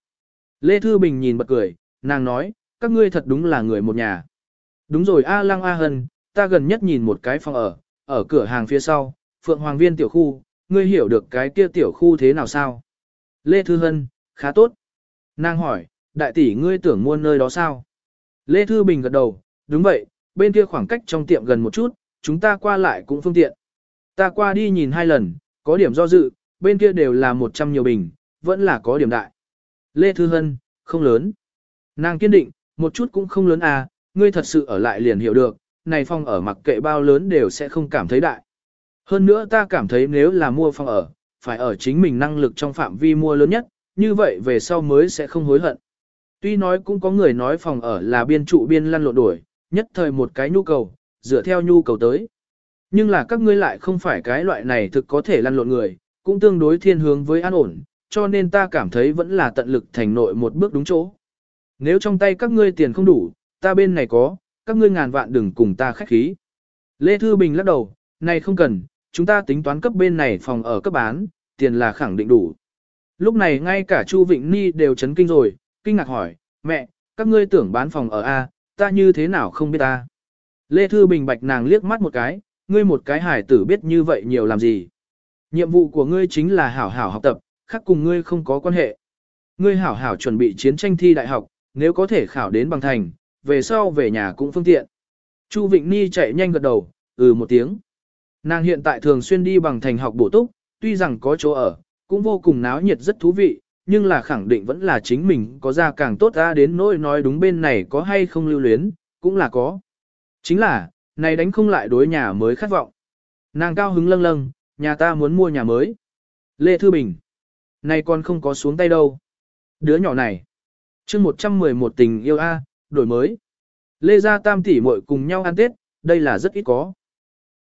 Lê Thư Bình nhìn bật cười, nàng nói, các ngươi thật đúng là người một nhà. Đúng rồi A Lăng A Hân, ta gần nhất nhìn một cái phòng ở, ở cửa hàng phía sau, Phượng Hoàng Viên tiểu khu, ngươi hiểu được cái kia tiểu khu thế nào sao? Lê Thư Hân, khá tốt. Nàng hỏi, đại tỷ ngươi tưởng mua nơi đó sao? Lê Thư Bình gật đầu, đúng vậy, bên kia khoảng cách trong tiệm gần một chút, chúng ta qua lại cũng phương tiện. Ta qua đi nhìn hai lần, có điểm do dự, bên kia đều là 100 nhiều bình, vẫn là có điểm đại. Lê Thư Hân, không lớn. Nàng kiên định, một chút cũng không lớn à, ngươi thật sự ở lại liền hiểu được, này phòng ở mặc kệ bao lớn đều sẽ không cảm thấy đại. Hơn nữa ta cảm thấy nếu là mua phòng ở, phải ở chính mình năng lực trong phạm vi mua lớn nhất, như vậy về sau mới sẽ không hối hận. Tuy nói cũng có người nói phòng ở là biên trụ biên lăn lộn đuổi, nhất thời một cái nhu cầu, dựa theo nhu cầu tới. Nhưng là các ngươi lại không phải cái loại này thực có thể lăn lộn người, cũng tương đối thiên hướng với an ổn, cho nên ta cảm thấy vẫn là tận lực thành nội một bước đúng chỗ. Nếu trong tay các ngươi tiền không đủ, ta bên này có, các ngươi ngàn vạn đừng cùng ta khách khí. Lê Thư Bình lắc đầu, này không cần, chúng ta tính toán cấp bên này phòng ở cấp bán, tiền là khẳng định đủ. Lúc này ngay cả Chu Vịnh Ni đều chấn kinh rồi, kinh ngạc hỏi, mẹ, các ngươi tưởng bán phòng ở A, ta như thế nào không biết ta. Lê Thư Bình bạch nàng liếc mắt một cái, ngươi một cái hải tử biết như vậy nhiều làm gì. Nhiệm vụ của ngươi chính là hảo hảo học tập, khác cùng ngươi không có quan hệ. Ngươi hảo hảo chuẩn bị chiến tranh thi đại học, nếu có thể khảo đến bằng thành, về sau về nhà cũng phương tiện. Chu Vịnh Ni chạy nhanh gật đầu, ừ một tiếng. Nàng hiện tại thường xuyên đi bằng thành học bổ túc, tuy rằng có chỗ ở, cũng vô cùng náo nhiệt rất thú vị, nhưng là khẳng định vẫn là chính mình có ra càng tốt ra đến nỗi nói đúng bên này có hay không lưu luyến, cũng là có. Chính là, này đánh không lại đối nhà mới khát vọng. Nàng cao hứng lâng lâng, nhà ta muốn mua nhà mới. Lê Thư Bình. Này con không có xuống tay đâu. Đứa nhỏ này. chương 111 tình yêu A, đổi mới. Lê gia tam tỷ muội cùng nhau ăn Tết, đây là rất ít có.